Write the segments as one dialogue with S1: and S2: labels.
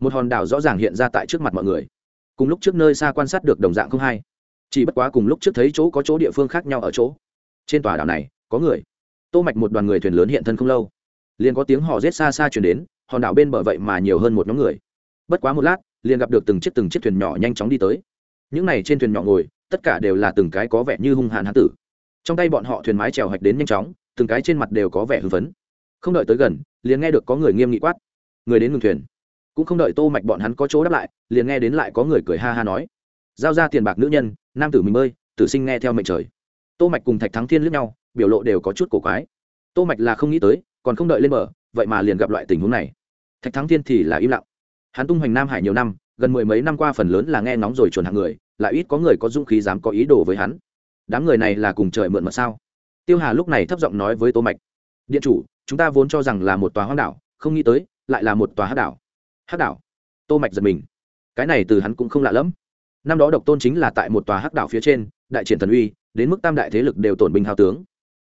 S1: một hòn đảo rõ ràng hiện ra tại trước mặt mọi người. Cùng lúc trước nơi xa quan sát được đồng dạng không hay. Chỉ bất quá cùng lúc trước thấy chỗ có chỗ địa phương khác nhau ở chỗ. Trên tòa đảo này, có người. Tô mạch một đoàn người thuyền lớn hiện thân không lâu. Liền có tiếng họ rết xa xa chuyển đến, hòn đảo bên bờ vậy mà nhiều hơn một nhóm người. Bất quá một lát, liền gặp được từng chiếc từng chiếc thuyền nhỏ nhanh chóng đi tới. Những này trên thuyền nhỏ ngồi, tất cả đều là từng cái có vẻ như hung hãn hán tử. Trong tay bọn họ thuyền mái trèo hạch đến nhanh chóng, từng cái trên mặt đều có vẻ hưng phấn. Không đợi tới gần, liền nghe được có người nghiêm nghị quát. Người đến ngừng thuyền cũng không đợi tô mạch bọn hắn có chỗ đáp lại, liền nghe đến lại có người cười ha ha nói. Giao ra tiền bạc nữ nhân, nam tử mình bơi, tử sinh nghe theo mệnh trời. Tô mạch cùng thạch thắng thiên lướt nhau, biểu lộ đều có chút cổ quái. Tô mạch là không nghĩ tới, còn không đợi lên bờ, vậy mà liền gặp loại tình huống này. Thạch thắng thiên thì là im lặng. Hắn tung hoành nam hải nhiều năm, gần mười mấy năm qua phần lớn là nghe nóng rồi chuẩn hạng người, lại ít có người có dũng khí dám có ý đồ với hắn. Đám người này là cùng trời mượn mật sao? Tiêu hà lúc này thấp giọng nói với tô mạch. Điện chủ, chúng ta vốn cho rằng là một tòa hoang đảo, không nghĩ tới, lại là một tòa hắc đảo hắc đảo. Tô mạch giật mình. Cái này từ hắn cũng không lạ lắm năm đó độc tôn chính là tại một tòa hắc đảo phía trên, đại triển thần uy, đến mức tam đại thế lực đều tổn binh hao tướng.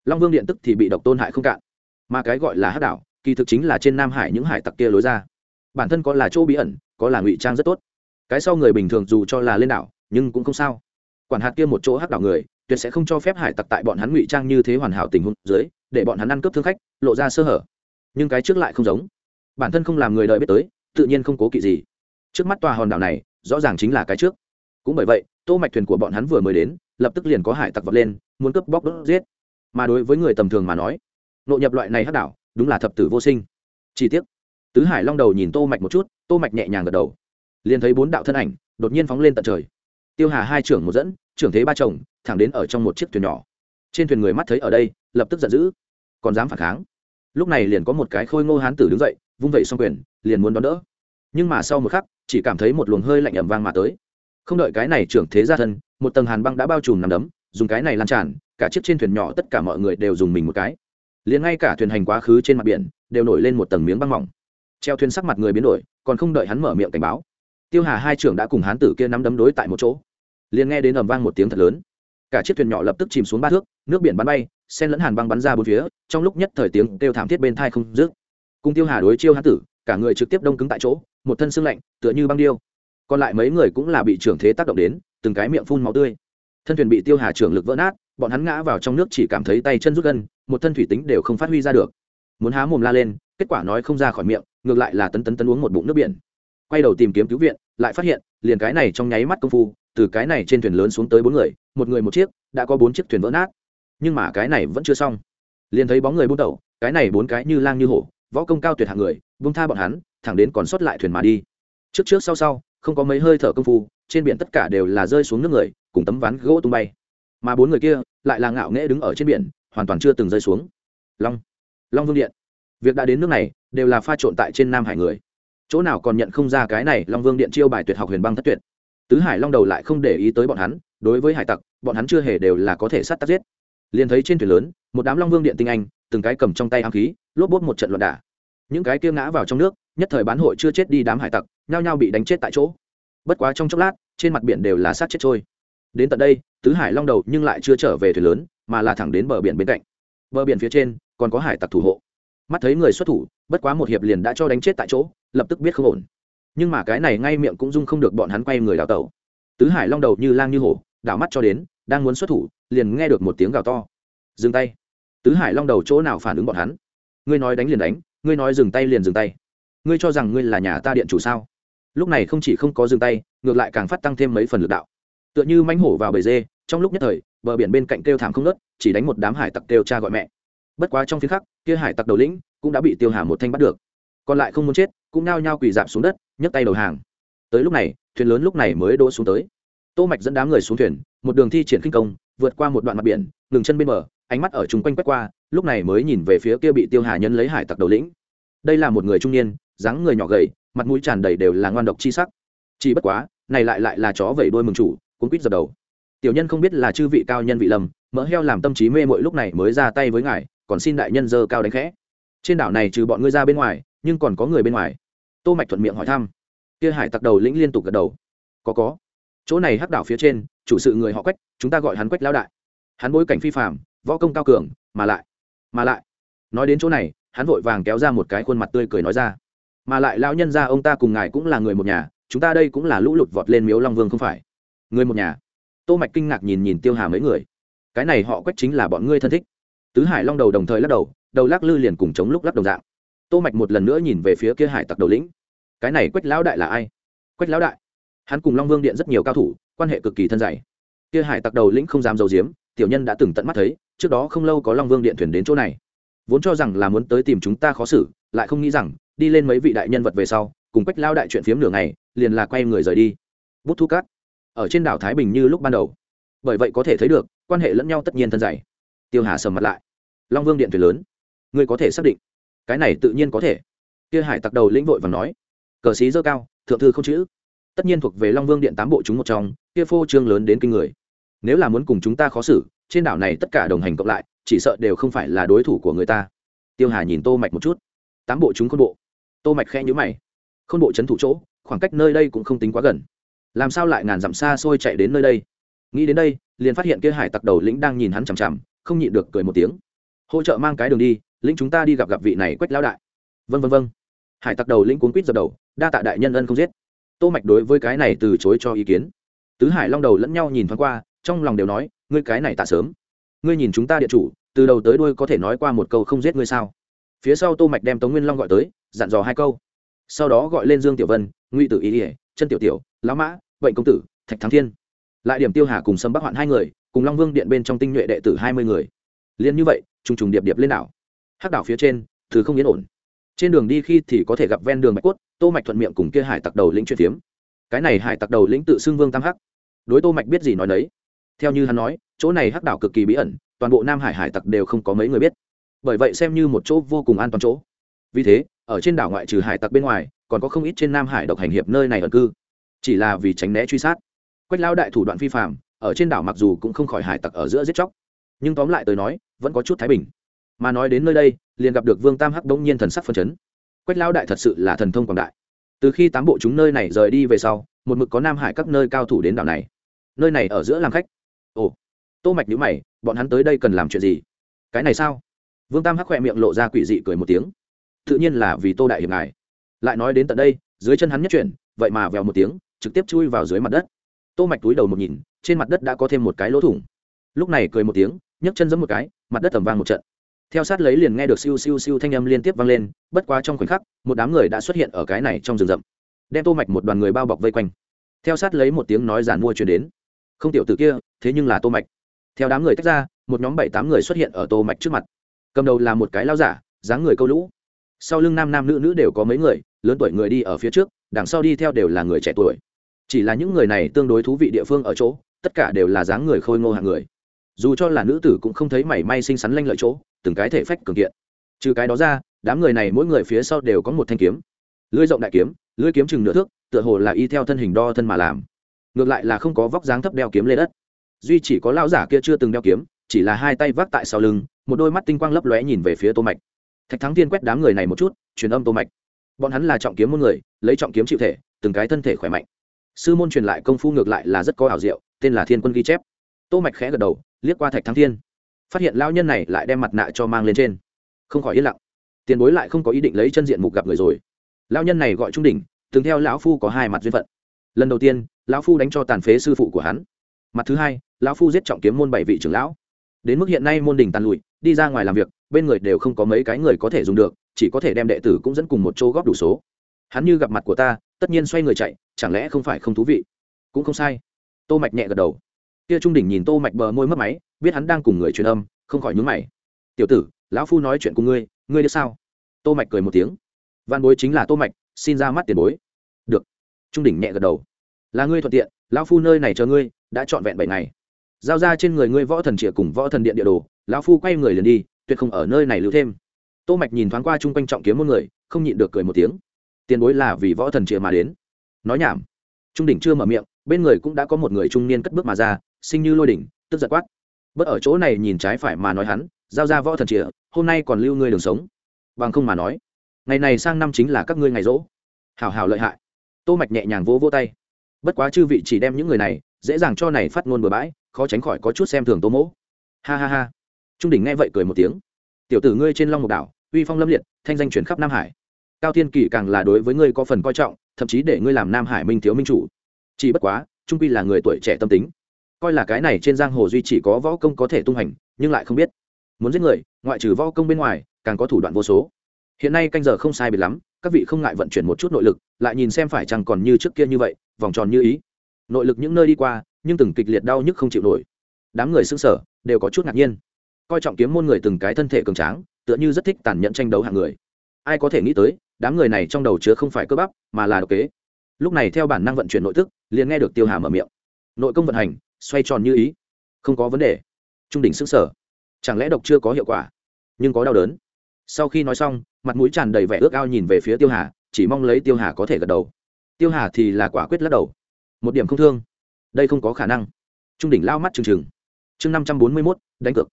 S1: Long vương điện tức thì bị độc tôn hại không cạn. Mà cái gọi là hắc đảo, kỳ thực chính là trên nam hải những hải tặc kia lối ra. Bản thân có là chỗ bí ẩn, có là ngụy trang rất tốt. Cái sau người bình thường dù cho là lên đảo, nhưng cũng không sao. Quản hạt kia một chỗ hắc đảo người, tuyệt sẽ không cho phép hải tặc tại bọn hắn ngụy trang như thế hoàn hảo tình huống dưới, để bọn hắn ăn cướp thương khách, lộ ra sơ hở. Nhưng cái trước lại không giống. Bản thân không làm người đợi biết tới tự nhiên không cố kỵ gì. Trước mắt tòa hòn đảo này, rõ ràng chính là cái trước. Cũng bởi vậy, tô mạch thuyền của bọn hắn vừa mới đến, lập tức liền có hải tặc vọt lên, muốn cướp bóc đốt giết. Mà đối với người tầm thường mà nói, nội nhập loại này hắc đảo, đúng là thập tử vô sinh. Chi tiết tứ hải long đầu nhìn tô mạch một chút, tô mạch nhẹ nhàng gật đầu. Liền thấy bốn đạo thân ảnh, đột nhiên phóng lên tận trời. Tiêu hà hai trưởng một dẫn, trưởng thế ba chồng, thẳng đến ở trong một chiếc thuyền nhỏ. Trên thuyền người mắt thấy ở đây, lập tức giận dữ, còn dám phản kháng. Lúc này liền có một cái khôi ngô hán tử đứng dậy vung vẩy xong quyền, liền muốn đón đỡ. Nhưng mà sau một khắc, chỉ cảm thấy một luồng hơi lạnh ẩm vang mà tới. Không đợi cái này trưởng thế ra thân, một tầng hàn băng đã bao trùm nằm đấm, dùng cái này lan tràn, cả chiếc trên thuyền nhỏ tất cả mọi người đều dùng mình một cái. Liền ngay cả thuyền hành quá khứ trên mặt biển, đều nổi lên một tầng miếng băng mỏng. Treo thuyền sắc mặt người biến đổi, còn không đợi hắn mở miệng cảnh báo. Tiêu hà hai trưởng đã cùng hán tử kia nắm đấm đối tại một chỗ. Liền nghe đến ầm vang một tiếng thật lớn. Cả chiếc thuyền nhỏ lập tức chìm xuống ba thước, nước biển bắn bay sen lẫn hàn băng bắn ra bốn phía, trong lúc nhất thời tiếng kêu thảm thiết bên thai không dứt cùng tiêu hà đối chiêu hán tử, cả người trực tiếp đông cứng tại chỗ, một thân xương lạnh, tựa như băng điêu. Còn lại mấy người cũng là bị trưởng thế tác động đến, từng cái miệng phun máu tươi. Thân thuyền bị tiêu hà trưởng lực vỡ nát, bọn hắn ngã vào trong nước chỉ cảm thấy tay chân rút gân, một thân thủy tính đều không phát huy ra được. Muốn há mồm la lên, kết quả nói không ra khỏi miệng, ngược lại là tấn tấn tấn uống một bụng nước biển. Quay đầu tìm kiếm cứu viện, lại phát hiện, liền cái này trong nháy mắt công phu, từ cái này trên thuyền lớn xuống tới bốn người, một người một chiếc, đã có bốn chiếc thuyền vỡ nát. Nhưng mà cái này vẫn chưa xong. Liền thấy bóng người buôn tẩu, cái này bốn cái như lang như hổ võ công cao tuyệt hạng người vung tha bọn hắn, thẳng đến còn sót lại thuyền mà đi. Trước trước sau sau, không có mấy hơi thở công phu, trên biển tất cả đều là rơi xuống nước người, cùng tấm ván gỗ tung bay. Mà bốn người kia lại là ngạo nghễ đứng ở trên biển, hoàn toàn chưa từng rơi xuống. Long long vương điện. Việc đã đến nước này, đều là pha trộn tại trên nam hải người. Chỗ nào còn nhận không ra cái này long vương điện chiêu bài tuyệt học huyền băng thất tuyệt. Tứ hải long đầu lại không để ý tới bọn hắn, đối với hải tặc, bọn hắn chưa hề đều là có thể sát tắt giết. Liền thấy trên thuyền lớn, một đám long vương điện tinh anh, từng cái cầm trong tay ám khí lốp bốt một trận loạn đả. Những cái kia ngã vào trong nước, nhất thời bán hội chưa chết đi đám hải tặc, nhao nhao bị đánh chết tại chỗ. Bất quá trong chốc lát, trên mặt biển đều là sát chết trôi. Đến tận đây, tứ hải long đầu nhưng lại chưa trở về thuyền lớn, mà là thẳng đến bờ biển bên cạnh. Bờ biển phía trên, còn có hải tặc thủ hộ. Mắt thấy người xuất thủ, bất quá một hiệp liền đã cho đánh chết tại chỗ, lập tức biết không ổn. Nhưng mà cái này ngay miệng cũng dung không được bọn hắn quay người đào tẩu. Tứ hải long đầu như lang như hổ, đảo mắt cho đến, đang muốn xuất thủ, liền nghe được một tiếng gào to. Dừng tay. Tứ hải long đầu chỗ nào phản ứng bọn hắn? Ngươi nói đánh liền đánh ngươi nói dừng tay liền dừng tay. Ngươi cho rằng ngươi là nhà ta điện chủ sao? Lúc này không chỉ không có dừng tay ngược lại càng phát tăng thêm mấy phần lực đạo. Tựa như mánh hổ vào bầy dê trong lúc nhất thời bờ biển bên cạnh kêu thảm không nớt chỉ đánh một đám hải tặc kêu cha gọi mẹ. Bất quá trong phía khác, kia hải tặc đầu lĩnh cũng đã bị tiêu hà một thanh bắt được. Còn lại không muốn chết cũng nao nhao quỳ dạp xuống đất nhấc tay đầu hàng. Tới lúc này thuyền lớn lúc này mới đỗ xuống tới. Tô mạch dẫn đám người xuống thuyền một đường thi triển kinh công vượt qua một đoạn mặt biển ngừng chân bên bờ ánh mắt ở chung quanh quét qua, lúc này mới nhìn về phía kia bị tiêu hà nhân lấy hải tặc đầu lĩnh. Đây là một người trung niên, dáng người nhỏ gầy, mặt mũi tràn đầy đều là ngoan độc chi sắc. Chỉ bất quá, này lại lại là chó vẩy đuôi mừng chủ, cuốn quýt dập đầu. Tiểu nhân không biết là chư vị cao nhân vị lầm, mỡ heo làm tâm trí mê mội lúc này mới ra tay với ngài, còn xin đại nhân dơ cao đánh khẽ. Trên đảo này trừ bọn ngươi ra bên ngoài, nhưng còn có người bên ngoài. Tô mạch thuận miệng hỏi thăm. Kia hải tặc đầu lĩnh liên tục gật đầu. Có có. Chỗ này hắc đảo phía trên, chủ sự người họ quách, chúng ta gọi hắn quách lão đại. Hắn bối cảnh phi phàm võ công cao cường, mà lại mà lại. Nói đến chỗ này, hắn vội vàng kéo ra một cái khuôn mặt tươi cười nói ra. Mà lại lão nhân gia ông ta cùng ngài cũng là người một nhà, chúng ta đây cũng là lũ lụt vọt lên miếu long vương không phải? Người một nhà. Tô mạch kinh ngạc nhìn nhìn tiêu hà mấy người. Cái này họ quách chính là bọn ngươi thân thích. Tứ hải long đầu đồng thời lắc đầu đầu lắc lư liền cùng chống lúc lắc đồng dạng. Tô mạch một lần nữa nhìn về phía kia hải tặc đầu lĩnh. Cái này quách lão đại là ai? Quách lão đại. Hắn cùng long vương điện rất nhiều cao thủ, quan hệ cực kỳ thân dày. Kia hải tặc đầu lĩnh không dám dầu diếm tiểu nhân đã từng tận mắt thấy, trước đó không lâu có long vương điện thuyền đến chỗ này. Vốn cho rằng là muốn tới tìm chúng ta khó xử, lại không nghĩ rằng, đi lên mấy vị đại nhân vật về sau, cùng quách lao đại chuyện phiếm nửa ngày, liền là quay người rời đi. Bút thu cát. Ở trên đảo thái bình như lúc ban đầu. Bởi vậy có thể thấy được, quan hệ lẫn nhau tất nhiên thân dày. Tiêu hà sầm mặt lại. Long vương điện thuyền lớn. Ngươi có thể xác định. Cái này tự nhiên có thể. Kia hải tặc đầu lĩnh vội và nói. Cờ xí dơ cao, thượng thư không chữ. Tất nhiên thuộc về long vương điện tám bộ chúng một trong, kia phô trương lớn đến kinh người nếu là muốn cùng chúng ta khó xử, trên đảo này tất cả đồng hành cộng lại, chỉ sợ đều không phải là đối thủ của người ta. Tiêu hà nhìn tô mạch một chút. Tám bộ chúng khôn bộ. Tô mạch khẽ nhíu mày. Khôn bộ chấn thủ chỗ, khoảng cách nơi đây cũng không tính quá gần. Làm sao lại ngàn dặm xa xôi chạy đến nơi đây? Nghĩ đến đây, liền phát hiện kia hải tặc đầu lĩnh đang nhìn hắn chằm chằm, không nhịn được cười một tiếng. Hỗ trợ mang cái đường đi, lĩnh chúng ta đi gặp gặp vị này quách lão đại. Vân vân vân hải tặc đầu lĩnh cuốn quýt dập đầu, đa tạ đại nhân ân không giết. Tô mạch đối với cái này từ chối cho ý kiến. Tứ hải long đầu lẫn nhau nhìn thoáng qua trong lòng đều nói, ngươi cái này tạ sớm. Ngươi nhìn chúng ta địa chủ, từ đầu tới đuôi có thể nói qua một câu không giết ngươi sao? Phía sau tô mạch đem tống nguyên long gọi tới, dặn dò hai câu. Sau đó gọi lên dương tiểu vân, ngụy tử ý ỉa chân tiểu tiểu, lão mã, bệnh công tử, thạch thắng thiên. Lại điểm tiêu hà cùng sâm bắc hoạn hai người, cùng long vương điện bên trong tinh nhuệ đệ tử hai mươi người. Liên như vậy, trùng trùng điệp điệp lên đảo. Hắc đảo phía trên, thứ không yên ổn. Trên đường đi khi thì có thể gặp ven đường bạch cốt, tô mạch thuận miệng cùng kia hải tặc đầu lĩnh chuyện tiếm cái này hải tặc đầu lĩnh tự xưng vương tam hắc. Đối tô mạch biết gì nói đấy theo như hắn nói, chỗ này hắc đảo cực kỳ bí ẩn, toàn bộ nam hải hải tặc đều không có mấy người biết. Bởi vậy xem như một chỗ vô cùng an toàn chỗ. Vì thế, ở trên đảo ngoại trừ hải tặc bên ngoài, còn có không ít trên nam hải độc hành hiệp nơi này ẩn cư. Chỉ là vì tránh né truy sát. Quách lao đại thủ đoạn phi phạm ở trên đảo mặc dù cũng không khỏi hải tặc ở giữa giết chóc. Nhưng tóm lại tôi nói, vẫn có chút thái bình. Mà nói đến nơi đây, liền gặp được vương tam hắc đống nhiên thần sắc phân chấn. Quách lao đại thật sự là thần thông quảng đại. Từ khi tám bộ chúng nơi này rời đi về sau, một mực có nam hải các nơi cao thủ đến đảo này. Nơi này ở giữa làm khách ồ. Tô mạch nhíu mày, bọn hắn tới đây cần làm chuyện gì? Cái này sao? Vương tam hắc khỏe miệng lộ ra quỷ dị cười một tiếng. Tự nhiên là vì tô đại hiệp ngài. Lại nói đến tận đây, dưới chân hắn nhất chuyển, vậy mà vèo một tiếng, trực tiếp chui vào dưới mặt đất. Tô mạch túi đầu một nhìn, trên mặt đất đã có thêm một cái lỗ thủng. Lúc này cười một tiếng, nhấc chân giẫm một cái, mặt đất tầm vang một trận. Theo sát lấy liền nghe được siêu siêu siêu thanh âm liên tiếp vang lên, bất quá trong khoảnh khắc, một đám người đã xuất hiện ở cái này trong rừng rậm. Đem tô mạch một đoàn người bao bọc vây quanh. Theo sát lấy một tiếng nói giản mua truyền đến không tiểu tử kia, thế nhưng là tô mạch. Theo đám người tách ra, một nhóm bảy tám người xuất hiện ở tô mạch trước mặt. Cầm đầu là một cái lao giả, dáng người câu lũ. Sau lưng nam nam nữ nữ đều có mấy người, lớn tuổi người đi ở phía trước, đằng sau đi theo đều là người trẻ tuổi. Chỉ là những người này tương đối thú vị địa phương ở chỗ, tất cả đều là dáng người khôi ngô hạng người. Dù cho là nữ tử cũng không thấy mảy may xinh xắn lanh lợi chỗ, từng cái thể phách cường kiện. Trừ cái đó ra, đám người này mỗi người phía sau đều có một thanh kiếm. Lưỡi rộng đại kiếm, lưỡi kiếm chừng nửa thước, tựa hồ là y theo thân hình đo thân mà làm ngược lại là không có vóc dáng thấp đeo kiếm lên đất. Duy chỉ có lão giả kia chưa từng đeo kiếm, chỉ là hai tay vác tại sau lưng, một đôi mắt tinh quang lấp lóe nhìn về phía tô mạch. Thạch thắng thiên quét đám người này một chút, truyền âm tô mạch. Bọn hắn là trọng kiếm môn người, lấy trọng kiếm chịu thể, từng cái thân thể khỏe mạnh. Sư môn truyền lại công phu ngược lại là rất có ảo diệu, tên là thiên quân ghi chép. Tô mạch khẽ gật đầu, liếc qua thạch thắng thiên. Phát hiện lão nhân này lại đem mặt nạ cho mang lên trên. Không khỏi yên lặng. Tiền bối lại không có ý định lấy chân diện mục gặp người rồi. Lão nhân này gọi trung đỉnh, từng theo lão phu có hai mặt duyên phận. Lần đầu tiên lão phu đánh cho tàn phế sư phụ của hắn. Mặt thứ hai, lão phu giết trọng kiếm môn bảy vị trưởng lão. Đến mức hiện nay môn đình tàn lụi, đi ra ngoài làm việc, bên người đều không có mấy cái người có thể dùng được, chỉ có thể đem đệ tử cũng dẫn cùng một chỗ góp đủ số. Hắn như gặp mặt của ta, tất nhiên xoay người chạy, chẳng lẽ không phải không thú vị? Cũng không sai. Tô mạch nhẹ gật đầu. Kia trung đỉnh nhìn tô mạch bờ môi mất máy, biết hắn đang cùng người truyền âm, không khỏi nhướng mày. Tiểu tử, lão phu nói chuyện cùng ngươi ngươi được sao? Tô mạch cười một tiếng. Văn bối chính là tô mạch, xin ra mắt tiền bối. Được. Trung đỉnh nhẹ gật đầu là ngươi thuận tiện, lão phu nơi này chờ ngươi, đã trọn vẹn bảy ngày. Giao ra trên người ngươi võ thần chìa cùng võ thần điện địa đồ, lão phu quay người liền đi, tuyệt không ở nơi này lưu thêm. Tô mạch nhìn thoáng qua chung quanh trọng kiếm một người, không nhịn được cười một tiếng. Tiền bối là vì võ thần chìa mà đến. Nói nhảm. Trung đỉnh chưa mở miệng, bên người cũng đã có một người trung niên cất bước mà ra sinh như lôi đỉnh, tức giật quát. Bất ở chỗ này nhìn trái phải mà nói hắn, giao ra võ thần chìa, hôm nay còn lưu ngươi đường sống. Bằng không mà nói, ngày này sang năm chính là các ngươi ngày rỗ. Hảo hảo lợi hại. Tô mạch nhẹ nhàng vỗ vỗ tay bất quá chư vị chỉ đem những người này, dễ dàng cho này phát ngôn bừa bãi, khó tránh khỏi có chút xem thường tô mỗ. Ha ha ha. Trung đỉnh nghe vậy cười một tiếng. Tiểu tử ngươi trên long Mục đảo, uy phong lâm liệt, thanh danh chuyển khắp nam hải. Cao thiên kỳ càng là đối với ngươi có phần coi trọng, thậm chí để ngươi làm nam hải minh thiếu minh chủ. Chỉ bất quá, trung quy là người tuổi trẻ tâm tính. Coi là cái này trên giang hồ duy chỉ có võ công có thể tung hành, nhưng lại không biết. Muốn giết người, ngoại trừ võ công bên ngoài, càng có thủ đoạn vô số hiện nay canh giờ không sai biệt lắm, các vị không ngại vận chuyển một chút nội lực, lại nhìn xem phải chăng còn như trước kia như vậy, vòng tròn như ý. Nội lực những nơi đi qua, nhưng từng kịch liệt đau nhức không chịu nổi. Đám người xứng sở đều có chút ngạc nhiên. Coi trọng kiếm môn người từng cái thân thể cường tráng, tựa như rất thích tàn nhẫn tranh đấu hạng người. Ai có thể nghĩ tới, đám người này trong đầu chứa không phải cơ bắp, mà là độc kế. Lúc này theo bản năng vận chuyển nội thức liền nghe được tiêu hà mở miệng. Nội công vận hành, xoay tròn như ý. Không có vấn đề. Trung đỉnh xứng sở chẳng lẽ độc chưa có hiệu quả, nhưng có đau đớn? Sau khi nói xong, mặt mũi tràn đầy vẻ ước ao nhìn về phía tiêu hà, chỉ mong lấy tiêu hà có thể gật đầu. Tiêu hà thì là quả quyết lắc đầu. Một điểm không thương. Đây không có khả năng. Trung đỉnh lao mắt trừng trừng. Chương năm trăm bốn mươi mốt, đánh cược.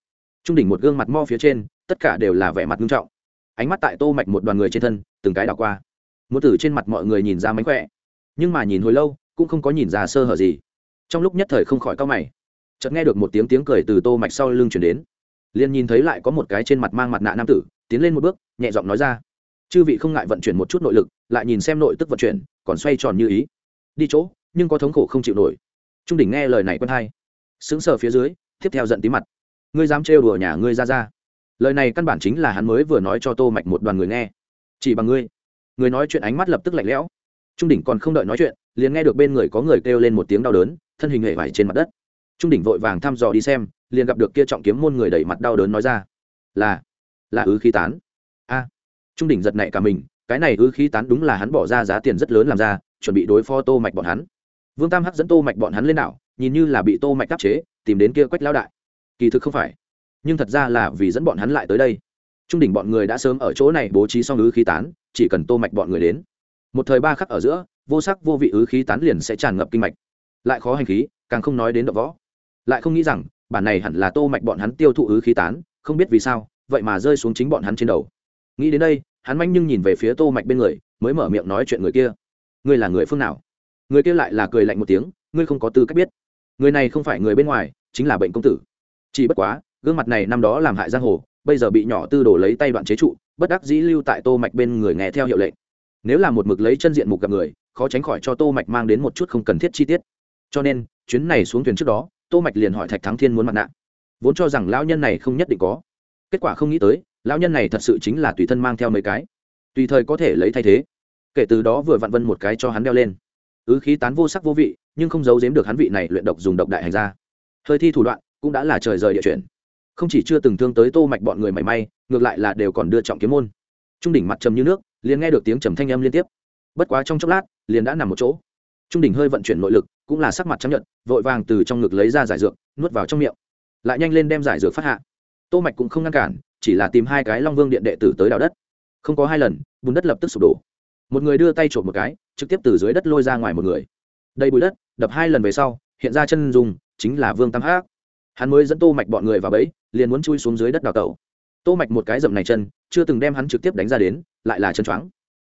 S1: Trung đỉnh một gương mặt mo phía trên, tất cả đều là vẻ mặt nghiêm trọng. Ánh mắt tại tô mạch một đoàn người trên thân, từng cái đảo qua. Muốn tử trên mặt mọi người nhìn ra mánh khỏe. Nhưng mà nhìn hồi lâu, cũng không có nhìn ra sơ hở gì. Trong lúc nhất thời không khỏi cao mày. Chợt nghe được một tiếng tiếng cười từ tô mạch sau lưng chuyển đến. Liền nhìn thấy lại có một cái trên mặt mang mặt nạ nam tử tiến lên một bước, nhẹ giọng nói ra. Chư vị không ngại vận chuyển một chút nội lực, lại nhìn xem nội tức vận chuyển, còn xoay tròn như ý. Đi chỗ, nhưng có thống khổ không chịu nổi. Trung đỉnh nghe lời này quân hai sững sờ phía dưới, tiếp theo giận tí mặt. Ngươi dám trêu đùa nhà ngươi ra ra. Lời này căn bản chính là hắn mới vừa nói cho tô mạch một đoàn người nghe. Chỉ bằng ngươi. Người nói chuyện ánh mắt lập tức lạnh lẽo. Trung đỉnh còn không đợi nói chuyện, liền nghe được bên người có người kêu lên một tiếng đau đớn, thân hình hề vải trên mặt đất. Trung đỉnh vội vàng thăm dò đi xem, liền gặp được kia trọng kiếm môn người đẩy mặt đau đớn nói ra. Là là ứ khí tán. A, trung đỉnh giật nảy cả mình, cái này ứ khí tán đúng là hắn bỏ ra giá tiền rất lớn làm ra, chuẩn bị đối phó tô mạch bọn hắn. Vương tam hắc dẫn tô mạch bọn hắn lên đảo, nhìn như là bị tô mạch đáp chế, tìm đến kia quách lão đại. Kỳ thực không phải, nhưng thật ra là vì dẫn bọn hắn lại tới đây. Trung đỉnh bọn người đã sớm ở chỗ này bố trí xong ứ khí tán, chỉ cần tô mạch bọn người đến. Một thời ba khắc ở giữa, vô sắc vô vị ứ khí tán liền sẽ tràn ngập kinh mạch. Lại khó hành khí, càng không nói đến đ võ. Lại không nghĩ rằng, bản này hẳn là tô mạch bọn hắn tiêu thụ ứ khí tán, không biết vì sao vậy mà rơi xuống chính bọn hắn trên đầu. Nghĩ đến đây, hắn manh nhưng nhìn về phía tô mạch bên người, mới mở miệng nói chuyện người kia. Ngươi là người phương nào? Người kia lại là cười lạnh một tiếng, ngươi không có tư cách biết. Người này không phải người bên ngoài, chính là bệnh công tử. Chỉ bất quá, gương mặt này năm đó làm hại giang hồ, bây giờ bị nhỏ tư đổ lấy tay đoạn chế trụ, bất đắc dĩ lưu tại tô mạch bên người nghe theo hiệu lệnh. Nếu là một mực lấy chân diện mục gặp người, khó tránh khỏi cho tô mạch mang đến một chút không cần thiết chi tiết. Cho nên, chuyến này xuống thuyền trước đó, tô mạch liền hỏi thạch thắng thiên muốn mặt nạ. Vốn cho rằng lão nhân này không nhất định có kết quả không nghĩ tới, lão nhân này thật sự chính là tùy thân mang theo mấy cái. Tùy thời có thể lấy thay thế. Kể từ đó vừa vặn vân một cái cho hắn đeo lên. Ứ khí tán vô sắc vô vị, nhưng không giấu giếm được hắn vị này luyện độc dùng độc đại hành ra hơi thi thủ đoạn, cũng đã là trời rời địa chuyển. Không chỉ chưa từng thương tới tô mạch bọn người mảy may, ngược lại là đều còn đưa trọng kiếm môn. Trung đỉnh mặt trầm như nước, liền nghe được tiếng trầm thanh âm liên tiếp. Bất quá trong chốc lát, liền đã nằm một chỗ. Trung đỉnh hơi vận chuyển nội lực, cũng là sắc mặt chấp nhận vội vàng từ trong ngực lấy ra giải dược, nuốt vào trong miệng. Lại nhanh lên đem giải dược phát hạ tô mạch cũng không ngăn cản, chỉ là tìm hai cái long vương điện đệ tử tới đào đất. Không có hai lần, bùn đất lập tức sụp đổ. Một người đưa tay trộm một cái, trực tiếp từ dưới đất lôi ra ngoài một người. Đây bụi đất, đập hai lần về sau, hiện ra chân dùng chính là vương tam Hắc. hắn mới dẫn tô mạch bọn người vào bẫy, liền muốn chui xuống dưới đất đào tẩu. Tô mạch một cái dậm này chân, chưa từng đem hắn trực tiếp đánh ra đến, lại là chân choáng.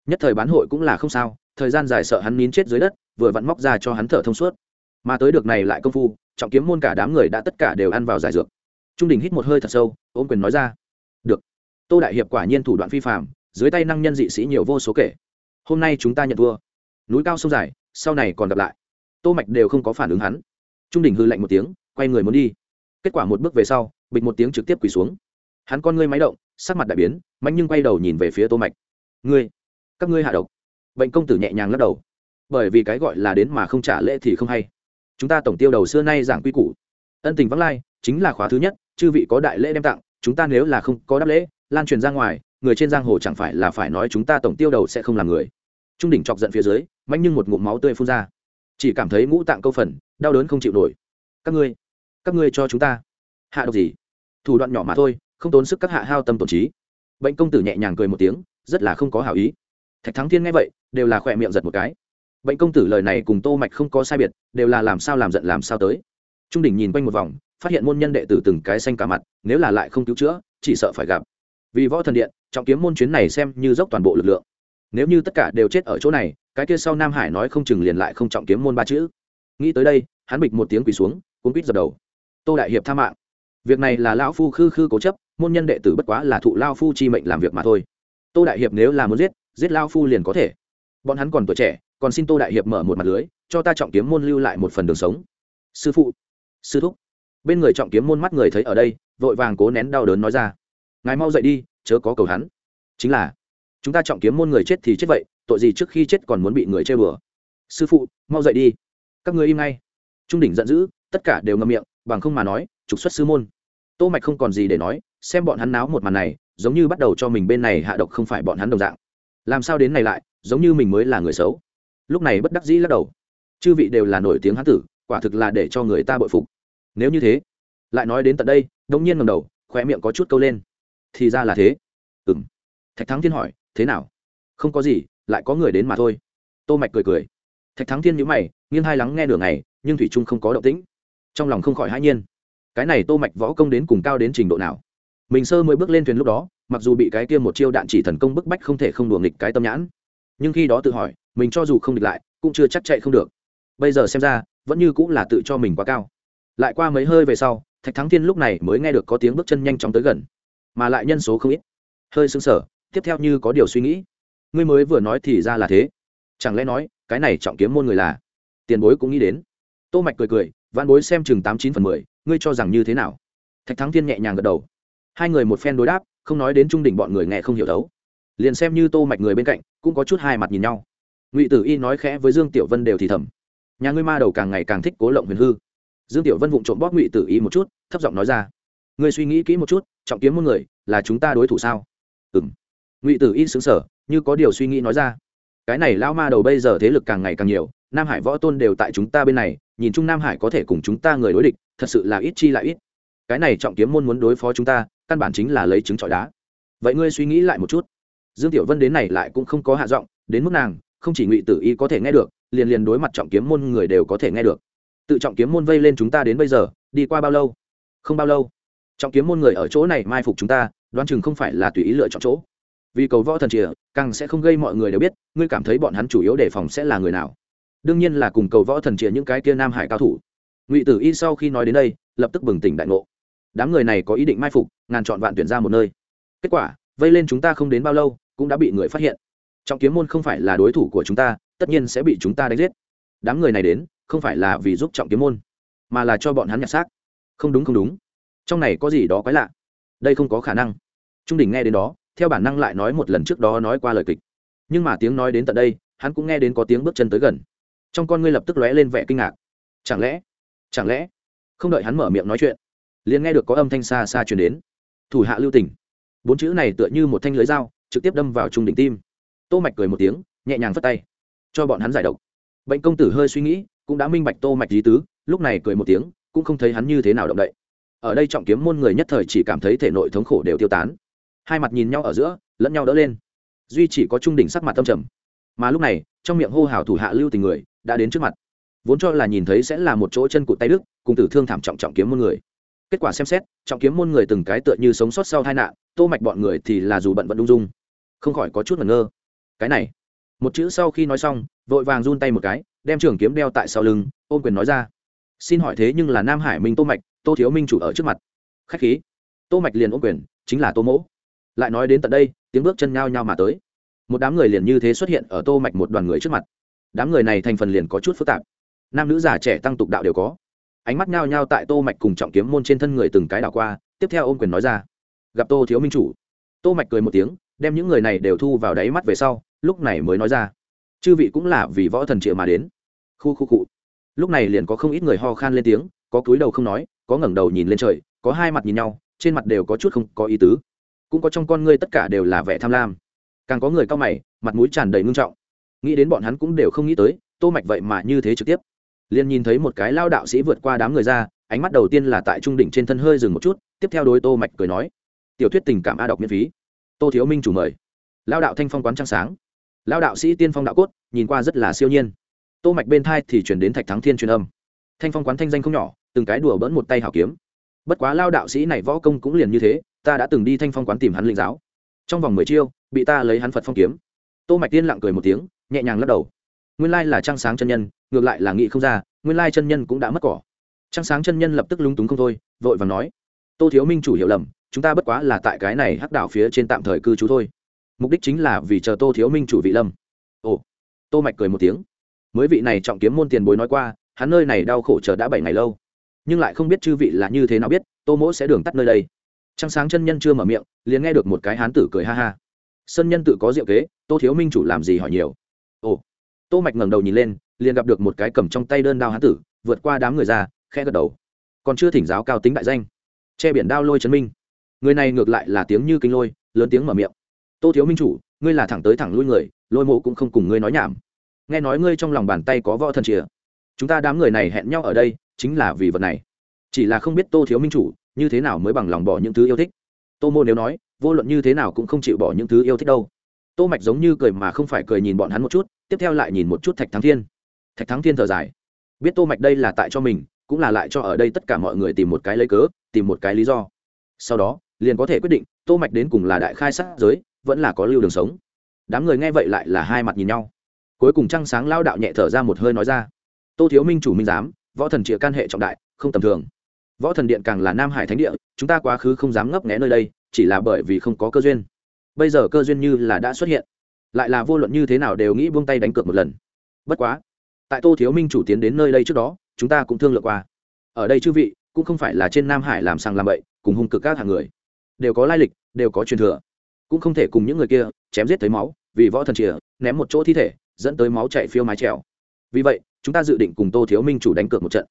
S1: Nhất thời bán hội cũng là không sao, thời gian dài sợ hắn nín chết dưới đất, vừa vặn móc ra cho hắn thở thông suốt. Mà tới được này lại công phu, trọng kiếm môn cả đám người đã tất cả đều ăn vào giải dược trung đình hít một hơi thật sâu, ôm quyền nói ra. Được. Tô đại hiệp quả nhiên thủ đoạn phi phạm dưới tay năng nhân dị sĩ nhiều vô số kể. Hôm nay chúng ta nhận thua. Núi cao sông dài, sau này còn gặp lại. Tô mạch đều không có phản ứng hắn. Trung đình hư lạnh một tiếng, quay người muốn đi. Kết quả một bước về sau, bịch một tiếng trực tiếp quỳ xuống. Hắn con ngươi máy động, sắc mặt đại biến mạnh nhưng quay đầu nhìn về phía tô mạch. Ngươi, các ngươi hạ độc. Bệnh công tử nhẹ nhàng lắc đầu. Bởi vì cái gọi là đến mà không trả lễ thì không hay. Chúng ta tổng tiêu đầu xưa nay giảng quy củ. Ân tình vắng lai, chính là khóa thứ nhất chư vị có đại lễ đem tặng, chúng ta nếu là không có đáp lễ, lan truyền ra ngoài, người trên giang hồ chẳng phải là phải nói chúng ta tổng tiêu đầu sẽ không làm người. Trung đỉnh chọc giận phía dưới mạnh nhưng một ngụm máu tươi phun ra. Chỉ cảm thấy ngũ tạng câu phần, đau đớn không chịu nổi. Các ngươi các ngươi cho chúng ta. Hạ độc gì? Thủ đoạn nhỏ mà thôi, không tốn sức các hạ hao tâm tổn trí. Bệnh công tử nhẹ nhàng cười một tiếng, rất là không có hảo ý. Thạch thắng thiên nghe vậy, đều là khỏe miệng giật một cái. Bệnh công tử lời này cùng tô mạch không có sai biệt, đều là làm sao làm giận làm sao tới. Trung đỉnh nhìn quanh một vòng phát hiện môn nhân đệ tử từng cái xanh cả mặt, nếu là lại không cứu chữa, chỉ sợ phải gặp. Vì võ thần điện, trọng kiếm môn chuyến này xem như dốc toàn bộ lực lượng. Nếu như tất cả đều chết ở chỗ này, cái kia sau nam hải nói không chừng liền lại không trọng kiếm môn ba chữ. Nghĩ tới đây, hắn bịch một tiếng quỳ xuống cuốn quýt dập đầu. Tô đại hiệp tha mạng. Việc này là lão phu khư khư cố chấp, môn nhân đệ tử bất quá là thụ lao phu chi mệnh làm việc mà thôi. Tô đại hiệp nếu là muốn giết giết lao phu liền có thể. Bọn hắn còn tuổi trẻ, còn xin tô đại hiệp mở một mặt lưới, cho ta trọng kiếm môn lưu lại một phần đường sống. Sư phụ. Sư thúc bên người trọng kiếm môn mắt người thấy ở đây, vội vàng cố nén đau đớn nói ra. Ngài mau dậy đi, chớ có cầu hắn. Chính là, chúng ta trọng kiếm môn người chết thì chết vậy, tội gì trước khi chết còn muốn bị người chơi bừa. Sư phụ, mau dậy đi. Các người im ngay. Trung đỉnh giận dữ, tất cả đều ngậm miệng, bằng không mà nói, trục xuất sư môn. Tô mạch không còn gì để nói, xem bọn hắn náo một màn này, giống như bắt đầu cho mình bên này hạ độc không phải bọn hắn đồng dạng. Làm sao đến này lại, giống như mình mới là người xấu. Lúc này bất đắc dĩ lắc đầu. Chư vị đều là nổi tiếng hán tử, quả thực là để cho người ta bội phục nếu như thế, lại nói đến tận đây đông nhiên ngầm đầu, khóe miệng có chút câu lên. Thì ra là thế. Ừng thạch thắng thiên hỏi, thế nào? Không có gì, lại có người đến mà thôi. Tô mạch cười cười. Thạch thắng thiên nhíu mày, nghiêng hai lắng nghe nửa ngày, nhưng thủy trung không có động tĩnh. Trong lòng không khỏi hãi nhiên. Cái này tô mạch võ công đến cùng cao đến trình độ nào? Mình sơ mới bước lên thuyền lúc đó, mặc dù bị cái kia một chiêu đạn chỉ thần công bức bách không thể không đùa nghịch cái tâm nhãn. Nhưng khi đó tự hỏi, mình cho dù không địch lại, cũng chưa chắc chạy không được. Bây giờ xem ra, vẫn như cũng là tự cho mình quá cao lại qua mấy hơi về sau, thạch thắng thiên lúc này mới nghe được có tiếng bước chân nhanh chóng tới gần, mà lại nhân số không ít. Hơi xứng sở tiếp theo như có điều suy nghĩ. Ngươi mới vừa nói thì ra là thế. Chẳng lẽ nói, cái này trọng kiếm môn người là? Tiền bối cũng nghĩ đến. Tô mạch cười cười văn bối xem chừng tám chín phần mười, ngươi cho rằng như thế nào? Thạch thắng thiên nhẹ nhàng gật đầu. Hai người một phen đối đáp, không nói đến trung đỉnh bọn người nghe không hiểu đấu liền xem như tô mạch người bên cạnh, cũng có chút hai mặt nhìn nhau. Ngụy tử y nói khẽ với dương tiểu vân đều thì thầm. Nhà ngươi ma đầu càng ngày càng thích cố lộng huyền hư dương tiểu vân vụng trộm bóp ngụy tử y một chút, thấp giọng nói ra. Ngươi suy nghĩ kỹ một chút, trọng kiếm một người, là chúng ta đối thủ sao? Ừm. Ngụy tử y sững sờ, như có điều suy nghĩ nói ra. Cái này lao ma đầu bây giờ thế lực càng ngày càng nhiều, nam hải võ tôn đều tại chúng ta bên này, nhìn chung nam hải có thể cùng chúng ta người đối địch, thật sự là ít chi lại ít. Cái này trọng kiếm môn muốn đối phó chúng ta, căn bản chính là lấy trứng trọi đá. Vậy ngươi suy nghĩ lại một chút. Dương tiểu vân đến này lại cũng không có hạ giọng, đến mức nàng, không chỉ ngụy tử y có thể nghe được, liền liền đối mặt trọng kiếm môn người đều có thể nghe được tự trọng kiếm môn vây lên chúng ta đến bây giờ, đi qua bao lâu? Không bao lâu. Trọng kiếm môn người ở chỗ này mai phục chúng ta, đoán chừng không phải là tùy ý lựa chọn chỗ. Vì cầu võ thần chìa, càng sẽ không gây mọi người đều biết, ngươi cảm thấy bọn hắn chủ yếu đề phòng sẽ là người nào. Đương nhiên là cùng cầu võ thần chìa những cái kia nam hải cao thủ. Ngụy tử y sau khi nói đến đây, lập tức bừng tỉnh đại ngộ. Đám người này có ý định mai phục, ngàn chọn vạn tuyển ra một nơi. Kết quả, vây lên chúng ta không đến bao lâu, cũng đã bị người phát hiện. Trọng kiếm môn không phải là đối thủ của chúng ta, tất nhiên sẽ bị chúng ta đánh giết. Đám người này đến không phải là vì giúp trọng kiếm môn, mà là cho bọn hắn nhặt xác. Không đúng không đúng. Trong này có gì đó quái lạ? Đây không có khả năng. Trung đình nghe đến đó, theo bản năng lại nói một lần trước đó nói qua lời kịch. Nhưng mà tiếng nói đến tận đây, hắn cũng nghe đến có tiếng bước chân tới gần. Trong con ngươi lập tức lóe lên vẻ kinh ngạc. Chẳng lẽ chẳng lẽ, không đợi hắn mở miệng nói chuyện, liền nghe được có âm thanh xa xa chuyển đến. Thủ hạ lưu tình. Bốn chữ này tựa như một thanh lưới dao, trực tiếp đâm vào trung đỉnh tim. Tô mạch cười một tiếng, nhẹ nhàng phất tay, cho bọn hắn giải độc. Bệnh công tử hơi suy nghĩ cũng đã minh bạch tô mạch lý tứ, lúc này cười một tiếng, cũng không thấy hắn như thế nào động đậy. Ở đây trọng kiếm môn người nhất thời chỉ cảm thấy thể nội thống khổ đều tiêu tán. Hai mặt nhìn nhau ở giữa, lẫn nhau đỡ lên. Duy chỉ có trung đỉnh sắc mặt tâm trầm. Mà lúc này, trong miệng hô hào thủ hạ lưu tình người, đã đến trước mặt. Vốn cho là nhìn thấy sẽ là một chỗ chân cụt tay đức, cùng tử thương thảm trọng trọng kiếm môn người. Kết quả xem xét, trọng kiếm môn người từng cái tựa như sống sót sau tai nạn, tô mạch bọn người thì là dù bận vẫn đung dung. Không khỏi có chút ngẩn ngơ. Cái này, một chữ sau khi nói xong, vội vàng run tay một cái đem trường kiếm đeo tại sau lưng, ôm quyền nói ra. Xin hỏi thế nhưng là nam hải minh tô mạch, tô thiếu minh chủ ở trước mặt. Khách khí. Tô mạch liền ôm quyền, chính là tô mỗ. Lại nói đến tận đây, tiếng bước chân nhao nhao mà tới. Một đám người liền như thế xuất hiện ở tô mạch một đoàn người trước mặt. Đám người này thành phần liền có chút phức tạp. Nam nữ già trẻ tăng tục đạo đều có. Ánh mắt nhao nhao tại tô mạch cùng trọng kiếm môn trên thân người từng cái đảo qua, tiếp theo ôm quyền nói ra. Gặp tô thiếu minh chủ. Tô mạch cười một tiếng, đem những người này đều thu vào đáy mắt về sau, lúc này mới nói ra. Chư vị cũng là vì võ thần triệu mà đến khu khu cụ. Lúc này liền có không ít người ho khan lên tiếng, có cúi đầu không nói, có ngẩng đầu nhìn lên trời, có hai mặt nhìn nhau, trên mặt đều có chút không có ý tứ. Cũng có trong con ngươi tất cả đều là vẻ tham lam. Càng có người cao mày, mặt mũi tràn đầy ngưng trọng. Nghĩ đến bọn hắn cũng đều không nghĩ tới, tô mạch vậy mà như thế trực tiếp. Liền nhìn thấy một cái lao đạo sĩ vượt qua đám người ra, ánh mắt đầu tiên là tại trung đỉnh trên thân hơi dừng một chút, tiếp theo đối tô mạch cười nói, tiểu thuyết tình cảm a đọc miễn phí. Tô thiếu minh chủ mời. Lao đạo thanh phong quán trăng sáng. Lao đạo sĩ tiên phong đạo cốt, nhìn qua rất là siêu nhiên tô mạch bên thai thì chuyển đến thạch thắng thiên truyền âm. Thanh phong quán thanh danh không nhỏ, từng cái đùa bỡn một tay hảo kiếm. Bất quá lao đạo sĩ này võ công cũng liền như thế, ta đã từng đi thanh phong quán tìm hắn linh giáo. Trong vòng mười chiêu, bị ta lấy hắn phật phong kiếm. Tô mạch tiên lặng cười một tiếng, nhẹ nhàng lắc đầu. Nguyên lai là trăng sáng chân nhân, ngược lại là nghị không ra, nguyên lai chân nhân cũng đã mất cỏ. Trăng sáng chân nhân lập tức lúng túng không thôi, vội vàng nói, tô thiếu minh chủ hiểu lầm, chúng ta bất quá là tại cái này hắc đảo phía trên tạm thời cư trú thôi. Mục đích chính là vì chờ tô thiếu minh chủ vị lâm. Ồ. Tô mạch cười một tiếng mới vị này trọng kiếm môn tiền bối nói qua, hắn nơi này đau khổ chờ đã bảy ngày lâu. Nhưng lại không biết chư vị là như thế nào biết, tô mỗ sẽ đường tắt nơi đây. Trăng sáng chân nhân chưa mở miệng, liền nghe được một cái hán tử cười ha ha. Sơn nhân tự có diệu kế, tô thiếu minh chủ làm gì hỏi nhiều. Ồ. Tô mạch ngẩng đầu nhìn lên, liền gặp được một cái cầm trong tay đơn đao hán tử, vượt qua đám người ra, khẽ gật đầu. Còn chưa thỉnh giáo cao tính đại danh. Che biển đao lôi chấn minh. Người này ngược lại là tiếng như kinh lôi, lớn tiếng mở miệng. Tô thiếu minh chủ, ngươi là thẳng tới thẳng lui người, lôi mộ cũng không cùng ngươi nói nhảm nghe nói ngươi trong lòng bàn tay có võ thần chìa. Chúng ta đám người này hẹn nhau ở đây, chính là vì vật này. Chỉ là không biết tô thiếu minh chủ như thế nào mới bằng lòng bỏ những thứ yêu thích. Tô mô nếu nói, vô luận như thế nào cũng không chịu bỏ những thứ yêu thích đâu. Tô mạch giống như cười mà không phải cười nhìn bọn hắn một chút, tiếp theo lại nhìn một chút thạch thắng thiên. Thạch thắng thiên thở dài. Biết tô mạch đây là tại cho mình, cũng là lại cho ở đây tất cả mọi người tìm một cái lấy cớ, tìm một cái lý do. Sau đó, liền có thể quyết định, tô mạch đến cùng là đại khai sát giới, vẫn là có lưu đường sống. Đám người nghe vậy lại là hai mặt nhìn nhau cuối cùng trăng sáng lao đạo nhẹ thở ra một hơi nói ra. Tô thiếu minh chủ minh giám, võ thần chĩa can hệ trọng đại, không tầm thường. Võ thần điện càng là nam hải thánh địa, chúng ta quá khứ không dám ngấp nghé nơi đây, chỉ là bởi vì không có cơ duyên. Bây giờ cơ duyên như là đã xuất hiện, lại là vô luận như thế nào đều nghĩ buông tay đánh cược một lần. Bất quá, tại tô thiếu minh chủ tiến đến nơi đây trước đó, chúng ta cũng thương lượng qua. Ở đây chư vị, cũng không phải là trên nam hải làm sang làm bậy, cùng hung cực các hàng người. Đều có lai lịch, đều có truyền thừa. Cũng không thể cùng những người kia chém giết thấy máu, vì võ thần chìa ném một chỗ thi thể dẫn tới máu chạy phiêu mái trèo. Vì vậy, chúng ta dự định cùng tô thiếu minh chủ đánh cược một trận.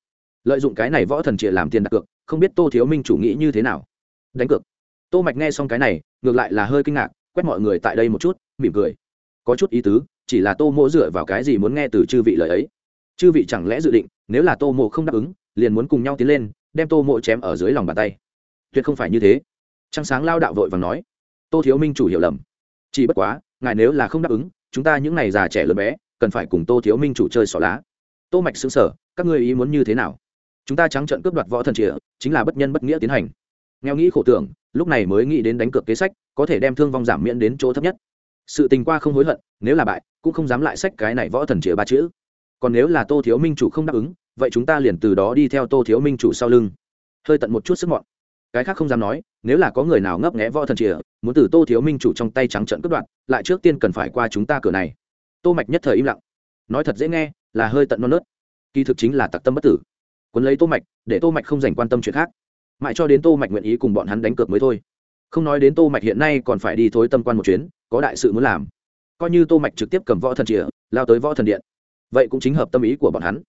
S1: Lợi dụng cái này võ thần chìa làm tiền đặt cược, không biết tô thiếu minh chủ nghĩ như thế nào. Đánh cược. Tô mạch nghe xong cái này, ngược lại là hơi kinh ngạc, quét mọi người tại đây một chút, mỉm cười. Có chút ý tứ, chỉ là tô mỗ dựa vào cái gì muốn nghe từ chư vị lời ấy? Chư vị chẳng lẽ dự định, nếu là tô mộ không đáp ứng, liền muốn cùng nhau tiến lên, đem tô mộ chém ở dưới lòng bàn tay? Tuyệt không phải như thế. Trăng sáng lao đạo vội vàng nói. Tô thiếu minh chủ hiểu lầm. Chỉ bất quá, ngài nếu là không đáp ứng chúng ta những n à y già trẻ lớn bé, cần phải cùng tô thiếu minh chủ chơi xỏ lá. Tô mạch xứng sở các ngươi ý muốn như thế nào? Chúng ta trắng trận cướp đoạt võ thần trịa chính là bất nhân bất nghĩa tiến hành. Nghèo nghĩ khổ tưởng, lúc này mới nghĩ đến đánh cược kế sách, có thể đem thương vong giảm miễn đến chỗ thấp nhất. Sự tình qua không hối hận, nếu là bại, cũng không dám lại sách cái này võ thần chĩa ba chữ. Còn nếu là tô thiếu minh chủ không đáp ứng, vậy chúng ta liền từ đó đi theo tô thiếu minh chủ sau lưng. Hơi tận một chút sức mọn cái khác không dám nói, nếu là có người nào ngấp nghẽ võ thần chìa, muốn từ tô thiếu minh chủ trong tay trắng trận cướp đoạn lại trước tiên cần phải qua chúng ta cửa này. Tô mạch nhất thời im lặng. Nói thật dễ nghe, là hơi tận non nớt. Kỳ thực chính là tặc tâm bất tử. Quấn lấy tô mạch, để tô mạch không dành quan tâm chuyện khác. Mãi cho đến tô mạch nguyện ý cùng bọn hắn đánh cược mới thôi. Không nói đến tô mạch hiện nay còn phải đi thối tâm quan một chuyến, có đại sự muốn làm. Coi như tô mạch trực tiếp cầm võ thần chìa, lao tới võ thần điện. Vậy cũng chính hợp tâm ý của bọn hắn.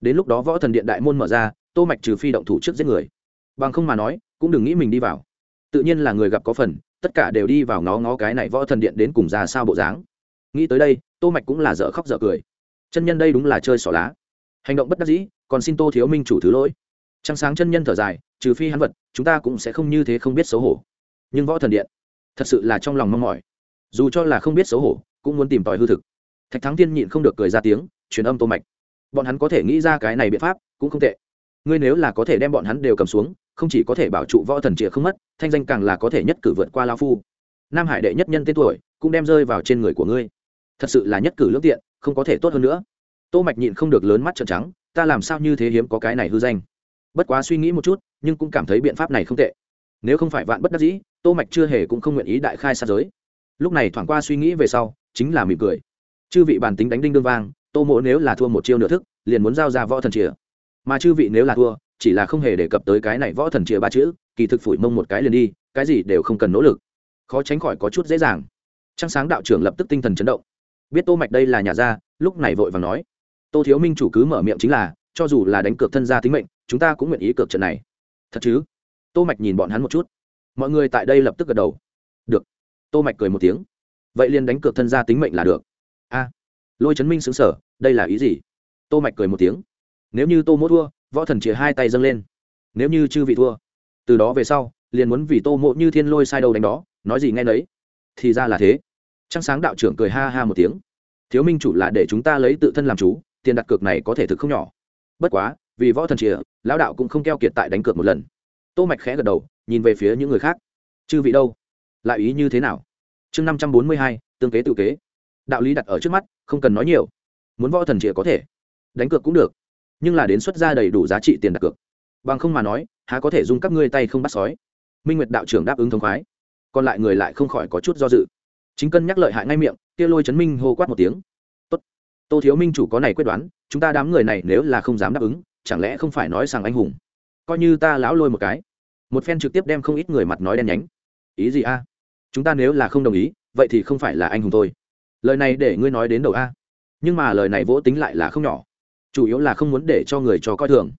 S1: Đến lúc đó võ thần điện đại môn mở ra, tô mạch trừ phi động thủ trước giết người. Bằng không mà nói cũng đừng nghĩ mình đi vào. Tự nhiên là người gặp có phần, tất cả đều đi vào ngó ngó cái này võ thần điện đến cùng ra sao bộ dáng. Nghĩ tới đây, tô mạch cũng là dở khóc dở cười. Chân nhân đây đúng là chơi xỏ lá. Hành động bất đắc dĩ, còn xin tô thiếu minh chủ thứ lỗi. Trăng sáng chân nhân thở dài, trừ phi hắn vật, chúng ta cũng sẽ không như thế không biết xấu hổ. Nhưng võ thần điện, thật sự là trong lòng mong mỏi. Dù cho là không biết xấu hổ, cũng muốn tìm tòi hư thực. Thạch thắng tiên nhịn không được cười ra tiếng, truyền âm tô mạch. Bọn hắn có thể nghĩ ra cái này biện pháp, cũng không tệ. Ngươi nếu là có thể đem bọn hắn đều cầm xuống không chỉ có thể bảo trụ võ thần trịa không mất, thanh danh càng là có thể nhất cử vượt qua lao phu. Nam hải đệ nhất nhân tên tuổi, cũng đem rơi vào trên người của ngươi. Thật sự là nhất cử lương tiện, không có thể tốt hơn nữa. Tô mạch nhịn không được lớn mắt trợn trắng, ta làm sao như thế hiếm có cái này hư danh? Bất quá suy nghĩ một chút, nhưng cũng cảm thấy biện pháp này không tệ. Nếu không phải vạn bất đắc dĩ, tô mạch chưa hề cũng không nguyện ý đại khai sát giới. Lúc này thoảng qua suy nghĩ về sau, chính là mỉm cười. Chư vị bản tính đánh đinh đương vang, tô mỗ nếu là thua một chiêu nửa thức, liền muốn giao ra võ thần chìa. Mà chư vị nếu là thua chỉ là không hề đề cập tới cái này võ thần chia ba chữ, kỳ thực phủi mông một cái liền đi, cái gì đều không cần nỗ lực. Khó tránh khỏi có chút dễ dàng. Trăng sáng đạo trưởng lập tức tinh thần chấn động. Biết tô mạch đây là nhà gia, lúc này vội vàng nói. Tô thiếu minh chủ cứ mở miệng chính là, cho dù là đánh cược thân gia tính mệnh, chúng ta cũng nguyện ý cược trận này. Thật chứ? Tô mạch nhìn bọn hắn một chút. Mọi người tại đây lập tức gật đầu. Được. Tô mạch cười một tiếng. Vậy liền đánh cược thân gia tính mệnh là được. A. Lôi chấn minh sướng sở đây là ý gì? Tô mạch cười một tiếng. Nếu như tô mỗ thua võ thần chia hai tay dâng lên. Nếu như chư vị thua, từ đó về sau, liền muốn vì tô mộ như thiên lôi sai đầu đánh đó, nói gì nghe nấy. Thì ra là thế. Trăng sáng đạo trưởng cười ha ha một tiếng. Thiếu minh chủ là để chúng ta lấy tự thân làm chú, tiền đặt cược này có thể thực không nhỏ. Bất quá, vì võ thần chìa, lão đạo cũng không keo kiệt tại đánh cược một lần. Tô mạch khẽ gật đầu, nhìn về phía những người khác. Chư vị đâu? Lại ý như thế nào? Chương năm trăm bốn mươi hai, tương kế tự kế. Đạo lý đặt ở trước mắt, không cần nói nhiều. Muốn võ thần chìa có thể, đánh cược cũng được nhưng là đến xuất ra đầy đủ giá trị tiền đặt cược. Bằng không mà nói, há có thể dùng các ngươi tay không bắt sói? Minh nguyệt đạo trưởng đáp ứng thông khoái. Còn lại người lại không khỏi có chút do dự. Chính cân nhắc lợi hại ngay miệng, kia lôi chấn minh hô quát một tiếng. Tốt. Tô thiếu minh chủ có này quyết đoán, chúng ta đám người này nếu là không dám đáp ứng, chẳng lẽ không phải nói rằng anh hùng? Coi như ta lão lôi một cái. Một phen trực tiếp đem không ít người mặt nói đen nhánh. Ý gì a? Chúng ta nếu là không đồng ý, vậy thì không phải là anh hùng thôi lời này để ngươi nói đến đầu a. Nhưng mà lời này vỗ tính lại là không nhỏ chủ yếu là không muốn để cho người cho coi thường.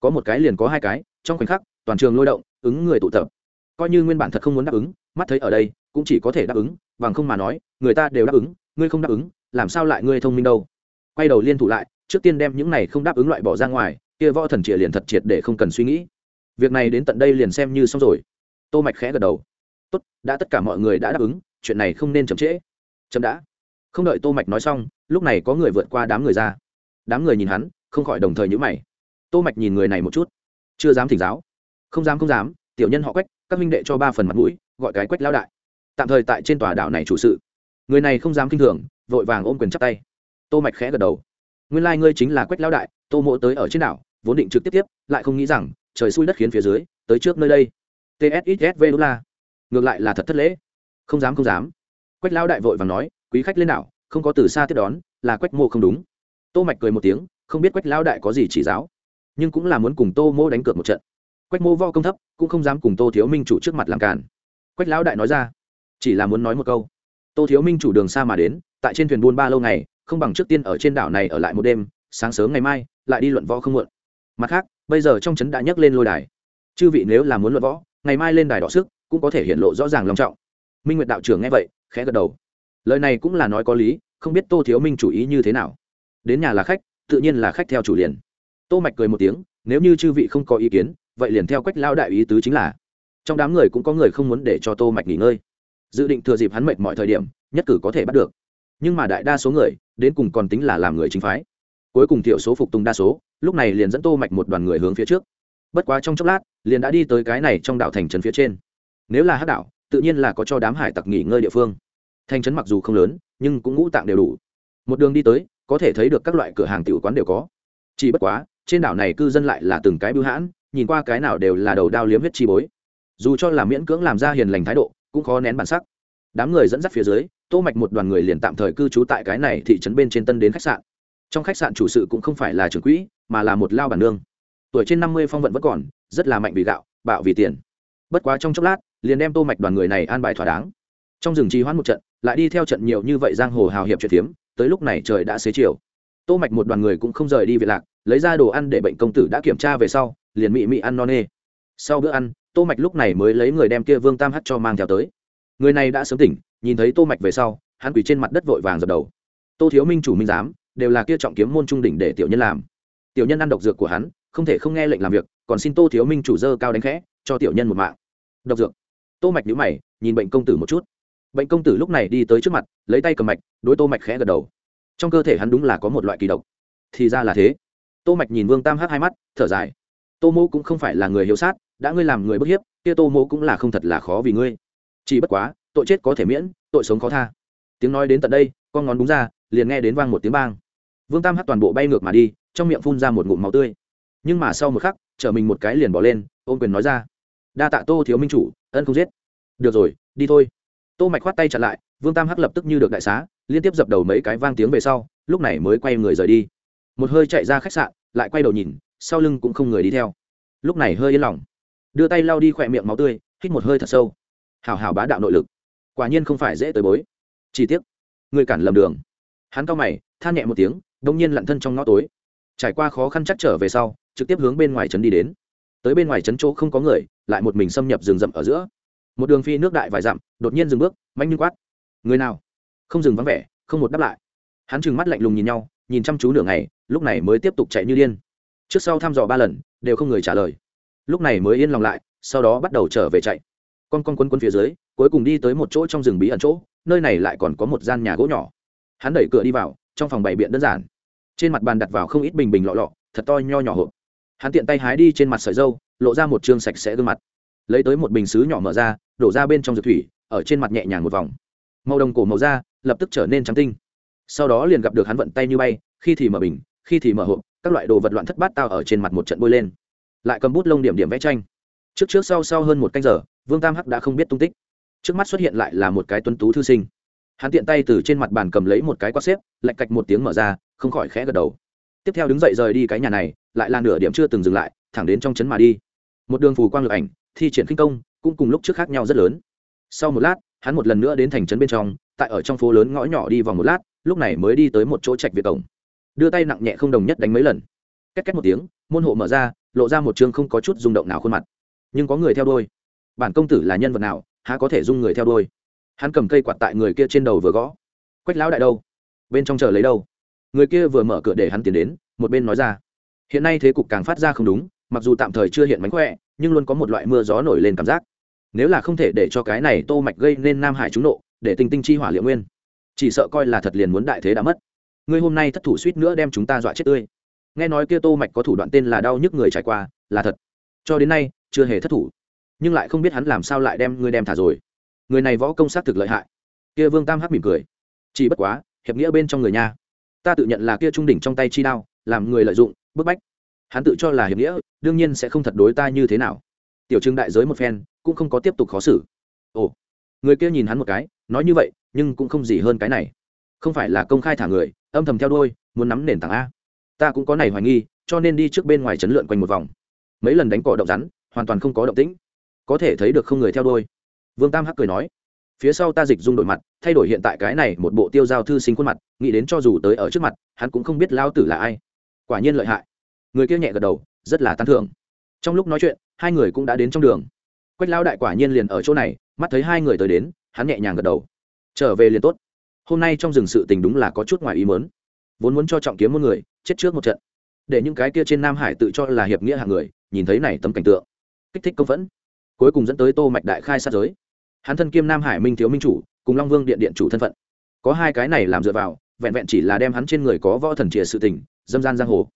S1: Có một cái liền có hai cái, trong khoảnh khắc, toàn trường lôi động, ứng người tụ tập. Coi như nguyên bản thật không muốn đáp ứng, mắt thấy ở đây, cũng chỉ có thể đáp ứng, bằng không mà nói, người ta đều đáp ứng, ngươi không đáp ứng, làm sao lại ngươi thông minh đâu? Quay đầu liên thủ lại, trước tiên đem những này không đáp ứng loại bỏ ra ngoài, kia võ thần trịa liền thật triệt để không cần suy nghĩ. Việc này đến tận đây liền xem như xong rồi. Tô mạch khẽ gật đầu. Tốt, đã tất cả mọi người đã đáp ứng, chuyện này không nên chậm trễ. Chậm đã. Không đợi tô mạch nói xong, lúc này có người vượt qua đám người ra đám người nhìn hắn, không khỏi đồng thời nhữ mày. Tô mạch nhìn người này một chút. Chưa dám thỉnh giáo. Không dám không dám, tiểu nhân họ quách, các minh đệ cho ba phần mặt mũi, gọi cái quách lão đại. Tạm thời tại trên tòa đảo này chủ sự. Người này không dám kinh thường, vội vàng ôm quyền chắp tay. Tô mạch khẽ gật đầu. Nguyên lai like ngươi chính là quách lão đại, tô mộ tới ở trên đảo, vốn định trực tiếp tiếp, lại không nghĩ rằng, trời xui đất khiến phía dưới, tới trước nơi đây. Tsxsv đô la ngược lại là thật thất lễ. Không dám không dám. Quách lão đại vội vàng nói, quý khách lên đảo, không có từ xa tiếp đón, là quách mộ không đúng tô mạch cười một tiếng, không biết quách lão đại có gì chỉ giáo, nhưng cũng là muốn cùng tô mô đánh cược một trận. Quách mô vo công thấp, cũng không dám cùng tô thiếu minh chủ trước mặt làm cản quách lão đại nói ra, chỉ là muốn nói một câu. Tô thiếu minh chủ đường xa mà đến, tại trên thuyền buôn ba lâu ngày, không bằng trước tiên ở trên đảo này ở lại một đêm, sáng sớm ngày mai, lại đi luận võ không muộn. Mặt khác, bây giờ trong trấn đã nhấc lên lôi đài. Chư vị nếu là muốn luận võ, ngày mai lên đài đỏ sức, cũng có thể hiện lộ rõ ràng long trọng. Minh nguyệt đạo trưởng nghe vậy, khẽ gật đầu. Lời này cũng là nói có lý, không biết tô thiếu minh chủ ý như thế nào đến nhà là khách, tự nhiên là khách theo chủ liền. Tô mạch cười một tiếng, nếu như chư vị không có ý kiến, vậy liền theo quách lao đại ý tứ chính là, trong đám người cũng có người không muốn để cho tô mạch nghỉ ngơi. Dự định thừa dịp hắn mệt mọi thời điểm, nhất cử có thể bắt được. Nhưng mà đại đa số người, đến cùng còn tính là làm người chính phái. Cuối cùng thiểu số phục tùng đa số, lúc này liền dẫn tô mạch một đoàn người hướng phía trước. Bất quá trong chốc lát, liền đã đi tới cái này trong đảo thành trấn phía trên. Nếu là hắc đảo, tự nhiên là có cho đám hải tặc nghỉ ngơi địa phương. Thành trấn mặc dù không lớn, nhưng cũng ngũ tạng đều đủ. Một đường đi tới có thể thấy được các loại cửa hàng tiểu quán đều có. Chỉ bất quá, trên đảo này cư dân lại là từng cái bưu hãn, nhìn qua cái nào đều là đầu đao liếm huyết chi bối. Dù cho là miễn cưỡng làm ra hiền lành thái độ, cũng khó nén bản sắc. Đám người dẫn dắt phía dưới, tô mạch một đoàn người liền tạm thời cư trú tại cái này thị trấn bên trên tân đến khách sạn. Trong khách sạn chủ sự cũng không phải là trưởng quỹ, mà là một lao bản nương. Tuổi trên năm mươi phong vận vẫn còn, rất là mạnh vì gạo, bạo vì tiền. Bất quá trong chốc lát, liền đem tô mạch đoàn người này an bài thỏa đáng. Trong rừng trì hoãn một trận, lại đi theo trận nhiều như vậy giang hồ hào hiệp chuyện thiếm tới lúc này trời đã xế chiều. Tô mạch một đoàn người cũng không rời đi về lạc, lấy ra đồ ăn để bệnh công tử đã kiểm tra về sau, liền mị mị ăn no nê. Sau bữa ăn, tô mạch lúc này mới lấy người đem kia vương tam hắt cho mang theo tới. Người này đã sớm tỉnh, nhìn thấy tô mạch về sau, hắn quỳ trên mặt đất vội vàng dập đầu. Tô thiếu minh chủ minh giám, đều là kia trọng kiếm môn trung đỉnh để tiểu nhân làm. Tiểu nhân ăn độc dược của hắn, không thể không nghe lệnh làm việc, còn xin tô thiếu minh chủ dơ cao đánh khẽ, cho tiểu nhân một mạng. Độc dược. Tô mạch nhíu mày, nhìn bệnh công tử một chút bệnh công tử lúc này đi tới trước mặt, lấy tay cầm mạch, đối tô mạch khẽ gật đầu. Trong cơ thể hắn đúng là có một loại kỳ độc. Thì ra là thế. Tô mạch nhìn vương tam hắc hai mắt, thở dài. Tô mô cũng không phải là người hiếu sát, đã ngươi làm người bức hiếp, kia tô mô cũng là không thật là khó vì ngươi. Chỉ bất quá, tội chết có thể miễn, tội sống khó tha. Tiếng nói đến tận đây, con ngón đúng ra, liền nghe đến vang một tiếng bang. Vương tam hắc toàn bộ bay ngược mà đi, trong miệng phun ra một ngụm máu tươi. Nhưng mà sau một khắc, trở mình một cái liền bỏ lên, ôm quyền nói ra. Đa tạ tô thiếu minh chủ, ân không giết. Được rồi, đi thôi tô mạch khoát tay chặn lại, vương tam hắc lập tức như được đại xá, liên tiếp dập đầu mấy cái vang tiếng về sau, lúc này mới quay người rời đi. Một hơi chạy ra khách sạn, lại quay đầu nhìn, sau lưng cũng không người đi theo. Lúc này hơi yên lòng. Đưa tay lau đi khỏe miệng máu tươi, hít một hơi thật sâu. Hào hào bá đạo nội lực. Quả nhiên không phải dễ tới bối. Chi tiết người cản lầm đường. Hắn cao mày, than nhẹ một tiếng đông nhiên lặn thân trong ngõ tối. Trải qua khó khăn chắc trở về sau, trực tiếp hướng bên ngoài trấn đi đến. Tới bên ngoài trấn chỗ không có người, lại một mình xâm nhập rừng rậm ở giữa một đường phi nước đại vài dặm, đột nhiên dừng bước, manh như quát. Người nào? Không dừng vắng vẻ, không một đáp lại. Hắn trừng mắt lạnh lùng nhìn nhau, nhìn chăm chú nửa ngày, lúc này mới tiếp tục chạy như điên. Trước sau thăm dò ba lần, đều không người trả lời. Lúc này mới yên lòng lại, sau đó bắt đầu trở về chạy. Con con quấn quấn phía dưới, cuối cùng đi tới một chỗ trong rừng bí ẩn chỗ, nơi này lại còn có một gian nhà gỗ nhỏ. Hắn đẩy cửa đi vào, trong phòng bày biện đơn giản. Trên mặt bàn đặt vào không ít bình bình lọ lọ, thật to nho nhỏ hộp. Hắn tiện tay hái đi trên mặt sợi dâu, lộ ra một chương sạch sẽ gương mặt lấy tới một bình xứ nhỏ mở ra, đổ ra bên trong dược thủy, ở trên mặt nhẹ nhàng một vòng. Màu đồng cổ màu da lập tức trở nên trắng tinh. Sau đó liền gặp được hắn vận tay như bay, khi thì mở bình, khi thì mở hộp, các loại đồ vật loạn thất bát tao ở trên mặt một trận bôi lên. Lại cầm bút lông điểm điểm vẽ tranh. Trước trước sau sau hơn một canh giờ, vương tam hắc đã không biết tung tích. Trước mắt xuất hiện lại là một cái tuấn tú thư sinh. Hắn tiện tay từ trên mặt bàn cầm lấy một cái quạt xếp, lạch cạch một tiếng mở ra, không khỏi khẽ gật đầu. Tiếp theo đứng dậy rời đi cái nhà này, lại là nửa điểm chưa từng dừng lại, thẳng đến trong trấn mà đi. Một đường phù quang lực ảnh thi triển khinh công cũng cùng lúc trước khác nhau rất lớn. Sau một lát, hắn một lần nữa đến thành trấn bên trong, tại ở trong phố lớn ngõ nhỏ đi vòng một lát, lúc này mới đi tới một chỗ trạch việt cổng. Đưa tay nặng nhẹ không đồng nhất đánh mấy lần. Két két một tiếng, môn hộ mở ra, lộ ra một chương không có chút rung động nào khuôn mặt. Nhưng có người theo đôi bản công tử là nhân vật nào, há có thể dung người theo đôi hắn cầm cây quạt tại người kia trên đầu vừa gõ. Quách lão đại đâu? Bên trong chờ lấy đâu? Người kia vừa mở cửa để hắn tiến đến, một bên nói ra. Hiện nay thế cục càng phát ra không đúng, mặc dù tạm thời chưa hiện mánh khỏe nhưng luôn có một loại mưa gió nổi lên cảm giác. Nếu là không thể để cho cái này tô mạch gây nên nam hải trúng nộ, để tinh tinh chi hỏa liệu nguyên. Chỉ sợ coi là thật liền muốn đại thế đã mất. Ngươi hôm nay thất thủ suýt nữa đem chúng ta dọa chết tươi. Nghe nói kia tô mạch có thủ đoạn tên là đau nhức người trải qua, là thật. Cho đến nay, chưa hề thất thủ. Nhưng lại không biết hắn làm sao lại đem ngươi đem thả rồi. Người này võ công sát thực lợi hại. Kia vương tam hắc mỉm cười. Chỉ bất quá, hiệp nghĩa bên trong người nha. Ta tự nhận là kia trung đỉnh trong tay chi đao, làm người lợi dụng, bức bách hắn tự cho là hiệp nghĩa, đương nhiên sẽ không thật đối ta như thế nào. Tiểu trưng đại giới một phen, cũng không có tiếp tục khó xử. Ồ, người kia nhìn hắn một cái, nói như vậy, nhưng cũng không gì hơn cái này. Không phải là công khai thả người, âm thầm theo đôi muốn nắm nền tảng a. Ta cũng có này hoài nghi, cho nên đi trước bên ngoài chấn lượn quanh một vòng. Mấy lần đánh cỏ động rắn, hoàn toàn không có động tĩnh. Có thể thấy được không người theo đôi vương tam hắc cười nói, phía sau ta dịch dung đổi mặt, thay đổi hiện tại cái này một bộ tiêu giao thư sinh khuôn mặt, nghĩ đến cho dù tới ở trước mặt, hắn cũng không biết lao tử là ai. Quả nhiên lợi hại người kia nhẹ gật đầu, rất là tán thưởng. Trong lúc nói chuyện, hai người cũng đã đến trong đường. Quách lao đại quả nhiên liền ở chỗ này, mắt thấy hai người tới đến, hắn nhẹ nhàng gật đầu. Trở về liền tốt. Hôm nay trong rừng sự tình đúng là có chút ngoài ý mớn vốn muốn cho trọng kiếm một người, chết trước một trận. Để những cái kia trên nam hải tự cho là hiệp nghĩa hạng người, nhìn thấy này tấm cảnh tượng, kích thích công phẫn. Cuối cùng dẫn tới tô mạch đại khai sát giới. Hắn thân kiêm nam hải minh thiếu minh chủ, cùng long vương điện điện chủ thân phận. Có hai cái này làm dựa vào, vẹn vẹn chỉ là đem hắn trên người có võ thần chìa sự tình, dâm gian giang hồ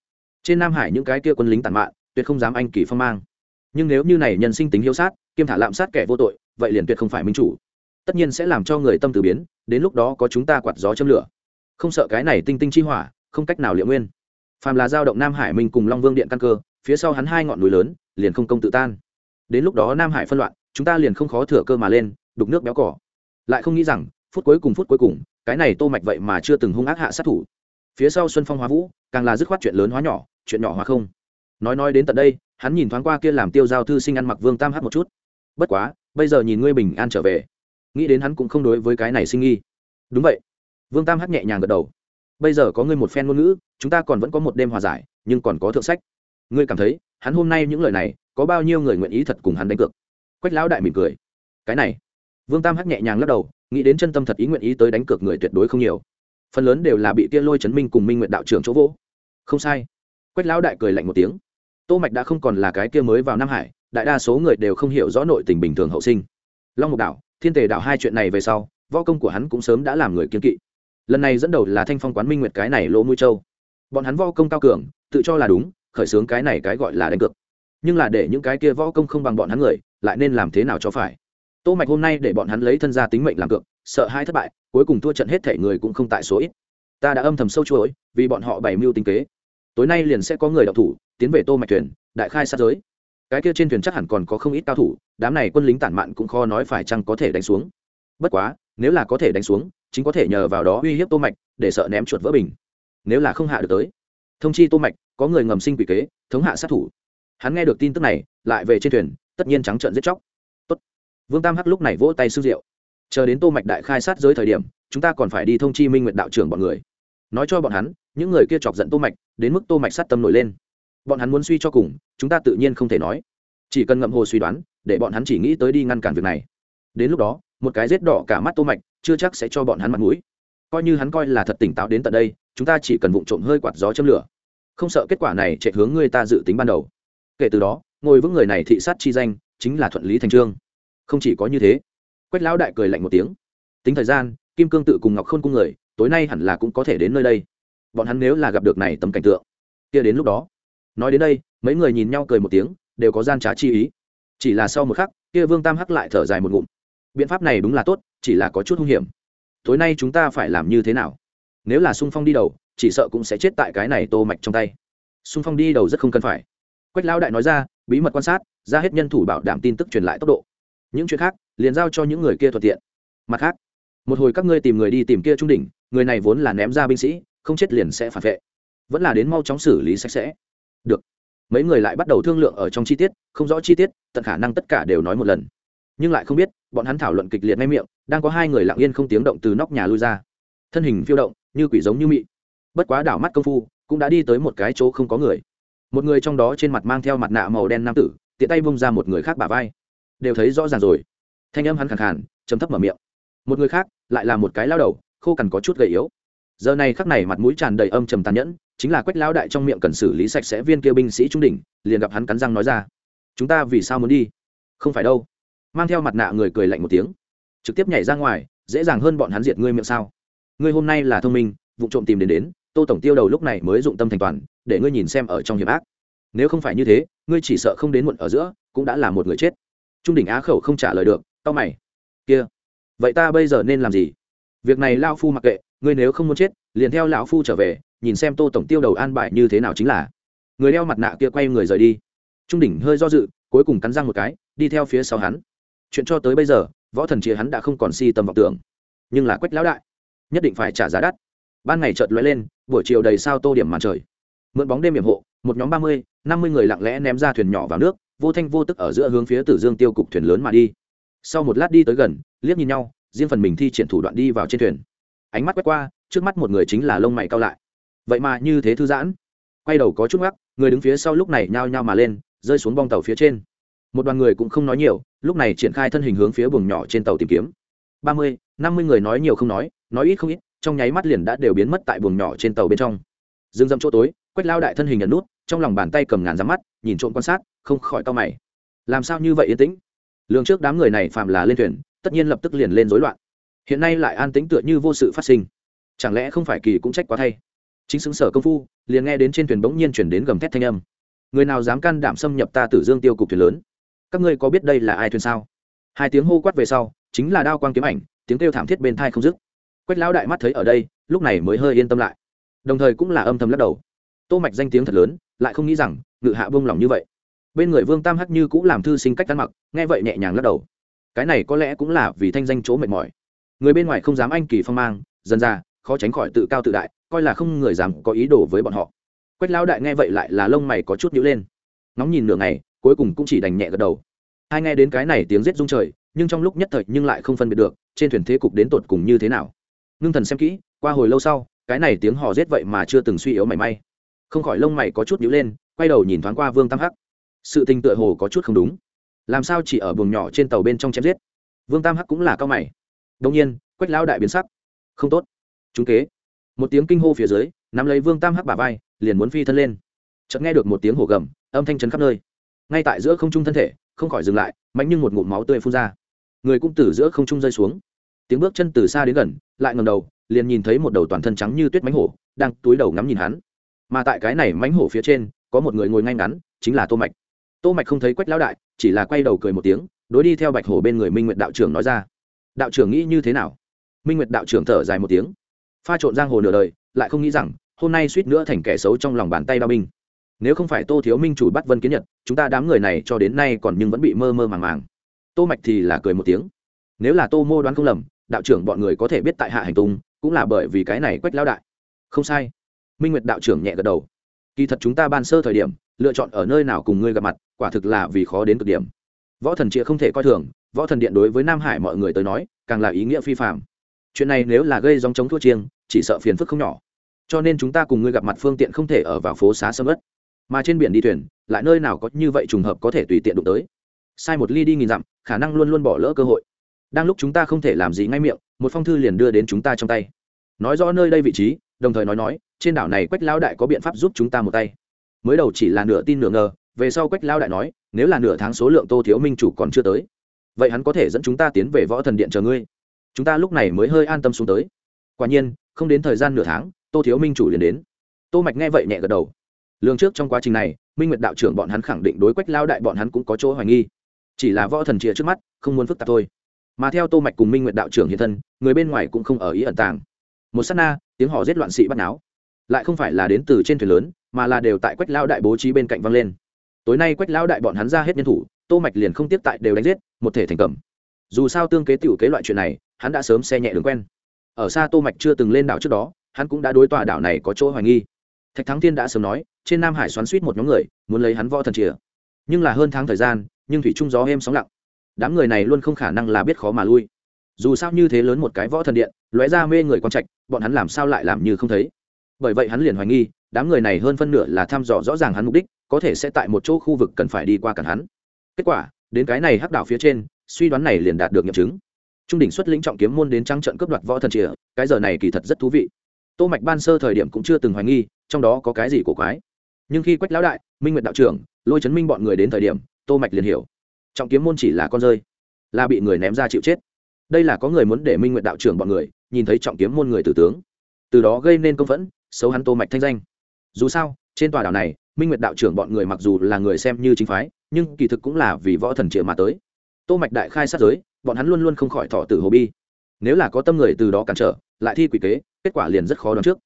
S1: trên nam hải những cái kia quân lính tàn mạn, tuyệt không dám anh kỳ phong mang. Nhưng nếu như này nhân sinh tính hiếu sát, kiêm thả lạm sát kẻ vô tội, vậy liền tuyệt không phải minh chủ. Tất nhiên sẽ làm cho người tâm từ biến, đến lúc đó có chúng ta quạt gió châm lửa. Không sợ cái này tinh tinh chi hỏa, không cách nào liệu nguyên. Phàm là giao động nam hải minh cùng long vương điện căn cơ, phía sau hắn hai ngọn núi lớn, liền không công tự tan. Đến lúc đó nam hải phân loạn, chúng ta liền không khó thừa cơ mà lên, đục nước béo cỏ. Lại không nghĩ rằng, phút cuối cùng phút cuối cùng, cái này tô mạch vậy mà chưa từng hung ác hạ sát thủ. Phía sau xuân phong hóa vũ, càng là dứt khoát chuyện lớn hóa nhỏ chuyện nhỏ hóa không? Nói nói đến tận đây, hắn nhìn thoáng qua kia làm tiêu giao thư sinh ăn mặc vương tam hát một chút. Bất quá, bây giờ nhìn ngươi bình an trở về. Nghĩ đến hắn cũng không đối với cái này sinh nghi. Đúng vậy. Vương tam hát nhẹ nhàng gật đầu. Bây giờ có ngươi một phen ngôn ngữ, chúng ta còn vẫn có một đêm hòa giải, nhưng còn có thượng sách. Ngươi cảm thấy, hắn hôm nay những lời này, có bao nhiêu người nguyện ý thật cùng hắn đánh cược? Quách lão đại mỉm cười. Cái này. Vương tam hắc nhẹ nhàng lắc đầu, nghĩ đến chân tâm thật ý nguyện ý tới đánh cược người tuyệt đối không nhiều. Phần lớn đều là bị tia lôi chấn minh cùng minh nguyện đạo trưởng chỗ vỗ. Không sai quách lão đại cười lạnh một tiếng. Tô mạch đã không còn là cái kia mới vào nam hải, đại đa số người đều không hiểu rõ nội tình bình thường hậu sinh. Long mục đảo thiên tề đảo hai chuyện này về sau, võ công của hắn cũng sớm đã làm người kiên kỵ. Lần này dẫn đầu là thanh phong quán minh nguyệt cái này lỗ mũi châu. Bọn hắn võ công cao cường, tự cho là đúng, khởi xướng cái này cái gọi là đánh cược. Nhưng là để những cái kia võ công không bằng bọn hắn người, lại nên làm thế nào cho phải? Tô mạch hôm nay để bọn hắn lấy thân gia tính mệnh làm cược, sợ hai thất bại, cuối cùng thua trận hết thể người cũng không tại số ít. Ta đã âm thầm sâu chuỗi, vì bọn họ bày mưu tính kế tối nay liền sẽ có người đạo thủ, tiến về tô mạch thuyền, đại khai sát giới. Cái kia trên thuyền chắc hẳn còn có không ít cao thủ, đám này quân lính tản mạn cũng khó nói phải chăng có thể đánh xuống. Bất quá, nếu là có thể đánh xuống, chính có thể nhờ vào đó uy hiếp tô mạch, để sợ ném chuột vỡ bình. Nếu là không hạ được tới, thông chi tô mạch, có người ngầm sinh quỷ kế, thống hạ sát thủ. Hắn nghe được tin tức này, lại về trên thuyền, tất nhiên trắng trợn giết chóc. Tốt. Vương tam hắc lúc này vỗ tay sư diệu. Chờ đến tô mạch đại khai sát giới thời điểm, chúng ta còn phải đi thông chi minh nguyện đạo trưởng bọn người. Nói cho bọn hắn những người kia chọc giận tô mạch, đến mức tô mạch sát tâm nổi lên. Bọn hắn muốn suy cho cùng, chúng ta tự nhiên không thể nói. Chỉ cần ngậm hồ suy đoán, để bọn hắn chỉ nghĩ tới đi ngăn cản việc này. Đến lúc đó, một cái rết đỏ cả mắt tô mạch, chưa chắc sẽ cho bọn hắn mặt mũi. Coi như hắn coi là thật tỉnh táo đến tận đây, chúng ta chỉ cần vụng trộm hơi quạt gió châm lửa. Không sợ kết quả này chạy hướng người ta dự tính ban đầu. Kể từ đó, ngồi vững người này thị sát chi danh, chính là thuận lý thành trương. Không chỉ có như thế, quách lão đại cười lạnh một tiếng. Tính thời gian, kim cương tự cùng ngọc khôn cung người, tối nay hẳn là cũng có thể đến nơi đây bọn hắn nếu là gặp được này tấm cảnh tượng, kia đến lúc đó, nói đến đây, mấy người nhìn nhau cười một tiếng, đều có gian trá chi ý. Chỉ là sau một khắc, kia vương tam hắc lại thở dài một ngụm. Biện pháp này đúng là tốt, chỉ là có chút hung hiểm. Tối nay chúng ta phải làm như thế nào? Nếu là sung phong đi đầu, chỉ sợ cũng sẽ chết tại cái này tô mạch trong tay. Sung phong đi đầu rất không cần phải. Quách lão đại nói ra, bí mật quan sát, ra hết nhân thủ bảo đảm tin tức truyền lại tốc độ. Những chuyện khác, liền giao cho những người kia thuận tiện. Mặt khác, một hồi các ngươi tìm người đi tìm kia trung đỉnh, người này vốn là ném ra binh sĩ không chết liền sẽ phản vệ. Vẫn là đến mau chóng xử lý sạch sẽ. Được. Mấy người lại bắt đầu thương lượng ở trong chi tiết, không rõ chi tiết, tận khả năng tất cả đều nói một lần. Nhưng lại không biết, bọn hắn thảo luận kịch liệt ngay miệng, đang có hai người lặng yên không tiếng động từ nóc nhà lui ra. Thân hình phiêu động, như quỷ giống như mị. Bất quá đảo mắt công phu, cũng đã đi tới một cái chỗ không có người. Một người trong đó trên mặt mang theo mặt nạ màu đen nam tử, tiện tay bông ra một người khác bả vai. Đều thấy rõ ràng rồi. Thanh âm hắn khẳng khàn chấm thấp mở miệng. Một người khác, lại là một cái lao đầu, khô cằn có chút gầy yếu giờ này khắc này mặt mũi tràn đầy âm trầm tàn nhẫn, chính là quách lao đại trong miệng cần xử lý sạch sẽ viên kia binh sĩ trung đỉnh, liền gặp hắn cắn răng nói ra. Chúng ta vì sao muốn đi? Không phải đâu. Mang theo mặt nạ người cười lạnh một tiếng. Trực tiếp nhảy ra ngoài, dễ dàng hơn bọn hắn diệt ngươi miệng sao? Ngươi hôm nay là thông minh, vụ trộm tìm đến đến, tô tổng tiêu đầu lúc này mới dụng tâm thành toàn, để ngươi nhìn xem ở trong hiểm ác. Nếu không phải như thế, ngươi chỉ sợ không đến muộn ở giữa, cũng đã là một người chết. Trung đỉnh á khẩu không trả lời được tao mày. Kia, vậy ta bây giờ nên làm gì? Việc này lao phu mặc kệ ngươi nếu không muốn chết, liền theo lão phu trở về, nhìn xem tô tổng tiêu đầu an bài như thế nào chính là. Người đeo mặt nạ kia quay người rời đi. Trung đỉnh hơi do dự, cuối cùng cắn răng một cái, đi theo phía sau hắn. Chuyện cho tới bây giờ, võ thần chia hắn đã không còn si tầm vọng tưởng. Nhưng là quách lão đại, nhất định phải trả giá đắt. Ban ngày chợt lóe lên, buổi chiều đầy sao tô điểm màn trời. Mượn bóng đêm hiểm hộ, một nhóm ba mươi, năm mươi người lặng lẽ ném ra thuyền nhỏ vào nước, vô thanh vô tức ở giữa hướng phía tử dương tiêu cục thuyền lớn mà đi. Sau một lát đi tới gần, liếc nhìn nhau, riêng phần mình thi triển thủ đoạn đi vào trên thuyền ánh mắt quét qua, trước mắt một người chính là lông mày cao lại. Vậy mà như thế thư giãn. Quay đầu có chút ngắc người đứng phía sau lúc này nhao nhao mà lên, rơi xuống bong tàu phía trên. Một đoàn người cũng không nói nhiều, lúc này triển khai thân hình hướng phía buồng nhỏ trên tàu tìm kiếm. Ba mươi, năm mươi người nói nhiều không nói nói ít không ít, trong nháy mắt liền đã đều biến mất tại buồng nhỏ trên tàu bên trong. Dương dâm chỗ tối quách lao đại thân hình nhận nút, trong lòng bàn tay cầm ngàn giám mắt, nhìn trộm quan sát, không khỏi to mày. Làm sao như vậy yên tĩnh? Lường trước đám người này phạm là lên thuyền, tất nhiên lập tức liền lên rối loạn hiện nay lại an tĩnh tựa như vô sự phát sinh. Chẳng lẽ không phải kỳ cũng trách quá thay? Chính xứng sở công phu, liền nghe đến trên thuyền bỗng nhiên chuyển đến gầm thét thanh âm. Người nào dám can đảm xâm nhập ta tử dương tiêu cục thuyền lớn? Các ngươi có biết đây là ai thuyền sao? Hai tiếng hô quát về sau, chính là đao quang kiếm ảnh, tiếng kêu thảm thiết bên thai không dứt. Quách lão đại mắt thấy ở đây, lúc này mới hơi yên tâm lại. Đồng thời cũng là âm thầm lắc đầu. Tô mạch danh tiếng thật lớn, lại không nghĩ rằng, ngự hạ bông lòng như vậy. Bên người vương tam hắc như cũng làm thư sinh cách ăn mặc, nghe vậy nhẹ nhàng lắc đầu. Cái này có lẽ cũng là vì thanh danh chỗ mệt mỏi người bên ngoài không dám anh kỳ phong mang dần ra, khó tránh khỏi tự cao tự đại, coi là không người dám có ý đồ với bọn họ. Quách lão đại nghe vậy lại là lông mày có chút nhữ lên. Nóng nhìn nửa ngày, cuối cùng cũng chỉ đành nhẹ gật đầu. Hai nghe đến cái này tiếng rết rung trời, nhưng trong lúc nhất thời nhưng lại không phân biệt được, trên thuyền thế cục đến tột cùng như thế nào. Ngưng thần xem kỹ, qua hồi lâu sau, cái này tiếng hò rết vậy mà chưa từng suy yếu mảy may. Không khỏi lông mày có chút nhữ lên, quay đầu nhìn thoáng qua vương tam hắc. Sự tình tựa hồ có chút không đúng. Làm sao chỉ ở buồng nhỏ trên tàu bên trong chém giết? Vương tam hắc cũng là cao mày đông nhiên, quách lão đại biến sắc. Không tốt. Chúng kế. Một tiếng kinh hô phía dưới, nắm lấy vương tam hắc bả vai, liền muốn phi thân lên. Chợt nghe được một tiếng hổ gầm, âm thanh chấn khắp nơi. Ngay tại giữa không trung thân thể, không khỏi dừng lại, mạnh nhưng một ngụm máu tươi phun ra. Người cũng từ giữa không trung rơi xuống. Tiếng bước chân từ xa đến gần, lại ngầm đầu, liền nhìn thấy một đầu toàn thân trắng như tuyết mánh hổ, đang túi đầu ngắm nhìn hắn. Mà tại cái này mánh hổ phía trên, có một người ngồi ngay ngắn, chính là tô mạch. Tô mạch không thấy quách lão đại, chỉ là quay đầu cười một tiếng, đối đi theo bạch hổ bên người minh nguyệt đạo trưởng nói ra đạo trưởng nghĩ như thế nào? Minh nguyệt đạo trưởng thở dài một tiếng. Pha trộn giang hồ nửa đời, lại không nghĩ rằng, hôm nay suýt nữa thành kẻ xấu trong lòng bàn tay Ba binh. Nếu không phải tô thiếu minh chủ bắt vân kiến nhật, chúng ta đám người này cho đến nay còn nhưng vẫn bị mơ mơ màng màng. Tô mạch thì là cười một tiếng. Nếu là tô mô đoán không lầm, đạo trưởng bọn người có thể biết tại hạ hành tung, cũng là bởi vì cái này quách lao đại. Không sai. Minh nguyệt đạo trưởng nhẹ gật đầu. Kỳ thật chúng ta ban sơ thời điểm, lựa chọn ở nơi nào cùng ngươi gặp mặt, quả thực là vì khó đến cực điểm. Võ thần chia không thể coi thường võ thần điện đối với nam hải mọi người tới nói, càng là ý nghĩa phi phạm chuyện này nếu là gây dòng chống thua chiêng, chỉ sợ phiền phức không nhỏ. Cho nên chúng ta cùng ngươi gặp mặt phương tiện không thể ở vào phố xá sâm ất mà trên biển đi thuyền, lại nơi nào có như vậy trùng hợp có thể tùy tiện đụng tới. Sai một ly đi nghìn dặm, khả năng luôn luôn bỏ lỡ cơ hội. Đang lúc chúng ta không thể làm gì ngay miệng, một phong thư liền đưa đến chúng ta trong tay. Nói rõ nơi đây vị trí, đồng thời nói nói, trên đảo này quách lão đại có biện pháp giúp chúng ta một tay. Mới đầu chỉ là nửa tin nửa ngờ, về sau quách lão đại nói, nếu là nửa tháng số lượng tô thiếu minh chủ còn chưa tới vậy hắn có thể dẫn chúng ta tiến về võ thần điện chờ ngươi. Chúng ta lúc này mới hơi an tâm xuống tới. Quả nhiên, không đến thời gian nửa tháng, tô thiếu minh chủ liền đến. Tô mạch nghe vậy nhẹ gật đầu. Lương trước trong quá trình này, minh nguyệt đạo trưởng bọn hắn khẳng định đối quách lao đại bọn hắn cũng có chỗ hoài nghi. Chỉ là võ thần chia trước mắt, không muốn phức tạp thôi. Mà theo tô mạch cùng minh nguyệt đạo trưởng hiện thân, người bên ngoài cũng không ở ý ẩn tàng. Một sát na, tiếng họ giết loạn sĩ bắt náo. Lại không phải là đến từ trên thuyền lớn, mà là đều tại quách lao đại bố trí bên cạnh vang lên. Tối nay quách lao đại bọn hắn ra hết nhân thủ tô mạch liền không tiếp tại đều đánh giết, một thể thành cẩm. dù sao tương kế tiểu kế loại chuyện này, hắn đã sớm xe nhẹ đường quen. Ở xa tô mạch chưa từng lên đảo trước đó, hắn cũng đã đối tòa đảo này có chỗ hoài nghi. Thạch thắng thiên đã sớm nói, trên nam hải xoắn suýt một nhóm người, muốn lấy hắn võ thần chìa. Nhưng là hơn tháng thời gian, nhưng thủy trung gió êm sóng lặng. Đám người này luôn không khả năng là biết khó mà lui. Dù sao như thế lớn một cái võ thần điện, lóe ra mê người quan trạch, bọn hắn làm sao lại làm như không thấy? Bởi vậy hắn liền hoài nghi, đám người này hơn phân nửa là thăm dò rõ ràng hắn mục đích, có thể sẽ tại một chỗ khu vực cần phải đi qua cản hắn kết quả, đến cái này hắc đảo phía trên, suy đoán này liền đạt được nghiệm chứng. Trung đỉnh xuất lĩnh trọng kiếm môn đến trăng trận cướp đoạt võ thần chìa, cái giờ này kỳ thật rất thú vị. Tô mạch ban sơ thời điểm cũng chưa từng hoài nghi, trong đó có cái gì cổ quái. Nhưng khi quách lão đại, minh nguyệt đạo trưởng, lôi chấn minh bọn người đến thời điểm, tô mạch liền hiểu. Trọng kiếm môn chỉ là con rơi, là bị người ném ra chịu chết. Đây là có người muốn để minh nguyệt đạo trưởng bọn người, nhìn thấy trọng kiếm môn người tử tướng. Từ đó gây nên công phẫn, xấu hắn tô mạch thanh danh. Dù sao, trên tòa đảo này minh nguyệt đạo trưởng bọn người mặc dù là người xem như chính phái, nhưng kỳ thực cũng là vì võ thần triệu mà tới. Tô mạch đại khai sát giới, bọn hắn luôn luôn không khỏi thọ tử hồ bi. Nếu là có tâm người từ đó cản trở, lại thi quỷ kế, kết quả liền rất khó đoán trước.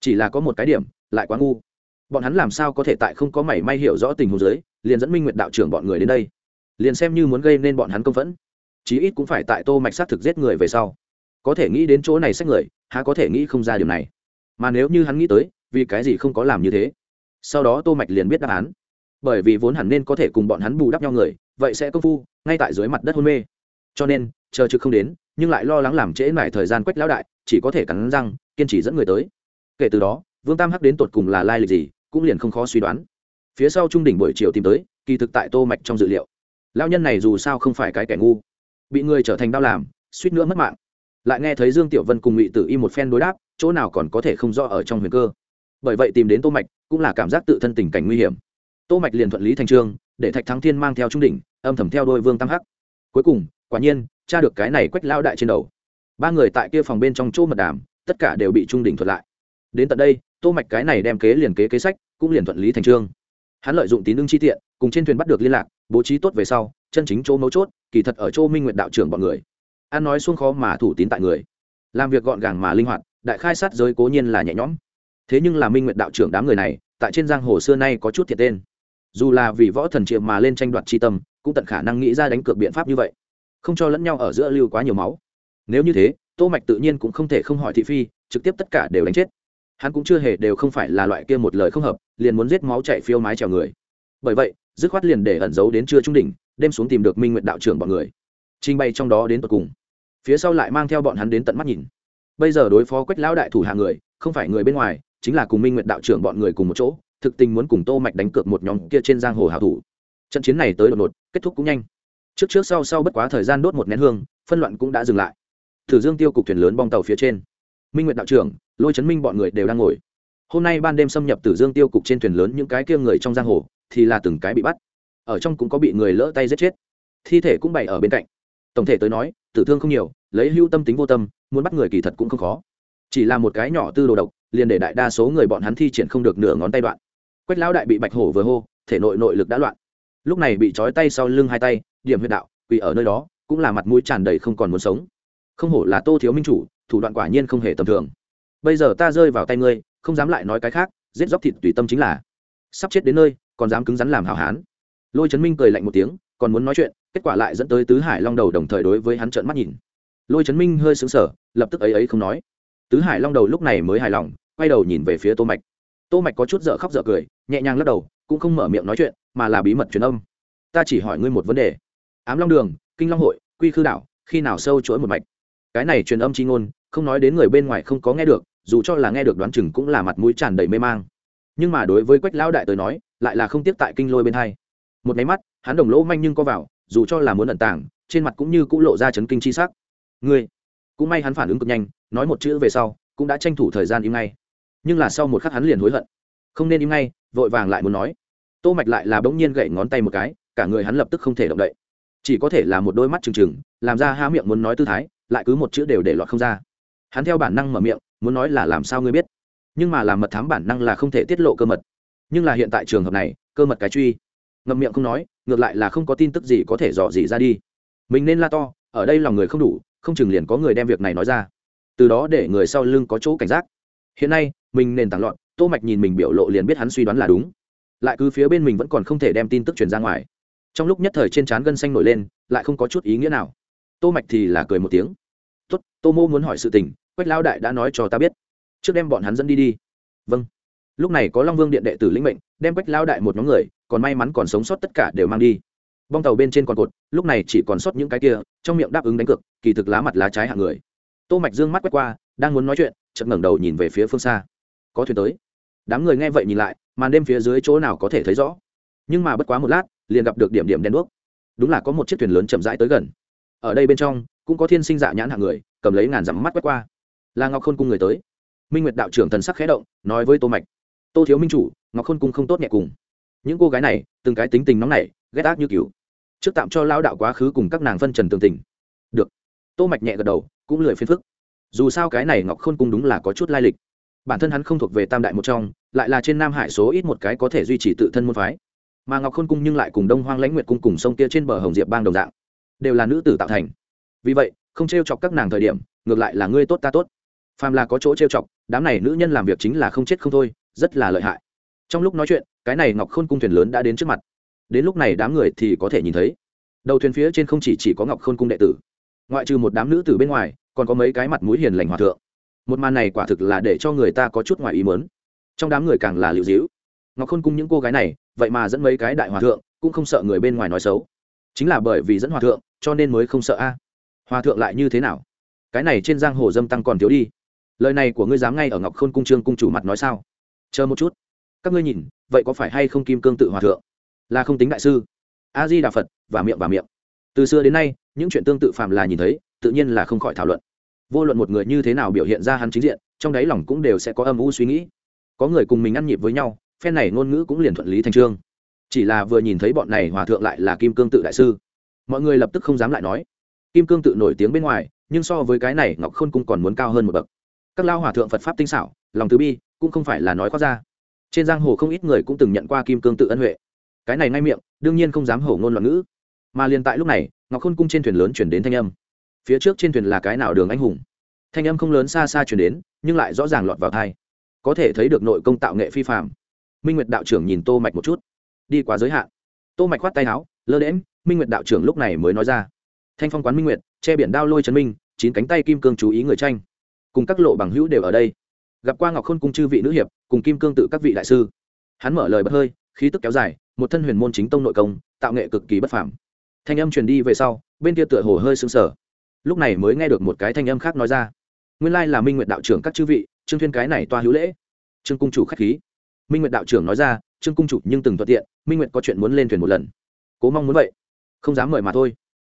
S1: Chỉ là có một cái điểm, lại quá ngu. Bọn hắn làm sao có thể tại không có mảy may hiểu rõ tình huống giới liền dẫn minh nguyệt đạo trưởng bọn người đến đây? Liền xem như muốn gây nên bọn hắn công phẫn, chí ít cũng phải tại tô mạch sát thực giết người về sau. Có thể nghĩ đến chỗ này xét người, há có thể nghĩ không ra điều này. Mà nếu như hắn nghĩ tới, vì cái gì không có làm như thế? Sau đó tô mạch liền biết đáp án. Bởi vì vốn hẳn nên có thể cùng bọn hắn bù đắp nhau người, vậy sẽ công phu, ngay tại dưới mặt đất hôn mê. Cho nên, chờ trực không đến, nhưng lại lo lắng làm trễ mải thời gian quách lão đại, chỉ có thể cắn răng, kiên trì dẫn người tới. Kể từ đó, vương tam hắc đến tột cùng là lai lịch gì, cũng liền không khó suy đoán. Phía sau trung đỉnh buổi chiều tìm tới, kỳ thực tại tô mạch trong dự liệu, lão nhân này dù sao không phải cái kẻ ngu. Bị người trở thành đau làm, suýt nữa mất mạng. Lại nghe thấy dương tiểu vân cùng ngụy tử y một phen đối đáp, chỗ nào còn có thể không rõ ở trong huyền cơ bởi vậy tìm đến tô mạch cũng là cảm giác tự thân tình cảnh nguy hiểm. Tô mạch liền thuận lý thành trương, để thạch thắng thiên mang theo trung đỉnh, âm thầm theo đôi vương tam hắc. Cuối cùng, quả nhiên, tra được cái này quách lao đại trên đầu. Ba người tại kia phòng bên trong chỗ mật đàm, tất cả đều bị trung đỉnh thuật lại. Đến tận đây, tô mạch cái này đem kế liền kế kế sách, cũng liền thuận lý thành trương. Hắn lợi dụng tín ưng chi tiện, cùng trên thuyền bắt được liên lạc, bố trí tốt về sau, chân chính chỗ mấu chốt, kỳ thật ở chỗ minh nguyện đạo trưởng bọn người. An nói xuống khó mà thủ tín tại người. Làm việc gọn gàng mà linh hoạt, đại khai sát giới cố nhiên là nhẹ nhõm thế nhưng là minh nguyện đạo trưởng đám người này, tại trên giang hồ xưa nay có chút thiệt tên. Dù là vì võ thần triệu mà lên tranh đoạt tri tâm, cũng tận khả năng nghĩ ra đánh cược biện pháp như vậy. Không cho lẫn nhau ở giữa lưu quá nhiều máu. Nếu như thế, tô mạch tự nhiên cũng không thể không hỏi thị phi, trực tiếp tất cả đều đánh chết. Hắn cũng chưa hề đều không phải là loại kia một lời không hợp, liền muốn giết máu chạy phiêu mái trèo người. Bởi vậy, dứt khoát liền để ẩn giấu đến trưa trung đỉnh, đêm xuống tìm được minh nguyện đạo trưởng bọn người. Trình bày trong đó đến tận cùng. Phía sau lại mang theo bọn hắn đến tận mắt nhìn. Bây giờ đối phó quách lão đại thủ hạ người, không phải người bên ngoài chính là cùng minh nguyện đạo trưởng bọn người cùng một chỗ, thực tình muốn cùng tô mạch đánh cược một nhóm kia trên giang hồ hảo thủ. Trận chiến này tới đột ngột, kết thúc cũng nhanh. Trước trước sau sau bất quá thời gian đốt một nén hương, phân loạn cũng đã dừng lại. Thử dương tiêu cục thuyền lớn bong tàu phía trên. Minh nguyện đạo trưởng, lôi chấn minh bọn người đều đang ngồi. Hôm nay ban đêm xâm nhập tử dương tiêu cục trên thuyền lớn những cái kia người trong giang hồ, thì là từng cái bị bắt. Ở trong cũng có bị người lỡ tay giết chết. Thi thể cũng bày ở bên cạnh. Tổng thể tới nói, tử thương không nhiều, lấy hưu tâm tính vô tâm, muốn bắt người kỳ thật cũng không khó chỉ là một cái nhỏ tư đồ độc, liền để đại đa số người bọn hắn thi triển không được nửa ngón tay đoạn. Quách lão đại bị bạch hổ vừa hô, thể nội nội lực đã loạn. Lúc này bị trói tay sau lưng hai tay, điểm huyệt đạo, quỳ ở nơi đó, cũng là mặt mũi tràn đầy không còn muốn sống. Không hổ là tô thiếu minh chủ, thủ đoạn quả nhiên không hề tầm thường. Bây giờ ta rơi vào tay ngươi, không dám lại nói cái khác, giết dóc thịt tùy tâm chính là. Sắp chết đến nơi, còn dám cứng rắn làm hào hán. Lôi trấn minh cười lạnh một tiếng, còn muốn nói chuyện, kết quả lại dẫn tới tứ hải long đầu đồng thời đối với hắn trợn mắt nhìn. Lôi trấn minh hơi xứng sở lập tức ấy ấy không nói tứ hải long đầu lúc này mới hài lòng, quay đầu nhìn về phía tô mạch. Tô mạch có chút dở khóc dở cười, nhẹ nhàng lắc đầu, cũng không mở miệng nói chuyện, mà là bí mật truyền âm. Ta chỉ hỏi ngươi một vấn đề. Ám long đường, kinh long hội, quy khư đảo, khi nào sâu chuỗi một mạch? Cái này truyền âm chi ngôn, không nói đến người bên ngoài không có nghe được, dù cho là nghe được đoán chừng cũng là mặt mũi tràn đầy mê mang. Nhưng mà đối với quách lão đại tới nói, lại là không tiếp tại kinh lôi bên hai. Một máy mắt, hắn đồng lỗ manh nhưng có vào, dù cho là muốn ẩn tàng, trên mặt cũng như cũng lộ ra chấn kinh chi sắc. Ngươi cũng may hắn phản ứng cực nhanh, nói một chữ về sau, cũng đã tranh thủ thời gian im ngay. Nhưng là sau một khắc hắn liền hối hận. Không nên im ngay, vội vàng lại muốn nói. Tô mạch lại là bỗng nhiên gậy ngón tay một cái, cả người hắn lập tức không thể động đậy. Chỉ có thể là một đôi mắt trừng trừng, làm ra há miệng muốn nói tư thái, lại cứ một chữ đều để lọt không ra. Hắn theo bản năng mở miệng, muốn nói là làm sao ngươi biết? Nhưng mà làm mật thám bản năng là không thể tiết lộ cơ mật. Nhưng là hiện tại trường hợp này, cơ mật cái truy. Ngậm miệng không nói, ngược lại là không có tin tức gì có thể dò gì ra đi. Mình nên la to, ở đây lòng người không đủ không chừng liền có người đem việc này nói ra. Từ đó để người sau lưng có chỗ cảnh giác. Hiện nay, mình nên tảng loạn, tô mạch nhìn mình biểu lộ liền biết hắn suy đoán là đúng. Lại cứ phía bên mình vẫn còn không thể đem tin tức truyền ra ngoài. Trong lúc nhất thời trên trán gân xanh nổi lên, lại không có chút ý nghĩa nào. Tô mạch thì là cười một tiếng. Tốt, tô mô muốn hỏi sự tình, quách lao đại đã nói cho ta biết. Trước đem bọn hắn dẫn đi đi. Vâng. Lúc này có long vương điện đệ tử lĩnh mệnh, đem quách lao đại một nhóm người, còn may mắn còn sống sót tất cả đều mang đi bong tàu bên trên còn cột, lúc này chỉ còn sót những cái kia, trong miệng đáp ứng đánh cược, kỳ thực lá mặt lá trái hạng người. Tô mạch dương mắt quét qua, đang muốn nói chuyện, chợt ngẩng đầu nhìn về phía phương xa. Có thuyền tới. Đám người nghe vậy nhìn lại, màn đêm phía dưới chỗ nào có thể thấy rõ. Nhưng mà bất quá một lát, liền gặp được điểm điểm đen đuốc. Đúng là có một chiếc thuyền lớn chậm rãi tới gần. Ở đây bên trong, cũng có thiên sinh dạ nhãn hạng người, cầm lấy ngàn dặm mắt quét qua. Là ngọc khôn cung người tới. Minh nguyệt đạo trưởng thần sắc khẽ động, nói với tô mạch. Tô thiếu minh chủ, ngọc khôn cung không tốt nhẹ cùng. Những cô gái này, từng cái tính tình nóng nảy ghét ác như cứu trước tạm cho lao đạo quá khứ cùng các nàng phân trần tường tình. Được. Tô mạch nhẹ gật đầu, cũng lười phiền phức. Dù sao cái này ngọc khôn cung đúng là có chút lai lịch. Bản thân hắn không thuộc về tam đại một trong, lại là trên nam hải số ít một cái có thể duy trì tự thân môn phái. Mà ngọc khôn cung nhưng lại cùng đông hoang lãnh nguyệt cung cùng sông kia trên bờ hồng diệp bang đồng dạng. Đều là nữ tử tạo thành. Vì vậy, không t chọc các nàng thời điểm, ngược lại là ngươi tốt ta tốt. Phàm là có chỗ t chọc, đám này nữ nhân làm việc chính là không chết không thôi, rất là lợi hại. Trong lúc nói chuyện, cái này ngọc khôn cung thuyền lớn đã đến trước mặt đến lúc này đám người thì có thể nhìn thấy. Đầu thuyền phía trên không chỉ, chỉ có ngọc khôn cung đệ tử ngoại trừ một đám nữ tử bên ngoài còn có mấy cái mặt mũi hiền lành hòa thượng. Một màn này quả thực là để cho người ta có chút ngoài ý mớn trong đám người càng là liệu dĩu ngọc khôn cung những cô gái này vậy mà dẫn mấy cái đại hòa thượng cũng không sợ người bên ngoài nói xấu. Chính là bởi vì dẫn hòa thượng cho nên mới không sợ a. Hòa thượng lại như thế nào? Cái này trên giang hồ dâm tăng còn thiếu đi. Lời này của ngươi dám ngay ở ngọc khôn cung trương cung chủ mặt nói sao? Chờ một chút. Các ngươi nhìn vậy có phải hay không kim cương tự hòa thượng? Là không tính đại sư. A di đà phật, và miệng và miệng. Từ xưa đến nay, những chuyện tương tự phạm là nhìn thấy, tự nhiên là không khỏi thảo luận. Vô luận một người như thế nào biểu hiện ra hắn chính diện, trong đáy lòng cũng đều sẽ có âm u suy nghĩ. Có người cùng mình ăn nhịp với nhau, phen này ngôn ngữ cũng liền thuận lý thành trương. Chỉ là vừa nhìn thấy bọn này hòa thượng lại là kim cương tự đại sư. Mọi người lập tức không dám lại nói. Kim cương tự nổi tiếng bên ngoài, nhưng so với cái này ngọc khôn cung còn muốn cao hơn một bậc. Các lao hòa thượng phật pháp tinh xảo, lòng từ bi, cũng không phải là nói khoác ra. Trên giang hồ không ít người cũng từng nhận qua kim cương tự ân huệ cái này ngay miệng, đương nhiên không dám hổ ngôn loạn ngữ. Mà liền tại lúc này, ngọc khôn cung trên thuyền lớn chuyển đến thanh âm. Phía trước trên thuyền là cái nào đường anh hùng? Thanh âm không lớn xa xa chuyển đến, nhưng lại rõ ràng lọt vào thai có thể thấy được nội công tạo nghệ phi phạm minh nguyệt đạo trưởng nhìn tô mạch một chút. Đi quá giới hạn. Tô mạch khoát tay áo, lơ đễm minh nguyệt đạo trưởng lúc này mới nói ra. Thanh phong quán minh nguyệt, che biển đao lôi chấn minh, chín cánh tay kim cương chú ý người tranh. Cùng các lộ bằng hữu đều ở đây. Gặp qua ngọc khôn cung chư vị nữ hiệp, cùng kim cương tự các vị đại sư. Hắn mở lời bất hơi, khí tức kéo dài một thân huyền môn chính tông nội công, tạo nghệ cực kỳ bất phàm. Thanh âm truyền đi về sau, bên kia tựa hồ hơi sưng sờ. Lúc này mới nghe được một cái thanh âm khác nói ra. Nguyên lai là minh nguyện đạo trưởng các chư vị, trương thiên cái này toa hữu lễ. Trương cung chủ khách khí. Minh nguyện đạo trưởng nói ra, trương cung chủ nhưng từng thuận tiện, minh nguyện có chuyện muốn lên thuyền một lần. Cố mong muốn vậy. Không dám mời mà thôi.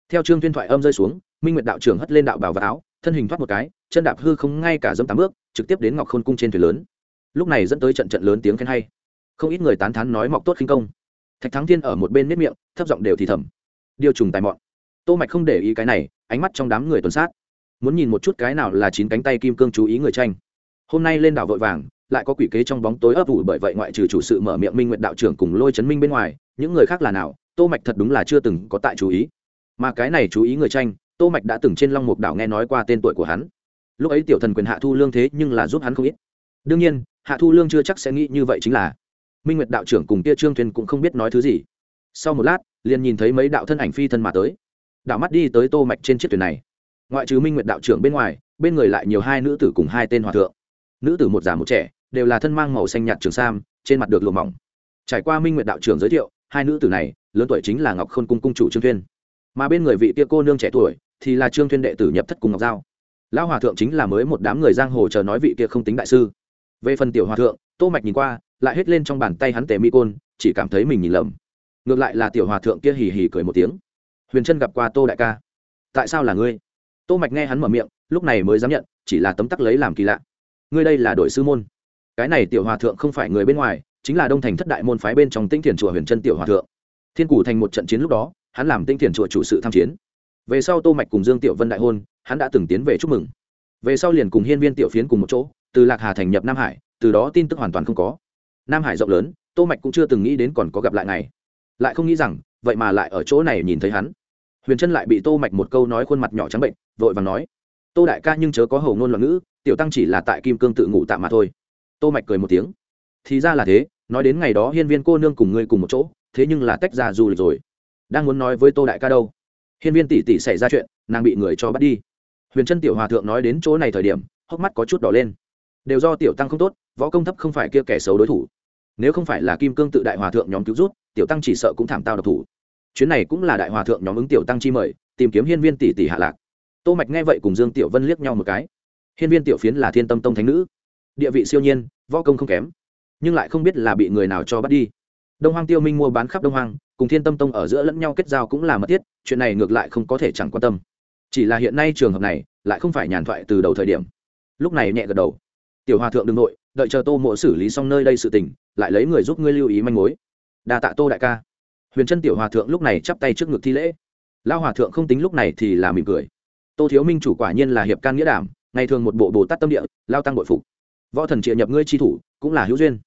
S1: Theo trương thiên thoại âm rơi xuống, minh nguyện đạo trưởng hất lên đạo bảo và áo, thân hình thoát một cái, chân đạp hư không ngay cả dâm tám bước, trực tiếp đến ngọc khôn cung trên thuyền lớn. Lúc này dẫn tới trận trận lớn tiếng khen hay. Không ít người tán thán nói mọc tốt khinh công thạch thắng thiên ở một bên nếp miệng, thấp giọng đều thì thầm. Điều trùng tài mọn. Tô mạch không để ý cái này, ánh mắt trong đám người tuần sát. Muốn nhìn một chút cái nào là chín cánh tay kim cương chú ý người tranh. Hôm nay lên đảo vội vàng, lại có quỷ kế trong bóng tối ấp ủ bởi vậy ngoại trừ chủ sự mở miệng minh nguyện đạo trưởng cùng lôi chấn minh bên ngoài, những người khác là nào, tô mạch thật đúng là chưa từng có tại chú ý. Mà cái này chú ý người tranh, tô mạch đã từng trên long mục đảo nghe nói qua tên tuổi của hắn. Lúc ấy tiểu thần quyền hạ thu lương thế nhưng là giúp hắn không ít. Đương nhiên, hạ thu lương chưa chắc sẽ nghĩ như vậy chính là minh nguyệt đạo trưởng cùng kia trương thuyền cũng không biết nói thứ gì. Sau một lát, liền nhìn thấy mấy đạo thân ảnh phi thân mà tới. Đạo mắt đi tới tô mạch trên chiếc thuyền này. Ngoại trừ minh nguyệt đạo trưởng bên ngoài, bên người lại nhiều hai nữ tử cùng hai tên hòa thượng. Nữ tử một già một trẻ, đều là thân mang màu xanh nhạt trường sam, trên mặt được lụa mỏng. Trải qua minh nguyệt đạo trưởng giới thiệu, hai nữ tử này, lớn tuổi chính là ngọc khôn cung cung chủ trương thuyên. Mà bên người vị tia cô nương trẻ tuổi, thì là trương thuyên đệ tử nhập thất cùng ngọc giao. Lão hòa thượng chính là mới một đám người giang hồ chờ nói vị kia không tính đại sư. Về phần tiểu hòa thượng, tô mạch nhìn qua lại hết lên trong bàn tay hắn tề mi côn, chỉ cảm thấy mình nhìn lầm. Ngược lại là tiểu hòa thượng kia hì hì cười một tiếng. Huyền chân gặp qua tô đại ca. Tại sao là ngươi? Tô mạch nghe hắn mở miệng, lúc này mới dám nhận, chỉ là tấm tắc lấy làm kỳ lạ. Ngươi đây là đội sư môn. Cái này tiểu hòa thượng không phải người bên ngoài, chính là đông thành thất đại môn phái bên trong tinh thiền chùa huyền chân tiểu hòa thượng. Thiên cử thành một trận chiến lúc đó, hắn làm tinh thiền chùa chủ sự tham chiến. Về sau tô mạch cùng dương tiểu vân đại hôn, hắn đã từng tiến về chúc mừng. Về sau liền cùng hiên viên tiểu phiến cùng một chỗ, từ lạc hà thành nhập nam hải, từ đó tin tức hoàn toàn không có nam hải rộng lớn, tô mạch cũng chưa từng nghĩ đến còn có gặp lại ngày lại không nghĩ rằng, vậy mà lại ở chỗ này nhìn thấy hắn. Huyền chân lại bị tô mạch một câu nói khuôn mặt nhỏ trắng bệnh, vội vàng nói, tô đại ca nhưng chớ có hầu ngôn loạn ngữ, tiểu tăng chỉ là tại kim cương tự ngủ tạm mà thôi. Tô mạch cười một tiếng, thì ra là thế, nói đến ngày đó hiên viên cô nương cùng ngươi cùng một chỗ, thế nhưng là tách ra du lịch rồi. Đang muốn nói với tô đại ca đâu? Hiên viên tỷ tỷ xảy ra chuyện, nàng bị người cho bắt đi. Huyền trân tiểu hòa thượng nói đến chỗ này thời điểm, hốc mắt có chút đỏ lên đều do tiểu tăng không tốt, võ công thấp không phải kia kẻ xấu đối thủ. Nếu không phải là kim cương tự đại hòa thượng nhóm cứu rút, tiểu tăng chỉ sợ cũng thảm tao độc thủ. Chuyến này cũng là đại hòa thượng nhóm ứng tiểu tăng chi mời, tìm kiếm hiên viên tỷ tỷ hạ lạc. Tô mạch nghe vậy cùng dương tiểu vân liếc nhau một cái. Hiên viên tiểu phiến là thiên tâm tông thánh nữ. Địa vị siêu nhiên, võ công không kém, nhưng lại không biết là bị người nào cho bắt đi. Đông hoang tiêu minh mua bán khắp đông hoang, cùng thiên tâm tông ở giữa lẫn nhau kết giao cũng là mật thiết, chuyện này ngược lại không có thể chẳng quan tâm. Chỉ là hiện nay trường hợp này, lại không phải nhàn thoại từ đầu thời điểm. Lúc này nhẹ gật đầu tiểu hòa thượng đ ừ n g nội, đợi chờ tô mộ xử lý xong nơi đây sự tình, lại lấy người giúp ngươi lưu ý manh mối. Đa tạ tô đại ca. Huyền Trân tiểu hòa thượng lúc này chắp tay trước ngực thi lễ. Lao hòa thượng không tính lúc này thì là mỉm cười. Tô thiếu minh chủ quả nhiên là hiệp can nghĩa đảm, ngày thường một bộ bồ tát tâm địa, lao tăng bội phục. Võ thần triệt nhập ngươi tri thủ, cũng là hữu duyên.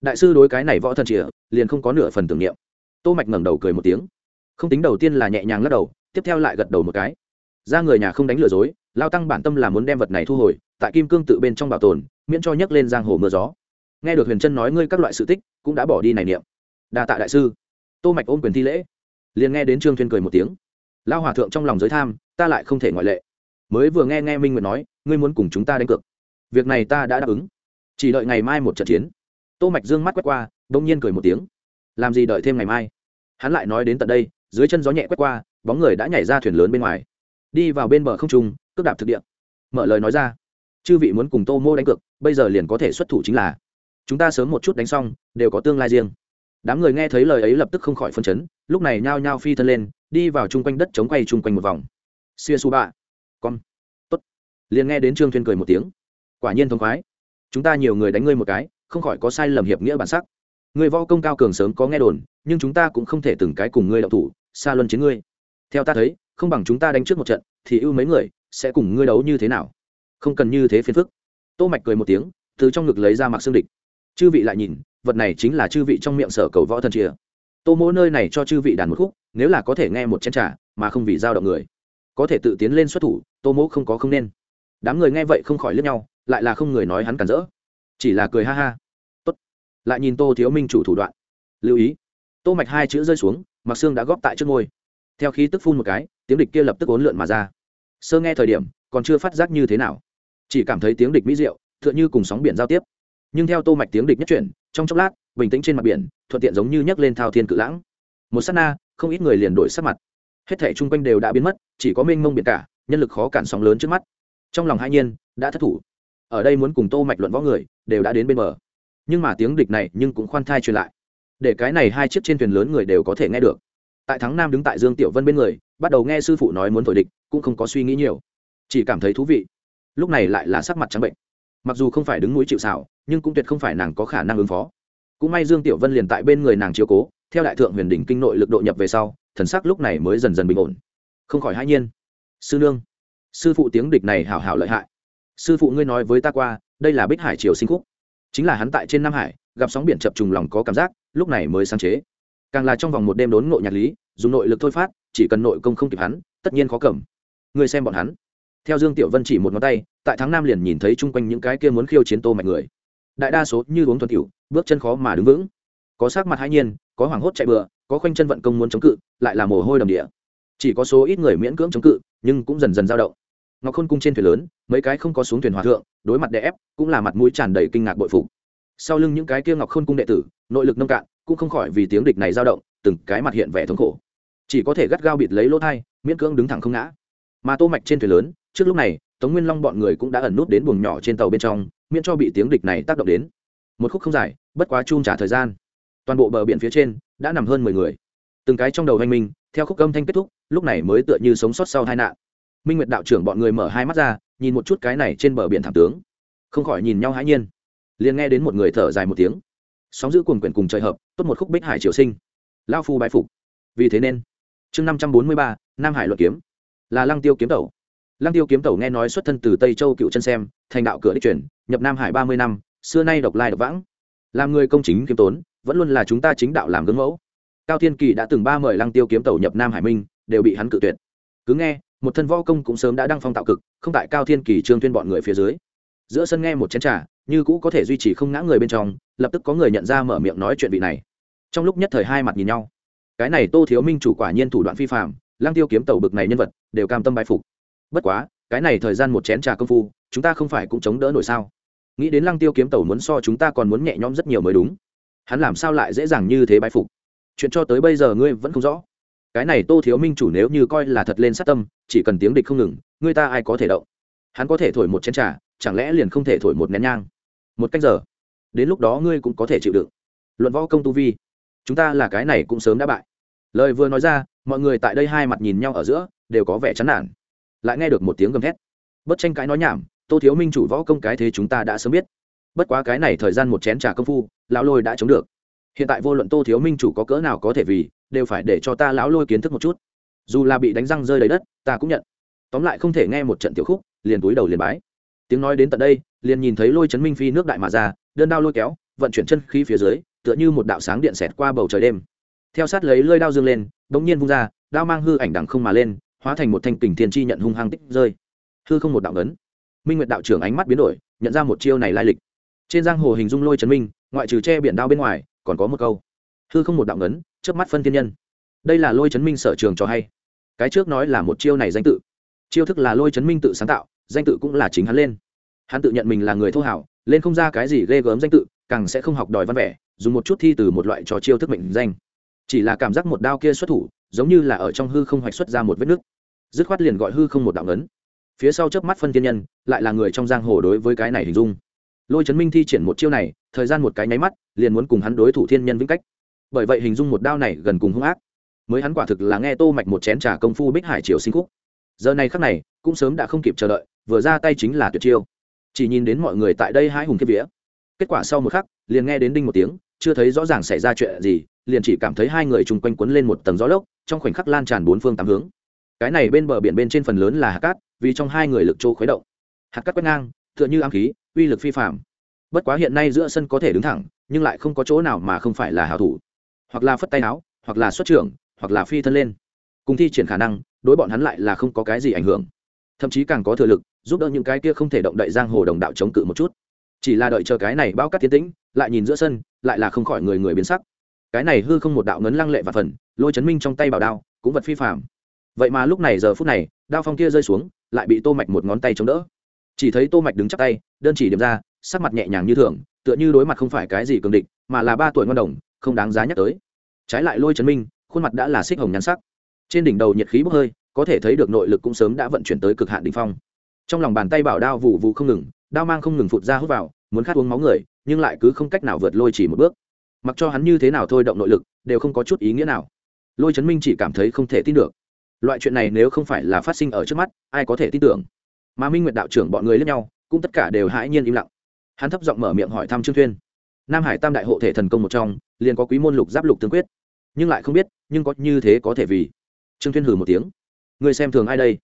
S1: Đại sư đối cái này võ thần triệt liền không có nửa phần tưởng niệm. Tô mạch ngẩng đầu cười một tiếng. Không tính đầu tiên là nhẹ nhàng lắc đầu, tiếp theo lại gật đầu một cái. Ra người nhà không đánh lừa dối, lao tăng bản tâm là muốn đem vật này thu hồi, tại kim cương tự bên trong bảo tồn miễn cho nhấc lên giang hồ mưa gió. Nghe được huyền trân nói ngươi các loại sự tích, cũng đã bỏ đi này niệm. Đa tạ đại sư. Tô mạch ôm quyền thi lễ. Liền nghe đến trương thuyên cười một tiếng. Lao hòa thượng trong lòng giới tham, ta lại không thể ngoại lệ. Mới vừa nghe nghe minh nguyệt nói, ngươi muốn cùng chúng ta đánh cược. Việc này ta đã đáp ứng. Chỉ đợi ngày mai một trận chiến. Tô mạch dương mắt quét qua đông nhiên cười một tiếng. Làm gì đợi thêm ngày mai? Hắn lại nói đến tận đây, dưới chân gió nhẹ quét qua, bóng người đã nhảy ra thuyền lớn bên ngoài. Đi vào bên bờ không trung cướp đạp thực địa. Mở lời nói ra chư vị muốn cùng tô mô đánh cược, bây giờ liền có thể xuất thủ chính là. Chúng ta sớm một chút đánh xong, đều có tương lai riêng. Đám người nghe thấy lời ấy lập tức không khỏi phân chấn, lúc này nhao nhao phi thân lên, đi vào chung quanh đất chống quay chung quanh một vòng. Xia su bạ con. Tốt. Liền nghe đến trương thuyên cười một tiếng. Quả nhiên thông khoái. Chúng ta nhiều người đánh ngươi một cái, không khỏi có sai lầm hiệp nghĩa bản sắc. Người võ công cao cường sớm có nghe đồn, nhưng chúng ta cũng không thể từng cái cùng ngươi đậu thủ, xa luân chiến ngươi. Theo ta thấy, không bằng chúng ta đánh trước một trận, thì ưu mấy người sẽ cùng ngươi đấu như thế nào? Không cần như thế phiền phức. Tô mạch cười một tiếng, từ trong ngực lấy ra mặc xương địch. Chư vị lại nhìn, vật này chính là chư vị trong miệng sở cầu võ thần chìa. Tô mỗ nơi này cho chư vị đàn một khúc, nếu là có thể nghe một chén trà, mà không vì giao động người. Có thể tự tiến lên xuất thủ, tô mỗ không có không nên. Đám người nghe vậy không khỏi lướt nhau, lại là không người nói hắn cản rỡ. Chỉ là cười ha ha. Tốt. Lại nhìn tô thiếu minh chủ thủ đoạn. Lưu ý. Tô mạch hai chữ rơi xuống mặc xương đã góp tại trước ngôi theo khí tức phun một cái, tiếng địch kia lập tức ốn lượn mà ra. Sơ nghe thời điểm, còn chưa phát giác như thế nào chỉ cảm thấy tiếng địch mỹ diệu, tựa như cùng sóng biển giao tiếp. Nhưng theo tô mạch tiếng địch nhất chuyển, trong chốc lát, bình tĩnh trên mặt biển, thuận tiện giống như nhấc lên thao thiên cự lãng. Một sát na, không ít người liền đổi sắc mặt. Hết thảy chung quanh đều đã biến mất, chỉ có mênh mông biển cả, nhân lực khó cản sóng lớn trước mắt. Trong lòng hai nhiên, đã thất thủ. Ở đây muốn cùng tô mạch luận võ người, đều đã đến bên bờ. Nhưng mà tiếng địch này nhưng cũng khoan thai truyền lại. Để cái này hai chiếc trên thuyền lớn người đều có thể nghe được. Tại thắng nam đứng tại dương tiểu vân bên người, bắt đầu nghe sư phụ nói muốn thổi địch, cũng không có suy nghĩ nhiều. Chỉ cảm thấy thú vị lúc này lại là sắc mặt trắng bệnh. Mặc dù không phải đứng núi chịu xảo nhưng cũng tuyệt không phải nàng có khả năng ứng phó. Cũng may dương tiểu vân liền tại bên người nàng chiếu cố, theo đại thượng huyền đỉnh kinh nội lực độ nhập về sau, thần sắc lúc này mới dần dần bình ổn. Không khỏi hãi nhiên. Sư nương, sư phụ tiếng địch này hảo hảo lợi hại. Sư phụ ngươi nói với ta qua, đây là bích hải triều sinh khúc. Chính là hắn tại trên nam hải, gặp sóng biển chập trùng lòng có cảm giác, lúc này mới sáng chế. Càng là trong vòng một đêm đốn ngộ nhạc lý, dùng nội lực thôi phát, chỉ cần nội công không kịp hắn, tất nhiên khó cầm. Người xem bọn hắn theo dương tiểu vân chỉ một ngón tay, tại tháng năm liền nhìn thấy chung quanh những cái kia muốn khiêu chiến tô mạnh người. Đại đa số như uống thuần tiểu, bước chân khó mà đứng vững. Có sắc mặt hãi nhiên, có hoảng hốt chạy bừa, có khoanh chân vận công muốn chống cự, lại là mồ hôi đầm địa. Chỉ có số ít người miễn cưỡng chống cự, nhưng cũng dần dần dao động. Ngọc khôn cung trên thuyền lớn, mấy cái không có xuống thuyền hòa thượng, đối mặt đè ép, cũng là mặt mũi tràn đầy kinh ngạc bội phục. Sau lưng những cái kia ngọc khôn cung đệ tử, nội lực nông cạn, cũng không khỏi vì tiếng địch này dao động, từng cái mặt hiện vẻ thống khổ. Chỉ có thể gắt gao bịt lấy lỗ thai miễn cưỡng đứng thẳng không ngã. Mà tô mạch trên thuyền lớn trước lúc này, tống nguyên long bọn người cũng đã ẩn nút đến buồng nhỏ trên tàu bên trong, miễn cho bị tiếng địch này tác động đến. Một khúc không dài, bất quá chung trả thời gian. Toàn bộ bờ biển phía trên đã nằm hơn mười người. Từng cái trong đầu hành minh, theo khúc âm thanh kết thúc, lúc này mới tựa như sống sót sau hai nạn. Minh nguyệt đạo trưởng bọn người mở hai mắt ra, nhìn một chút cái này trên bờ biển thảm tướng. Không khỏi nhìn nhau hãi nhiên. Liền nghe đến một người thở dài một tiếng. Sóng giữ cuồng quyển cùng trời hợp, tốt một khúc bích hải triều sinh. Lao phu bái phục. Vì thế nên, chương năm trăm bốn mươi ba, nam hải luật kiếm. Là lăng tiêu kiếm tẩu lăng tiêu kiếm tẩu nghe nói xuất thân từ tây châu cựu chân xem, thành đạo cửa đích chuyển nhập nam hải ba mươi năm, xưa nay độc lai độc vãng. Làm người công chính kiếm tốn, vẫn luôn là chúng ta chính đạo làm gương mẫu. Cao thiên kỳ đã từng ba mời lăng tiêu kiếm tẩu nhập nam hải minh, đều bị hắn cự tuyệt. Cứ nghe, một thân võ công cũng sớm đã đăng phong tạo cực, không tại cao thiên kỳ trương tuyên bọn người phía dưới. Giữa sân nghe một chén trà, như cũ có thể duy trì không ngã người bên trong, lập tức có người nhận ra mở miệng nói chuyện vị này. Trong lúc nhất thời hai mặt nhìn nhau. Cái này tô thiếu minh chủ quả nhiên thủ đoạn phi phạm lang tiêu kiếm tàu bực này nhân vật, đều cam tâm bái phục bất quá, cái này thời gian một chén trà công phu, chúng ta không phải cũng chống đỡ nổi sao? Nghĩ đến lăng tiêu kiếm tàu muốn so chúng ta còn muốn nhẹ nhõm rất nhiều mới đúng. Hắn làm sao lại dễ dàng như thế bái phục? Chuyện cho tới bây giờ ngươi vẫn không rõ. Cái này tô thiếu minh chủ nếu như coi là thật lên sát tâm, chỉ cần tiếng địch không ngừng, ngươi ta ai có thể động? Hắn có thể thổi một chén trà, chẳng lẽ liền không thể thổi một nén nhang? Một cách giờ, đến lúc đó ngươi cũng có thể chịu đựng. Luận võ công tu vi, chúng ta là cái này cũng sớm đã bại. Lời vừa nói ra, mọi người tại đây hai mặt nhìn nhau ở giữa, đều có vẻ chán nản lại nghe được một tiếng gầm thét. Bất tranh cãi nói nhảm, tô thiếu minh chủ võ công cái thế chúng ta đã sớm biết. Bất quá cái này thời gian một chén trà công phu, lão lôi đã chống được. Hiện tại vô luận tô thiếu minh chủ có cỡ nào có thể vì, đều phải để cho ta lão lôi kiến thức một chút. Dù là bị đánh răng rơi lấy đất, ta cũng nhận. Tóm lại không thể nghe một trận tiểu khúc, liền túi đầu liền bái. Tiếng nói đến tận đây, liền nhìn thấy lôi chấn minh phi nước đại mà ra, đơn đao lôi kéo, vận chuyển chân khí phía dưới, tựa như một đạo sáng điện xẹt qua bầu trời đêm. Theo sát lấy lơi đao dương lên, bỗng nhiên vung ra, đao mang hư ảnh đằng không mà lên hóa thành một thanh kình thiên chi nhận hung hăng tích rơi. Hư không một đạo ngấn. Minh nguyệt đạo trưởng ánh mắt biến đổi, nhận ra một chiêu này lai lịch. Trên giang hồ hình dung lôi chấn minh, ngoại trừ che biển đao bên ngoài, còn có một câu. Hư không một đạo ngấn trước mắt phân thiên nhân. Đây là lôi chấn minh sở trường cho hay. Cái trước nói là một chiêu này danh tự. Chiêu thức là lôi chấn minh tự sáng tạo, danh tự cũng là chính hắn lên. Hắn tự nhận mình là người thô hảo, lên không ra cái gì ghê gớm danh tự, càng sẽ không học đòi văn vẻ, dùng một chút thi từ một loại trò chiêu thức mệnh danh. Chỉ là cảm giác một đao kia xuất thủ giống như là ở trong hư không hoạch xuất ra một vết nước. Dứt khoát liền gọi hư không một đạo ngấn. Phía sau chớp mắt phân thiên nhân, lại là người trong giang hồ đối với cái này hình dung. Lôi chấn minh thi triển một chiêu này, thời gian một cái nháy mắt, liền muốn cùng hắn đối thủ thiên nhân vĩnh cách. Bởi vậy hình dung một đao này gần cùng hung ác. Mới hắn quả thực là nghe tô mạch một chén trà công phu bích hải triều sinh khúc. Giờ này khắc này, cũng sớm đã không kịp chờ đợi, vừa ra tay chính là tuyệt chiêu. Chỉ nhìn đến mọi người tại đây hai hùng kiếp vía. Kết quả sau một khắc, liền nghe đến đinh một tiếng chưa thấy rõ ràng xảy ra chuyện gì, liền chỉ cảm thấy hai người chung quanh quấn lên một tầng gió lốc, trong khoảnh khắc lan tràn bốn phương tám hướng. Cái này bên bờ biển bên trên phần lớn là hạt cát, vì trong hai người lực trô khuấy động. Hạt cát quét ngang, tựa như ám khí, uy lực phi phạm bất quá hiện nay giữa sân có thể đứng thẳng, nhưng lại không có chỗ nào mà không phải là hảo thủ. Hoặc là phất tay áo, hoặc là xuất trưởng, hoặc là phi thân lên. Cùng thi triển khả năng, đối bọn hắn lại là không có cái gì ảnh hưởng. Thậm chí càng có thừa lực, giúp đỡ những cái kia không thể động đậy giang hồ đồng đạo chống cự một chút. Chỉ là đợi chờ cái này bao cát tiến tĩnh lại nhìn giữa sân, lại là không khỏi người người biến sắc. Cái này hư không một đạo ngấn lăng lệ và phần, lôi chấn minh trong tay bảo đao, cũng vật phi phạm vậy mà lúc này giờ phút này, đao phong kia rơi xuống, lại bị tô mạch một ngón tay chống đỡ. Chỉ thấy tô mạch đứng chắp tay, đơn chỉ điểm ra, sắc mặt nhẹ nhàng như thường, tựa như đối mặt không phải cái gì cường địch, mà là ba tuổi ngon đồng, không đáng giá nhắc tới. Trái lại lôi chấn minh, khuôn mặt đã là xích hồng nhăn sắc. Trên đỉnh đầu nhiệt khí bốc hơi, có thể thấy được nội lực cũng sớm đã vận chuyển tới cực hạn đỉnh phong. Trong lòng bàn tay bảo đao vụ vụ không ngừng, đao mang không ngừng phụt ra hút vào, muốn khát uống máu người nhưng lại cứ không cách nào vượt lôi chỉ một bước. Mặc cho hắn như thế nào thôi động nội lực, đều không có chút ý nghĩa nào. Lôi chấn minh chỉ cảm thấy không thể tin được. Loại chuyện này nếu không phải là phát sinh ở trước mắt, ai có thể tin tưởng? Mà minh nguyệt đạo trưởng bọn người lẫn nhau, cũng tất cả đều hãi nhiên im lặng. Hắn thấp giọng mở miệng hỏi thăm trương thuyên. Nam hải tam đại hộ thể thần công một trong, liền có quý môn lục giáp lục tương quyết. Nhưng lại không biết, nhưng có như thế có thể vì. Trương thuyên hừ một tiếng. Người xem thường ai đây?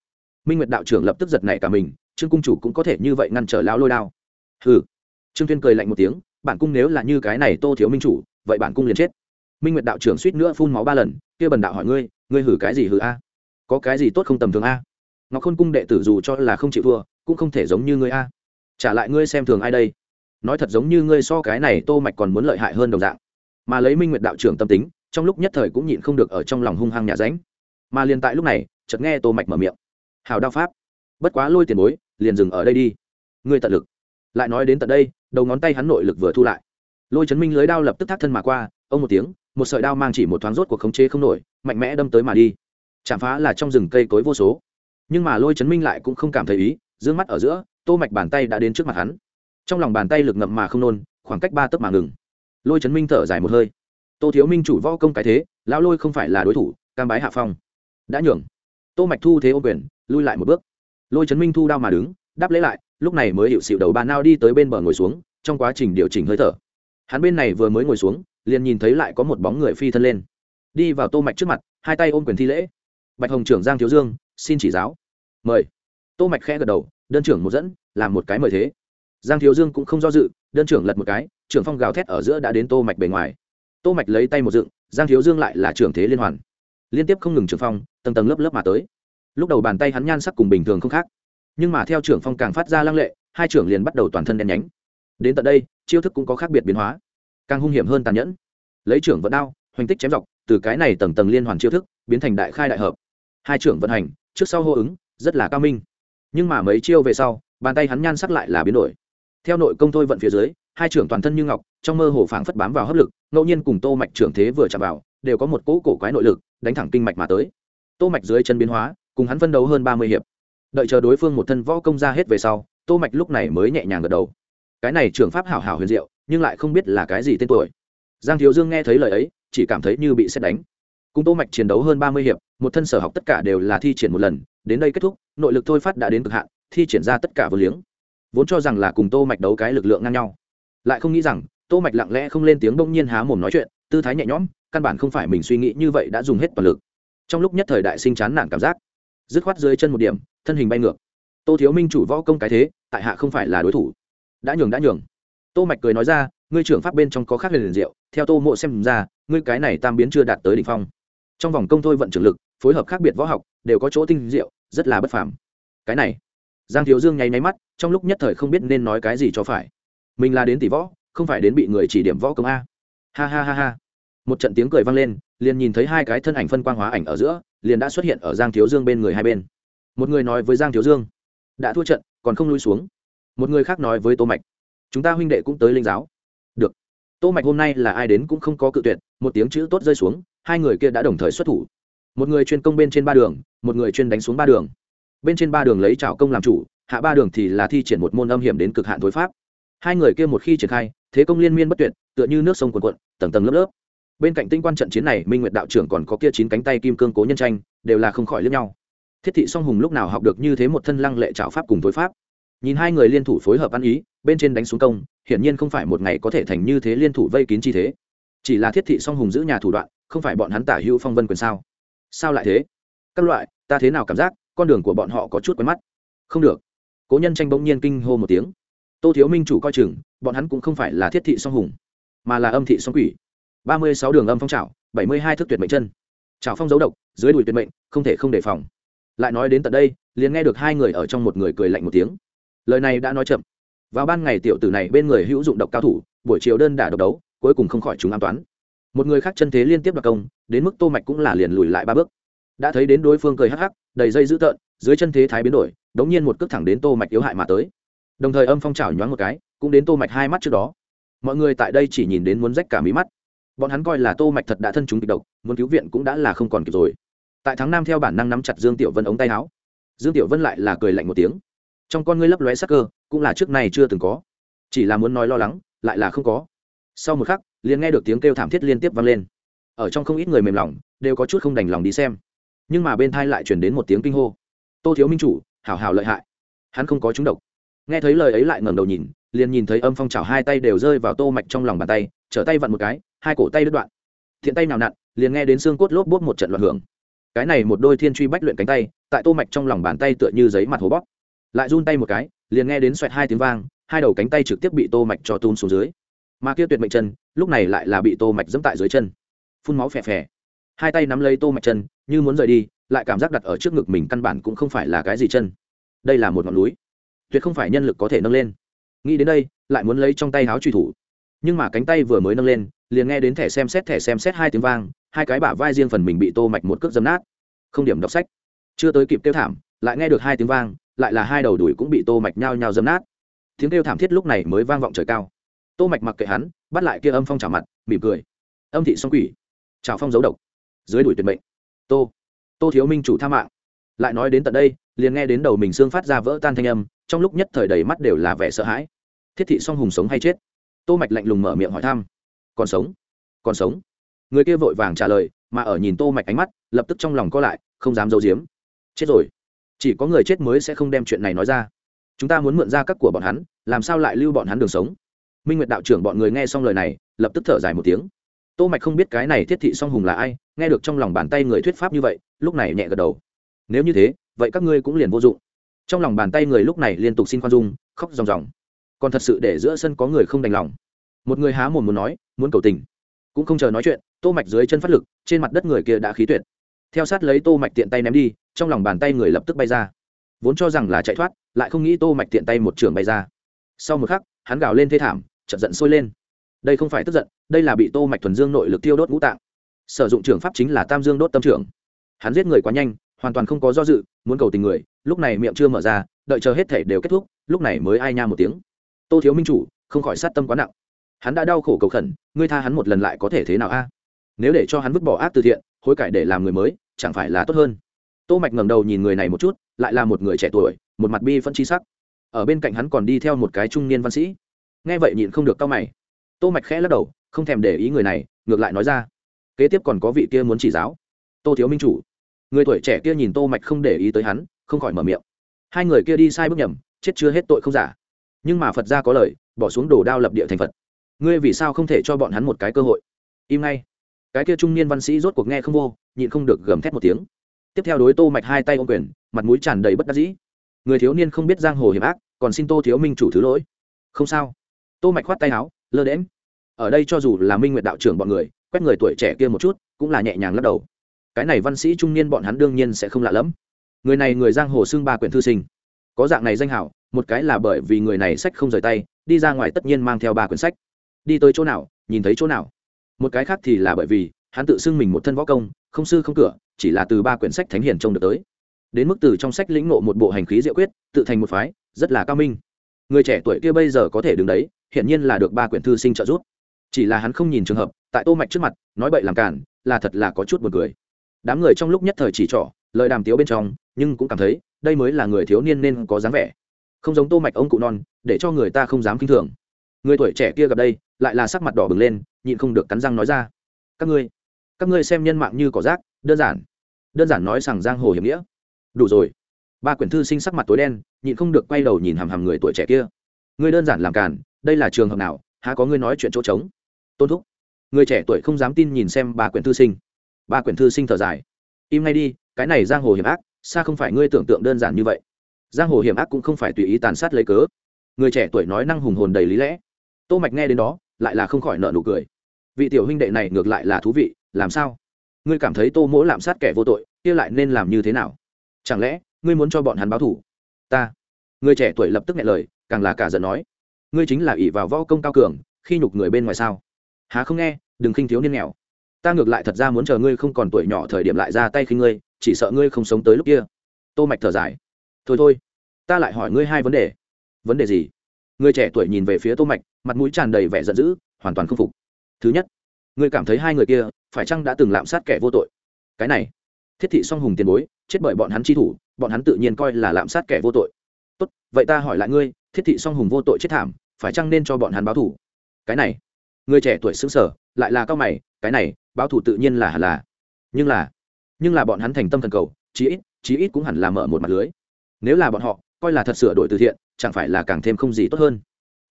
S1: Minh nguyệt đạo trưởng lập tức giật nảy cả mình, trương cung chủ cũng có thể như vậy ngăn trở lão lôi đao. Hừ trương tuyên cười lạnh một tiếng, bản cung nếu là như cái này tô thiếu minh chủ, vậy bản cung liền chết. Minh nguyệt đạo trưởng suýt nữa phun máu ba lần, kia bần đạo hỏi ngươi ngươi hử cái gì hử a? Có cái gì tốt không tầm thường a? Ngọc khôn cung đệ tử dù cho là không chịu thua, cũng không thể giống như ngươi a. Trả lại ngươi xem thường ai đây? Nói thật giống như ngươi so cái này tô mạch còn muốn lợi hại hơn đồng dạng. Mà lấy minh nguyệt đạo trưởng tâm tính, trong lúc nhất thời cũng nhịn không được ở trong lòng hung hăng nhà ránh. Mà liền tại lúc này, chợt nghe tô mạch mở miệng. Hào đao pháp, bất quá lôi tiền bối, liền dừng ở đây đi. Ngươi tận lực lại nói đến tận đây, đầu ngón tay hắn nội lực vừa thu lại. Lôi chấn minh lưới đao lập tức thắt thân mà qua, ông một tiếng, một sợi đao mang chỉ một thoáng rốt cuộc khống chế không nổi, mạnh mẽ đâm tới mà đi. Chạm phá là trong rừng cây cối vô số. Nhưng mà lôi chấn minh lại cũng không cảm thấy ý d mắt ở giữa, tô mạch bàn tay đã đến trước mặt hắn. Trong lòng bàn tay lực ngậm mà không nôn, khoảng cách ba tấc mà ngừng. Lôi chấn minh thở dài một hơi. Tô thiếu minh chủ võ công cái thế, lão lôi không phải là đối thủ, cam bái hạ phong. Đã nhường. Tô mạch thu thế ô quyền, lui lại một bước. Lôi chấn minh thu đao mà đứng, đáp lễ lại lúc này mới hiệu xịu đầu bà nao đi tới bên bờ ngồi xuống, trong quá trình điều chỉnh hơi thở. Hắn bên này vừa mới ngồi xuống, liền nhìn thấy lại có một bóng người phi thân lên. Đi vào tô mạch trước mặt, hai tay ôm quyền thi lễ. Bạch hồng trưởng giang thiếu dương, xin chỉ giáo. Mời. Tô mạch khẽ gật đầu, đơn trưởng một dẫn, làm một cái mời thế. Giang thiếu dương cũng không do dự, đơn trưởng lật một cái, trưởng phong gào thét ở giữa đã đến tô mạch bề ngoài. Tô mạch lấy tay một dựng, giang thiếu dương lại là trưởng thế liên hoàn. Liên tiếp không ngừng trưởng phong, tầng tầng lớp lớp mà tới. Lúc đầu bàn tay hắn nhan sắc cùng bình thường không khác nhưng mà theo trưởng phong càng phát ra lăng lệ, hai trưởng liền bắt đầu toàn thân đen nhánh. Đến tận đây, chiêu thức cũng có khác biệt biến hóa. Càng hung hiểm hơn tàn nhẫn. Lấy trưởng vận đao, hoành tích chém dọc, từ cái này tầng tầng liên hoàn chiêu thức, biến thành đại khai đại hợp. Hai trưởng vận hành, trước sau hô ứng, rất là cao minh. Nhưng mà mấy chiêu về sau, bàn tay hắn nhan sắc lại là biến đổi. Theo nội công thôi vận phía dưới, hai trưởng toàn thân như ngọc, trong mơ hồ phảng phất bám vào hấp lực, ngẫu nhiên cùng tô mạch trưởng thế vừa chạm vào, đều có một cỗ cổ quái nội lực, đánh thẳng kinh mạch mà tới. Tô mạch dưới chân biến hóa, cùng hắn phân đấu hơn ba mươi hiệp đợi chờ đối phương một thân võ công ra hết về sau, tô mạch lúc này mới nhẹ nhàng gật đầu. Cái này trưởng pháp hảo hảo huyền diệu, nhưng lại không biết là cái gì tên tuổi. Giang thiếu dương nghe thấy lời ấy, chỉ cảm thấy như bị xét đánh. Cùng tô mạch chiến đấu hơn ba mươi hiệp, một thân sở học tất cả đều là thi triển một lần, đến đây kết thúc, nội lực thôi phát đã đến cực hạn, thi triển ra tất cả vô liếng. Vốn cho rằng là cùng tô mạch đấu cái lực lượng ngang nhau. Lại không nghĩ rằng, tô mạch lặng lẽ không lên tiếng đông nhiên há mồm nói chuyện, tư thái nhẹ nhõm, căn bản không phải mình suy nghĩ như vậy đã dùng hết toàn lực. Trong lúc nhất thời đại sinh chán nản cảm giác dứt khoát dưới chân một điểm, thân hình bay ngược. Tô thiếu minh chủ võ công cái thế, tại hạ không phải là đối thủ. Đã nhường đã nhường. Tô mạch cười nói ra, ngươi trưởng pháp bên trong có khác liền diệu, theo tô mộ xem ra, ngươi cái này tam biến chưa đạt tới đỉnh phong. Trong vòng công thôi vận trưởng lực, phối hợp khác biệt võ học, đều có chỗ tinh diệu, rất là bất phàm. Cái này, giang thiếu dương nháy nháy mắt, trong lúc nhất thời không biết nên nói cái gì cho phải. Mình là đến tỷ võ, không phải đến bị người chỉ điểm võ công a. Ha ha ha ha. Một trận tiếng cười vang lên liền nhìn thấy hai cái thân ảnh phân quang hóa ảnh ở giữa, liền đã xuất hiện ở giang thiếu dương bên người hai bên. Một người nói với giang thiếu dương, đã thua trận, còn không lui xuống. Một người khác nói với tô mạch, chúng ta huynh đệ cũng tới linh giáo. Được. Tô mạch hôm nay là ai đến cũng không có cự tuyệt, một tiếng chữ tốt rơi xuống, hai người kia đã đồng thời xuất thủ. Một người chuyên công bên trên ba đường, một người chuyên đánh xuống ba đường. Bên trên ba đường lấy trào công làm chủ, hạ ba đường thì là thi triển một môn âm hiểm đến cực hạn thối pháp. Hai người kia một khi triển khai, thế công liên miên bất tuyệt, tựa như nước sông cuồn cuộn, tầng tầng lớp lớp bên cạnh tinh quan trận chiến này, minh nguyệt đạo trưởng còn có kia chín cánh tay kim cương cố nhân tranh, đều là không khỏi lướt nhau. Thiết thị song hùng lúc nào học được như thế một thân lăng lệ trảo pháp cùng tối pháp? Nhìn hai người liên thủ phối hợp ăn ý, bên trên đánh xuống công, hiển nhiên không phải một ngày có thể thành như thế liên thủ vây kín chi thế. Chỉ là thiết thị song hùng giữ nhà thủ đoạn, không phải bọn hắn tả hữu phong vân quyền sao? Sao lại thế? Các loại, ta thế nào cảm giác, con đường của bọn họ có chút quen mắt. Không được. Cố nhân tranh bỗng nhiên kinh hô một tiếng. Tô thiếu minh chủ coi chừng, bọn hắn cũng không phải là thiết thị song hùng, mà là âm thị song quỷ ba mươi sáu đường âm phong trào, bảy mươi hai thức tuyệt mệnh chân. Trào phong dấu độc, dưới đùi tuyệt mệnh, không thể không đề phòng. Lại nói đến tận đây, liền nghe được hai người ở trong một người cười lạnh một tiếng. Lời này đã nói chậm. Vào ban ngày tiểu tử này bên người hữu dụng độc cao thủ, buổi chiều đơn đả độc đấu, cuối cùng không khỏi chúng an toán. Một người khác chân thế liên tiếp đặc công, đến mức tô mạch cũng là liền lùi lại ba bước. Đã thấy đến đối phương cười hắc hắc, đầy dây dữ tợn, dưới chân thế thái biến đổi, đống nhiên một cước thẳng đến tô mạch yếu hại mà tới. Đồng thời âm phong trào nhoáng một cái, cũng đến tô mạch hai mắt trước đó. Mọi người tại đây chỉ nhìn đến muốn rách cả mí mắt bọn hắn coi là tô mạch thật đã thân chúng kịch độc, muốn cứu viện cũng đã là không còn kịp rồi. Tại tháng năm theo bản năng nắm chặt dương tiểu vân ống tay áo, dương tiểu vân lại là cười lạnh một tiếng. Trong con ngươi lấp lóe sắc cơ, cũng là trước này chưa từng có. Chỉ là muốn nói lo lắng, lại là không có. Sau một khắc, liền nghe được tiếng kêu thảm thiết liên tiếp vang lên. Ở trong không ít người mềm lòng, đều có chút không đành lòng đi xem. Nhưng mà bên thai lại chuyển đến một tiếng kinh hô. Tô thiếu minh chủ, hảo hảo lợi hại. Hắn không có trúng độc. Nghe thấy lời ấy lại ngẩng đầu nhìn, liền nhìn thấy âm phong chảo hai tay đều rơi vào tô mạch trong lòng bàn tay, trở tay vặn một cái hai cổ tay đứt đoạn. Thiện tay nào nặn, liền nghe đến xương cốt lốp bốp một trận loạn hưởng. Cái này một đôi thiên truy bách luyện cánh tay, tại tô mạch trong lòng bàn tay tựa như giấy mặt hố bóp. Lại run tay một cái, liền nghe đến xoẹt hai tiếng vang, hai đầu cánh tay trực tiếp bị tô mạch cho tuôn xuống dưới. Mà kia tuyệt mệnh chân, lúc này lại là bị tô mạch dẫm tại dưới chân. Phun máu phè phè. Hai tay nắm lấy tô mạch chân, như muốn rời đi, lại cảm giác đặt ở trước ngực mình căn bản cũng không phải là cái gì chân. Đây là một ngọn núi. Tuyệt không phải nhân lực có thể nâng lên. Nghĩ đến đây, lại muốn lấy trong tay háo truy thủ nhưng mà cánh tay vừa mới nâng lên, liền nghe đến thẻ xem xét, thẻ xem xét hai tiếng vang, hai cái bả vai riêng phần mình bị tô mạch một cước dấm nát. Không điểm đọc sách. Chưa tới kịp kêu thảm, lại nghe được hai tiếng vang, lại là hai đầu đuổi cũng bị tô mạch nhao nhao dấm nát. Tiếng kêu thảm thiết lúc này mới vang vọng trời cao. Tô mạch mặc kệ hắn, bắt lại kia âm phong trả mặt, mỉm cười. Âm thị song quỷ. Chào phong dấu độc. Dưới đuổi tuyệt mệnh. Tô. Tô thiếu minh chủ tha mạng. Lại nói đến tận đây, liền nghe đến đầu mình xương phát ra vỡ tan thanh âm, trong lúc nhất thời đầy mắt đều là vẻ sợ hãi. Thiết thị song hùng sống hay chết? Tô mạch lạnh lùng mở miệng hỏi thăm. Còn sống? Còn sống? Người kia vội vàng trả lời, mà ở nhìn tô mạch ánh mắt, lập tức trong lòng co lại, không dám giấu giếm. Chết rồi. Chỉ có người chết mới sẽ không đem chuyện này nói ra. Chúng ta muốn mượn ra các của bọn hắn, làm sao lại lưu bọn hắn đường sống? Minh nguyệt đạo trưởng bọn người nghe xong lời này, lập tức thở dài một tiếng. Tô mạch không biết cái này thiết thị song hùng là ai, nghe được trong lòng bàn tay người thuyết pháp như vậy, lúc này nhẹ gật đầu. Nếu như thế, vậy các ngươi cũng liền vô dụng. Trong lòng bàn tay người lúc này liên tục xin khoan dung, khóc ròng ròng còn thật sự để giữa sân có người không đành lòng. Một người há mồm muốn nói, muốn cầu tình. Cũng không chờ nói chuyện, tô mạch dưới chân phát lực, trên mặt đất người kia đã khí tuyệt. Theo sát lấy tô mạch tiện tay ném đi, trong lòng bàn tay người lập tức bay ra. Vốn cho rằng là chạy thoát, lại không nghĩ tô mạch tiện tay một trường bay ra. Sau một khắc, hắn gào lên thê thảm, chợt giận sôi lên. Đây không phải tức giận, đây là bị tô mạch thuần dương nội lực tiêu đốt ngũ tạng. Sử dụng trường pháp chính là tam dương đốt tâm trưởng. Hắn giết người quá nhanh, hoàn toàn không có do dự, muốn cầu tình người, lúc này miệng chưa mở ra, đợi chờ hết thể đều kết thúc, lúc này mới ai nha một tiếng tô thiếu minh chủ, không khỏi sát tâm quá nặng. Hắn đã đau khổ cầu khẩn, ngươi tha hắn một lần lại có thể thế nào a? Nếu để cho hắn vứt bỏ ác từ thiện, hối cải để làm người mới, chẳng phải là tốt hơn? Tô mạch ngẩng đầu nhìn người này một chút, lại là một người trẻ tuổi, một mặt bi phân chi sắc. Ở bên cạnh hắn còn đi theo một cái trung niên văn sĩ. Nghe vậy nhịn không được cao mày. Tô mạch khẽ lắc đầu, không thèm để ý người này, ngược lại nói ra. Kế tiếp còn có vị kia muốn chỉ giáo. Tô thiếu minh chủ. Người tuổi trẻ kia nhìn tô mạch không để ý tới hắn, không khỏi mở miệng. Hai người kia đi sai bước nhầm, chết chưa hết tội không giả nhưng mà phật gia có lời bỏ xuống đồ đao lập địa thành phật ngươi vì sao không thể cho bọn hắn một cái cơ hội im ngay cái kia trung niên văn sĩ rốt cuộc nghe không vô nhịn không được gầm thét một tiếng tiếp theo đối tô mạch hai tay ôm quyền mặt mũi tràn đầy bất đắc dĩ người thiếu niên không biết giang hồ hiểm ác còn xin tô thiếu minh chủ thứ lỗi không sao tô mạch khoát tay áo lơ đễm ở đây cho dù là minh nguyệt đạo trưởng bọn người quét người tuổi trẻ kia một chút cũng là nhẹ nhàng lắc đầu cái này văn sĩ trung niên bọn hắn đương nhiên sẽ không lạ lẫm người này người giang hồ xưng ba quyển thư sinh có dạng này danh hảo một cái là bởi vì người này sách không rời tay, đi ra ngoài tất nhiên mang theo ba quyển sách. Đi tới chỗ nào, nhìn thấy chỗ nào. Một cái khác thì là bởi vì, hắn tự xưng mình một thân võ công, không sư không cửa, chỉ là từ ba quyển sách thánh hiền trông được tới. Đến mức từ trong sách lĩnh ngộ một bộ hành khí diệu quyết, tự thành một phái, rất là cao minh. Người trẻ tuổi kia bây giờ có thể đứng đấy, hiển nhiên là được ba quyển thư sinh trợ giúp. Chỉ là hắn không nhìn trường hợp, tại tô mạch trước mặt, nói bậy làm cản là thật là có chút buồn cười. Đám người trong lúc nhất thời chỉ trỏ, lời đàm tiếu bên trong, nhưng cũng cảm thấy đây mới là người thiếu niên nên có dáng vẻ. Không giống tô mạch ông cụ non, để cho người ta không dám kinh thường. Người tuổi trẻ kia gặp đây, lại là sắc mặt đỏ bừng lên, nhịn không được cắn răng nói ra. Các ngươi các ngươi xem nhân mạng như cỏ rác, đơn giản. Đơn giản nói rằng giang hồ hiểm nghĩa. Đủ rồi. Ba quyển thư sinh sắc mặt tối đen, nhịn không được quay đầu nhìn hàm hàm người tuổi trẻ kia. Ngươi đơn giản làm càn, đây là trường hợp nào, há có ngươi nói chuyện chỗ trống? Tôn thúc, người trẻ tuổi không dám tin nhìn xem ba quyển thư sinh. Ba quyển thư sinh thở dài. Im ngay đi, cái này giang hồ hiểm ác xa không phải ngươi tưởng tượng đơn giản như vậy. Giang hồ hiểm ác cũng không phải tùy ý tàn sát lấy cớ. Người trẻ tuổi nói năng hùng hồn đầy lý lẽ. Tô mạch nghe đến đó, lại là không khỏi nợ nụ cười. Vị tiểu huynh đệ này ngược lại là thú vị, làm sao? Ngươi cảm thấy tô mỗ lạm sát kẻ vô tội, kia lại nên làm như thế nào? Chẳng lẽ, ngươi muốn cho bọn hắn báo thủ? Ta. Người trẻ tuổi lập tức nghe lời, càng là cả giận nói. Ngươi chính là ỷ vào võ công cao cường, khi nhục người bên ngoài sao? Há không nghe, đừng khinh thiếu niên nghèo ta ngược lại thật ra muốn chờ ngươi không còn tuổi nhỏ thời điểm lại ra tay khi ngươi, chỉ sợ ngươi không sống tới lúc kia. Tô mạch thở dài. Thôi thôi, ta lại hỏi ngươi hai vấn đề. Vấn đề gì? Người trẻ tuổi nhìn về phía tô mạch, mặt mũi tràn đầy vẻ giận dữ, hoàn toàn không phục. Thứ nhất, ngươi cảm thấy hai người kia phải chăng đã từng lạm sát kẻ vô tội? Cái này, thiết thị song hùng tiền bối, chết bởi bọn hắn chi thủ, bọn hắn tự nhiên coi là lạm sát kẻ vô tội. Tốt, vậy ta hỏi lại ngươi, thiết thị song hùng vô tội chết thảm, phải chăng nên cho bọn hắn báo thủ cái này. Người trẻ tuổi xứng sở lại là cao mày cái này, báo thủ tự nhiên là hẳn là. Nhưng là nhưng là bọn hắn thành tâm thần cầu, chí ít chí ít cũng hẳn là mở một mặt lưới. Nếu là bọn họ, coi là thật sửa đổi từ thiện, chẳng phải là càng thêm không gì tốt hơn.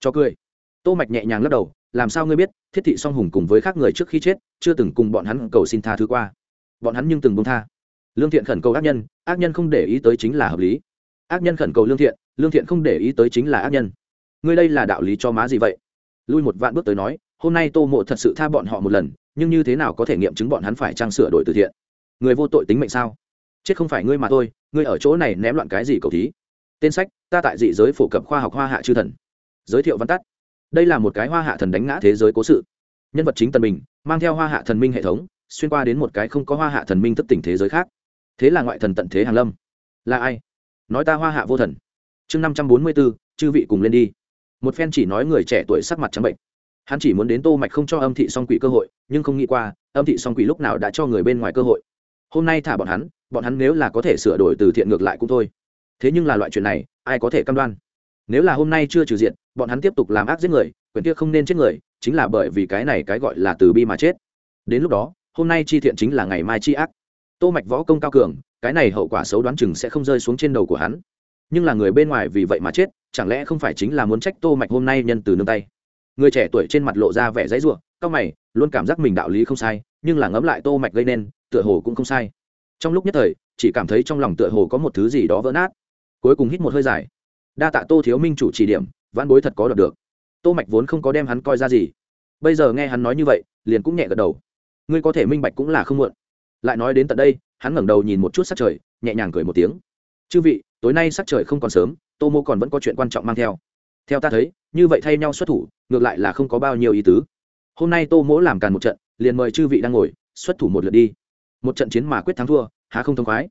S1: Cho cười. Tô mạch nhẹ nhàng lắc đầu, làm sao ngươi biết, thiết thị song hùng cùng với khác người trước khi chết, chưa từng cùng bọn hắn cầu xin tha thứ qua. Bọn hắn nhưng từng buông tha. Lương thiện khẩn cầu ác nhân ác nhân không để ý tới chính là hợp lý. Ác nhân khẩn cầu lương thiện lương thiện không để ý tới chính là ác nhân. Ngươi đây là đạo lý cho má gì vậy? Lui một vạn bước tới nói, hôm nay tô mộ thật sự tha bọn họ một lần nhưng như thế nào có thể nghiệm chứng bọn hắn phải trang sửa đổi từ thiện? Người vô tội tính mệnh sao? Chết không phải ngươi mà thôi, ngươi ở chỗ này ném loạn cái gì cầu thí? Tên sách, ta tại dị giới phổ cập khoa học hoa hạ chư thần. Giới thiệu văn tắt. Đây là một cái hoa hạ thần đánh ngã thế giới cố sự. Nhân vật chính tân bình, mang theo hoa hạ thần minh hệ thống, xuyên qua đến một cái không có hoa hạ thần minh thức tỉnh thế giới khác. Thế là ngoại thần tận thế hàn lâm. Là ai? Nói ta hoa hạ vô thần. Chương năm trăm bốn mươi bốn, chư vị cùng lên đi. Một phen chỉ nói người trẻ tuổi sắc mặt trắng bệnh hắn chỉ muốn đến tô mạch không cho âm thị song quỷ cơ hội, nhưng không nghĩ qua, âm thị song quỷ lúc nào đã cho người bên ngoài cơ hội. Hôm nay thả bọn hắn bọn hắn nếu là có thể sửa đổi từ thiện ngược lại cũng thôi. Thế nhưng là loại chuyện này, ai có thể cam đoan? Nếu là hôm nay chưa trừ diện, bọn hắn tiếp tục làm ác giết người, quyền kia không nên chết người, chính là bởi vì cái này cái gọi là từ bi mà chết. Đến lúc đó, hôm nay chi thiện chính là ngày mai chi ác. Tô mạch võ công cao cường, cái này hậu quả xấu đoán chừng sẽ không rơi xuống trên đầu của hắn. Nhưng là người bên ngoài vì vậy mà chết, chẳng lẽ không phải chính là muốn trách tô mạch hôm nay nhân từ nương tay? Người trẻ tuổi trên mặt lộ ra vẻ dãy ruộng cao mày, luôn cảm giác mình đạo lý không sai, nhưng là ngẫm lại tô mạch gây nên, tựa hồ cũng không sai. Trong lúc nhất thời, chỉ cảm thấy trong lòng tựa hồ có một thứ gì đó vỡ nát. Cuối cùng hít một hơi dài. Đa tạ tô thiếu minh chủ chỉ điểm, vãn bối thật có đọc được. Tô mạch vốn không có đem hắn coi ra gì. Bây giờ nghe hắn nói như vậy, liền cũng nhẹ gật đầu. Ngươi có thể minh bạch cũng là không muộn. Lại nói đến tận đây, hắn ngẩng đầu nhìn một chút sắc trời, nhẹ nhàng cười một tiếng. Chư vị, tối nay sắc trời không còn sớm, tô mô còn vẫn có chuyện quan trọng mang theo. Theo ta thấy, như vậy thay nhau xuất thủ ngược lại là không có bao nhiêu ý tứ. Hôm nay tô mỗ làm càn một trận, liền mời chư vị đang ngồi, xuất thủ một lượt đi. Một trận chiến mà quyết thắng thua, há không thông khoái.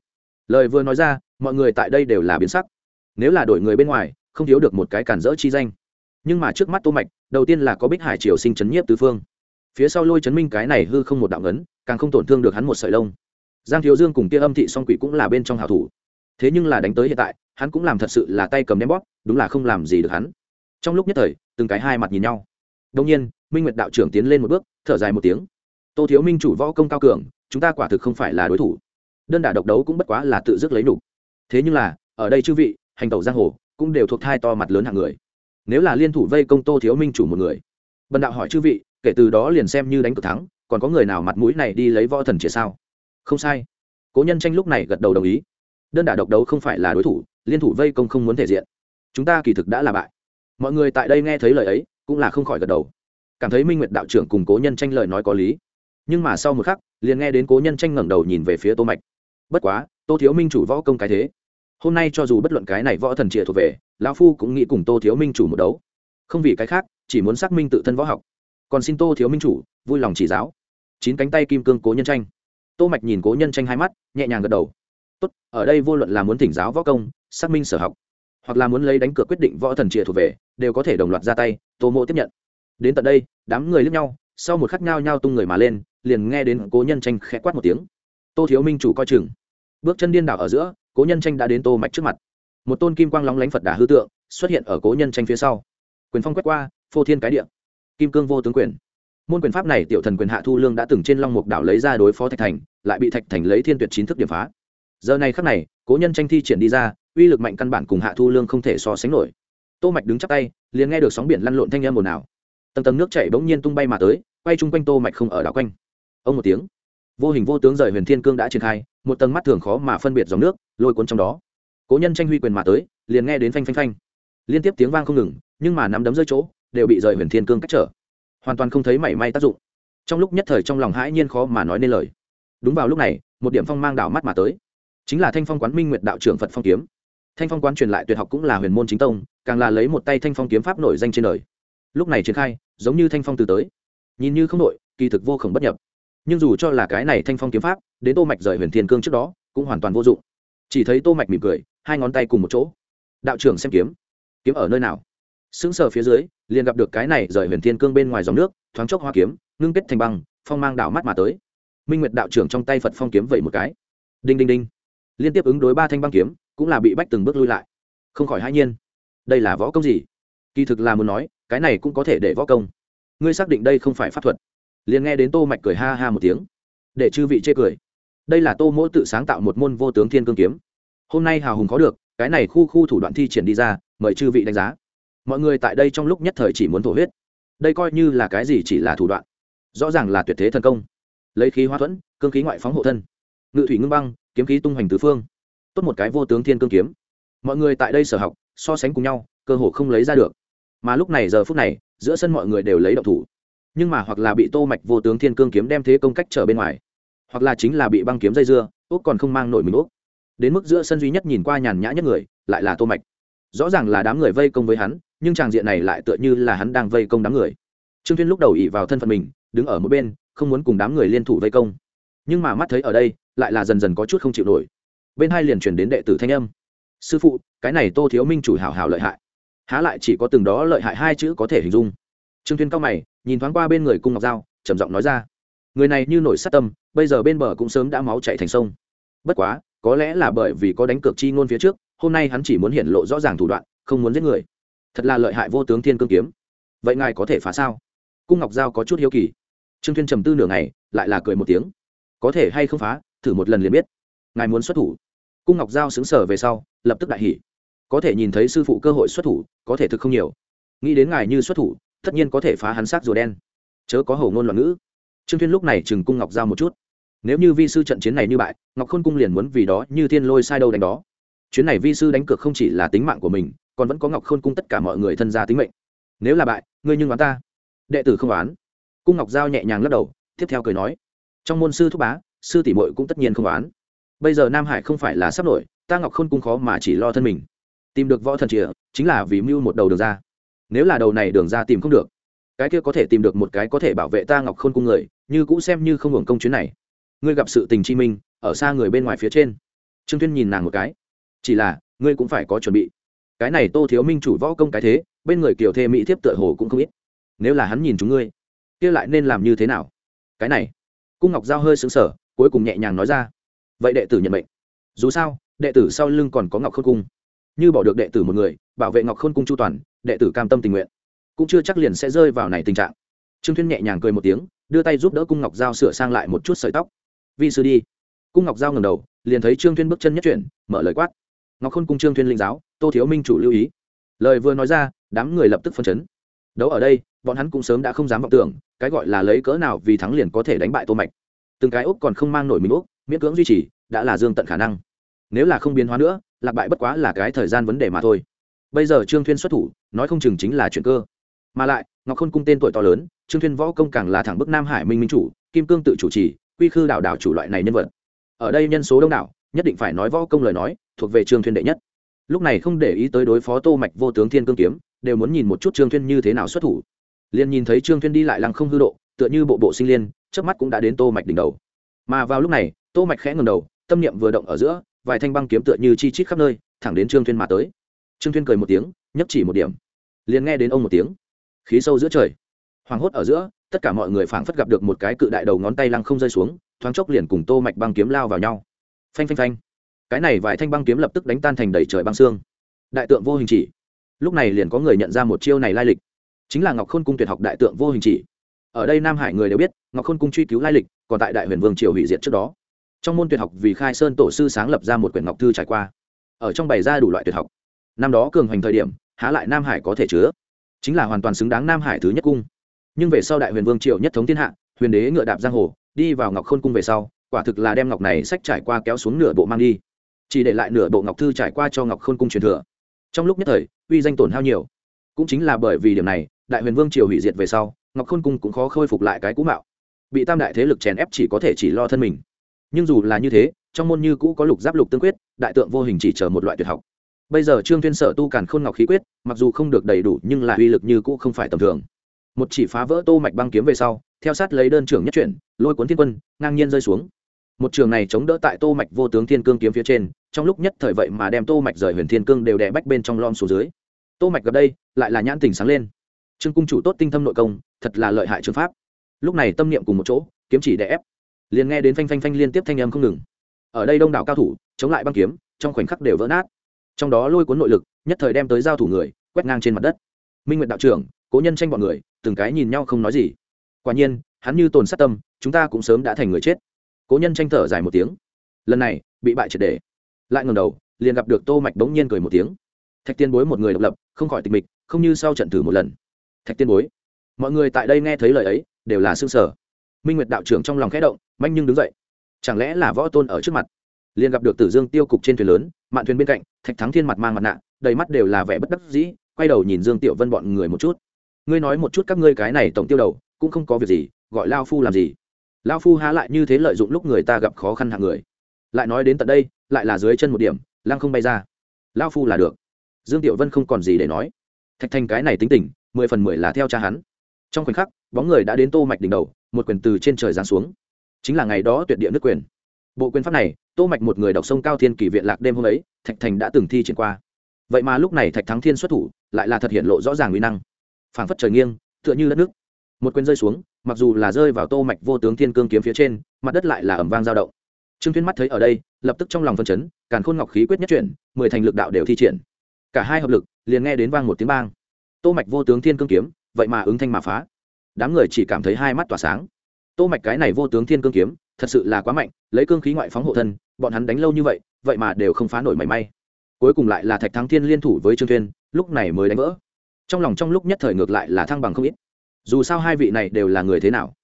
S1: Lời vừa nói ra, mọi người tại đây đều là biến sắc. Nếu là đổi người bên ngoài, không thiếu được một cái cản rỡ chi danh. Nhưng mà trước mắt tô mạch, đầu tiên là có bích hải triều sinh chấn nhiếp tứ phương. Phía sau lôi chấn minh cái này hư không một đạo ngấn, càng không tổn thương được hắn một sợi lông. Giang thiếu dương cùng kia âm thị song quỷ cũng là bên trong hảo thủ. Thế nhưng là đánh tới hiện tại, hắn cũng làm thật sự là tay cầm ném bóp, đúng là không làm gì được hắn trong lúc nhất thời, từng cái hai mặt nhìn nhau. Đông nhiên, minh nguyệt đạo trưởng tiến lên một bước, thở dài một tiếng. Tô thiếu minh chủ võ công cao cường, chúng ta quả thực không phải là đối thủ. Đơn đả độc đấu cũng bất quá là tự dứt lấy đủ. thế nhưng là, ở đây chư vị, hành tẩu giang hồ, cũng đều thuộc thai to mặt lớn hạng người. Nếu là liên thủ vây công tô thiếu minh chủ một người, bần đạo hỏi chư vị, kể từ đó liền xem như đánh cực thắng, còn có người nào mặt mũi này đi lấy võ thần chia sao? Không sai. Cố nhân tranh lúc này gật đầu đồng ý. Đơn đả độc đấu không phải là đối thủ, liên thủ vây công không muốn thể diện. Chúng ta kỳ thực đã là bại mọi người tại đây nghe thấy lời ấy, cũng là không khỏi gật đầu. Cảm thấy minh nguyệt đạo trưởng cùng cố nhân tranh lời nói có lý. Nhưng mà sau một khắc, liền nghe đến cố nhân tranh ngẩng đầu nhìn về phía tô mạch. Bất quá, tô thiếu minh chủ võ công cái thế. Hôm nay cho dù bất luận cái này võ thần triệt thuộc về, lão phu cũng nghĩ cùng tô thiếu minh chủ một đấu. Không vì cái khác, chỉ muốn xác minh tự thân võ học. Còn xin tô thiếu minh chủ vui lòng chỉ giáo. Chín cánh tay kim cương cố nhân tranh. Tô mạch nhìn cố nhân tranh hai mắt, nhẹ nhàng gật đầu. Tốt, ở đây vô luận là muốn thỉnh giáo võ công, xác minh sở học hoặc là muốn lấy đánh cược quyết định võ thần triệt thuộc về, đều có thể đồng loạt ra tay, tô mộ tiếp nhận. Đến tận đây, đám người lướt nhau, sau một khắc nhao nhao tung người mà lên, liền nghe đến cố nhân tranh khẽ quát một tiếng. Tô thiếu minh chủ coi chừng. Bước chân điên đảo ở giữa, cố nhân tranh đã đến tô mạch trước mặt. Một tôn kim quang lóng lánh phật đà hư tượng xuất hiện ở cố nhân tranh phía sau. Quyền phong quét qua, phô thiên cái địa. Kim cương vô tướng quyền. Môn quyền pháp này tiểu thần quyền hạ thu lương đã từng trên long mục đảo lấy ra đối phó thạch thành, lại bị thạch thành lấy thiên tuyệt chín thức điểm phá. Giờ này khắc này, cố nhân tranh thi triển đi ra uy lực mạnh căn bản cùng hạ thu lương không thể so sánh nổi. Tô mạch đứng chắp tay, liền nghe được sóng biển lăn lộn thanh âm ồn ào. Tầng tầng nước chảy bỗng nhiên tung bay mà tới, quay chung quanh tô mạch không ở đảo quanh. Ông một tiếng, vô hình vô tướng rời huyền thiên cương đã triển khai, một tầng mắt thường khó mà phân biệt dòng nước, lôi cuốn trong đó. Cố nhân tranh huy quyền mà tới, liền nghe đến phanh phanh phanh. Liên tiếp tiếng vang không ngừng, nhưng mà nắm đấm rơi chỗ, đều bị rời huyền thiên cương cách trở. Hoàn toàn không thấy mảy may tác dụng. Trong lúc nhất thời trong lòng hãi nhiên khó mà nói nên lời. Đúng vào lúc này, một điểm phong mang đảo mắt mà tới. Chính là thanh phong quán minh nguyệt đạo trưởng phật phong kiếm thanh phong quán truyền lại tuyệt học cũng là huyền môn chính tông, càng là lấy một tay thanh phong kiếm pháp nổi danh trên đời. Lúc này triển khai, giống như thanh phong từ tới. Nhìn như không nội kỳ thực vô khổng bất nhập. Nhưng dù cho là cái này thanh phong kiếm pháp, đến tô mạch rời huyền thiên cương trước đó, cũng hoàn toàn vô dụng. Chỉ thấy tô mạch mỉm cười, hai ngón tay cùng một chỗ. Đạo trưởng xem kiếm. Kiếm ở nơi nào? Sững sờ phía dưới, liền gặp được cái này rời huyền thiên cương bên ngoài dòng nước, thoáng chốc hoa kiếm, ngưng kết thành băng, phong mang đảo mắt mà tới. Minh nguyệt đạo trưởng trong tay phật phong kiếm vậy một cái. Đinh đinh đinh. Liên tiếp ứng đối ba thanh băng kiếm cũng là bị bách từng bước lui lại. Không khỏi hãi nhiên. Đây là võ công gì? Kỳ thực là muốn nói, cái này cũng có thể để võ công. Ngươi xác định đây không phải pháp thuật. Liền nghe đến tô mạch cười ha ha một tiếng. Để chư vị chê cười. Đây là tô mỗ tự sáng tạo một môn vô tướng thiên cương kiếm. Hôm nay hào hùng có được, cái này khu khu thủ đoạn thi triển đi ra, mời chư vị đánh giá. Mọi người tại đây trong lúc nhất thời chỉ muốn thổ huyết. Đây coi như là cái gì chỉ là thủ đoạn. Rõ ràng là tuyệt thế thần công. Lấy khí hóa thuẫn, cương khí ngoại phóng hộ thân. Ngự thủy ngưng băng, kiếm khí tung hoành tứ phương tốt một cái vô tướng thiên cương kiếm. Mọi người tại đây sở học, so sánh cùng nhau, cơ hội không lấy ra được. Mà lúc này giờ phút này, giữa sân mọi người đều lấy động thủ. Nhưng mà hoặc là bị tô mạch vô tướng thiên cương kiếm đem thế công cách trở bên ngoài, hoặc là chính là bị băng kiếm dây dưa úc còn không mang nổi mình úc đến mức giữa sân duy nhất nhìn qua nhàn nhã nhất người, lại là tô mạch. Rõ ràng là đám người vây công với hắn, nhưng tràng diện này lại tựa như là hắn đang vây công đám người. Trương thiên lúc đầu ỉ vào thân phận mình, đứng ở một bên, không muốn cùng đám người liên thủ vây công. Nhưng mà mắt thấy ở đây, lại là dần dần có chút không chịu nổi bên hai liền chuyển đến đệ tử thanh âm. Sư phụ, cái này tô thiếu minh chủ hào hào lợi hại. Há lại chỉ có từng đó lợi hại hai chữ có thể hình dung. Trương tuyên cao mày, nhìn thoáng qua bên người cung ngọc dao, trầm giọng nói ra. Người này như nổi sát tâm, bây giờ bên bờ cũng sớm đã máu chạy thành sông. Bất quá, có lẽ là bởi vì có đánh cược chi ngôn phía trước, hôm nay hắn chỉ muốn hiện lộ rõ ràng thủ đoạn, không muốn giết người. Thật là lợi hại vô tướng thiên cương kiếm. Vậy ngài có thể phá sao? Cung ngọc giao có chút hiếu kỳ. Trương thiên trầm tư nửa ngày, lại là cười một tiếng. Có thể hay không phá, thử một lần liền biết. Ngài muốn xuất thủ cung ngọc giao xứng sở về sau, lập tức đại hỉ. Có thể nhìn thấy sư phụ cơ hội xuất thủ, có thể thực không nhiều. Nghĩ đến ngài như xuất thủ, tất nhiên có thể phá hắn xác rùa đen. Chớ có hầu ngôn loạn ngữ. Trương thiên lúc này chừng cung ngọc giao một chút. Nếu như vi sư trận chiến này như bại, ngọc khôn cung liền muốn vì đó như thiên lôi sai đâu đánh đó. Chuyến này vi sư đánh cược không chỉ là tính mạng của mình, còn vẫn có ngọc khôn cung tất cả mọi người thân gia tính mệnh. Nếu là bại, ngươi nhưng đoán ta. Đệ tử không đoán cung ngọc giao nhẹ nhàng lắc đầu, tiếp theo cười nói. Trong môn sư thúc bá, sư tỷ mội cũng tất nhiên không đoán bây giờ nam hải không phải là sắp nổi, ta ngọc khôn cung khó mà chỉ lo thân mình. Tìm được võ thần chìa, chính là vì mưu một đầu đường ra. Nếu là đầu này đường ra tìm không được, cái kia có thể tìm được một cái có thể bảo vệ ta ngọc khôn cung người, như cũng xem như không hưởng công chuyến này. Ngươi gặp sự tình chi minh, ở xa người bên ngoài phía trên. Trương tuyên nhìn nàng một cái. Chỉ là, ngươi cũng phải có chuẩn bị. Cái này tô thiếu minh chủ võ công cái thế, bên người kiều thê mỹ thiếp tựa hồ cũng không ít. Nếu là hắn nhìn chúng ngươi, kia lại nên làm như thế nào? Cái này. Cung ngọc giao hơi xứng sở cuối cùng nhẹ nhàng nói ra vậy đệ tử nhận mệnh. Dù sao, đệ tử sau lưng còn có ngọc khôn cung. Như bỏ được đệ tử một người, bảo vệ ngọc khôn cung chu toàn, đệ tử cam tâm tình nguyện. Cũng chưa chắc liền sẽ rơi vào này tình trạng. Trương thuyên nhẹ nhàng cười một tiếng, đưa tay giúp đỡ cung ngọc giao sửa sang lại một chút sợi tóc. Vi sư đi. Cung ngọc giao ngầm đầu, liền thấy trương thuyên bước chân nhất chuyển, mở lời quát. Ngọc khôn cung trương thuyên linh giáo, tô thiếu minh chủ lưu ý. Lời vừa nói ra, đám người lập tức phân chấn. Đấu ở đây, bọn hắn cũng sớm đã không dám vọng tưởng, cái gọi là lấy cỡ nào vì thắng liền có thể đánh bại tô mạch. Từng cái úc còn không mang nổi mình úc miễn cưỡng duy trì, đã là dương tận khả năng. Nếu là không biến hóa nữa, lạc bại bất quá là cái thời gian vấn đề mà thôi. Bây giờ trương thuyên xuất thủ, nói không chừng chính là chuyện cơ. Mà lại, ngọc khôn cung tên tuổi to lớn, trương thuyên võ công càng là thẳng bức nam hải minh minh chủ, kim cương tự chủ trì, quy khư đảo đảo chủ loại này nhân vật. Ở đây nhân số đông đảo, nhất định phải nói võ công lời nói, thuộc về trương thuyên đệ nhất. Lúc này không để ý tới đối phó tô mạch vô tướng thiên cương kiếm, đều muốn nhìn một chút trương thuyên như thế nào xuất thủ. Liền nhìn thấy trương thuyên đi lại lăng không hư độ, tựa như bộ bộ sinh liên trước mắt cũng đã đến tô mạch đỉnh đầu. Mà vào lúc này tô mạch khẽ ngẩng đầu, tâm niệm vừa động ở giữa, vài thanh băng kiếm tựa như chi chít khắp nơi, thẳng đến trương thuyên mà tới. Trương thuyên cười một tiếng, nhấc chỉ một điểm. Liền nghe đến ông một tiếng. Khí sâu giữa trời. Hoàng hốt ở giữa, tất cả mọi người phảng phất gặp được một cái cự đại đầu ngón tay lăng không rơi xuống, thoáng chốc liền cùng tô mạch băng kiếm lao vào nhau. Phanh phanh phanh. Cái này vài thanh băng kiếm lập tức đánh tan thành đầy trời băng xương. Đại tượng vô hình chỉ. Lúc này liền có người nhận ra một chiêu này lai lịch. Chính là ngọc khôn cung tuyệt học đại tượng vô hình chỉ. Ở đây nam hải người đều biết, ngọc khôn cung truy cứu lai lịch, còn tại đại huyền vương triều hủy diệt trước đó trong môn tuyệt học vì khai sơn tổ sư sáng lập ra một quyển ngọc thư trải qua. Ở trong bày ra đủ loại tuyệt học. Năm đó cường hoành thời điểm, há lại nam hải có thể chứa. Chính là hoàn toàn xứng đáng nam hải thứ nhất cung. Nhưng về sau đại huyền vương triều nhất thống thiên hạ, huyền đế ngựa đạp giang hồ, đi vào ngọc khôn cung về sau, quả thực là đem ngọc này sách trải qua kéo xuống nửa bộ mang đi. Chỉ để lại nửa bộ ngọc thư trải qua cho ngọc khôn cung truyền thừa. Trong lúc nhất thời, uy danh tổn hao nhiều. Cũng chính là bởi vì điểm này, đại huyền vương triều hủy diệt về sau, ngọc khôn cung cũng khó khôi phục lại cái cũ mạo. Bị tam đại thế lực chèn ép chỉ có thể chỉ lo thân mình nhưng dù là như thế, trong môn như cũ có lục giáp lục tương quyết, đại tượng vô hình chỉ chờ một loại tuyệt học. Bây giờ trương thiên sở tu càn khôn ngọc khí quyết, mặc dù không được đầy đủ, nhưng là uy lực như cũ không phải tầm thường. Một chỉ phá vỡ tô mạch băng kiếm về sau, theo sát lấy đơn trưởng nhất chuyển, lôi cuốn thiên quân, ngang nhiên rơi xuống. Một trường này chống đỡ tại tô mạch vô tướng thiên cương kiếm phía trên, trong lúc nhất thời vậy mà đem tô mạch rời huyền thiên cương đều đè bách bên trong lom xuống dưới. Tô mạch gặp đây, lại là nhãn tình sáng lên. Trương cung chủ tốt tinh thâm nội công, thật là lợi hại trường pháp. Lúc này tâm niệm cùng một chỗ, kiếm chỉ đè ép liền nghe đến phanh phanh phanh liên tiếp thanh âm không ngừng. Ở đây đông đảo cao thủ, chống lại băng kiếm, trong khoảnh khắc đều vỡ nát. Trong đó lôi cuốn nội lực, nhất thời đem tới giao thủ người, quét ngang trên mặt đất. Minh nguyện đạo trưởng, cố nhân tranh bọn người, từng cái nhìn nhau không nói gì. Quả nhiên, hắn như tồn sát tâm, chúng ta cũng sớm đã thành người chết. Cố nhân tranh thở dài một tiếng. Lần này, bị bại triệt đề lại ngầm đầu, liền gặp được tô mạch bỗng nhiên cười một tiếng. Thạch tiên bối một người độc lập, không khỏi tịch mịch, không như sau trận thử một lần. Thạch tiên bối, mọi người tại đây nghe thấy lời ấy, đều là sương sở minh nguyệt đạo trưởng trong lòng khẽ động, manh nhưng đứng dậy. Chẳng lẽ là võ tôn ở trước mặt? Liền gặp được tử dương tiêu cục trên thuyền lớn, mạn thuyền bên cạnh, thạch thắng thiên mặt mang mặt nạ, đầy mắt đều là vẻ bất đắc dĩ, quay đầu nhìn dương tiểu vân bọn người một chút. Ngươi nói một chút các ngươi cái này tổng tiêu đầu, cũng không có việc gì, gọi lao phu làm gì? Lao phu há lại như thế lợi dụng lúc người ta gặp khó khăn hạng người. Lại nói đến tận đây, lại là dưới chân một điểm, lăng không bay ra. Lao phu là được. Dương tiểu vân không còn gì để nói. Thạch thành cái này tính tình, mười phần mười là theo cha hắn. Trong khoảnh khắc, bóng người đã đến tô mạch đỉnh đầu một quyền từ trên trời giáng xuống. Chính là ngày đó tuyệt địa nước quyền. Bộ quyền pháp này, tô mạch một người đọc sông cao thiên kỳ viện lạc đêm hôm ấy, thạch thành đã từng thi triển qua. Vậy mà lúc này thạch thắng thiên xuất thủ, lại là thật hiện lộ rõ ràng uy năng. Phảng phất trời nghiêng, tựa như đất nước. Một quyền rơi xuống, mặc dù là rơi vào tô mạch vô tướng thiên cương kiếm phía trên, mặt đất lại là ầm vang dao động. Trương thiên mắt thấy ở đây, lập tức trong lòng phân chấn, càn khôn ngọc khí quyết nhất chuyển, mười thành lực đạo đều thi triển. Cả hai hợp lực, liền nghe đến vang một tiếng bang. Tô mạch vô tướng thiên cương kiếm, vậy mà ứng thanh mà phá đám người chỉ cảm thấy hai mắt tỏa sáng. Tô mạch cái này vô tướng thiên cương kiếm thật sự là quá mạnh lấy cương khí ngoại phóng hộ thân bọn hắn đánh lâu như vậy vậy mà đều không phá nổi mảy may. Cuối cùng lại là thạch thắng thiên liên thủ với trương Thiên, lúc này mới đánh vỡ. Trong lòng trong lúc nhất thời ngược lại là thăng bằng không ít. Dù sao hai vị này đều là người thế nào?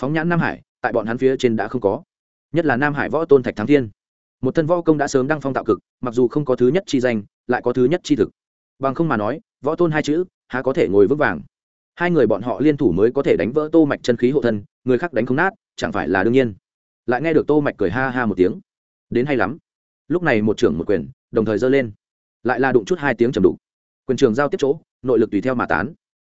S1: Phóng nhãn nam hải tại bọn hắn phía trên đã không có. Nhất là nam hải võ tôn thạch thắng thiên. Một thân võ công đã sớm đăng phong tạo cực mặc dù không có thứ nhất chi danh lại có thứ nhất chi thực. Bằng không mà nói võ tôn hai chữ há có thể ngồi vững vàng hai người bọn họ liên thủ mới có thể đánh vỡ tô mạch chân khí hộ thân, người khác đánh không nát, chẳng phải là đương nhiên. Lại nghe được tô mạch cười ha ha một tiếng. Đến hay lắm. Lúc này một trưởng một quyền, đồng thời giơ lên. Lại là đụng chút hai tiếng trầm đục. Quyền trường giao tiếp chỗ, nội lực tùy theo mà tán.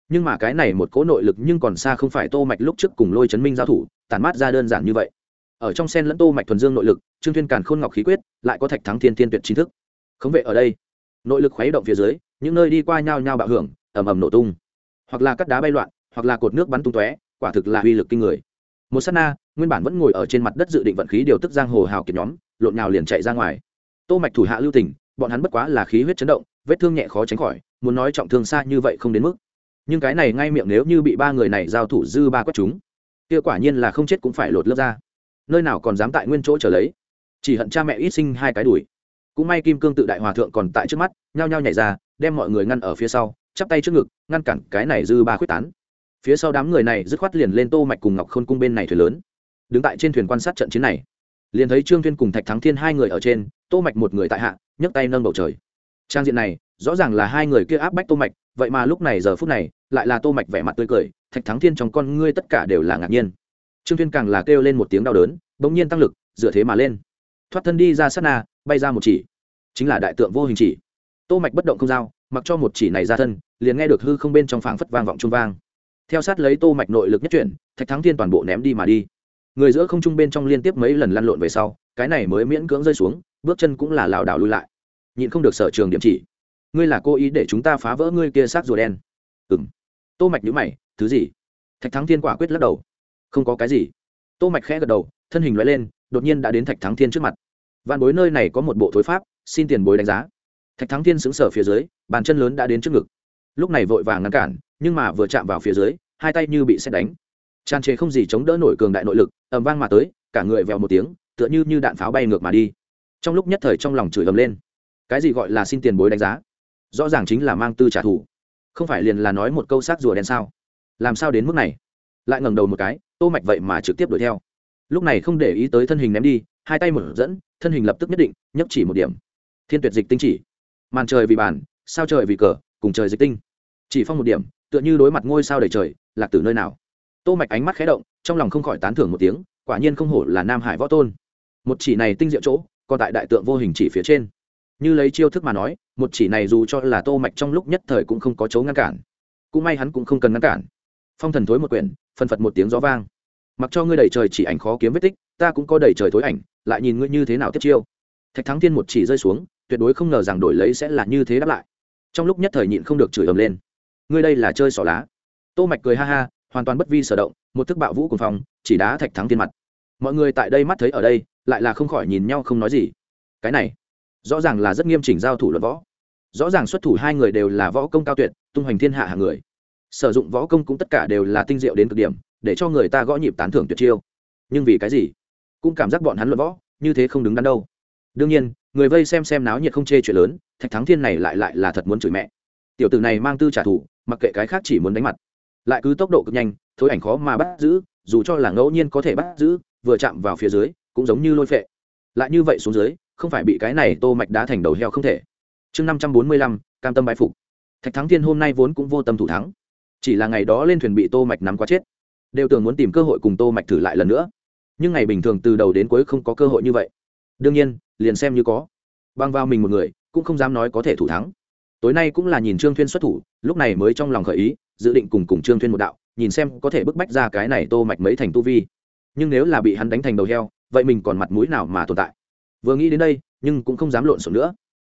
S1: Nhưng mà cái này một cỗ nội lực nhưng còn xa không phải tô mạch lúc trước cùng lôi chấn minh giao thủ, tản mát ra đơn giản như vậy. Ở trong sen lẫn tô mạch thuần dương nội lực, trương thiên càn khôn ngọc khí quyết, lại có thạch thắng thiên thiên tuyệt chính thức. Khống vệ ở đây. Nội lực khuấy động phía dưới, những nơi đi qua nhau nhau bạo hưởng, ầm ầm nổ tung hoặc là cắt đá bay loạn, hoặc là cột nước bắn tung tóe, quả thực là uy lực kinh người. Một sát na, nguyên bản vẫn ngồi ở trên mặt đất dự định vận khí điều tức giang hồ hào kiệt nhóm, lộn nào liền chạy ra ngoài. Tô mạch thủ hạ lưu tình, bọn hắn bất quá là khí huyết chấn động, vết thương nhẹ khó tránh khỏi, muốn nói trọng thương xa như vậy không đến mức. Nhưng cái này ngay miệng nếu như bị ba người này giao thủ dư ba quất chúng, kia quả nhiên là không chết cũng phải lột lớp ra. Nơi nào còn dám tại nguyên chỗ trở lấy? Chỉ hận cha mẹ ít sinh hai cái đuổi. Cũng may kim cương tự đại hòa thượng còn tại trước mắt, nhao nhao nhảy ra, đem mọi người ngăn ở phía sau chắp tay trước ngực, ngăn cản cái này dư ba khuyết tán. Phía sau đám người này dứt khoát liền lên tô mạch cùng ngọc khôn cung bên này thuyền lớn. Đứng tại trên thuyền quan sát trận chiến này, liền thấy trương thiên cùng thạch thắng thiên hai người ở trên, tô mạch một người tại hạ, nhấc tay nâng bầu trời. Trang diện này, rõ ràng là hai người kia áp bách tô mạch, vậy mà lúc này giờ phút này, lại là tô mạch vẻ mặt tươi cười, thạch thắng thiên trong con ngươi tất cả đều là ngạc nhiên. Trương thiên càng là kêu lên một tiếng đau đớn, bỗng nhiên tăng lực, dựa thế mà lên. Thoát thân đi ra sát na, bay ra một chỉ. Chính là đại tượng vô hình chỉ. Tô mạch bất động không giao mặc cho một chỉ này ra thân, liền nghe được hư không bên trong phảng phất vang vọng trung vang. Theo sát lấy tô mạch nội lực nhất chuyển, thạch thắng thiên toàn bộ ném đi mà đi. Người giữa không trung bên trong liên tiếp mấy lần lăn lộn về sau, cái này mới miễn cưỡng rơi xuống, bước chân cũng là lảo đảo lui lại. Nhịn không được sở trường điểm chỉ. Ngươi là cố ý để chúng ta phá vỡ ngươi kia xác rùa đen. Ừm. Tô mạch nhíu mày, thứ gì? Thạch thắng thiên quả quyết lắc đầu. Không có cái gì. Tô mạch khẽ gật đầu, thân hình lóe lên, đột nhiên đã đến thạch thắng thiên trước mặt. Vạn bối nơi này có một bộ thối pháp, xin tiền bối đánh giá thạch thắng thiên sững sờ phía dưới, bàn chân lớn đã đến trước ngực. Lúc này vội vàng ngăn cản, nhưng mà vừa chạm vào phía dưới, hai tay như bị xét đánh. Tràn trề không gì chống đỡ nổi cường đại nội lực, ầm vang mà tới, cả người vèo một tiếng, tựa như như đạn pháo bay ngược mà đi. Trong lúc nhất thời trong lòng chửi ầm lên. Cái gì gọi là xin tiền bối đánh giá? Rõ ràng chính là mang tư trả thù. Không phải liền là nói một câu xác rùa đen sao? Làm sao đến mức này? Lại ngẩng đầu một cái, tô mạch vậy mà trực tiếp đuổi theo. Lúc này không để ý tới thân hình ném đi, hai tay mở dẫn, thân hình lập tức nhất định nhấp chỉ một điểm. Thiên tuyệt dịch tinh chỉ màn trời vì bản sao trời vì cờ, cùng trời dịch tinh. Chỉ phong một điểm, tựa như đối mặt ngôi sao đầy trời, lạc từ nơi nào. Tô mạch ánh mắt khẽ động, trong lòng không khỏi tán thưởng một tiếng, quả nhiên không hổ là nam hải võ tôn. Một chỉ này tinh diệu chỗ, còn tại đại tượng vô hình chỉ phía trên. Như lấy chiêu thức mà nói, một chỉ này dù cho là tô mạch trong lúc nhất thời cũng không có chỗ ngăn cản. Cũng may hắn cũng không cần ngăn cản. Phong thần thối một quyển, phân phật một tiếng gió vang. Mặc cho ngươi đầy trời chỉ ảnh khó kiếm vết tích, ta cũng có đầy trời thối ảnh, lại nhìn ngươi như thế nào tiếp chiêu. Thạch thắng thiên một chỉ rơi xuống tuyệt đối không ngờ rằng đổi lấy sẽ là như thế đáp lại. Trong lúc nhất thời nhịn không được chửi ầm lên. Ngươi đây là chơi xỏ lá. Tô mạch cười ha ha, hoàn toàn bất vi sở động, một thức bạo vũ cùng phòng chỉ đá thạch thắng thiên mặt. Mọi người tại đây mắt thấy ở đây, lại là không khỏi nhìn nhau không nói gì. Cái này, rõ ràng là rất nghiêm chỉnh giao thủ luận võ. Rõ ràng xuất thủ hai người đều là võ công cao tuyệt, tung hoành thiên hạ hàng người. Sử dụng võ công cũng tất cả đều là tinh diệu đến cực điểm, để cho người ta gõ nhịp tán thưởng tuyệt chiêu. Nhưng vì cái gì? Cũng cảm giác bọn hắn luận võ, như thế không đứng đắn đâu. Đương nhiên người vây xem xem náo nhiệt không chê chuyện lớn, thạch thắng thiên này lại lại là thật muốn chửi mẹ. Tiểu tử này mang tư trả thù, mặc kệ cái khác chỉ muốn đánh mặt. Lại cứ tốc độ cực nhanh thối ảnh khó mà bắt giữ, dù cho là ngẫu nhiên có thể bắt giữ, vừa chạm vào phía dưới, cũng giống như lôi phệ. Lại như vậy xuống dưới, không phải bị cái này tô mạch đá thành đầu heo không thể. Chương năm trăm bốn mươi lăm, cam tâm bái phục. Thạch thắng thiên hôm nay vốn cũng vô tâm thủ thắng. Chỉ là ngày đó lên thuyền bị tô mạch nắm quá chết. Đều tưởng muốn tìm cơ hội cùng tô mạch thử lại lần nữa. Nhưng ngày bình thường từ đầu đến cuối không có cơ hội như vậy đương nhiên, liền xem như có. Băng vào mình một người, cũng không dám nói có thể thủ thắng. Tối nay cũng là nhìn trương thuyên xuất thủ, lúc này mới trong lòng khởi ý, dự định cùng cùng trương thuyên một đạo, nhìn xem có thể bức bách ra cái này tô mạch mấy thành tu vi. Nhưng nếu là bị hắn đánh thành đầu heo, vậy mình còn mặt mũi nào mà tồn tại? Vừa nghĩ đến đây, nhưng cũng không dám lộn xộn nữa.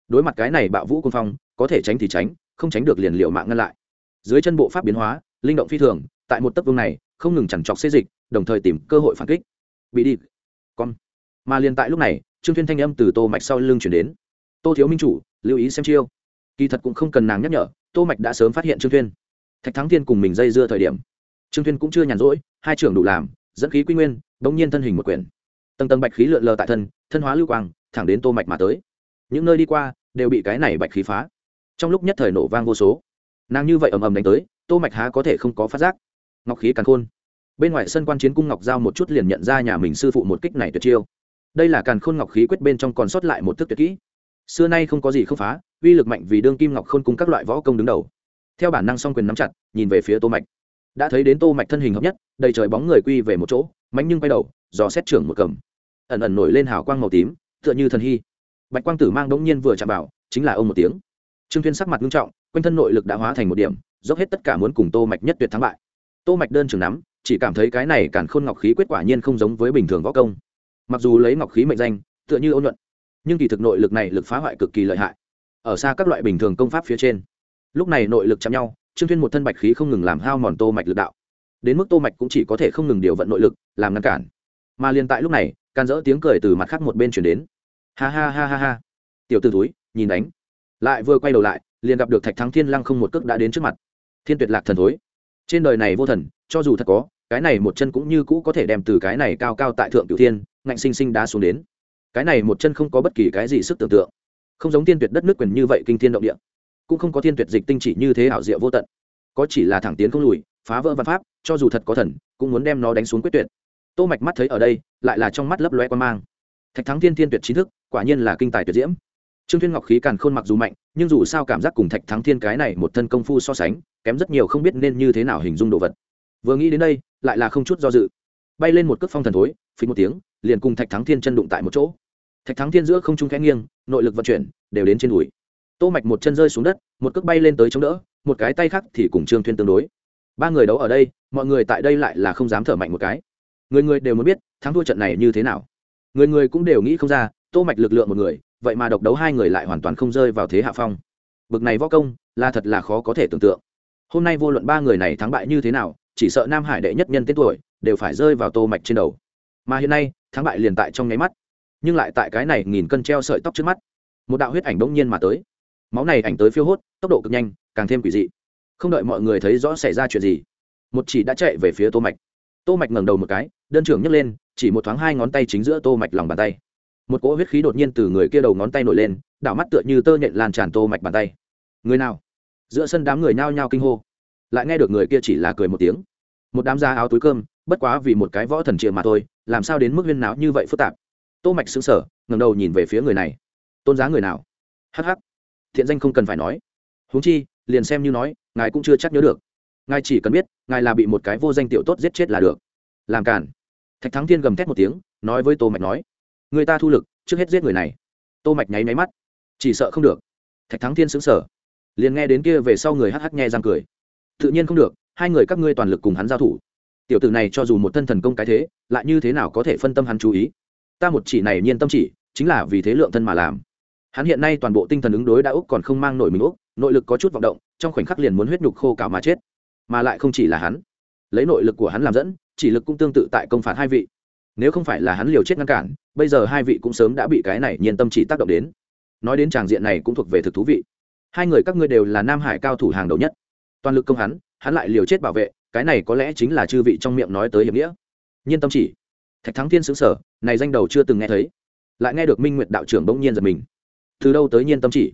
S1: Đối mặt cái này bạo vũ quân phong, có thể tránh thì tránh, không tránh được liền liệu mạng ngăn lại. Dưới chân bộ pháp biến hóa, linh động phi thường, tại một tấc vương này, không ngừng chằn trọc xê dịch, đồng thời tìm cơ hội phản kích. Bị đi. Con. Mà liền tại lúc này trương thiên thanh âm từ tô mạch sau lưng chuyển đến. Tô thiếu minh chủ, lưu ý xem chiêu. Kỳ thật cũng không cần nàng nhắc nhở, tô mạch đã sớm phát hiện trương thiên. Thạch thắng thiên cùng mình dây dưa thời điểm, trương thiên cũng chưa nhàn rỗi, hai trưởng đủ làm, dẫn khí quy nguyên, bỗng nhiên thân hình một quyển. Tầng tầng bạch khí lượn lờ tại thân thân hóa lưu quang, thẳng đến tô mạch mà tới. Những nơi đi qua, đều bị cái này bạch khí phá. Trong lúc nhất thời nổ vang vô số. Nàng như vậy ầm ầm đánh tới, tô mạch há có thể không có phát giác. Ngọc khí càn khôn. Bên ngoài sân quan chiến cung ngọc giao một chút liền nhận ra nhà mình sư phụ một kích này tuyệt chiêu đây là càn khôn ngọc khí quyết bên trong còn sót lại một thức tuyệt kỹ. Xưa nay không có gì không phá, uy lực mạnh vì đương kim ngọc khôn cung các loại võ công đứng đầu. Theo bản năng song quyền nắm chặt, nhìn về phía tô mạch. Đã thấy đến tô mạch thân hình hợp nhất, đầy trời bóng người quy về một chỗ mạnh nhưng quay đầu, dò xét trưởng một cầm. Ẩn ẩn nổi lên hào quang màu tím, tựa như thần hy. Bạch quang tử mang đống nhiên vừa chạm vào, chính là ông một tiếng. Trương thiên sắc mặt nghiêm trọng, quanh thân nội lực đã hóa thành một điểm, dốc hết tất cả muốn cùng tô mạch nhất tuyệt thắng bại. Tô mạch đơn trường nắm, chỉ cảm thấy cái này càn khôn ngọc khí quyết quả nhiên không giống với bình thường võ công mặc dù lấy ngọc khí mệnh danh, tựa như ôn nhuận, nhưng kỳ thực nội lực này lực phá hoại cực kỳ lợi hại. Ở xa các loại bình thường công pháp phía trên, lúc này nội lực chạm nhau, trương thuyên một thân bạch khí không ngừng làm hao mòn tô mạch lực đạo. Đến mức tô mạch cũng chỉ có thể không ngừng điều vận nội lực, làm ngăn cản. Mà liền tại lúc này, can dỡ tiếng cười từ mặt khác một bên chuyển đến. Ha ha ha ha ha. Tiểu t túi nhìn đánh. Lại vừa quay đầu lại, liền gặp được thạch thắng thiên lăng không một cước đã đến trước mặt. Thiên tuyệt lạc thần thối. Trên đời này vô thần, cho dù thật có, cái này một chân cũng như cũ có thể đem từ cái này cao cao tại thượng cửu thiên ngạnh sinh sinh đá xuống đến. Cái này một chân không có bất kỳ cái gì sức tưởng tượng. Không giống thiên tuyệt đất nước quyền như vậy kinh thiên động địa. Cũng không có thiên tuyệt dịch tinh chỉ như thế ảo diệu vô tận. Có chỉ là thẳng tiến không lùi, phá vỡ văn pháp, cho dù thật có thần, cũng muốn đem nó đánh xuống quyết tuyệt. Tô mạch mắt thấy ở đây, lại là trong mắt lấp loe quan mang. Thạch thắng thiên thiên tuyệt trí thức, quả nhiên là kinh tài tuyệt diễm. Trương thiên ngọc khí càn khôn mặc dù mạnh, nhưng dù sao cảm giác cùng thạch thắng thiên cái này một thân công phu so sánh, kém rất nhiều không biết nên như thế nào hình dung đồ vật. Vừa nghĩ đến đây, lại là không chút do dự. Bay lên một cước phong thần thối phí một tiếng, liền cùng thạch thắng thiên chân đụng tại một chỗ. Thạch thắng thiên giữa không trung khẽ nghiêng, nội lực vận chuyển, đều đến trên đùi. Tô mạch một chân rơi xuống đất, một cước bay lên tới chống đỡ, một cái tay khác thì cùng trương thiên tương đối. Ba người đấu ở đây, mọi người tại đây lại là không dám thở mạnh một cái. Người người đều muốn biết, thắng thua trận này như thế nào. Người người cũng đều nghĩ không ra, tô mạch lực lượng một người, vậy mà độc đấu hai người lại hoàn toàn không rơi vào thế hạ phong. Bực này võ công, là thật là khó có thể tưởng tượng. Hôm nay vô luận ba người này thắng bại như thế nào, chỉ sợ nam hải đệ nhất nhân tên tuổi, đều phải rơi vào tô mạch trên đầu mà hiện nay, thắng bại liền tại trong nháy mắt. Nhưng lại tại cái này nghìn cân treo sợi tóc trước mắt, một đạo huyết ảnh bỗng nhiên mà tới. Máu này ảnh tới phiêu hốt, tốc độ cực nhanh, càng thêm quỷ dị. Không đợi mọi người thấy rõ xảy ra chuyện gì, một chỉ đã chạy về phía tô mạch. Tô mạch ngẩng đầu một cái, đơn trưởng nhấc lên, chỉ một thoáng hai ngón tay chính giữa tô mạch lòng bàn tay. Một cỗ huyết khí đột nhiên từ người kia đầu ngón tay nổi lên, đảo mắt tựa như tơ nhện lan tràn tô mạch bàn tay. Người nào? Giữa sân đám người nhao nhao kinh hô. Lại nghe được người kia chỉ là cười một tiếng. Một đám da áo túi cơm bất quá vì một cái võ thần triệu mà thôi, làm sao đến mức huyên náo như vậy phức tạp? Tô mạch sững sờ, ngẩng đầu nhìn về phía người này. Tôn giá người nào? Hắc hắc. Thiện danh không cần phải nói. Huống chi, liền xem như nói, ngài cũng chưa chắc nhớ được. Ngài chỉ cần biết, ngài là bị một cái vô danh tiểu tốt giết chết là được. Làm cản thạch thắng thiên gầm thét một tiếng, nói với tô mạch nói, người ta thu lực, trước hết giết người này. Tô mạch nháy máy mắt. Chỉ sợ không được. Thạch thắng thiên sững sờ, liền nghe đến kia về sau người hắc hắc nhẹ răng cười. Tự nhiên không được, hai người các ngươi toàn lực cùng hắn giao thủ tiểu tử này cho dù một thân thần công cái thế, lại như thế nào có thể phân tâm hắn chú ý? Ta một chỉ này nhiên tâm chỉ, chính là vì thế lượng thân mà làm. Hắn hiện nay toàn bộ tinh thần ứng đối đã úc còn không mang nổi mình úc, nội lực có chút vọng động, trong khoảnh khắc liền muốn huyết nhục khô cào mà chết. Mà lại không chỉ là hắn. Lấy nội lực của hắn làm dẫn, chỉ lực cũng tương tự tại công phạt hai vị. Nếu không phải là hắn liều chết ngăn cản, bây giờ hai vị cũng sớm đã bị cái này nhiên tâm chỉ tác động đến. Nói đến tràng diện này cũng thuộc về thực thú vị. Hai người các ngươi đều là nam hải cao thủ hàng đầu nhất. Toàn lực công hắn hắn lại liều chết bảo vệ cái này có lẽ chính là chư vị trong miệng nói tới hiệp nghĩa. Nhiên tâm chỉ. Thạch thắng thiên xứng sở này danh đầu chưa từng nghe thấy. Lại nghe được minh nguyệt đạo trưởng bỗng nhiên giật mình. Từ đâu tới nhiên tâm chỉ?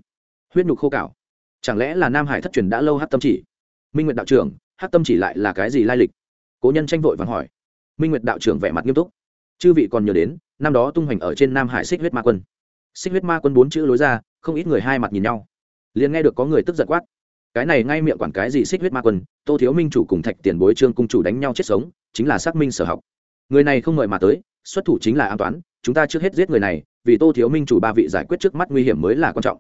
S1: Huyết nhục khô cảo chẳng lẽ là nam hải thất truyền đã lâu hát tâm chỉ? Minh nguyệt đạo trưởng hát tâm chỉ lại là cái gì lai lịch? Cố nhân tranh vội vàng hỏi. Minh nguyệt đạo trưởng vẻ mặt nghiêm túc. Chư vị còn nhớ đến, năm đó tung hoành ở trên nam hải xích huyết ma quân. Xích huyết ma quân bốn chữ lối ra, không ít người hai mặt nhìn nhau. Liền nghe được có người tức giật quát cái này ngay miệng quản cái gì xích huyết ma quân, tô thiếu minh chủ cùng thạch tiền bối trương cung chủ đánh nhau chết sống, chính là xác minh sở học. Người này không mời mà tới, xuất thủ chính là an toán, chúng ta trước hết giết người này, vì tô thiếu minh chủ ba vị giải quyết trước mắt nguy hiểm mới là quan trọng.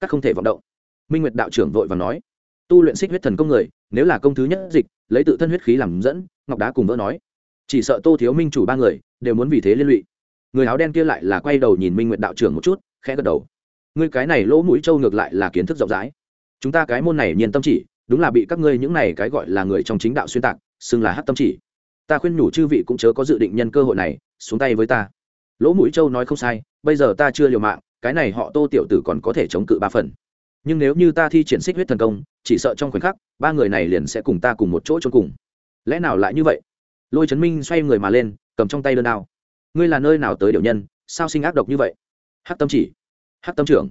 S1: Các không thể vọng động. Minh nguyệt đạo trưởng vội và nói, tu luyện xích huyết thần công người, nếu là công thứ nhất dịch, lấy tự thân huyết khí làm dẫn, ngọc đá cùng vỡ nói. Chỉ sợ tô thiếu minh chủ ba người, đều muốn vì thế liên lụy. Người áo đen kia lại là quay đầu nhìn minh nguyệt đạo trưởng một chút, khẽ gật đầu. Ngươi cái này lỗ mũi trâu ngược lại là kiến thức rộng rãi chúng ta cái môn này nhiên tâm chỉ, đúng là bị các ngươi những này cái gọi là người trong chính đạo xuyên tạc, xưng là hát tâm chỉ. Ta khuyên nhủ chư vị cũng chớ có dự định nhân cơ hội này, xuống tay với ta. Lỗ mũi châu nói không sai, bây giờ ta chưa liều mạng, cái này họ tô tiểu tử còn có thể chống cự ba phần. Nhưng nếu như ta thi triển xích huyết thần công, chỉ sợ trong khoảnh khắc, ba người này liền sẽ cùng ta cùng một chỗ trốn cùng. Lẽ nào lại như vậy? Lôi trấn minh xoay người mà lên, cầm trong tay đơn đao. Ngươi là nơi nào tới điều nhân, sao sinh ác độc như vậy? Hắc tâm chỉ. Hắc tâm trưởng.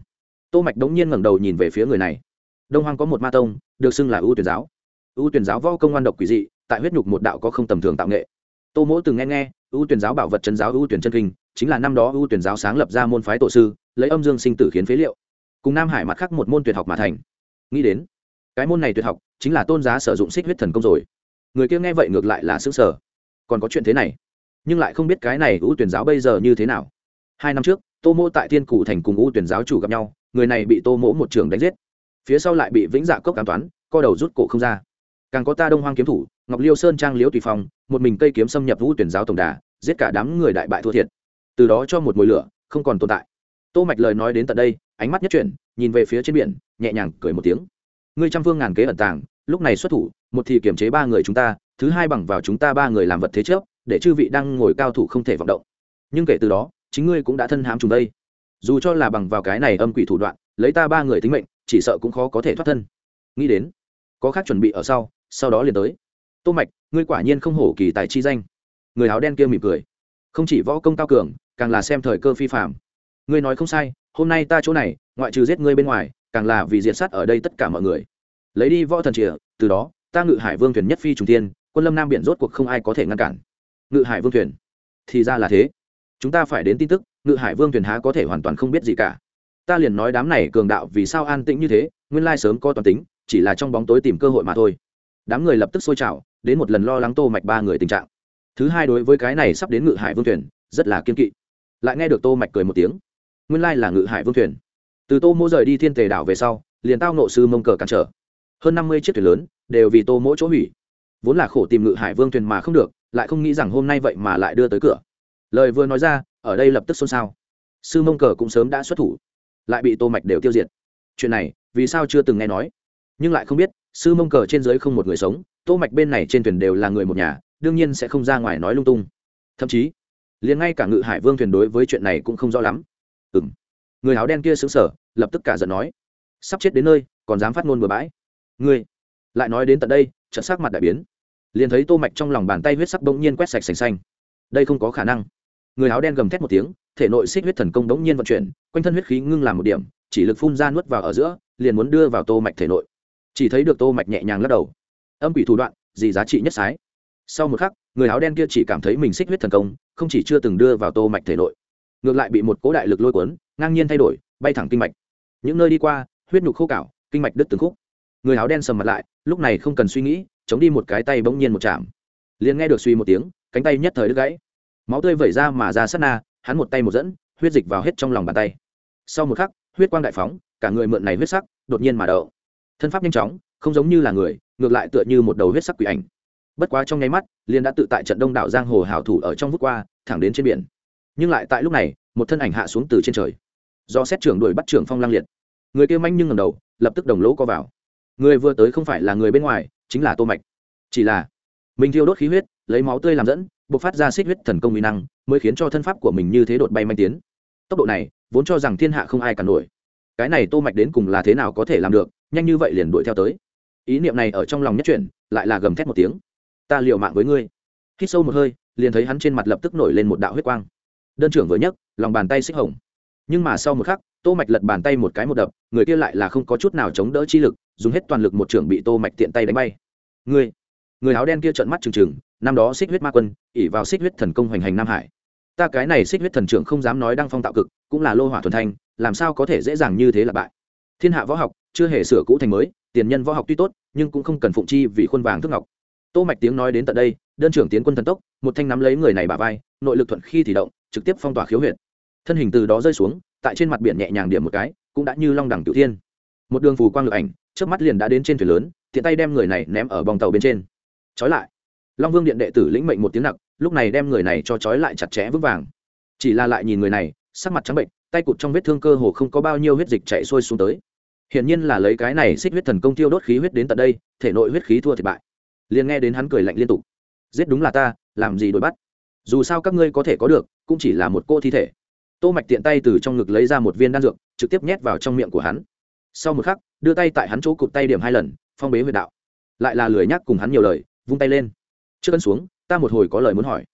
S1: Tô mạch đống nhiên ngẩng đầu nhìn về phía người này đông hoang có một ma tông, được xưng là ưu tuyển giáo. Ưu tuyển giáo võ công ngoan độc quỷ dị, tại huyết nhục một đạo có không tầm thường tạo nghệ. Tô mỗ từng nghe nghe, ưu tuyển giáo bảo vật chân giáo ưu tuyển chân kinh, chính là năm đó ưu tuyển giáo sáng lập ra môn phái tổ sư, lấy âm dương sinh tử khiến phế liệu. Cùng nam hải mặt khác một môn tuyệt học mà thành. Nghĩ đến, cái môn này tuyệt học, chính là tôn giá sử dụng xích huyết thần công rồi. Người kia nghe vậy ngược lại là xứng sở còn có chuyện thế này, nhưng lại không biết cái này ưu tuyển giáo bây giờ như thế nào. Hai năm trước, tô mỗ tại thiên cụ thành cùng ưu tuyển giáo chủ gặp nhau, người này bị tô mỗ một trường đánh giết phía sau lại bị vĩnh dạ cốc cảm toán, co đầu rút cổ không ra. Càng có ta đông hoang kiếm thủ, ngọc liêu sơn trang liễu tùy phong, một mình cây kiếm xâm nhập vũ tuyển giáo tổng đà, giết cả đám người đại bại thua thiệt. Từ đó cho một mồi lửa, không còn tồn tại. Tô mạch lời nói đến tận đây, ánh mắt nhất chuyển, nhìn về phía trên biển, nhẹ nhàng cười một tiếng. Ngươi trăm phương ngàn kế ẩn tàng, lúc này xuất thủ, một thì kiểm chế ba người chúng ta, thứ hai bằng vào chúng ta ba người làm vật thế trước, để chư vị đang ngồi cao thủ không thể vọng động. Nhưng kể từ đó, chính ngươi cũng đã thân hãm chúng đây. Dù cho là bằng vào cái này âm quỷ thủ đoạn, lấy ta ba người tính mệnh chỉ sợ cũng khó có thể thoát thân. Nghĩ đến, có khác chuẩn bị ở sau sau đó liền tới. Tô mạch, ngươi quả nhiên không hổ kỳ tài chi danh. Người áo đen kia mỉm cười. Không chỉ võ công cao cường, càng là xem thời cơ phi phạm. Ngươi nói không sai, hôm nay ta chỗ này, ngoại trừ giết ngươi bên ngoài, càng là vì diệt sát ở đây tất cả mọi người. Lấy đi võ thần chìa, từ đó, ta ngự hải vương thuyền nhất phi trùng tiên quân lâm nam biển rốt cuộc không ai có thể ngăn cản. Ngự hải vương thuyền. Thì ra là thế. Chúng ta phải đến tin tức, ngự hải vương thuyền há có thể hoàn toàn không biết gì cả ta liền nói đám này cường đạo vì sao an tĩnh như thế, nguyên lai sớm có toàn tính, chỉ là trong bóng tối tìm cơ hội mà thôi. Đám người lập tức sôi trào, đến một lần lo lắng tô mạch ba người tình trạng. Thứ hai đối với cái này sắp đến ngự hải vương thuyền, rất là kiên kỵ. Lại nghe được tô mạch cười một tiếng. Nguyên lai là ngự hải vương thuyền. Từ tô mỗ rời đi thiên tề đảo về sau, liền tao nộ sư mông cờ cản trở. Hơn năm mươi chiếc thuyền lớn đều vì tô mỗi chỗ hủy. Vốn là khổ tìm ngự hải vương thuyền mà không được, lại không nghĩ rằng hôm nay vậy mà lại đưa tới cửa. Lời vừa nói ra, ở đây lập tức xôn xao. Sư mông cờ cũng sớm đã xuất thủ lại bị tô mạch đều tiêu diệt. Chuyện này, vì sao chưa từng nghe nói? Nhưng lại không biết, sư mông cờ trên dưới không một người sống, tô mạch bên này trên thuyền đều là người một nhà, đương nhiên sẽ không ra ngoài nói lung tung. Thậm chí, liền ngay cả ngự hải vương thuyền đối với chuyện này cũng không rõ lắm. Ừm. Người áo đen kia sững sờ, lập tức cả giận nói. Sắp chết đến nơi, còn dám phát ngôn bừa bãi. Ngươi, lại nói đến tận đây trận sắc mặt đại biến. Liền thấy tô mạch trong lòng bàn tay huyết sắc bỗng nhiên quét sạch sành xanh. Đây không có khả năng. Người áo đen gầm thét một tiếng, thể nội xích huyết thần công bỗng nhiên vận chuyển quanh thân huyết khí ngưng làm một điểm chỉ lực phun ra nuốt vào ở giữa liền muốn đưa vào tô mạch thể nội. Chỉ thấy được tô mạch nhẹ nhàng lắc đầu. Âm quỷ thủ đoạn gì giá trị nhất sái? Sau một khắc người áo đen kia chỉ cảm thấy mình xích huyết thần công không chỉ chưa từng đưa vào tô mạch thể nội ngược lại bị một cố đại lực lôi cuốn ngang nhiên thay đổi bay thẳng kinh mạch. Những nơi đi qua huyết nhục khô cảo, kinh mạch đứt từng khúc. Người áo đen sầm mặt lại lúc này không cần suy nghĩ chống đi một cái tay bỗng nhiên một chạm. Liền nghe được suy một tiếng cánh tay nhất thời đứt gãy. Máu tươi vẩy ra mà ra sát na hắn một tay một dẫn huyết dịch vào hết trong lòng bàn tay. Sau một khắc, huyết quang đại phóng, cả người mượn này huyết sắc đột nhiên mà đậu. Thân pháp nhanh chóng, không giống như là người, ngược lại tựa như một đầu huyết sắc quỷ ảnh. Bất quá trong nháy mắt liên đã tự tại trận đông đảo giang hồ hảo thủ ở trong vút qua, thẳng đến trên biển. Nhưng lại tại lúc này, một thân ảnh hạ xuống từ trên trời. Do xét trưởng đuổi bắt trưởng phong lang liệt. Người kia manh nhưng ngầm đầu, lập tức đồng lỗ co vào. Người vừa tới không phải là người bên ngoài, chính là tô mạch. Chỉ là mình thiêu đốt khí huyết, lấy máu tươi làm dẫn, bộc phát ra xích huyết thần công uy năng, mới khiến cho thân pháp của mình như thế đột bay manh tiến tốc độ này vốn cho rằng thiên hạ không ai cả nổi. Cái này tô mạch đến cùng là thế nào có thể làm được, nhanh như vậy liền đuổi theo tới. Ý niệm này ở trong lòng nhất chuyển, lại là gầm thét một tiếng. Ta liều mạng với ngươi. Hít sâu một hơi, liền thấy hắn trên mặt lập tức nổi lên một đạo huyết quang. Đơn trưởng vừa nhấc, lòng bàn tay xích hồng. Nhưng mà sau một khắc, tô mạch lật bàn tay một cái một đập, người kia lại là không có chút nào chống đỡ chi lực, dùng hết toàn lực một trưởng bị tô mạch tiện tay đánh bay. Ngươi, người áo đen kia trợn mắt trừng trừng, năm đó xích huyết ma quân ỉ vào xích huyết thần công hoành hành nam hải ta cái này xích huyết thần trưởng không dám nói đăng phong tạo cực, cũng là lô hỏa thuần thanh, làm sao có thể dễ dàng như thế là bại. Thiên hạ võ học, chưa hề sửa cũ thành mới, tiền nhân võ học tuy tốt, nhưng cũng không cần phụng chi vì khuôn vàng thức ngọc. Tô mạch tiếng nói đến tận đây, đơn trưởng tiến quân thần tốc, một thanh nắm lấy người này bả vai, nội lực thuận khi thì động, trực tiếp phong tỏa khiếu huyệt. Thân hình từ đó rơi xuống, tại trên mặt biển nhẹ nhàng điểm một cái, cũng đã như long đẳng tiểu thiên. Một đường phù quang lực ảnh trước mắt liền đã đến trên thuyền lớn, tiện tay đem người này ném ở bong tàu bên trên. Trói lại. Long vương điện đệ tử lĩnh mệnh một tiếng nặc lúc này đem người này cho trói lại chặt chẽ vững vàng. Chỉ là lại nhìn người này, sắc mặt trắng bệnh, tay cụt trong vết thương cơ hồ không có bao nhiêu huyết dịch chạy xuôi xuống tới. Hiển nhiên là lấy cái này xích huyết thần công tiêu đốt khí huyết đến tận đây, thể nội huyết khí thua thiệt bại. Liền nghe đến hắn cười lạnh liên tục. Giết đúng là ta, làm gì đuổi bắt? Dù sao các ngươi có thể có được, cũng chỉ là một cô thi thể. Tô mạch tiện tay từ trong ngực lấy ra một viên đan dược, trực tiếp nhét vào trong miệng của hắn. Sau một khắc, đưa tay tại hắn chỗ cụt tay điểm hai lần, phong bế huyệt đạo. Lại là lười nhắc cùng hắn nhiều lời, vung tay lên. Trước ấn xuống ta một hồi có lời muốn hỏi.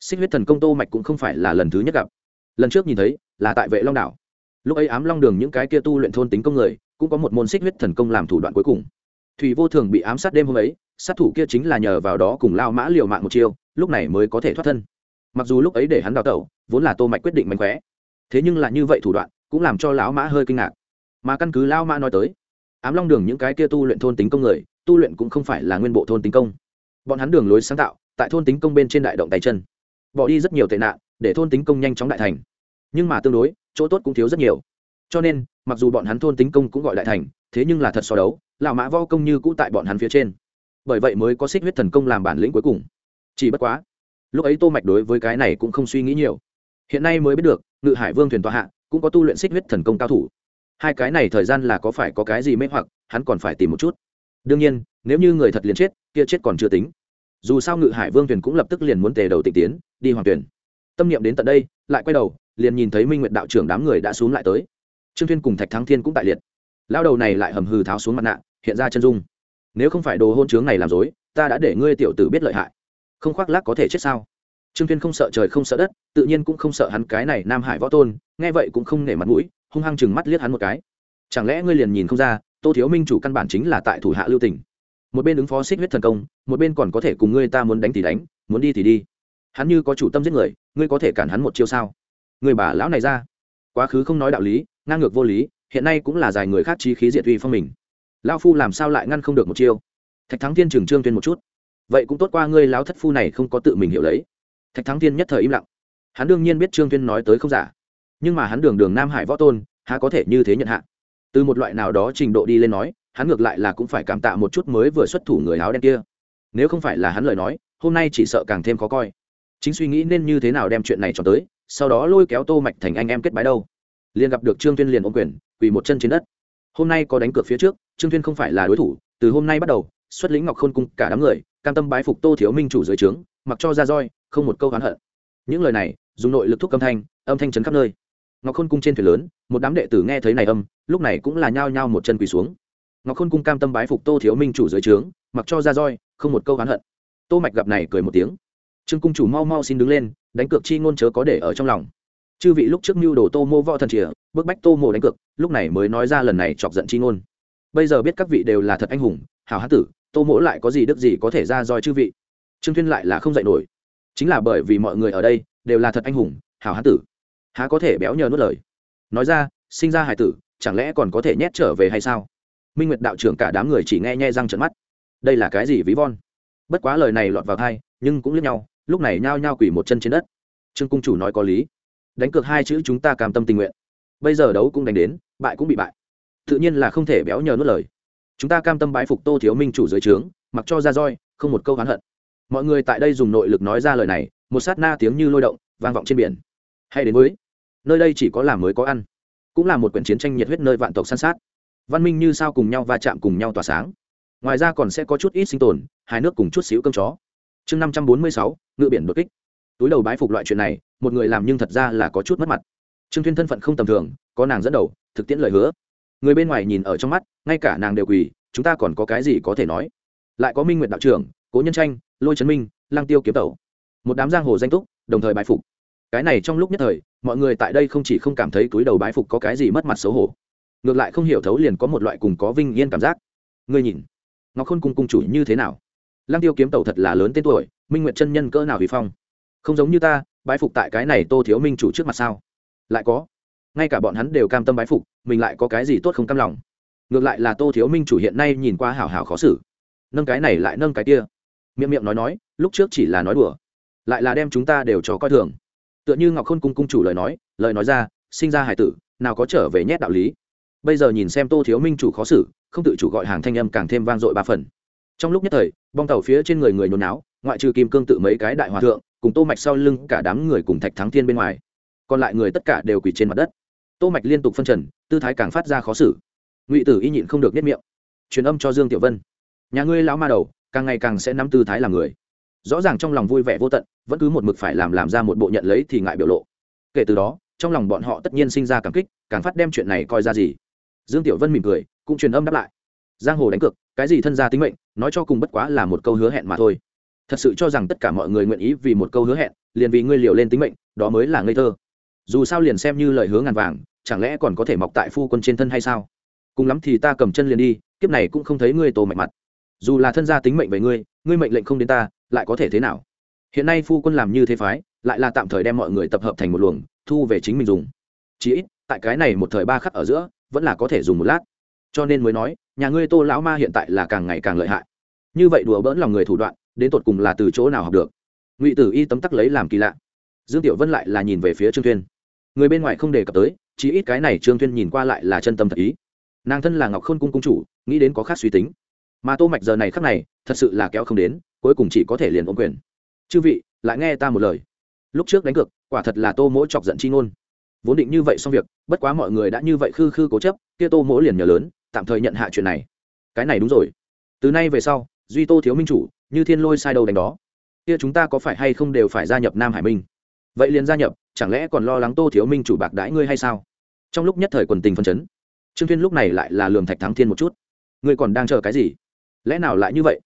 S1: Xích huyết thần công tô mạch cũng không phải là lần thứ nhất gặp. Lần trước nhìn thấy, là tại vệ long đảo. Lúc ấy ám long đường những cái kia tu luyện thôn tính công người, cũng có một môn xích huyết thần công làm thủ đoạn cuối cùng. Thủy vô thường bị ám sát đêm hôm ấy, sát thủ kia chính là nhờ vào đó cùng lao mã liều mạng một chiêu, lúc này mới có thể thoát thân. Mặc dù lúc ấy để hắn đào tẩu, vốn là tô mạch quyết định mánh khóe thế nhưng là như vậy thủ đoạn, cũng làm cho lão mã hơi kinh ngạc. Mà căn cứ lao mã nói tới, ám long đường những cái kia tu luyện thôn tính công người, tu luyện cũng không phải là nguyên bộ thôn tính công. Bọn hắn đường lối sáng tạo tại thôn tính công bên trên đại động tay chân. Bỏ đi rất nhiều tệ nạn, để thôn tính công nhanh chóng đại thành. Nhưng mà tương đối, chỗ tốt cũng thiếu rất nhiều. Cho nên, mặc dù bọn hắn thôn tính công cũng gọi đại thành, thế nhưng là thật so đấu, lão mã vo công như cũ tại bọn hắn phía trên. Bởi vậy mới có xích huyết thần công làm bản lĩnh cuối cùng. Chỉ bất quá, lúc ấy tô mạch đối với cái này cũng không suy nghĩ nhiều. Hiện nay mới biết được, ngự hải vương thuyền tòa hạ, cũng có tu luyện xích huyết thần công cao thủ. Hai cái này thời gian là có phải có cái gì mê hoặc, hắn còn phải tìm một chút. Đương nhiên, nếu như người thật liền chết, kia chết còn chưa tính dù sao ngự hải vương thuyền cũng lập tức liền muốn tề đầu tịch tiến, đi hoàng tuyển tâm niệm đến tận đây, lại quay đầu, liền nhìn thấy minh nguyện đạo trưởng đám người đã xuống lại tới. Trương thiên cùng thạch thắng thiên cũng tại liệt. Lao đầu này lại hầm hừ tháo xuống mặt nạ, hiện ra chân dung. Nếu không phải đồ hôn chướng này làm dối ta đã để ngươi tiểu tử biết lợi hại. Không khoác lác có thể chết sao? Trương thiên không sợ trời không sợ đất, tự nhiên cũng không sợ hắn cái này nam hải võ tôn, nghe vậy cũng không nể mặt mũi, hung hăng chừng mắt liếc hắn một cái. Chẳng lẽ ngươi liền nhìn không ra, tô thiếu minh chủ căn bản chính là tại thủ hạ lưu tỉnh một bên ứng phó xích huyết thần công, một bên còn có thể cùng ngươi ta muốn đánh thì đánh, muốn đi thì đi. Hắn như có chủ tâm giết người, ngươi có thể cản hắn một chiêu sao? Người bà lão này ra. Quá khứ không nói đạo lý, ngang ngược vô lý, hiện nay cũng là dài người khác trí khí diệt uy phong mình. Lao phu làm sao lại ngăn không được một chiêu? Thạch thắng thiên trường trương tuyên một chút. Vậy cũng tốt qua ngươi lão thất phu này không có tự mình hiểu lấy. Thạch thắng thiên nhất thời im lặng. Hắn đương nhiên biết trương tuyên nói tới không giả. Nhưng mà hắn đường đường nam hải võ tôn, há có thể như thế nhận hạ? Từ một loại nào đó trình độ đi lên nói hắn ngược lại là cũng phải cảm tạ một chút mới vừa xuất thủ người áo đen kia. Nếu không phải là hắn lời nói, hôm nay chỉ sợ càng thêm khó coi. Chính suy nghĩ nên như thế nào đem chuyện này cho tới, sau đó lôi kéo tô mạch thành anh em kết bái đâu. Liền gặp được trương tuyên liền ôm quyền, quỳ một chân trên đất. Hôm nay có đánh cược phía trước, trương tuyên không phải là đối thủ, từ hôm nay bắt đầu, xuất lĩnh ngọc khôn cung cả đám người, cam tâm bái phục tô thiếu minh chủ dưới trướng, mặc cho ra roi, không một câu oán hận. Những lời này, dùng nội lực thúc âm thanh âm thanh chấn khắp nơi. Ngọc khôn cung trên thuyền lớn, một đám đệ tử nghe thấy này âm, lúc này cũng là nhao nhao một chân quỳ xuống ngọc khôn cung cam tâm bái phục tô thiếu minh chủ dưới trướng, mặc cho ra roi, không một câu oán hận. Tô mạch gặp này cười một tiếng. Trương cung chủ mau mau xin đứng lên, đánh cược chi ngôn chớ có để ở trong lòng. Chư vị lúc trước mưu đồ tô mô võ thần chìa, bức bách tô mô đánh cược, lúc này mới nói ra lần này chọc giận chi ngôn. Bây giờ biết các vị đều là thật anh hùng hào hán tử, tô mỗ lại có gì đức gì có thể ra roi chư vị. Trương thuyên lại là không dạy nổi. Chính là bởi vì mọi người ở đây đều là thật anh hùng hào hán tử. Há có thể béo nhờ nuốt lời. Nói ra, sinh ra hải tử, chẳng lẽ còn có thể nhét trở về hay sao? Minh nguyệt đạo trưởng cả đám người chỉ nghe nhe răng trận mắt. Đây là cái gì ví von? Bất quá lời này lọt vào thai nhưng cũng liếc nhau, lúc này nhao nhao quỳ một chân trên đất. Trương cung chủ nói có lý. Đánh cược hai chữ chúng ta cam tâm tình nguyện. Bây giờ đấu cũng đánh đến, bại cũng bị bại. Tự nhiên là không thể béo nhờ nuốt lời. Chúng ta cam tâm bái phục tô thiếu minh chủ dưới trướng, mặc cho ra roi, không một câu oán hận. Mọi người tại đây dùng nội lực nói ra lời này, một sát na tiếng như lôi động, vang vọng trên biển. Hay đến mới nơi đây chỉ có làm mới có ăn, cũng là một quyển chiến tranh nhiệt huyết nơi vạn tộc săn sát văn minh như sao cùng nhau va chạm cùng nhau tỏa sáng. Ngoài ra còn sẽ có chút ít sinh tồn, hai nước cùng chút xíu cơm chó. Chương năm trăm bốn mươi sáu ngựa biển đột kích. Túi đầu bái phục loại chuyện này, một người làm nhưng thật ra là có chút mất mặt. Trương thuyên thân phận không tầm thường, có nàng dẫn đầu, thực tiễn lời hứa. Người bên ngoài nhìn ở trong mắt, ngay cả nàng đều quỳ, chúng ta còn có cái gì có thể nói? Lại có minh nguyệt đạo trưởng, cố nhân tranh, lôi trấn minh lang tiêu kiếm tẩu. Một đám giang hồ danh túc, đồng thời bái phục. Cái này trong lúc nhất thời, mọi người tại đây không chỉ không cảm thấy túi đầu bái phục có cái gì mất mặt xấu hổ ngược lại không hiểu thấu liền có một loại cùng có vinh yên cảm giác. Ngươi nhìn, ngọc khôn cung cung chủ như thế nào? Lăng tiêu kiếm tẩu thật là lớn tên tuổi, minh nguyện chân nhân cỡ nào vì phong? Không giống như ta, bái phục tại cái này tô thiếu minh chủ trước mặt sao? Lại có, ngay cả bọn hắn đều cam tâm bái phục, mình lại có cái gì tốt không cam lòng? Ngược lại là tô thiếu minh chủ hiện nay nhìn qua hảo hảo khó xử. Nâng cái này lại nâng cái kia. Miệng miệng nói nói, lúc trước chỉ là nói đùa, lại là đem chúng ta đều cho coi thường. Tựa như ngọc khôn cung cung chủ lời nói lời nói ra, sinh ra hải tử, nào có trở về nhét đạo lý bây giờ nhìn xem tô thiếu minh chủ khó xử, không tự chủ gọi hàng thanh âm càng thêm vang dội ba phần. Trong lúc nhất thời, bong tàu phía trên người người nhốn náo, ngoại trừ kim cương tự mấy cái đại hòa thượng, cùng tô mạch sau lưng cả đám người cùng thạch thắng thiên bên ngoài. Còn lại người tất cả đều quỳ trên mặt đất. Tô mạch liên tục phân trần, tư thái càng phát ra khó xử. Ngụy tử y nhịn không được nhất miệng. Truyền âm cho dương tiểu vân. Nhà ngươi lão ma đầu, càng ngày càng sẽ nắm tư thái làm người. Rõ ràng trong lòng vui vẻ vô tận, vẫn cứ một mực phải làm làm ra một bộ nhận lấy thì ngại biểu lộ. Kể từ đó, trong lòng bọn họ tất nhiên sinh ra cảm kích, càng phát đem chuyện này coi ra gì dương tiểu vân mỉm cười, cũng truyền âm đáp lại. Giang hồ đánh cược, cái gì thân gia tính mệnh, nói cho cùng bất quá là một câu hứa hẹn mà thôi. Thật sự cho rằng tất cả mọi người nguyện ý vì một câu hứa hẹn, liền vì ngươi liều lên tính mệnh, đó mới là ngây thơ. Dù sao liền xem như lời hứa ngàn vàng, chẳng lẽ còn có thể mọc tại phu quân trên thân hay sao? Cùng lắm thì ta cầm chân liền đi, kiếp này cũng không thấy ngươi tổ mạnh mặt. Dù là thân gia tính mệnh về ngươi ngươi mệnh lệnh không đến ta, lại có thể thế nào? Hiện nay phu quân làm như thế phái, lại là tạm thời đem mọi người tập hợp thành một luồng, thu về chính mình dùng. Chỉ ít, tại cái này một thời ba khắc ở giữa vẫn là có thể dùng một lát. Cho nên mới nói, nhà ngươi tô lão ma hiện tại là càng ngày càng lợi hại. Như vậy đùa bỡn lòng người thủ đoạn, đến tột cùng là từ chỗ nào học được? Ngụy tử y tấm tắc lấy làm kỳ lạ. Dương tiểu vân lại là nhìn về phía trương thuyên. Người bên ngoài không đề cập tới chỉ ít cái này trương thuyên nhìn qua lại là chân tâm thật ý. Nàng thân là ngọc khôn cung cung chủ, nghĩ đến có khác suy tính. Mà tô mạch giờ này khắc này, thật sự là kéo không đến, cuối cùng chỉ có thể liền ôm quyền. Chư vị, lại nghe ta một lời. Lúc trước đánh cược, quả thật là tô mỗi chọc giận chi ngôn vốn định như vậy xong việc, bất quá mọi người đã như vậy khư khư cố chấp, kia tô mỗ liền nhờ lớn, tạm thời nhận hạ chuyện này. Cái này đúng rồi. Từ nay về sau, duy tô thiếu minh chủ, như thiên lôi sai đầu đánh đó. Kia chúng ta có phải hay không đều phải gia nhập nam hải minh? Vậy liền gia nhập, chẳng lẽ còn lo lắng tô thiếu minh chủ bạc đãi ngươi hay sao? Trong lúc nhất thời quần tình phân chấn, trương thiên lúc này lại là lường thạch thắng thiên một chút. Ngươi còn đang chờ cái gì? Lẽ nào lại như vậy?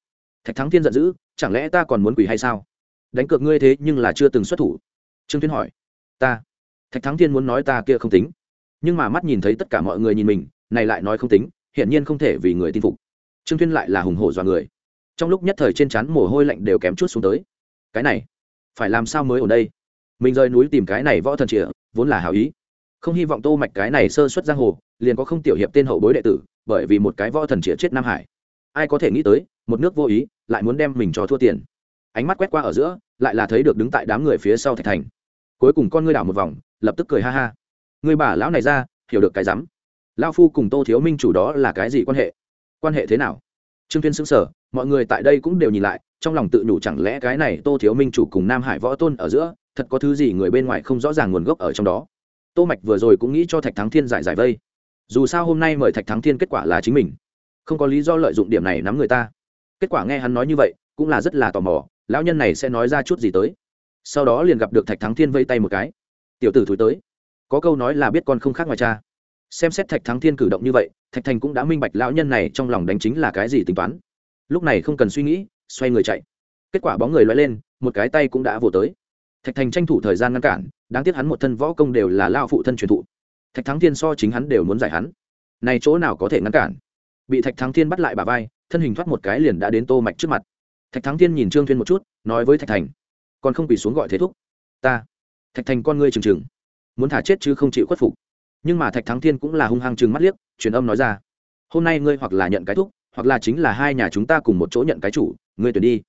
S1: Thạch thắng thiên giận dữ, chẳng lẽ ta còn muốn quỷ hay sao? Đánh cược ngươi thế nhưng là chưa từng xuất thủ. Trương thiên hỏi. Ta thạch thắng thiên muốn nói ta kia không tính. Nhưng mà mắt nhìn thấy tất cả mọi người nhìn mình, này lại nói không tính, hiển nhiên không thể vì người tin phục. Trương thiên lại là hùng hổ dọa người. Trong lúc nhất thời trên trán mồ hôi lạnh đều kém chút xuống tới. Cái này, phải làm sao mới ở đây? Mình rời núi tìm cái này võ thần trịa vốn là hảo ý. Không hy vọng tô mạch cái này sơ xuất giang hồ, liền có không tiểu hiệp tên hậu bối đệ tử, bởi vì một cái võ thần trịa chết nam hải. Ai có thể nghĩ tới, một nước vô ý, lại muốn đem mình cho thua tiền. Ánh mắt quét qua ở giữa, lại là thấy được đứng tại đám người phía sau thạch thành. Cuối cùng con ngươi đảo một vòng lập tức cười ha ha. Người bà lão này ra, hiểu được cái rắm. Lao phu cùng tô thiếu minh chủ đó là cái gì quan hệ? Quan hệ thế nào? Trương tuyên xứng sở mọi người tại đây cũng đều nhìn lại, trong lòng tự nhủ chẳng lẽ cái này tô thiếu minh chủ cùng nam hải võ tôn ở giữa, thật có thứ gì người bên ngoài không rõ ràng nguồn gốc ở trong đó. Tô mạch vừa rồi cũng nghĩ cho thạch thắng thiên giải giải vây. Dù sao hôm nay mời thạch thắng thiên kết quả là chính mình. Không có lý do lợi dụng điểm này nắm người ta. Kết quả nghe hắn nói như vậy, cũng là rất là tò mò, lão nhân này sẽ nói ra chút gì tới. Sau đó liền gặp được thạch thắng thiên vây tay một cái tiểu tử thúi tới. Có câu nói là biết con không khác ngoài cha. Xem xét thạch thắng thiên cử động như vậy, thạch thành cũng đã minh bạch lão nhân này trong lòng đánh chính là cái gì tính toán. Lúc này không cần suy nghĩ, xoay người chạy. Kết quả bóng người loay lên, một cái tay cũng đã vỗ tới. Thạch thành tranh thủ thời gian ngăn cản, đáng tiếc hắn một thân võ công đều là lao phụ thân truyền thụ. Thạch thắng thiên so chính hắn đều muốn giải hắn. Này chỗ nào có thể ngăn cản? Bị thạch thắng thiên bắt lại bà vai, thân hình thoát một cái liền đã đến tô mạch trước mặt. Thạch thắng thiên nhìn trương thiên một chút, nói với thạch thành, còn không quỳ xuống gọi thế thúc. Ta thạch thành con ngươi trừng trừng, muốn thả chết chứ không chịu khuất phục. Nhưng mà thạch thắng thiên cũng là hung hăng trừng mắt liếc, truyền âm nói ra, hôm nay ngươi hoặc là nhận cái thúc, hoặc là chính là hai nhà chúng ta cùng một chỗ nhận cái chủ, ngươi tuyển đi.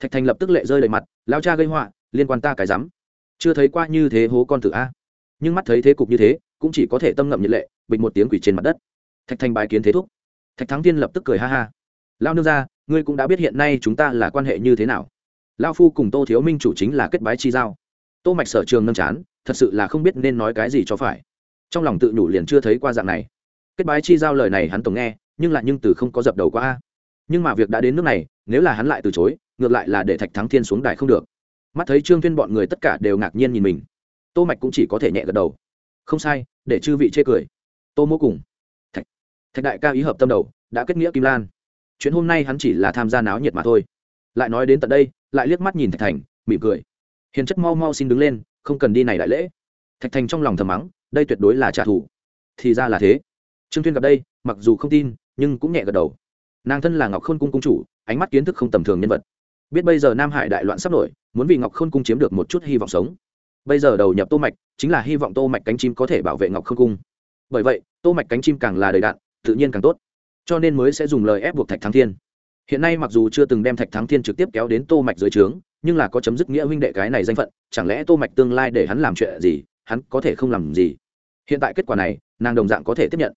S1: Thạch thành lập tức lệ rơi lệ mặt lao cha gây họa, liên quan ta cái rắm. Chưa thấy qua như thế hố con tử a. Nhưng mắt thấy thế cục như thế, cũng chỉ có thể tâm ngậm nhiệt lệ, bịch một tiếng quỷ trên mặt đất. Thạch thành bài kiến thế thúc. Thạch thắng Thiên lập tức cười ha ha lao nương ra ngươi cũng đã biết hiện nay chúng ta là quan hệ như thế nào. Lao phu cùng tô thiếu minh chủ chính là kết bái chi giao tô mạch sở trường nâng chán, thật sự là không biết nên nói cái gì cho phải. Trong lòng tự nhủ liền chưa thấy qua dạng này. Kết bái chi giao lời này hắn tổng nghe, nhưng lại nhưng từ không có dập đầu qua. A nhưng mà việc đã đến nước này, nếu là hắn lại từ chối, ngược lại là để thạch thắng thiên xuống đài không được. Mắt thấy trương Thiên bọn người tất cả đều ngạc nhiên nhìn mình. Tô mạch cũng chỉ có thể nhẹ gật đầu. Không sai, để chư vị chê cười. Tô mô cùng thạch thạch đại ca ý hợp tâm đầu, đã kết nghĩa kim lan. Chuyện hôm nay hắn chỉ là tham gia náo nhiệt mà thôi. Lại nói đến tận đây, lại liếc mắt nhìn thạch thành, mỉm cười hiền chất mau mau xin đứng lên, không cần đi này đại lễ. Thạch thành trong lòng thầm mắng, đây tuyệt đối là trả thù. Thì ra là thế. Trương Thuyên gặp đây, mặc dù không tin, nhưng cũng nhẹ gật đầu. Nàng thân là ngọc khôn cung cung chủ, ánh mắt kiến thức không tầm thường nhân vật. Biết bây giờ nam hải đại loạn sắp nổi, muốn vì ngọc khôn cung chiếm được một chút hy vọng sống. Bây giờ đầu nhập tô mạch, chính là hy vọng tô mạch cánh chim có thể bảo vệ ngọc khôn cung. Bởi vậy, tô mạch cánh chim càng là đầy đạn, tự nhiên càng tốt. Cho nên mới sẽ dùng lời ép buộc thạch thắng thiên. Hiện nay mặc dù chưa từng đem thạch thắng thiên trực tiếp kéo đến tô mạch dưới trướng nhưng là có chấm dứt nghĩa huynh đệ cái này danh phận, chẳng lẽ tô mạch tương lai để hắn làm chuyện gì, hắn có thể không làm gì? Hiện tại kết quả này, nàng đồng dạng có thể tiếp nhận.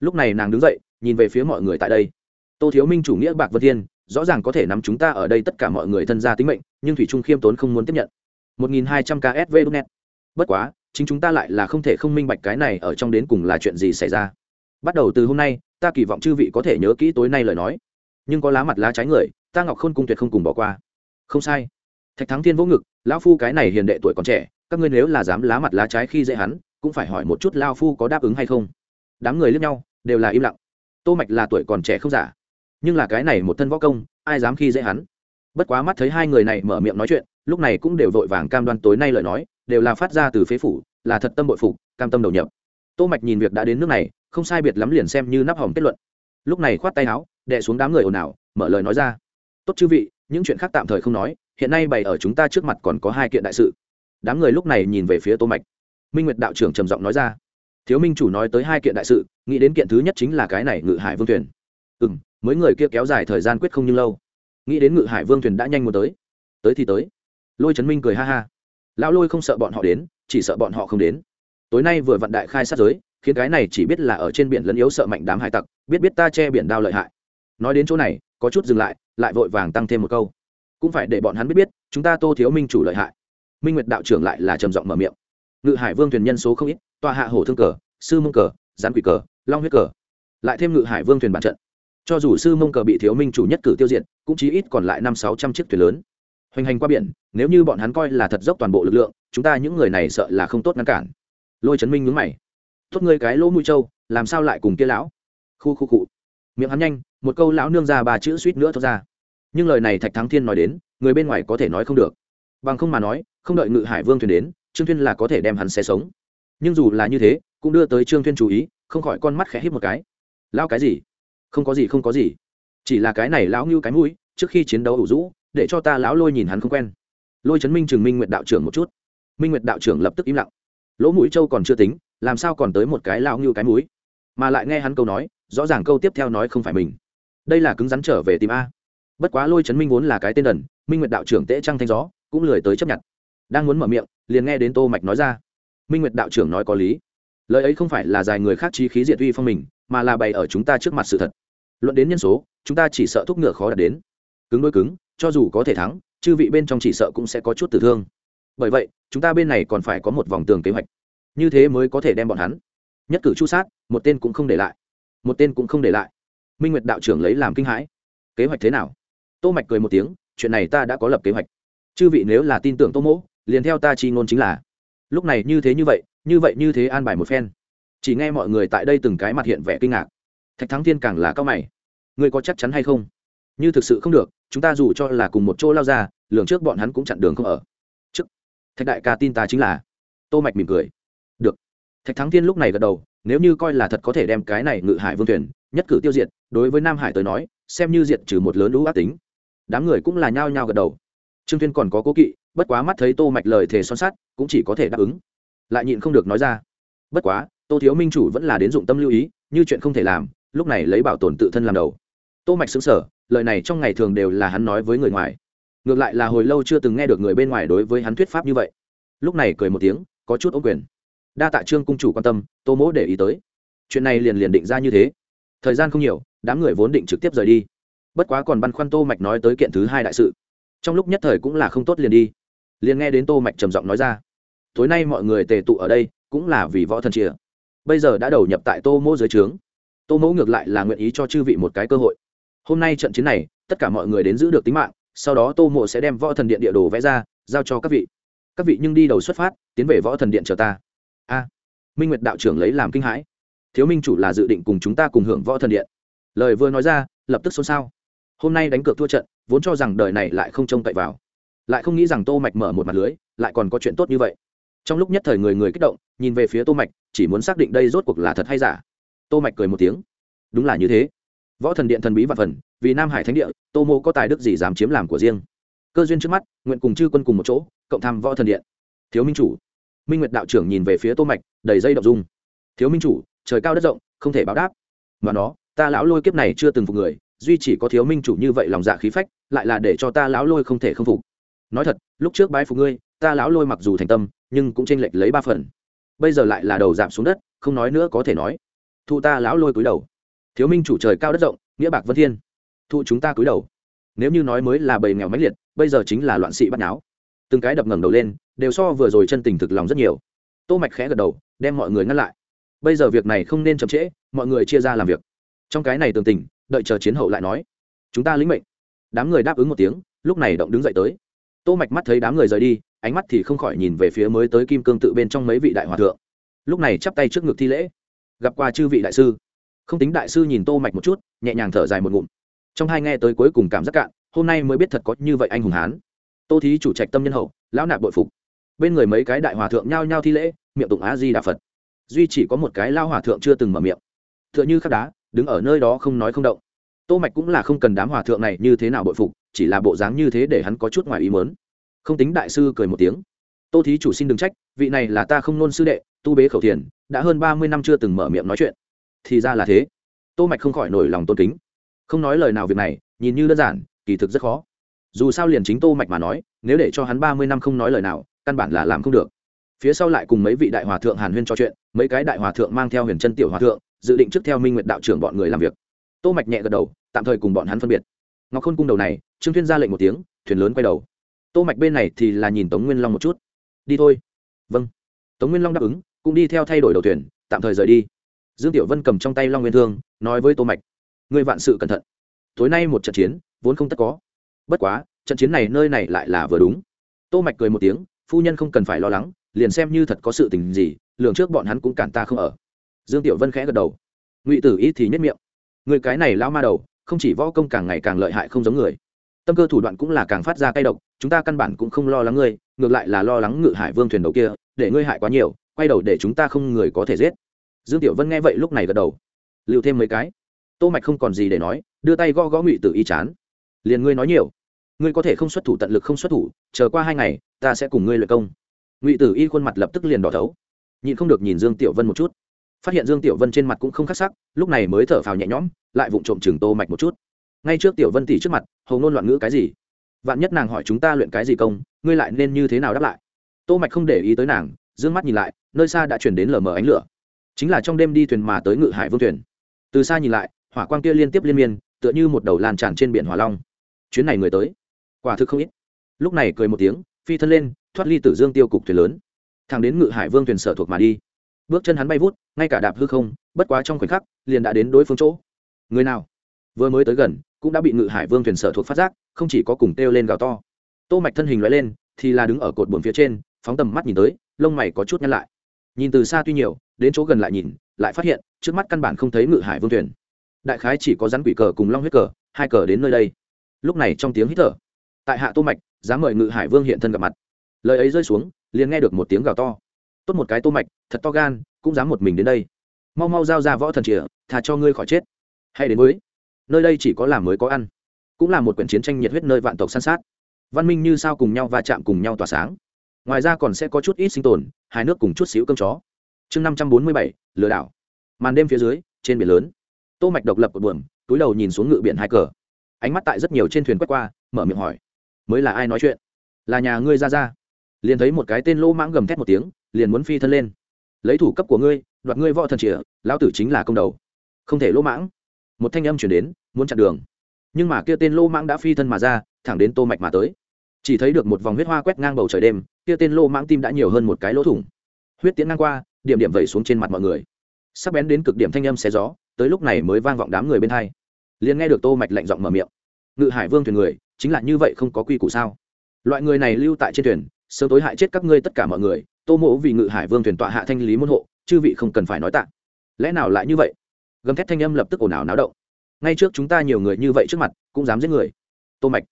S1: Lúc này nàng đứng dậy, nhìn về phía mọi người tại đây. Tô thiếu minh chủ nghĩa bạc vân thiên, rõ ràng có thể nắm chúng ta ở đây tất cả mọi người thân gia tính mệnh, nhưng thủy trung khiêm tốn không muốn tiếp nhận. 1200 ksv net bất quá, chính chúng ta lại là không thể không minh bạch cái này ở trong đến cùng là chuyện gì xảy ra. Bắt đầu từ hôm nay, ta kỳ vọng chư vị có thể nhớ kỹ tối nay lời nói. Nhưng có lá mặt lá trái người, ta ngọc khôn cung tuyệt không cùng bỏ qua. Không sai thạch thắng thiên vỗ ngực, lão phu cái này hiền đệ tuổi còn trẻ, các ngươi nếu là dám lá mặt lá trái khi dễ hắn, cũng phải hỏi một chút lao phu có đáp ứng hay không. Đám người lướt nhau, đều là im lặng. Tô mạch là tuổi còn trẻ không giả, nhưng là cái này một thân võ công, ai dám khi dễ hắn? Bất quá mắt thấy hai người này mở miệng nói chuyện, lúc này cũng đều vội vàng cam đoan tối nay lời nói, đều là phát ra từ phế phủ, là thật tâm bội phục, cam tâm đầu nhập. Tô mạch nhìn việc đã đến nước này, không sai biệt lắm liền xem như nắp hỏng kết luận. Lúc này khoát tay áo, đè xuống đám người ồn ào, mở lời nói ra. Tốt chư vị, những chuyện khác tạm thời không nói hiện nay bày ở chúng ta trước mặt còn có hai kiện đại sự. Đám người lúc này nhìn về phía tô mạch. Minh nguyệt đạo trưởng trầm giọng nói ra. Thiếu minh chủ nói tới hai kiện đại sự, nghĩ đến kiện thứ nhất chính là cái này ngự hải vương thuyền. Ừ m người kia kéo dài thời gian quyết không như lâu. Nghĩ đến ngự hải vương thuyền đã nhanh muốn tới. Tới thì tới. Lôi trấn minh cười ha ha. Lão lôi không sợ bọn họ đến, chỉ sợ bọn họ không đến. Tối nay vừa vận đại khai sát giới, khiến cái này chỉ biết là ở trên biển lấn yếu sợ mạnh đám hải tặc, biết biết ta che biển đao lợi hại. Nói đến chỗ này, có chút dừng lại lại vội vàng tăng thêm một câu cũng phải để bọn hắn biết biết, chúng ta tô thiếu minh chủ lợi hại. Minh nguyệt đạo trưởng lại là trầm giọng mở miệng. Ngự hải vương thuyền nhân số không ít, tòa hạ hổ thương cờ, sư mông cờ, gián quỷ cờ, long huyết cờ. Lại thêm ngự hải vương thuyền bản trận. Cho dù sư mông cờ bị thiếu minh chủ nhất cử tiêu diệt, cũng chỉ ít còn lại năm sáu trăm chiếc thuyền lớn. Hoành hành qua biển, nếu như bọn hắn coi là thật dốc toàn bộ lực lượng, chúng ta những người này sợ là không tốt ngăn cản. Lôi trấn minh nhướng mày. Tốt ngươi cái lỗ mũi trâu, làm sao lại cùng kia lão? Khu khu cụ miệng hắn nhanh, một câu lão nương ra ba chữ suýt nữa thoát ra nhưng lời này thạch thắng thiên nói đến, người bên ngoài có thể nói không được. Bằng không mà nói, không đợi ngự hải vương thuyền đến, trương thuyên là có thể đem hắn xe sống. Nhưng dù là như thế, cũng đưa tới trương thuyên chú ý, không khỏi con mắt khẽ hít một cái. Lao cái gì? Không có gì, không có gì. Chỉ là cái này lão như cái mũi, trước khi chiến đấu ủ rũ, để cho ta lão lôi nhìn hắn không quen. Lôi chấn minh trường minh nguyệt đạo trưởng một chút. Minh nguyệt đạo trưởng lập tức im lặng. Lỗ mũi châu còn chưa tính, làm sao còn tới một cái lão như cái mũi? Mà lại nghe hắn câu nói, rõ ràng câu tiếp theo nói không phải mình. Đây là cứng rắn trở về tìm a bất quá lôi chấn minh vốn là cái tên đần, minh nguyệt đạo trưởng tễ trăng thanh gió cũng lười tới chấp nhận. Đang muốn mở miệng, liền nghe đến tô mạch nói ra, minh nguyệt đạo trưởng nói có lý. Lời ấy không phải là dài người khác trí khí diệt uy phong mình, mà là bày ở chúng ta trước mặt sự thật. Luận đến nhân số, chúng ta chỉ sợ thúc ngựa khó đạt đến. Cứng đôi cứng, cho dù có thể thắng, chư vị bên trong chỉ sợ cũng sẽ có chút tử thương. Bởi vậy, chúng ta bên này còn phải có một vòng tường kế hoạch. Như thế mới có thể đem bọn hắn. Nhất cử chu sát, một tên cũng không để lại. Một tên cũng không để lại. Minh nguyệt đạo trưởng lấy làm kinh hãi. Kế hoạch thế nào? Tô mạch cười một tiếng, chuyện này ta đã có lập kế hoạch. Chư vị nếu là tin tưởng tô mỗ, liền theo ta chi ngôn chính là. Lúc này như thế như vậy như vậy như thế an bài một phen. Chỉ nghe mọi người tại đây từng cái mặt hiện vẻ kinh ngạc. Thạch thắng thiên càng là cao mày. Ngươi có chắc chắn hay không? Như thực sự không được, chúng ta dù cho là cùng một chỗ lao ra, lường trước bọn hắn cũng chặn đường không ở. Trước. Thạch đại ca tin ta chính là. Tô mạch mỉm cười. Được. Thạch thắng thiên lúc này gật đầu, nếu như coi là thật có thể đem cái này ngự hải vương thuyền nhất cử tiêu diệt, đối với nam hải tới nói, xem như diệt trừ một lớn lũ ác tính đám người cũng là nhao nhao gật đầu. Trương thiên còn có cố kỵ, bất quá mắt thấy tô mạch lời thề son sắt, cũng chỉ có thể đáp ứng. Lại nhịn không được nói ra. Bất quá, tô thiếu minh chủ vẫn là đến dụng tâm lưu ý, như chuyện không thể làm, lúc này lấy bảo tồn tự thân làm đầu. Tô mạch sững sờ, lời này trong ngày thường đều là hắn nói với người ngoài. Ngược lại là hồi lâu chưa từng nghe được người bên ngoài đối với hắn thuyết pháp như vậy. Lúc này cười một tiếng, có chút ố quyền. Đa tạ trương cung chủ quan tâm, tô mỗ để ý tới. Chuyện này liền liền định ra như thế. Thời gian không nhiều, đám người vốn định trực tiếp rời đi bất quá còn băn khoăn tô mạch nói tới kiện thứ hai đại sự. Trong lúc nhất thời cũng là không tốt liền đi. Liền nghe đến tô mạch trầm giọng nói ra. Tối nay mọi người tề tụ ở đây, cũng là vì võ thần chìa. Bây giờ đã đầu nhập tại tô mỗ dưới trướng. Tô mỗ ngược lại là nguyện ý cho chư vị một cái cơ hội. Hôm nay trận chiến này, tất cả mọi người đến giữ được tính mạng, sau đó tô mộ sẽ đem võ thần điện địa đồ vẽ ra, giao cho các vị. Các vị nhưng đi đầu xuất phát, tiến về võ thần điện chờ ta. A. Minh nguyệt đạo trưởng lấy làm kinh hãi. Thiếu minh chủ là dự định cùng chúng ta cùng hưởng võ thần điện. Lời vừa nói ra, lập tức xôn xao hôm nay đánh cược thua trận, vốn cho rằng đời này lại không trông cậy vào. Lại không nghĩ rằng tô mạch mở một mặt lưới, lại còn có chuyện tốt như vậy. Trong lúc nhất thời người người kích động, nhìn về phía tô mạch, chỉ muốn xác định đây rốt cuộc là thật hay giả. Tô mạch cười một tiếng. Đúng là như thế. Võ thần điện thần bí và phần, vì nam hải thánh địa, tô mô có tài đức gì dám chiếm làm của riêng? Cơ duyên trước mắt, nguyện cùng chư quân cùng một chỗ, cộng tham võ thần điện. Thiếu minh chủ. Minh nguyệt đạo trưởng nhìn về phía tô mạch, đầy dây động dung. Thiếu minh chủ, trời cao đất rộng, không thể báo đáp. Mà nó, ta lão lôi kiếp này chưa từng phục người duy chỉ có thiếu minh chủ như vậy lòng dạ khí phách, lại là để cho ta lão lôi không thể không phục. Nói thật, lúc trước bái phục ngươi, ta lão lôi mặc dù thành tâm, nhưng cũng tranh lệch lấy ba phần. Bây giờ lại là đầu giảm xuống đất, không nói nữa có thể nói. Thụ ta lão lôi cúi đầu. Thiếu minh chủ trời cao đất rộng, nghĩa bạc vân thiên. Thụ chúng ta cúi đầu. Nếu như nói mới là bầy nghèo máy liệt, bây giờ chính là loạn sĩ bắt náo. Từng cái đập ngẩng đầu lên, đều so vừa rồi chân tình thực lòng rất nhiều. Tô mạch khẽ gật đầu, đem mọi người ngăn lại. Bây giờ việc này không nên chậm trễ, mọi người chia ra làm việc trong cái này tường tình, đợi chờ chiến hậu lại nói. Chúng ta lĩnh mệnh. Đám người đáp ứng một tiếng, lúc này động đứng dậy tới. Tô mạch mắt thấy đám người rời đi, ánh mắt thì không khỏi nhìn về phía mới tới kim cương tự bên trong mấy vị đại hòa thượng. Lúc này chắp tay trước ngực thi lễ. Gặp qua chư vị đại sư. Không tính đại sư nhìn tô mạch một chút, nhẹ nhàng thở dài một ngụm. Trong hai nghe tới cuối cùng cảm giác cạn, hôm nay mới biết thật có như vậy anh hùng hán. Tô thí chủ trạch tâm nhân hậu, lão nạp bội phục. Bên người mấy cái đại hòa thượng nhao nhao thi lễ, miệng tụng á di đà phật. Duy chỉ có một cái lao hòa thượng chưa từng mở miệng. Tựa như khắc đá đứng ở nơi đó không nói không động. Tô mạch cũng là không cần đám hòa thượng này như thế nào bội phục, chỉ là bộ dáng như thế để hắn có chút ngoài ý muốn. Không tính đại sư cười một tiếng. Tô thí chủ xin đừng trách, vị này là ta không nôn sư đệ, tu bế khẩu thiền, đã hơn ba mươi năm chưa từng mở miệng nói chuyện. Thì ra là thế. Tô mạch không khỏi nổi lòng tôn kính. Không nói lời nào việc này, nhìn như đơn giản, kỳ thực rất khó. Dù sao liền chính tô mạch mà nói, nếu để cho hắn ba mươi năm không nói lời nào, căn bản là làm không được. Phía sau lại cùng mấy vị đại hòa thượng hàn huyên trò chuyện, mấy cái đại hòa thượng mang theo huyền chân tiểu hòa thượng dự định trước theo minh nguyệt đạo trưởng bọn người làm việc. Tô mạch nhẹ gật đầu, tạm thời cùng bọn hắn phân biệt. Ngọc khôn cung đầu này, trương thiên ra lệnh một tiếng, thuyền lớn quay đầu. Tô mạch bên này thì là nhìn tống nguyên long một chút. Đi thôi. Vâng. Tống nguyên long đáp ứng, cũng đi theo thay đổi đầu thuyền, tạm thời rời đi. Dương tiểu vân cầm trong tay long nguyên thương, nói với tô mạch người vạn sự cẩn thận. Tối nay một trận chiến, vốn không tất có. Bất quá, trận chiến này nơi này lại là vừa đúng. Tô mạch cười một tiếng, phu nhân không cần phải lo lắng, liền xem như thật có sự tình gì, lường trước bọn hắn cũng cản ta không ở dương tiểu vân khẽ gật đầu. Ngụy tử Y thì nhất miệng. Người cái này lao ma đầu, không chỉ võ công càng ngày càng lợi hại không giống người. Tâm cơ thủ đoạn cũng là càng phát ra cay độc, chúng ta căn bản cũng không lo lắng ngươi, ngược lại là lo lắng ngự hải vương thuyền đầu kia, để ngươi hại quá nhiều, quay đầu để chúng ta không người có thể giết. Dương tiểu vân nghe vậy lúc này gật đầu. Lưu thêm mấy cái. Tô mạch không còn gì để nói, đưa tay gõ gõ ngụy tử y chán. Liền ngươi nói nhiều. Ngươi có thể không xuất thủ tận lực không xuất thủ, chờ qua hai ngày, ta sẽ cùng ngươi luyện công. Ngụy tử y khuôn mặt lập tức liền đỏ thấu. Nhịn không được nhìn dương tiểu vân một chút phát hiện dương tiểu vân trên mặt cũng không khắc sắc, lúc này mới thở phào nhẹ nhõm, lại vụng trộm chừng tô mạch một chút. Ngay trước tiểu vân tỷ trước mặt, hầu ngôn loạn ngữ cái gì? Vạn nhất nàng hỏi chúng ta luyện cái gì công, ngươi lại nên như thế nào đáp lại? Tô mạch không để ý tới nàng, dương mắt nhìn lại, nơi xa đã chuyển đến lờ mờ ánh lửa. Chính là trong đêm đi thuyền mà tới ngự hải vương thuyền. Từ xa nhìn lại, hỏa quang kia liên tiếp liên miên, tựa như một đầu lan tràn trên biển hỏa long. Chuyến này người tới, quả thực không ít. Lúc này cười một tiếng, phi thân lên, thoát ly tử dương tiêu cục thuyền lớn. Thẳng đến ngự hải vương thuyền sở thuộc mà đi. Bước chân hắn bay vút ngay cả đạp hư không, bất quá trong khoảnh khắc, liền đã đến đối phương chỗ. Người nào? Vừa mới tới gần, cũng đã bị ngự hải vương thuyền sở thuộc phát giác, không chỉ có cùng kêu lên gào to. Tô mạch thân hình loại lên, thì là đứng ở cột buồn phía trên, phóng tầm mắt nhìn tới, lông mày có chút nhăn lại. Nhìn từ xa tuy nhiều, đến chỗ gần lại nhìn, lại phát hiện, trước mắt căn bản không thấy ngự hải vương thuyền. Đại khái chỉ có rắn quỷ cờ cùng long huyết cờ, hai cờ đến nơi đây. Lúc này trong tiếng hít thở, tại hạ tô mạch, dám mời ngự hải vương hiện thân gặp mặt. Lời ấy rơi xuống, liền nghe được một tiếng gào to. Tốt một cái tô mạch, thật to gan cũng dám một mình đến đây. Mau mau giao ra võ thần chìa thà cho ngươi khỏi chết. Hay đến mới nơi đây chỉ có làm mới có ăn. Cũng là một quyển chiến tranh nhiệt huyết nơi vạn tộc san sát. Văn minh như sao cùng nhau va chạm cùng nhau tỏa sáng. Ngoài ra còn sẽ có chút ít sinh tồn hai nước cùng chút xíu cơm chó. Chương năm trăm bốn mươi bảy lừa đảo. Màn đêm phía dưới trên biển lớn. Tô mạch độc lập của buồng, túi đầu nhìn xuống ngự biển hai cờ. Ánh mắt tại rất nhiều trên thuyền quét qua mở miệng hỏi mới là ai nói chuyện? Là nhà ngươi ra ra? Liền thấy một cái tên lỗ mãng gầm thét một tiếng liền muốn phi thân lên lấy thủ cấp của ngươi, đoạt ngươi võ thần chìa, lão tử chính là công đầu. Không thể lỗ mãng. Một thanh âm chuyển đến, muốn chặn đường. Nhưng mà kia tên lô mãng đã phi thân mà ra, thẳng đến tô mạch mà tới. Chỉ thấy được một vòng huyết hoa quét ngang bầu trời đêm, kia tên lô mãng tim đã nhiều hơn một cái lỗ thủng. Huyết tiến ngang qua, điểm điểm vẩy xuống trên mặt mọi người. Sắc bén đến cực điểm thanh âm xé gió, tới lúc này mới vang vọng đám người bên hai. Liền nghe được tô mạch lạnh giọng mở miệng. Ngự hải vương thuyền người, chính là như vậy không có quy củ sao? Loại người này lưu tại trên thuyền, sớm tối hại chết các ngươi tất cả mọi người tô mộ vì ngự hải vương thuyền tọa hạ thanh lý môn hộ, chư vị không cần phải nói tạ. Lẽ nào lại như vậy? Gầm thét thanh âm lập tức ồn ào náo động. Ngay trước chúng ta nhiều người như vậy trước mặt, cũng dám giết người. Tô mạch,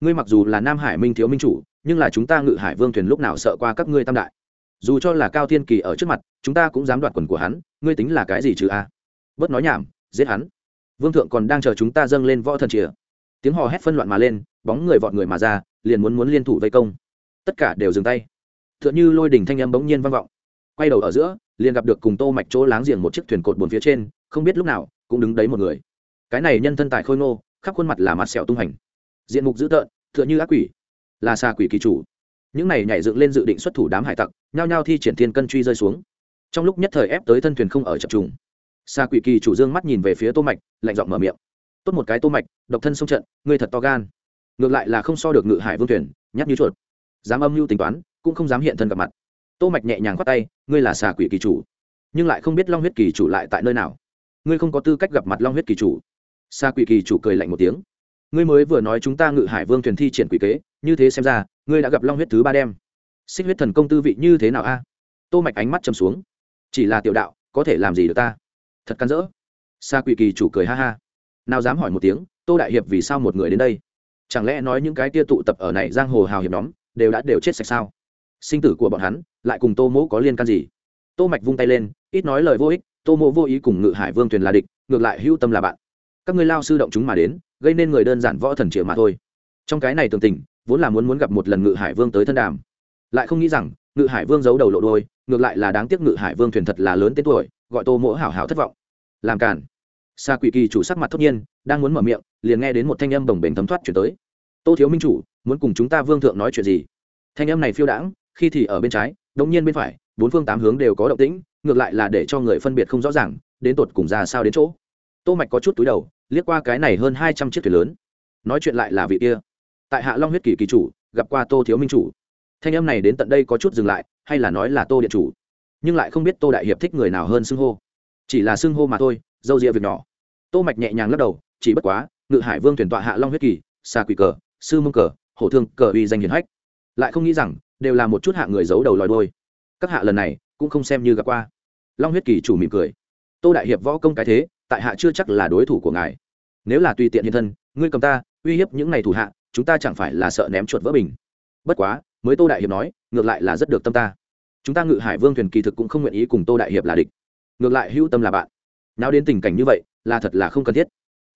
S1: ngươi mặc dù là nam hải minh thiếu minh chủ, nhưng là chúng ta ngự hải vương thuyền lúc nào sợ qua các ngươi tam đại? Dù cho là cao thiên kỳ ở trước mặt, chúng ta cũng dám đoạt quần của hắn, ngươi tính là cái gì chứ a? Bớt nói nhảm, giết hắn. Vương thượng còn đang chờ chúng ta dâng lên võ thần chìa. Tiếng hò hét phân loạn mà lên, bóng người vọt người mà ra, liền muốn muốn liên thủ vây công. Tất cả đều dừng tay tựa như lôi đỉnh thanh âm bỗng nhiên vang vọng. Quay đầu ở giữa, liền gặp được cùng tô mạch chỗ láng giềng một chiếc thuyền cột buồn phía trên, không biết lúc nào, cũng đứng đấy một người. Cái này nhân thân tài khôi ngô, khắp khuôn mặt là mặt sẹo tung hành. Diện mục dữ tợn, tựa như ác quỷ. Là xa quỷ kỳ chủ. Những này nhảy dựng lên dự định xuất thủ đám hải tặc, nhao nhao thi triển thiên cân truy rơi xuống. Trong lúc nhất thời ép tới thân thuyền không ở chập trùng. Xa quỷ kỳ chủ dương mắt nhìn về phía tô mạch, lạnh giọng mở miệng. Tốt một cái tô mạch, độc thân sông trận, ngươi thật to gan. Ngược lại là không so được ngự hải vương thuyền nhắc như chuột. Dám âm mưu tính toán cũng không dám hiện thân gặp mặt. Tô mạch nhẹ nhàng khoát tay, ngươi là xà quỷ kỳ chủ, nhưng lại không biết long huyết kỳ chủ lại tại nơi nào. Ngươi không có tư cách gặp mặt long huyết kỳ chủ. Xa quỷ kỳ chủ cười lạnh một tiếng, ngươi mới vừa nói chúng ta ngự hải vương thuyền thi triển quỷ kế, như thế xem ra, ngươi đã gặp long huyết thứ ba đem. Xích huyết thần công tư vị như thế nào a? Tô mạch ánh mắt chầm xuống, chỉ là tiểu đạo, có thể làm gì được ta? Thật can dỡ. Xa quỷ kỳ chủ cười ha ha, nào dám hỏi một tiếng, tô đại hiệp vì sao một người đến đây? Chẳng lẽ nói những cái tia tụ tập ở này giang hồ hào hiệp nhóm, đều đã đều chết sạch sao? Sinh tử của bọn hắn, lại cùng tô mỗ có liên can gì? Tô mạch vung tay lên, ít nói lời vô ích, tô mỗ vô ý cùng ngự hải vương thuyền là địch, ngược lại hữu tâm là bạn. Các ngươi lao sư động chúng mà đến, gây nên người đơn giản võ thần triệu mà thôi. Trong cái này tường tình, vốn là muốn muốn gặp một lần ngự hải vương tới thân đàm. Lại không nghĩ rằng, ngự hải vương giấu đầu lộ đôi ngược lại là đáng tiếc ngự hải vương thuyền thật là lớn tên tuổi, gọi tô mỗ hảo hảo thất vọng. Làm cản xa quỷ kỳ chủ sắc mặt thốt nhiên, đang muốn mở miệng, liền nghe đến một thanh âm đồng bền thấm thoát chuyển tới. Tô thiếu minh chủ, muốn cùng chúng ta vương thượng nói chuyện gì? Thanh âm này phiêu đãng khi thì ở bên trái đống nhiên bên phải, bốn phương tám hướng đều có động tĩnh, ngược lại là để cho người phân biệt không rõ ràng, đến tột cùng ra sao đến chỗ. Tô mạch có chút túi đầu, liếc qua cái này hơn hai trăm chiếc thuyền lớn. Nói chuyện lại là vị kia. Tại hạ long huyết kỳ kỳ chủ, gặp qua tô thiếu minh chủ. Thanh âm này đến tận đây có chút dừng lại, hay là nói là tô điện chủ. Nhưng lại không biết tô đại hiệp thích người nào hơn xưng hô. Chỉ là xưng hô mà thôi, dâu ria việc nhỏ. Tô mạch nhẹ nhàng lắc đầu, chỉ bất quá, ngự hải vương thuyền tọa hạ long huyết kỳ xa quỷ cờ, sư mông cờ, hổ thương cờ uy danh hiển hách. Lại không nghĩ rằng đều là một chút hạ người giấu đầu lòi đôi. Các hạ lần này cũng không xem như gặp qua. Long huyết kỳ chủ mỉm cười. Tô đại hiệp võ công cái thế, tại hạ chưa chắc là đối thủ của ngài. Nếu là tùy tiện hiện thân, ngươi cầm ta, uy hiếp những ngày thủ hạ, chúng ta chẳng phải là sợ ném chuột vỡ bình. Bất quá, mới tô đại hiệp nói, ngược lại là rất được tâm ta. Chúng ta ngự hải vương thuyền kỳ thực cũng không nguyện ý cùng tô đại hiệp là địch. Ngược lại hữu tâm là bạn. Nào đến tình cảnh như vậy, là thật là không cần thiết.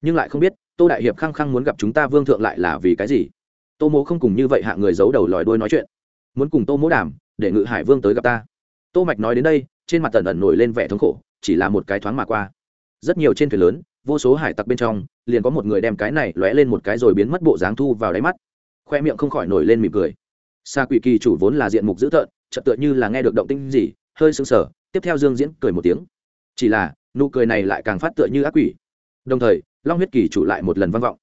S1: Nhưng lại không biết, tô đại hiệp khăng khăng muốn gặp chúng ta vương thượng lại là vì cái gì? Tô mố không cùng như vậy hạ người giấu đầu lòi đuôi nói chuyện muốn cùng tô mỗ đàm, để ngự hải vương tới gặp ta. Tô mạch nói đến đây, trên mặt tần ẩn nổi lên vẻ thống khổ, chỉ là một cái thoáng mà qua. Rất nhiều trên thuyền lớn, vô số hải tặc bên trong, liền có một người đem cái này lóe lên một cái rồi biến mất bộ dáng thu vào đáy mắt. Khoe miệng không khỏi nổi lên mỉm cười. Xa quỷ kỳ chủ vốn là diện mục dữ tợn, chợt tựa như là nghe được động tĩnh gì, hơi sững sờ, tiếp theo dương diễn cười một tiếng. Chỉ là, nụ cười này lại càng phát tựa như ác quỷ. Đồng thời, long huyết kỳ chủ lại một lần vang vọng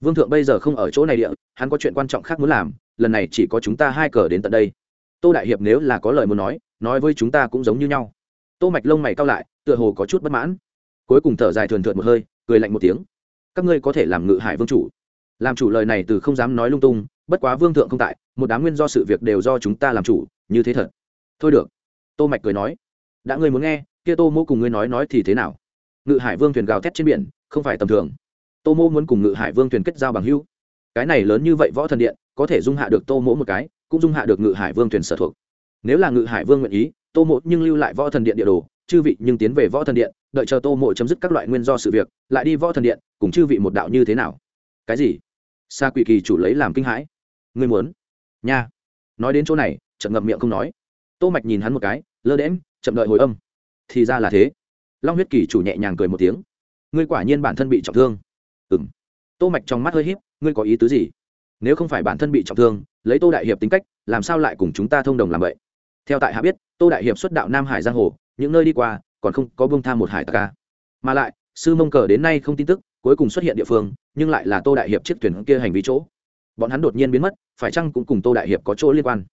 S1: vương thượng bây giờ không ở chỗ này địa, hắn có chuyện quan trọng khác muốn làm, lần này chỉ có chúng ta hai cờ đến tận đây. Tô đại hiệp nếu là có lời muốn nói nói với chúng ta cũng giống như nhau. Tô mạch lông mày cao lại, tựa hồ có chút bất mãn. Cuối cùng thở dài thườn thượt một hơi, cười lạnh một tiếng. Các ngươi có thể làm ngự hải vương chủ. Làm chủ lời này từ không dám nói lung tung, bất quá vương thượng không tại, một đám nguyên do sự việc đều do chúng ta làm chủ, như thế thật. Thôi được. Tô mạch cười nói. Đã ngươi muốn nghe, kia tô mô cùng ngươi nói nói thì thế nào? Ngự hải vương thuyền gào thét trên biển, không phải tầm thường tô mô muốn cùng ngự hải vương thuyền kết giao bằng hữu. Cái này lớn như vậy võ thần điện, có thể dung hạ được tô mỗ một cái, cũng dung hạ được ngự hải vương thuyền sở thuộc. Nếu là ngự hải vương nguyện ý, tô mộ nhưng lưu lại võ thần điện địa đồ, chư vị nhưng tiến về võ thần điện, đợi chờ tô mộ chấm dứt các loại nguyên do sự việc, lại đi võ thần điện, cùng chư vị một đạo như thế nào? Cái gì? Sa quỷ kỳ chủ lấy làm kinh hãi. Ngươi muốn? Nha. Nói đến chỗ này chậm ngậm miệng không nói. Tô mạch nhìn hắn một cái, lơ đễm chậm đợi hồi âm. Thì ra là thế. Long huyết kỳ chủ nhẹ nhàng cười một tiếng. Ngươi quả nhiên bản thân bị trọng thương ừm. Tô mạch trong mắt hơi híp, ngươi có ý tứ gì? Nếu không phải bản thân bị trọng thương, lấy tô đại hiệp tính cách, làm sao lại cùng chúng ta thông đồng làm vậy? Theo tại hạ biết, tô đại hiệp xuất đạo nam hải giang hồ, những nơi đi qua, còn không có bông tham một hải tặc ca. Mà lại, sư mông cờ đến nay không tin tức, cuối cùng xuất hiện địa phương, nhưng lại là tô đại hiệp chiếc thuyền kia hành vi chỗ. Bọn hắn đột nhiên biến mất, phải chăng cũng cùng tô đại hiệp có chỗ liên quan?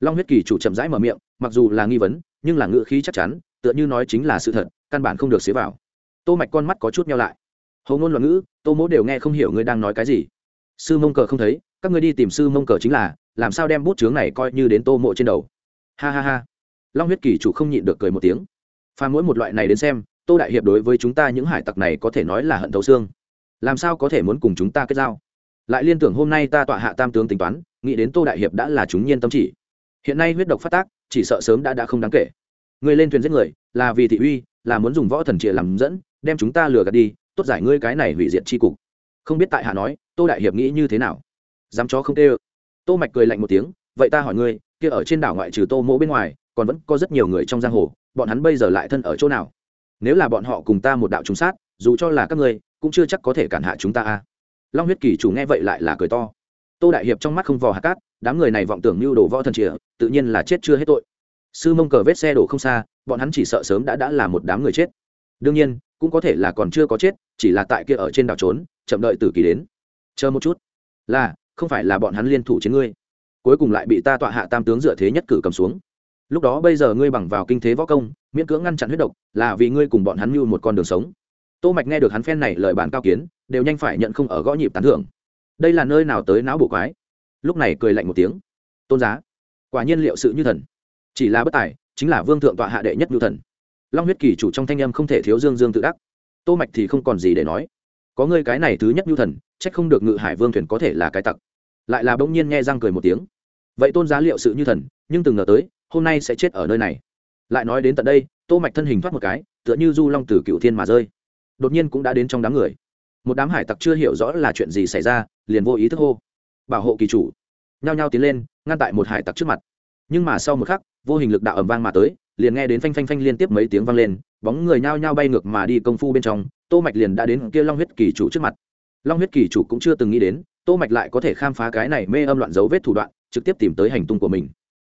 S1: Long huyết kỳ chủ chậm rãi mở miệng, mặc dù là nghi vấn, nhưng là ngữ khí chắc chắn, tựa như nói chính là sự thật, căn bản không được xế vào. Tô mạch con mắt có chút nhau lại hầu ngôn loạn ngữ, tô mỗ đều nghe không hiểu ngươi đang nói cái gì. Sư mông cờ không thấy, các ngươi đi tìm sư mông cờ chính là, làm sao đem bút chướng này coi như đến tô mộ trên đầu. Ha ha ha. Long huyết kỳ chủ không nhịn được cười một tiếng. Pha mỗi một loại này đến xem, tô đại hiệp đối với chúng ta những hải tặc này có thể nói là hận thấu xương. Làm sao có thể muốn cùng chúng ta kết giao? Lại liên tưởng hôm nay ta tọa hạ tam tướng tính toán, nghĩ đến tô đại hiệp đã là chúng nhiên tâm chỉ. Hiện nay huyết độc phát tác, chỉ sợ sớm đã đã không đáng kể. Người lên thuyền giết người, là vì thị uy, là muốn dùng võ thần trịa làm dẫn, đem chúng ta lừa gạt đi tốt giải ngươi cái này hủy diệt chi cục. Không biết tại hạ nói, tô đại hiệp nghĩ như thế nào? Dám chó không tê ơ. Tô mạch cười lạnh một tiếng, vậy ta hỏi ngươi, kia ở trên đảo ngoại trừ tô mỗ bên ngoài, còn vẫn có rất nhiều người trong giang hồ, bọn hắn bây giờ lại thân ở chỗ nào? Nếu là bọn họ cùng ta một đạo trùng sát, dù cho là các ngươi, cũng chưa chắc có thể cản hạ chúng ta a. Long huyết kỳ chủ nghe vậy lại là cười to. Tô đại hiệp trong mắt không vò hạt cát, đám người này vọng tưởng mưu đồ võ thần trịa tự nhiên là chết chưa hết tội. Sư mông cờ vết xe đổ không xa, bọn hắn chỉ sợ sớm đã đã là một đám người chết. Đương nhiên cũng có thể là còn chưa có chết, chỉ là tại kia ở trên đảo trốn, chậm đợi tử kỳ đến. Chờ một chút. Là, không phải là bọn hắn liên thủ chiến ngươi. Cuối cùng lại bị ta tọa hạ tam tướng dựa thế nhất cử cầm xuống. Lúc đó bây giờ ngươi bằng vào kinh thế võ công, miễn cưỡng ngăn chặn huyết độc, là vì ngươi cùng bọn hắn mưu một con đường sống. Tô mạch nghe được hắn phen này lời bản cao kiến, đều nhanh phải nhận không ở gõ nhịp tán thưởng. Đây là nơi nào tới não bộ quái? Lúc này cười lạnh một tiếng. Tôn giá, quả nhiên liệu sự như thần. Chỉ là bất tài, chính là vương thượng tọa hạ đệ nhất như thần long huyết kỳ chủ trong thanh âm không thể thiếu dương dương tự đắc. Tô mạch thì không còn gì để nói. Có ngươi cái này thứ nhất nhu thần trách không được ngự hải vương thuyền có thể là cái tặc. Lại là bỗng nhiên nghe răng cười một tiếng. Vậy tôn giá liệu sự như thần, nhưng từng ngờ tới, hôm nay sẽ chết ở nơi này. Lại nói đến tận đây, tô mạch thân hình thoát một cái, tựa như du long từ cựu thiên mà rơi. Đột nhiên cũng đã đến trong đám người. Một đám hải tặc chưa hiểu rõ là chuyện gì xảy ra, liền vô ý thức hô. Bảo hộ kỳ chủ. Nhao nhao tiến lên, ngăn tại một hải tặc trước mặt. Nhưng mà sau một khắc, vô hình lực đạo ầm vang mà tới liền nghe đến phanh phanh phanh liên tiếp mấy tiếng vang lên, bóng người nhao nhao bay ngược mà đi công phu bên trong, tô mạch liền đã đến kia long huyết kỳ chủ trước mặt. Long huyết kỳ chủ cũng chưa từng nghĩ đến, tô mạch lại có thể khám phá cái này mê âm loạn dấu vết thủ đoạn, trực tiếp tìm tới hành tung của mình.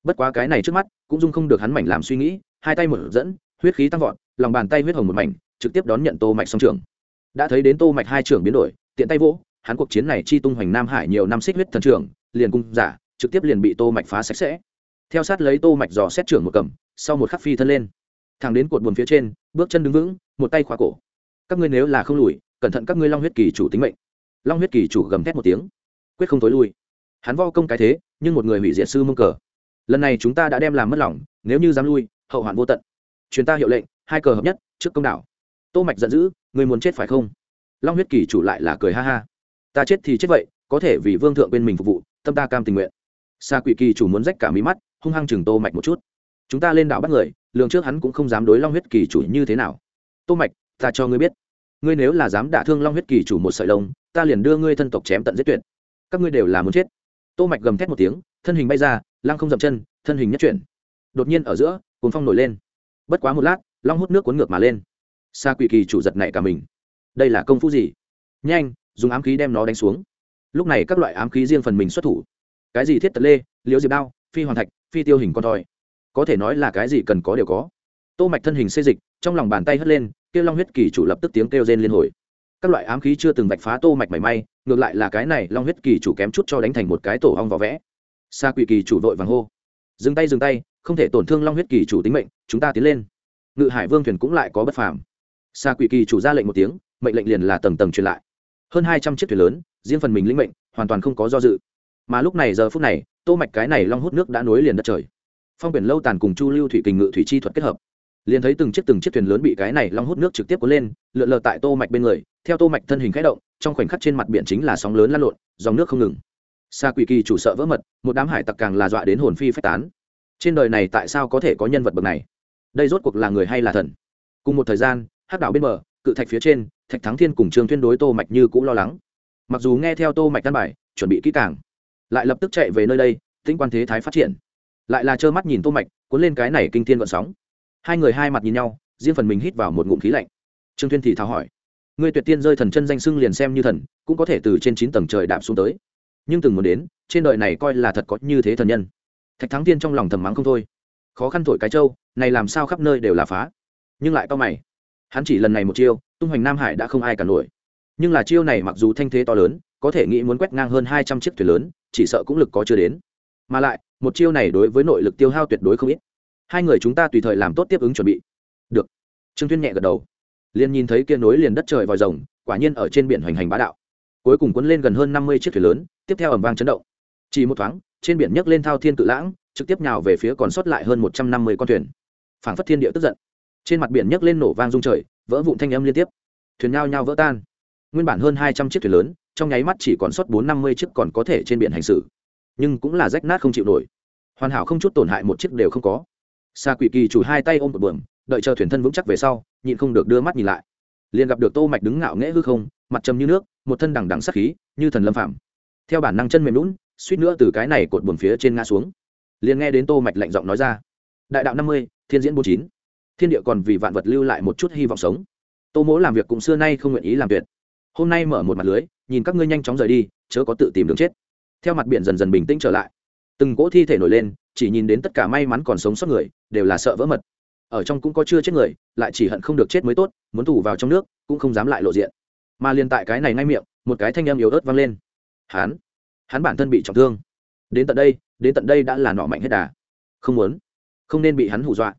S1: Bất quá cái này trước mắt, cũng dung không được hắn mảnh làm suy nghĩ, hai tay mở dẫn, huyết khí tăng vọt, lòng bàn tay huyết hồng một mảnh, trực tiếp đón nhận tô mạch song trưởng. đã thấy đến tô mạch hai trưởng biến đổi, tiện tay vỗ, hắn cuộc chiến này chi tung hoành nam hải nhiều năm xích huyết thần trưởng, liền cung giả, trực tiếp liền bị tô mạch phá sạch sẽ. Theo sát lấy tô mạch dò xét trưởng một cầm sau một khắc phi thân lên. Thẳng đến cột buồn phía trên, bước chân đứng vững, một tay khóa cổ. Các ngươi nếu là không lùi, cẩn thận các ngươi long huyết kỳ chủ tính mệnh. Long huyết kỳ chủ gầm thét một tiếng, quyết không tối lui. Hắn vo công cái thế, nhưng một người hủy diệt sư mông cờ. Lần này chúng ta đã đem làm mất lòng, nếu như dám lui, hậu hoạn vô tận. Chuyến ta hiệu lệnh, hai cờ hợp nhất, trước công đảo tô mạch giận dữ người muốn chết phải không? Long huyết kỳ chủ lại là cười ha ha. Ta chết thì chết vậy, có thể vì vương thượng bên mình phục vụ, tâm ta cam tình nguyện. Xa quỷ kỳ chủ muốn rách cả mí mắt, hung hăng chừng tô mạch một chút chúng ta lên đảo bắt người, lường trước hắn cũng không dám đối long huyết kỳ chủ như thế nào. Tô mạch, ta cho ngươi biết. Ngươi nếu là dám đả thương long huyết kỳ chủ một sợi lông, ta liền đưa ngươi thân tộc chém tận giết tuyệt. Các ngươi đều là muốn chết. Tô mạch gầm thét một tiếng, thân hình bay ra, lăng không dậm chân, thân hình nhất chuyển. Đột nhiên ở giữa cuốn phong nổi lên. Bất quá một lát, long hút nước cuốn ngược mà lên. Xa quỷ kỳ chủ giật này cả mình. Đây là công phu gì? Nhanh, dùng ám khí đem nó đánh xuống. Lúc này các loại ám khí riêng phần mình xuất thủ. Cái gì thiết tật lê, liễu diệp đao, phi hoàn thạch, phi tiêu hình con thoi có thể nói là cái gì cần có đều có. Tô mạch thân hình xê dịch, trong lòng bàn tay hất lên kêu long huyết kỳ chủ lập tức tiếng kêu rên liên hồi. Các loại ám khí chưa từng vạch phá tô mạch mảy may, ngược lại là cái này long huyết kỳ chủ kém chút cho đánh thành một cái tổ hong vỏ vẽ. Xa quỷ kỳ chủ vội vàng hô. Dừng tay dừng tay, không thể tổn thương long huyết kỳ chủ tính mệnh, chúng ta tiến lên. Ngự hải vương thuyền cũng lại có bất phàm. Xa quỷ kỳ chủ ra lệnh một tiếng, mệnh lệnh liền là tầng tầng truyền lại. Hơn hai trăm chiếc thuyền lớn, riêng phần mình lĩnh mệnh, hoàn toàn không có do dự. Mà lúc này giờ phút này, tô mạch cái này long hút nước đã nối liền đất trời phong biển lâu tàn cùng chu lưu thủy kình ngự thủy chi thuật kết hợp liền thấy từng chiếc từng chiếc thuyền lớn bị cái này long hút nước trực tiếp cuốn lên lượn lờ tại tô mạch bên người theo tô mạch thân hình khẽ động trong khoảnh khắc trên mặt biển chính là sóng lớn lăn lộn dòng nước không ngừng xa quỷ kỳ chủ sợ vỡ mật một đám hải tặc càng là dọa đến hồn phi phách tán trên đời này tại sao có thể có nhân vật bậc này đây rốt cuộc là người hay là thần cùng một thời gian hắc đảo bên bờ cự thạch phía trên thạch thắng thiên cùng trương tuyên đối tô mạch như cũng lo lắng mặc dù nghe theo tô mạch căn bài chuẩn bị kỹ càng lại lập tức chạy về nơi đây tinh quan thế thái phát triển lại là trơ mắt nhìn tô mạch cuốn lên cái này kinh thiên gợn sóng. Hai người hai mặt nhìn nhau riêng phần mình hít vào một ngụm khí lạnh. Trương thiên thì thào hỏi ngươi tuyệt tiên rơi thần chân danh sưng liền xem như thần cũng có thể từ trên chín tầng trời đạp xuống tới. Nhưng từng muốn đến trên đời này coi là thật có như thế thần nhân. Thạch thắng tiên trong lòng thầm mắng không thôi. Khó khăn thổi cái châu, này làm sao khắp nơi đều là phá. Nhưng lại to mày. Hắn chỉ lần này một chiêu tung hoành nam hải đã không ai cả nổi. Nhưng là chiêu này mặc dù thanh thế to lớn có thể nghĩ muốn quét ngang hơn hai trăm chiếc thuyền lớn chỉ sợ cũng lực có chưa đến mà lại, một chiêu này đối với nội lực tiêu hao tuyệt đối không ít. Hai người chúng ta tùy thời làm tốt tiếp ứng chuẩn bị. Được. Trương tuyên nhẹ gật đầu. Liền nhìn thấy kia nối liền đất trời vòi rồng, quả nhiên ở trên biển hoành hành bá đạo. Cuối cùng cuốn lên gần hơn năm mươi chiếc thuyền lớn, tiếp theo ẩm vang chấn động. Chỉ một thoáng, trên biển nhấc lên thao thiên cự lãng, trực tiếp nhào về phía còn sót lại hơn một trăm năm mươi con thuyền. Phảng phất thiên địa tức giận. Trên mặt biển nhấc lên nổ vang rung trời, vỡ vụn thanh âm liên tiếp. Thuyền nhao nhao vỡ tan. Nguyên bản hơn hai trăm chiếc thuyền lớn, trong nháy mắt chỉ còn sót bốn năm mươi chiếc còn có thể trên biển hành xử nhưng cũng là rách nát không chịu nổi. Hoàn hảo không chút tổn hại một chiếc đều không có. Xa quỷ kỳ chủ hai tay ôm một bờm đợi chờ thuyền thân vững chắc về sau, nhịn không được đưa mắt nhìn lại. Liền gặp được tô mạch đứng ngạo nghễ hư không, mặt trầm như nước, một thân đằng đằng sắc khí, như thần lâm phạm theo bản năng chân mềm lún suýt nữa từ cái này cột buồn phía trên ngã xuống. Liền nghe đến tô mạch lạnh giọng nói ra, đại đạo năm mươi, thiên diễn bốn chín. Thiên địa còn vì vạn vật lưu lại một chút hy vọng sống. Tô mỗ làm việc cũng xưa nay không nguyện ý làm tuyệt. Hôm nay mở một mặt lưới, nhìn các ngươi nhanh chóng rời đi, chớ có tự tìm đường chết theo mặt biển dần dần bình tĩnh trở lại. Từng cỗ thi thể nổi lên, chỉ nhìn đến tất cả may mắn còn sống sót người, đều là sợ vỡ mật. Ở trong cũng có chưa chết người, lại chỉ hận không được chết mới tốt, muốn thủ vào trong nước, cũng không dám lại lộ diện. Mà liền tại cái này ngay miệng, một cái thanh âm yếu ớt vang lên. Hắn hắn bản thân bị trọng thương. Đến tận đây, đến tận đây đã là nọ mạnh hết đà. Không muốn, không nên bị hắn hù dọa.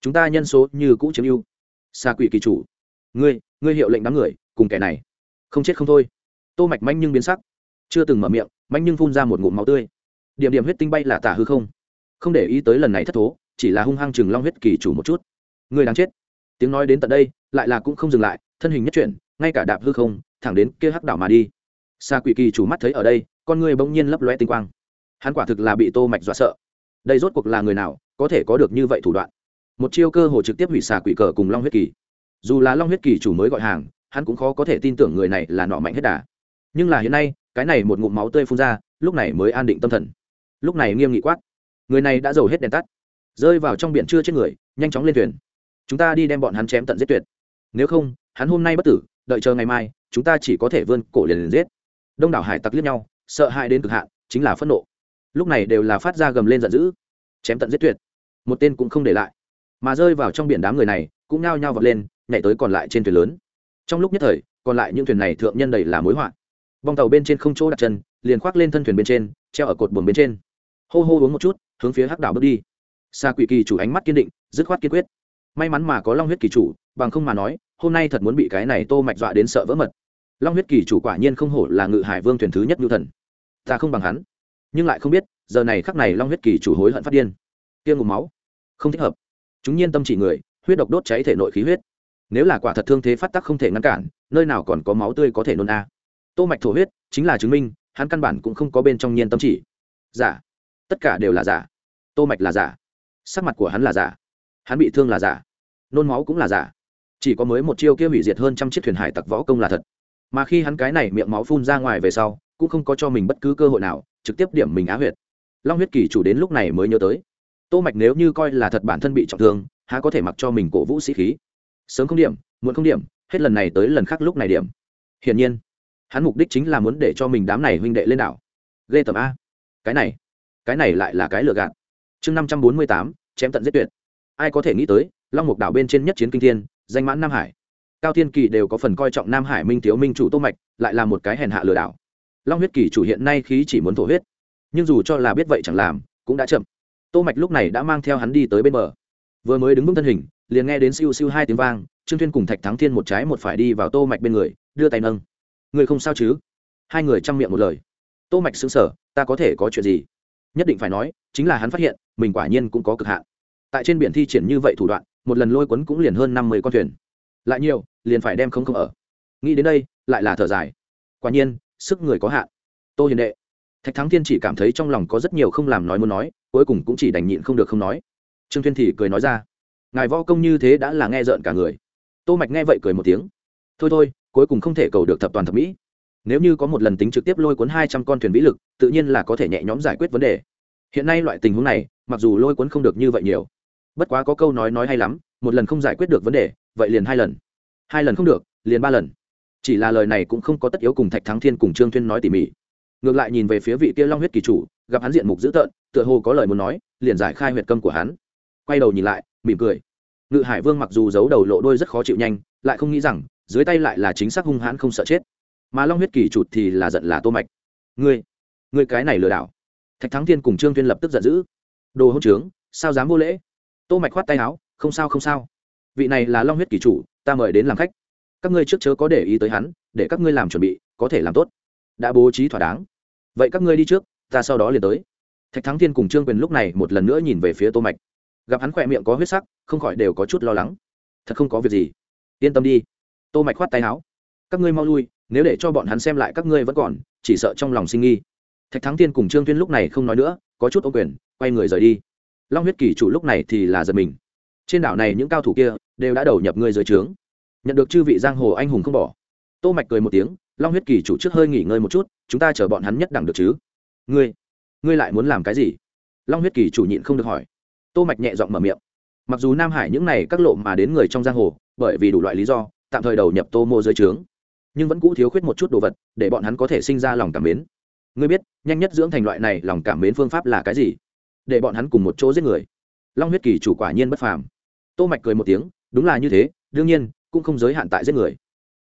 S1: Chúng ta nhân số như cũ chiếm ưu. Xa quỷ kỳ chủ, ngươi ngươi hiệu lệnh đám người, cùng kẻ này. Không chết không thôi. Tô mạch manh nhưng biến sắc. Chưa từng mở miệng manh nhưng phun ra một ngụm máu tươi. Điểm điểm huyết tinh bay là tả hư không. Không để ý tới lần này thất thố, chỉ là hung hăng chừng long huyết kỳ chủ một chút. Người đáng chết. Tiếng nói đến tận đây, lại là cũng không dừng lại, thân hình nhất chuyển, ngay cả đạp hư không, thẳng đến kia hắc đảo mà đi. Xa quỷ kỳ chủ mắt thấy ở đây, con người bỗng nhiên lấp lóe tinh quang. Hắn quả thực là bị tô mạch dọa sợ. Đây rốt cuộc là người nào, có thể có được như vậy thủ đoạn? Một chiêu cơ hồ trực tiếp hủy xà quỷ cờ cùng long huyết kỳ. Dù là long huyết kỳ chủ mới gọi hàng, hắn cũng khó có thể tin tưởng người này là nọ mạnh hết đà. Nhưng là hiện nay cái này một ngụm máu tươi phun ra, lúc này mới an định tâm thần. Lúc này nghiêm nghị quát, người này đã giàu hết đèn tắt, rơi vào trong biển chưa chết người, nhanh chóng lên thuyền. Chúng ta đi đem bọn hắn chém tận giết tuyệt. Nếu không, hắn hôm nay bất tử, đợi chờ ngày mai, chúng ta chỉ có thể vươn cổ liền liền giết. Đông đảo hải tặc liếc nhau, sợ hãi đến cực hạn, chính là phẫn nộ. Lúc này đều là phát ra gầm lên giận dữ, chém tận giết tuyệt. Một tên cũng không để lại. Mà rơi vào trong biển đám người này, cũng nao nhao vọt lên, nhảy tới còn lại trên thuyền lớn. Trong lúc nhất thời, còn lại những thuyền này thượng nhân đầy là mối họa bong tàu bên trên không chỗ đặt chân, liền khoác lên thân thuyền bên trên, treo ở cột buồng bên trên. Hô hô uống một chút, hướng phía hắc đảo bước đi. Xa quỷ kỳ chủ ánh mắt kiên định, dứt khoát kiên quyết. May mắn mà có long huyết kỳ chủ, bằng không mà nói, hôm nay thật muốn bị cái này tô mạch dọa đến sợ vỡ mật. Long huyết kỳ chủ quả nhiên không hổ là ngự hải vương thuyền thứ nhất nhu thần. Ta không bằng hắn. Nhưng lại không biết, giờ này khắc này long huyết kỳ chủ hối hận phát điên. Tiêm ngụm máu. Không thích hợp. Chúng nhiên tâm chỉ người, huyết độc đốt cháy thể nội khí huyết. Nếu là quả thật thương thế phát tác không thể ngăn cản, nơi nào còn có máu tươi có thể nôn a tô mạch thổ huyết, chính là chứng minh, hắn căn bản cũng không có bên trong nhiên tâm chỉ. Giả. Tất cả đều là giả. Tô mạch là giả. Sắc mặt của hắn là giả. Hắn bị thương là giả. Nôn máu cũng là giả. Chỉ có mới một chiêu kia hủy diệt hơn trăm chiếc thuyền hải tặc võ công là thật. Mà khi hắn cái này miệng máu phun ra ngoài về sau, cũng không có cho mình bất cứ cơ hội nào, trực tiếp điểm mình á huyệt. Long huyết kỳ chủ đến lúc này mới nhớ tới. Tô mạch nếu như coi là thật bản thân bị trọng thương, há có thể mặc cho mình cổ vũ sĩ khí. Sớm không điểm, muộn không điểm, hết lần này tới lần khác lúc này điểm. Hiển nhiên hắn mục đích chính là muốn để cho mình đám này huynh đệ lên đảo. Ghê tầm a. Cái này cái này lại là cái lừa gạt. Chương năm trăm bốn mươi tám, chém tận giết tuyệt. Ai có thể nghĩ tới, long mục đảo bên trên nhất chiến kinh thiên, danh mãn nam hải. Cao thiên kỳ đều có phần coi trọng nam hải minh thiếu minh chủ tô mạch, lại là một cái hèn hạ lừa đảo. Long huyết kỳ chủ hiện nay khí chỉ muốn thổ huyết. Nhưng dù cho là biết vậy chẳng làm, cũng đã chậm. Tô mạch lúc này đã mang theo hắn đi tới bên bờ. Vừa mới đứng vững thân hình, liền nghe đến siêu siêu hai tiếng vang, trương thiên cùng thạch thắng thiên một trái một phải đi vào tô mạch bên người, đưa tay nâng người không sao chứ? Hai người chăm miệng một lời. Tô mạch sững sờ, ta có thể có chuyện gì? Nhất định phải nói, chính là hắn phát hiện, mình quả nhiên cũng có cực hạn. Tại trên biển thi triển như vậy thủ đoạn, một lần lôi cuốn cũng liền hơn năm mươi con thuyền. Lại nhiều, liền phải đem không không ở. Nghĩ đến đây, lại là thở dài. Quả nhiên, sức người có hạn. Tô hiền đệ, thạch thắng thiên chỉ cảm thấy trong lòng có rất nhiều không làm nói muốn nói, cuối cùng cũng chỉ đành nhịn không được không nói. Trương thiên thì cười nói ra, ngài võ công như thế đã là nghe rợn cả người. Tô mạch nghe vậy cười một tiếng, thôi thôi cuối cùng không thể cầu được thập toàn thập mỹ. Nếu như có một lần tính trực tiếp lôi cuốn hai trăm con thuyền vĩ lực, tự nhiên là có thể nhẹ nhõm giải quyết vấn đề. Hiện nay loại tình huống này, mặc dù lôi cuốn không được như vậy nhiều, bất quá có câu nói nói hay lắm, một lần không giải quyết được vấn đề, vậy liền hai lần. Hai lần không được, liền ba lần. Chỉ là lời này cũng không có tất yếu cùng thạch thắng thiên cùng trương thuyên nói tỉ mỉ. Ngược lại nhìn về phía vị kia long huyết kỳ chủ, gặp hắn diện mục dữ tợn, tựa hồ có lời muốn nói, liền giải khai huyệt câm của hắn. Quay đầu nhìn lại, mỉm cười. Ngự hải vương mặc dù giấu đầu lộ đôi rất khó chịu nhanh, lại không nghĩ rằng dưới tay lại là chính xác hung hãn không sợ chết. Mà long huyết kỳ chụt thì là giận là tô mạch. Ngươi ngươi cái này lừa đảo. Thạch thắng thiên cùng trương tuyên lập tức giận dữ. Đồ hỗn trướng, sao dám vô lễ? Tô mạch khoát tay áo, không sao không sao. Vị này là long huyết kỳ chủ, ta mời đến làm khách. Các ngươi trước chớ có để ý tới hắn, để các ngươi làm chuẩn bị, có thể làm tốt. Đã bố trí thỏa đáng. Vậy các ngươi đi trước, ta sau đó liền tới. Thạch thắng thiên cùng trương quyền lúc này một lần nữa nhìn về phía tô mạch. Gặp hắn khỏe miệng có huyết sắc, không khỏi đều có chút lo lắng. Thật không có việc gì. Yên tâm đi tô mạch khoát tay áo. Các ngươi mau lui, nếu để cho bọn hắn xem lại các ngươi vẫn còn, chỉ sợ trong lòng sinh nghi. Thạch thắng tiên cùng trương tuyên lúc này không nói nữa, có chút ô quyền, quay người rời đi. Long huyết kỳ chủ lúc này thì là giật mình. Trên đảo này những cao thủ kia đều đã đầu nhập ngươi dưới trướng. Nhận được chư vị giang hồ anh hùng không bỏ. Tô mạch cười một tiếng, long huyết kỳ chủ trước hơi nghỉ ngơi một chút, chúng ta chờ bọn hắn nhất đẳng được chứ? Ngươi ngươi lại muốn làm cái gì? Long huyết kỳ chủ nhịn không được hỏi. Tô mạch nhẹ giọng mở miệng. Mặc dù nam hải những này các lộ mà đến người trong giang hồ, bởi vì đủ loại lý do tạm thời đầu nhập tô mô dưới trướng. Nhưng vẫn cũ thiếu khuyết một chút đồ vật, để bọn hắn có thể sinh ra lòng cảm mến. Ngươi biết, nhanh nhất dưỡng thành loại này lòng cảm mến phương pháp là cái gì? Để bọn hắn cùng một chỗ giết người. Long huyết kỳ chủ quả nhiên bất phàm. Tô mạch cười một tiếng, đúng là như thế, đương nhiên, cũng không giới hạn tại giết người.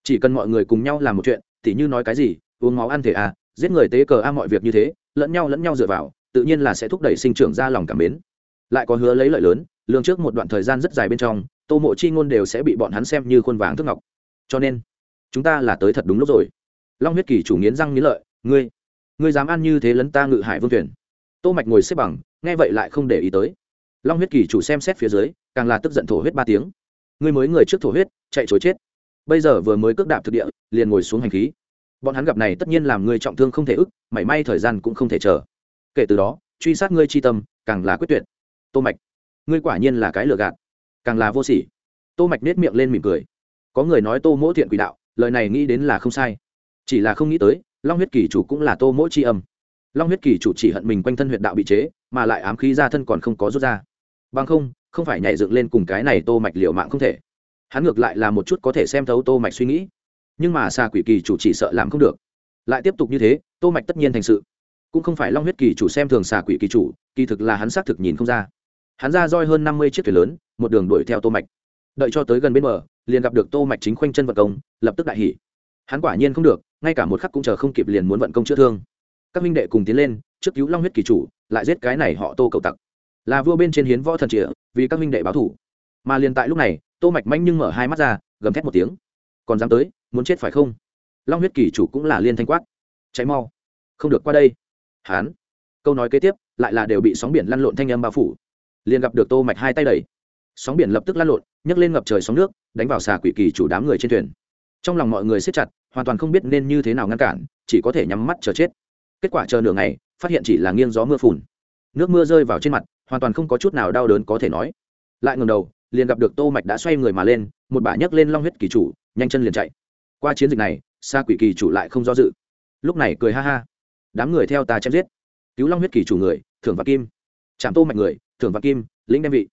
S1: Chỉ cần mọi người cùng nhau làm một chuyện thì như nói cái gì, uống máu ăn thể à giết người tế cờ a mọi việc như thế, lẫn nhau lẫn nhau dựa vào, tự nhiên là sẽ thúc đẩy sinh trưởng ra lòng cảm mến. Lại có hứa lấy lợi lớn lương trước một đoạn thời gian rất dài bên trong tô mộ chi ngôn đều sẽ bị bọn hắn xem như khuôn vàng thức ngọc. Cho nên, chúng ta là tới thật đúng lúc rồi. Long huyết kỳ chủ nghiến răng nghiến lợi, ngươi ngươi dám ăn như thế lấn ta ngự hải vương tuyển tô mạch ngồi xếp bằng, nghe vậy lại không để ý tới. Long huyết kỳ chủ xem xét phía dưới, càng là tức giận thổ huyết ba tiếng. Ngươi mới người trước thổ huyết, chạy chối chết. Bây giờ vừa mới cước đạp thực địa, liền ngồi xuống hành khí. Bọn hắn gặp này tất nhiên làm ngươi trọng thương không thể ức, mảy may thời gian cũng không thể chờ. Kể từ đó, truy sát ngươi chi tâm, càng là quyết tuyệt. Tô mạch, ngươi quả nhiên là cái lừa gạt càng là vô sỉ. Tô mạch nết miệng lên mỉm cười. Có người nói tô mỗ thiện quỷ đạo, lời này nghĩ đến là không sai. Chỉ là không nghĩ tới, long huyết kỳ chủ cũng là tô mỗ chi âm. Long huyết kỳ chủ chỉ hận mình quanh thân huyệt đạo bị chế, mà lại ám khí ra thân còn không có rút ra. Bằng không không phải nhảy dựng lên cùng cái này tô mạch liều mạng không thể. Hắn ngược lại là một chút có thể xem thấu tô mạch suy nghĩ. Nhưng mà xa quỷ kỳ chủ chỉ sợ làm không được. Lại tiếp tục như thế, tô mạch tất nhiên thành sự. Cũng không phải long huyết kỳ chủ xem thường xà quỷ kỳ chủ, kỳ thực là hắn xác thực nhìn không ra. Hắn ra roi hơn năm mươi chiếc thuyền lớn một đường đuổi theo tô mạch. Đợi cho tới gần bên bờ, liền gặp được tô mạch chính khoanh chân vận công, lập tức đại hỉ. Hắn quả nhiên không được, ngay cả một khắc cũng chờ không kịp liền muốn vận công chữa thương. Các minh đệ cùng tiến lên, trước cứu long huyết kỳ chủ, lại giết cái này họ tô cầu tặc. Là vua bên trên hiến võ thần trịa, vì các minh đệ báo thủ. Mà liền tại lúc này, tô mạch manh nhưng mở hai mắt ra, gầm thét một tiếng. Còn dám tới, muốn chết phải không? Long huyết kỳ chủ cũng là liên thanh quát. Cháy mau. Không được qua đây. Hán. Câu nói kế tiếp, lại là đều bị sóng biển lăn lộn thanh âm bao phủ. Liền gặp được tô mạch hai tay đẩy sóng biển lập tức lan lộn, nhấc lên ngập trời sóng nước, đánh vào xà quỷ kỳ chủ đám người trên thuyền. Trong lòng mọi người siết chặt, hoàn toàn không biết nên như thế nào ngăn cản, chỉ có thể nhắm mắt chờ chết. Kết quả chờ nửa ngày, phát hiện chỉ là nghiêng gió mưa phùn. Nước mưa rơi vào trên mặt, hoàn toàn không có chút nào đau đớn có thể nói. Lại ngừng đầu, liền gặp được tô mạch đã xoay người mà lên, một bả nhấc lên long huyết kỳ chủ, nhanh chân liền chạy. Qua chiến dịch này xa quỷ kỳ chủ lại không do dự. Lúc này cười ha ha. Đám người theo ta chém giết. Cứu long huyết kỳ chủ người, thưởng và kim. Chạm tô mạch người, thưởng và kim, lĩnh đem vị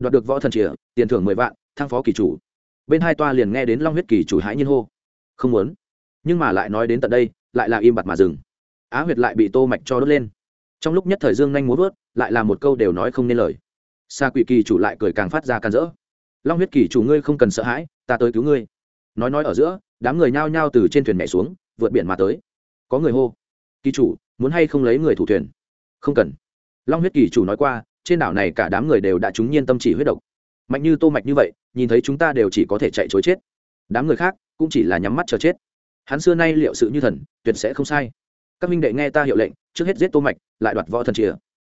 S1: đoạt được võ thần chìa, tiền thưởng mười vạn, thăng phó kỳ chủ. Bên hai toa liền nghe đến long huyết kỳ chủ hãi nhiên hô. Không muốn. Nhưng mà lại nói đến tận đây, lại là im bặt mà dừng. Á huyệt lại bị tô mạch cho đốt lên. Trong lúc nhất thời dương nhanh muốn vớt, lại là một câu đều nói không nên lời. Xa quỷ kỳ chủ lại cười càng phát ra càn rỡ. Long huyết kỳ chủ ngươi không cần sợ hãi, ta tới cứu ngươi. Nói nói ở giữa, đám người nhao nhao từ trên thuyền nhảy xuống, vượt biển mà tới. Có người hô. Kỳ chủ, muốn hay không lấy người thủ thuyền? Không cần. Long huyết kỳ chủ nói qua trên đảo này cả đám người đều đã trúng nhiên tâm chỉ huyết độc. Mạnh như tô mạch như vậy, nhìn thấy chúng ta đều chỉ có thể chạy chối chết. Đám người khác cũng chỉ là nhắm mắt chờ chết. Hắn xưa nay liệu sự như thần, tuyệt sẽ không sai. Các minh đệ nghe ta hiệu lệnh, trước hết giết tô mạch, lại đoạt võ thần chìa.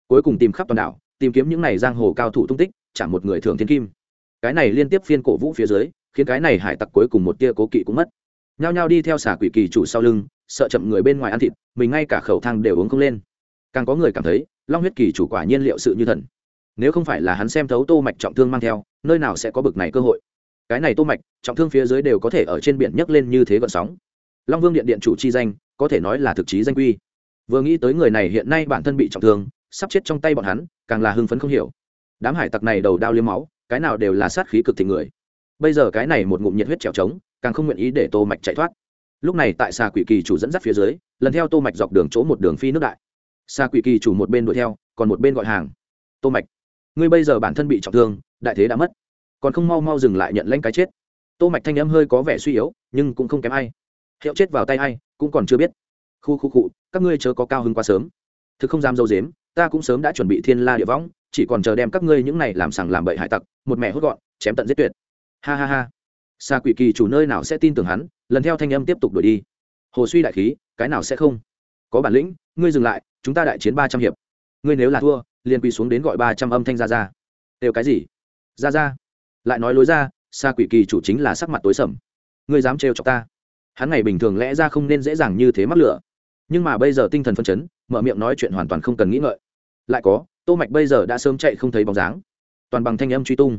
S1: Cuối cùng tìm khắp toàn đảo, tìm kiếm những này giang hồ cao thủ tung tích chẳng một người thường thiên kim. Cái này liên tiếp phiên cổ vũ phía dưới, khiến cái này hải tặc cuối cùng một tia cố kỵ cũng mất. Nhao nhao đi theo xả quỷ kỳ chủ sau lưng, sợ chậm người bên ngoài ăn thịt, mình ngay cả khẩu thang đều uống không lên. Càng có người cảm thấy long huyết kỳ chủ quả nhiên liệu sự như thần. Nếu không phải là hắn xem thấu tô mạch trọng thương mang theo, nơi nào sẽ có bực này cơ hội? Cái này tô mạch, trọng thương phía dưới đều có thể ở trên biển nhấc lên như thế gợn sóng. Long vương điện điện chủ chi danh, có thể nói là thực chí danh quy vừa nghĩ tới người này hiện nay bản thân bị trọng thương, sắp chết trong tay bọn hắn, càng là hưng phấn không hiểu. Đám hải tặc này đầu đao liếm máu, cái nào đều là sát khí cực thịnh người. Bây giờ cái này một ngụm nhiệt huyết trèo trống, càng không nguyện ý để tô mạch chạy thoát. Lúc này tại xà quỷ kỳ chủ dẫn dắt phía dưới, lần theo tô mạch dọc đường chỗ một đường phi nước đại xa quỷ kỳ chủ một bên đuổi theo, còn một bên gọi hàng. Tô mạch, ngươi bây giờ bản thân bị trọng thương, đại thế đã mất. Còn không mau mau dừng lại nhận lãnh cái chết. Tô mạch thanh âm hơi có vẻ suy yếu, nhưng cũng không kém ai. Hiệu chết vào tay ai, cũng còn chưa biết. Khu khu cụ các ngươi chớ có cao hứng quá sớm. Thực không dám dâu dếm, ta cũng sớm đã chuẩn bị thiên la địa võng, chỉ còn chờ đem các ngươi những này làm sằng làm bậy hải tặc, một mẹ hốt gọn, chém tận giết tuyệt. Ha ha ha. Xa quỷ kỳ chủ nơi nào sẽ tin tưởng hắn, lần theo thanh âm tiếp tục đuổi đi. Hồ suy đại khí, cái nào sẽ không? Có bản lĩnh, ngươi dừng lại chúng ta đại chiến ba trăm hiệp. Ngươi nếu là thua, liền quỳ xuống đến gọi ba trăm âm thanh ra ra. Đều cái gì? Ra ra. Lại nói lối ra xa quỷ kỳ chủ chính là sắc mặt tối sầm. Ngươi dám trêu chọc ta? Hắn ngày bình thường lẽ ra không nên dễ dàng như thế mắc lửa. Nhưng mà bây giờ tinh thần phân chấn, mở miệng nói chuyện hoàn toàn không cần nghĩ ngợi. Lại có, tô mạch bây giờ đã sớm chạy không thấy bóng dáng. Toàn bằng thanh âm truy tung.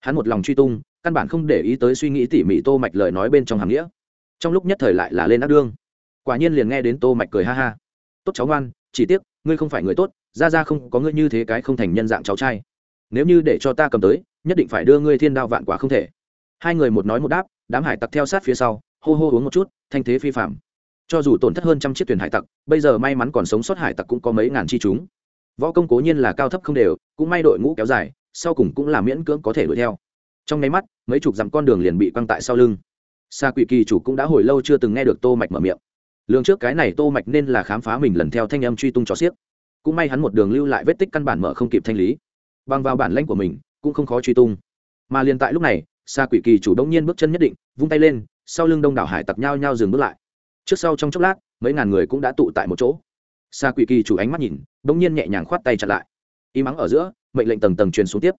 S1: Hắn một lòng truy tung, căn bản không để ý tới suy nghĩ tỉ mỉ tô mạch lời nói bên trong hàm nghĩa. Trong lúc nhất thời lại là lên ác đương. Quả nhiên liền nghe đến tô mạch cười ha ha. Tốt cháu ngoan chỉ tiếc, ngươi không phải người tốt ra ra không có ngươi như thế cái không thành nhân dạng cháu trai. Nếu như để cho ta cầm tới, nhất định phải đưa ngươi thiên đao vạn quả không thể. Hai người một nói một đáp, đám hải tặc theo sát phía sau, hô hô uống một chút, thanh thế phi phạm cho dù tổn thất hơn trăm chiếc thuyền hải tặc, bây giờ may mắn còn sống sót hải tặc cũng có mấy ngàn chi chúng. Võ công cố nhiên là cao thấp không đều, cũng may đội ngũ kéo dài, sau cùng cũng là miễn cưỡng có thể đuổi theo. Trong nháy mắt, mấy chục dặm con đường liền bị quăng tại sau lưng. Xa quỷ kỳ chủ cũng đã hồi lâu chưa từng nghe được tô mạch mở miệng lường trước cái này tô mạch nên là khám phá mình lần theo thanh âm truy tung cho xiếc. Cũng may hắn một đường lưu lại vết tích căn bản mở không kịp thanh lý. Bằng vào bản lãnh của mình, cũng không khó truy tung. Mà liền tại lúc này xa quỷ kỳ chủ đống nhiên bước chân nhất định, vung tay lên, sau lưng đông đảo hải tặc nhau nhau dừng bước lại. Trước sau trong chốc lát, mấy ngàn người cũng đã tụ tại một chỗ. Xa quỷ kỳ chủ ánh mắt nhìn, đống nhiên nhẹ nhàng khoát tay chặt lại. Y mắng ở giữa, mệnh lệnh tầng tầng truyền xuống tiếp.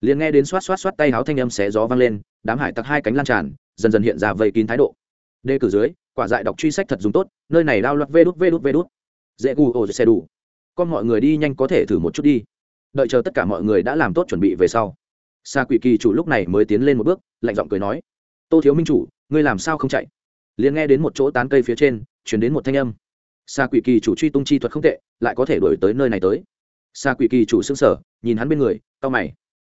S1: Liền nghe đến xoát xoát xoát tay háo thanh âm xé gió vang lên, đám hải tặc hai cánh lan tràn, dần dần hiện ra vây kín thái độ đề cử dưới, quả dại đọc truy sách thật dùng tốt, nơi này đao loạt vê đút vê đút vê đút. Dễ gu ồ xe đủ. Con mọi người đi nhanh có thể thử một chút đi. Đợi chờ tất cả mọi người đã làm tốt chuẩn bị về sau. Xa quỷ kỳ chủ lúc này mới tiến lên một bước, lạnh giọng cười nói. Tô thiếu minh chủ, ngươi làm sao không chạy? Liền nghe đến một chỗ tán cây phía trên chuyển đến một thanh âm. Xa quỷ kỳ chủ truy tung chi thuật không tệ, lại có thể đổi tới nơi này tới. Xa quỷ kỳ chủ xương sở nhìn hắn bên người tao mày.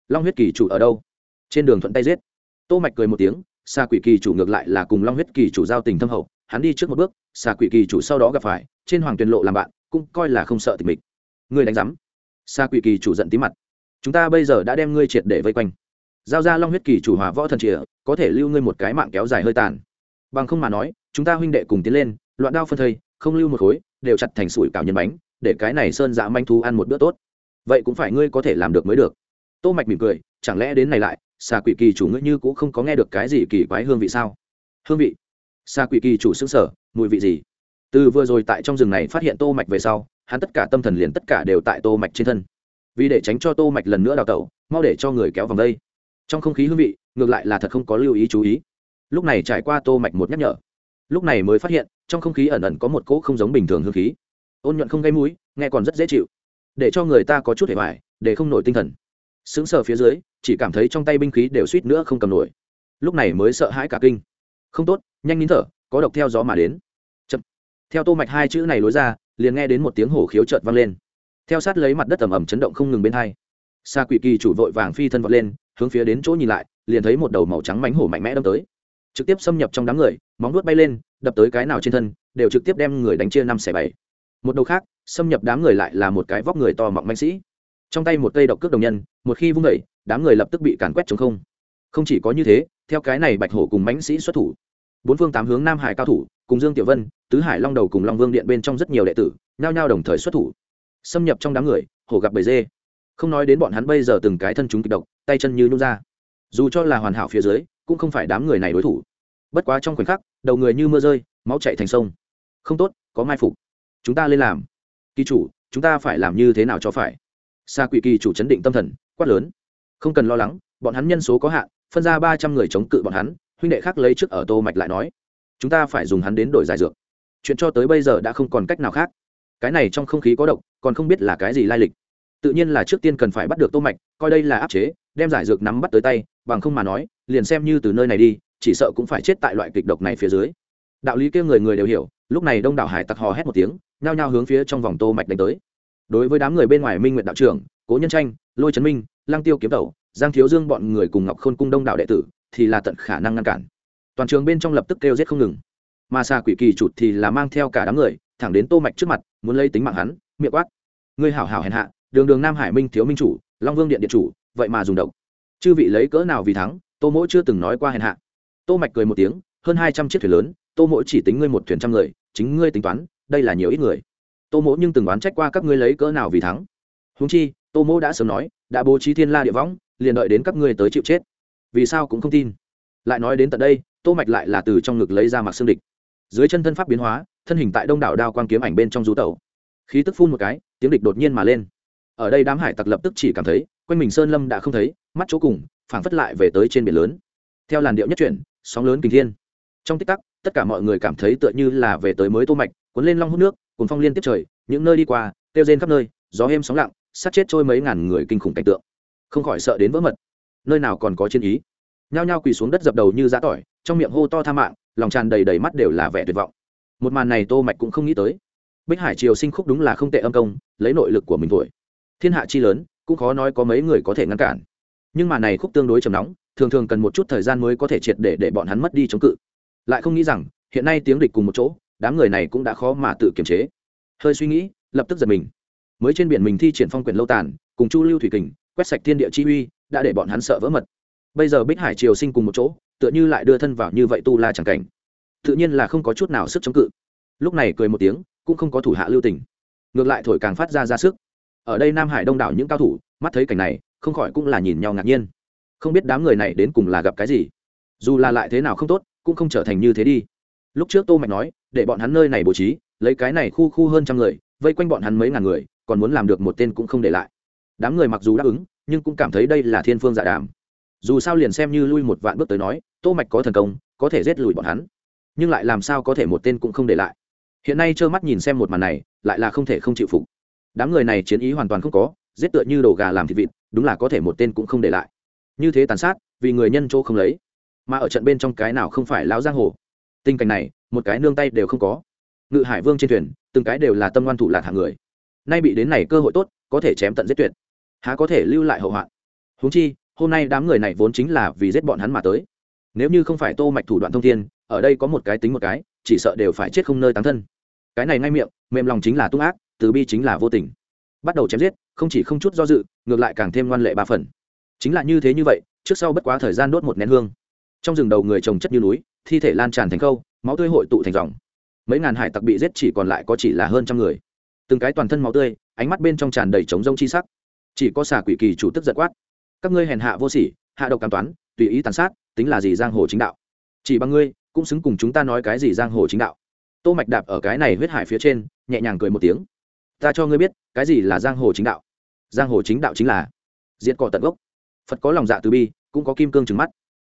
S1: Long huyết kỳ chủ ở đâu? Trên đường thuận tay giết. Tô mạch cười một tiếng xa quỷ kỳ chủ ngược lại là cùng long huyết kỳ chủ giao tình thâm hậu, hắn đi trước một bước xa quỷ kỳ chủ sau đó gặp phải, trên hoàng tuyền lộ làm bạn, cũng coi là không sợ tình mình ngươi đánh giám. Xa quỷ kỳ chủ giận tí mặt. Chúng ta bây giờ đã đem ngươi triệt để vây quanh. Giao ra long huyết kỳ chủ hòa võ thần trịa, có thể lưu ngươi một cái mạng kéo dài hơi tàn. Bằng không mà nói, chúng ta huynh đệ cùng tiến lên, loạn đao phân thây, không lưu một khối, đều chặt thành sủi cảo nhân bánh, để cái này sơn dạ manh thu ăn một bữa tốt. Vậy cũng phải ngươi có thể làm được mới được. Tô mạch mỉm cười, chẳng lẽ đến này lại xà quỷ kỳ chủ ngươi như cũng không có nghe được cái gì kỳ quái hương vị sao? Hương vị? Xà quỷ kỳ chủ xứng sở mùi vị gì? Từ vừa rồi tại trong rừng này phát hiện tô mạch về sau, hắn tất cả tâm thần liền tất cả đều tại tô mạch trên thân. Vì để tránh cho tô mạch lần nữa đào tẩu, mau để cho người kéo vòng đây. Trong không khí hương vị, ngược lại là thật không có lưu ý chú ý. Lúc này trải qua tô mạch một nhắc nhở. Lúc này mới phát hiện, trong không khí ẩn ẩn có một cỗ không giống bình thường hương khí. Ôn nhuận không gây mũi, nghe còn rất dễ chịu. Để cho người ta có chút hề vải để không nổi tinh thần. Sững sờ phía dưới chỉ cảm thấy trong tay binh khí đều suýt nữa không cầm nổi. Lúc này mới sợ hãi cả kinh. Không tốt, nhanh nín thở, có độc theo gió mà đến. Chậm. theo tô mạch hai chữ này lối ra, liền nghe đến một tiếng hổ khiếu chợt vang lên. Theo sát lấy mặt đất ẩm ẩm chấn động không ngừng bên hai. Xa quỷ kỳ chủ vội vàng phi thân vọt lên, hướng phía đến chỗ nhìn lại, liền thấy một đầu màu trắng mánh hổ mạnh mẽ đâm tới. Trực tiếp xâm nhập trong đám người, móng nuốt bay lên, đập tới cái nào trên thân, đều trực tiếp đem người đánh chia năm xẻ bảy. Một đầu khác, xâm nhập đám người lại là một cái vóc người to mọng manh sĩ trong tay một cây độc cước đồng nhân, một khi vung vẩy đám người lập tức bị càn quét chống không. Không chỉ có như thế, theo cái này bạch hổ cùng mãnh sĩ xuất thủ. Bốn phương tám hướng nam hải cao thủ, cùng dương tiểu vân, tứ hải long đầu cùng long vương điện bên trong rất nhiều đệ tử, nhao nhao đồng thời xuất thủ. Xâm nhập trong đám người, hổ gặp bầy dê. Không nói đến bọn hắn bây giờ từng cái thân chúng kịch độc, tay chân như nhút ra. Dù cho là hoàn hảo phía dưới, cũng không phải đám người này đối thủ. Bất quá trong khoảnh khắc, đầu người như mưa rơi, máu chạy thành sông. Không tốt, có mai phục. Chúng ta lên làm. Kỳ chủ, chúng ta phải làm như thế nào cho phải? Xa quỷ kỳ chủ chấn định tâm thần, quát lớn. Không cần lo lắng, bọn hắn nhân số có hạn, phân ra ba trăm người chống cự bọn hắn, huynh đệ khác lấy trước ở tô mạch lại nói. Chúng ta phải dùng hắn đến đổi giải dược. Chuyện cho tới bây giờ đã không còn cách nào khác. Cái này trong không khí có độc, còn không biết là cái gì lai lịch. Tự nhiên là trước tiên cần phải bắt được tô mạch, coi đây là áp chế, đem giải dược nắm bắt tới tay, bằng không mà nói, liền xem như từ nơi này đi, chỉ sợ cũng phải chết tại loại kịch độc này phía dưới. Đạo lý kia người người đều hiểu, lúc này đông đảo hải tặc hò hét một tiếng, nhao nhao hướng phía trong vòng tô mạch đánh tới đối với đám người bên ngoài minh nguyện đạo trưởng, cố nhân tranh, lôi trấn minh lang tiêu kiếm tẩu, giang thiếu dương bọn người cùng ngọc khôn cung đông đạo đệ tử thì là tận khả năng ngăn cản. Toàn trường bên trong lập tức kêu giết không ngừng. Mà xa quỷ kỳ chụt thì là mang theo cả đám người, thẳng đến tô mạch trước mặt, muốn lấy tính mạng hắn, miệng quát. Ngươi hảo hảo hèn hạ, đường đường nam hải minh thiếu minh chủ, long vương điện điện chủ, vậy mà dùng độc. Chư vị lấy cỡ nào vì thắng, tô mỗi chưa từng nói qua hèn hạ. Tô mạch cười một tiếng, hơn hai trăm chiếc thuyền lớn, tô mỗi chỉ tính ngươi một thuyền trăm người, chính ngươi tính toán, đây là nhiều ít người tô mỗ nhưng từng đoán trách qua các ngươi lấy cỡ nào vì thắng. Húng chi, tô mỗ đã sớm nói, đã bố trí thiên la địa võng, liền đợi đến các ngươi tới chịu chết. Vì sao cũng không tin. Lại nói đến tận đây, tô mạch lại là từ trong ngực lấy ra mặc xương địch. Dưới chân thân pháp biến hóa, thân hình tại đông đảo đao quang kiếm ảnh bên trong du tẩu. Khí tức phun một cái, tiếng địch đột nhiên mà lên. Ở đây đám hải tặc lập tức chỉ cảm thấy, quanh mình sơn lâm đã không thấy, mắt chỗ cùng, phảng phất lại về tới trên biển lớn. Theo làn điệu nhất chuyển, sóng lớn kinh thiên. Trong tích tắc, tất cả mọi người cảm thấy tựa như là về tới mới tô mạch, cuốn lên long hút nước cùng phong liên tiếp trời, những nơi đi qua tiêu rên khắp nơi, gió êm sóng lặng, sát chết trôi mấy ngàn người kinh khủng cảnh tượng. Không khỏi sợ đến vỡ mật. Nơi nào còn có chiến ý? Nhao nhao quỳ xuống đất dập đầu như giã tỏi, trong miệng hô to tha mạng, lòng tràn đầy đầy mắt đều là vẻ tuyệt vọng. Một màn này tô mạch cũng không nghĩ tới. Bích hải triều sinh khúc đúng là không tệ âm công, lấy nội lực của mình thổi. Thiên hạ chi lớn, cũng khó nói có mấy người có thể ngăn cản. Nhưng mà này khúc tương đối trầm nóng, thường thường cần một chút thời gian mới có thể triệt để để bọn hắn mất đi chống cự. Lại không nghĩ rằng, hiện nay tiếng địch cùng một chỗ đám người này cũng đã khó mà tự kiềm chế. Hơi suy nghĩ, lập tức giật mình. Mới trên biển mình thi triển phong quyền lâu tàn, cùng chu lưu thủy kình, quét sạch thiên địa chi uy, đã để bọn hắn sợ vỡ mật. Bây giờ bích hải triều sinh cùng một chỗ, tựa như lại đưa thân vào như vậy tu la chẳng cảnh. Tự nhiên là không có chút nào sức chống cự. Lúc này cười một tiếng, cũng không có thủ hạ lưu tình. Ngược lại thổi càng phát ra ra sức. Ở đây nam hải đông đảo những cao thủ, mắt thấy cảnh này, không khỏi cũng là nhìn nhau ngạc nhiên. Không biết đám người này đến cùng là gặp cái gì. Dù là lại thế nào không tốt, cũng không trở thành như thế đi. Lúc trước tô mạch nói để bọn hắn nơi này bố trí, lấy cái này khu khu hơn trăm người, vây quanh bọn hắn mấy ngàn người, còn muốn làm được một tên cũng không để lại. Đám người mặc dù đáp ứng, nhưng cũng cảm thấy đây là thiên phương dạ đàm. Dù sao liền xem như lui một vạn bước tới nói, tô mạch có thần công, có thể giết lùi bọn hắn. Nhưng lại làm sao có thể một tên cũng không để lại? Hiện nay trơ mắt nhìn xem một màn này, lại là không thể không chịu phục. Đám người này chiến ý hoàn toàn không có, giết tựa như đồ gà làm thịt vịt, đúng là có thể một tên cũng không để lại. Như thế tàn sát, vì người nhân chỗ không lấy. Mà ở trận bên trong cái nào không phải lão giang hồ? Tình cảnh này, một cái nương tay đều không có. Ngự hải vương trên thuyền, từng cái đều là tâm ngoan thủ lạc hạng người. Nay bị đến này cơ hội tốt, có thể chém tận giết tuyệt. Há có thể lưu lại hậu hoạn? Huống chi, hôm nay đám người này vốn chính là vì giết bọn hắn mà tới. Nếu như không phải tô mạch thủ đoạn thông thiên, ở đây có một cái tính một cái, chỉ sợ đều phải chết không nơi tán thân. Cái này ngay miệng, mềm lòng chính là tung ác, từ bi chính là vô tình. Bắt đầu chém giết, không chỉ không chút do dự, ngược lại càng thêm ngoan lệ ba phần. Chính là như thế như vậy, trước sau bất quá thời gian đốt một nén hương. Trong rừng đầu người trồng chất như núi thi thể lan tràn thành câu máu tươi hội tụ thành dòng. Mấy ngàn hải tặc bị giết chỉ còn lại có chỉ là hơn trăm người. Từng cái toàn thân máu tươi, ánh mắt bên trong tràn đầy trống rông chi sắc. Chỉ có xà quỷ kỳ chủ tức giật quát. Các ngươi hèn hạ vô sỉ, hạ độc cảm toán, tùy ý tàn sát, tính là gì giang hồ chính đạo? Chỉ bằng ngươi, cũng xứng cùng chúng ta nói cái gì giang hồ chính đạo? Tô mạch đạp ở cái này huyết hải phía trên, nhẹ nhàng cười một tiếng. Ta cho ngươi biết, cái gì là giang hồ chính đạo? Giang hồ chính đạo chính là diệt cỏ tận gốc. Phật có lòng dạ từ bi, cũng có kim cương trừng mắt.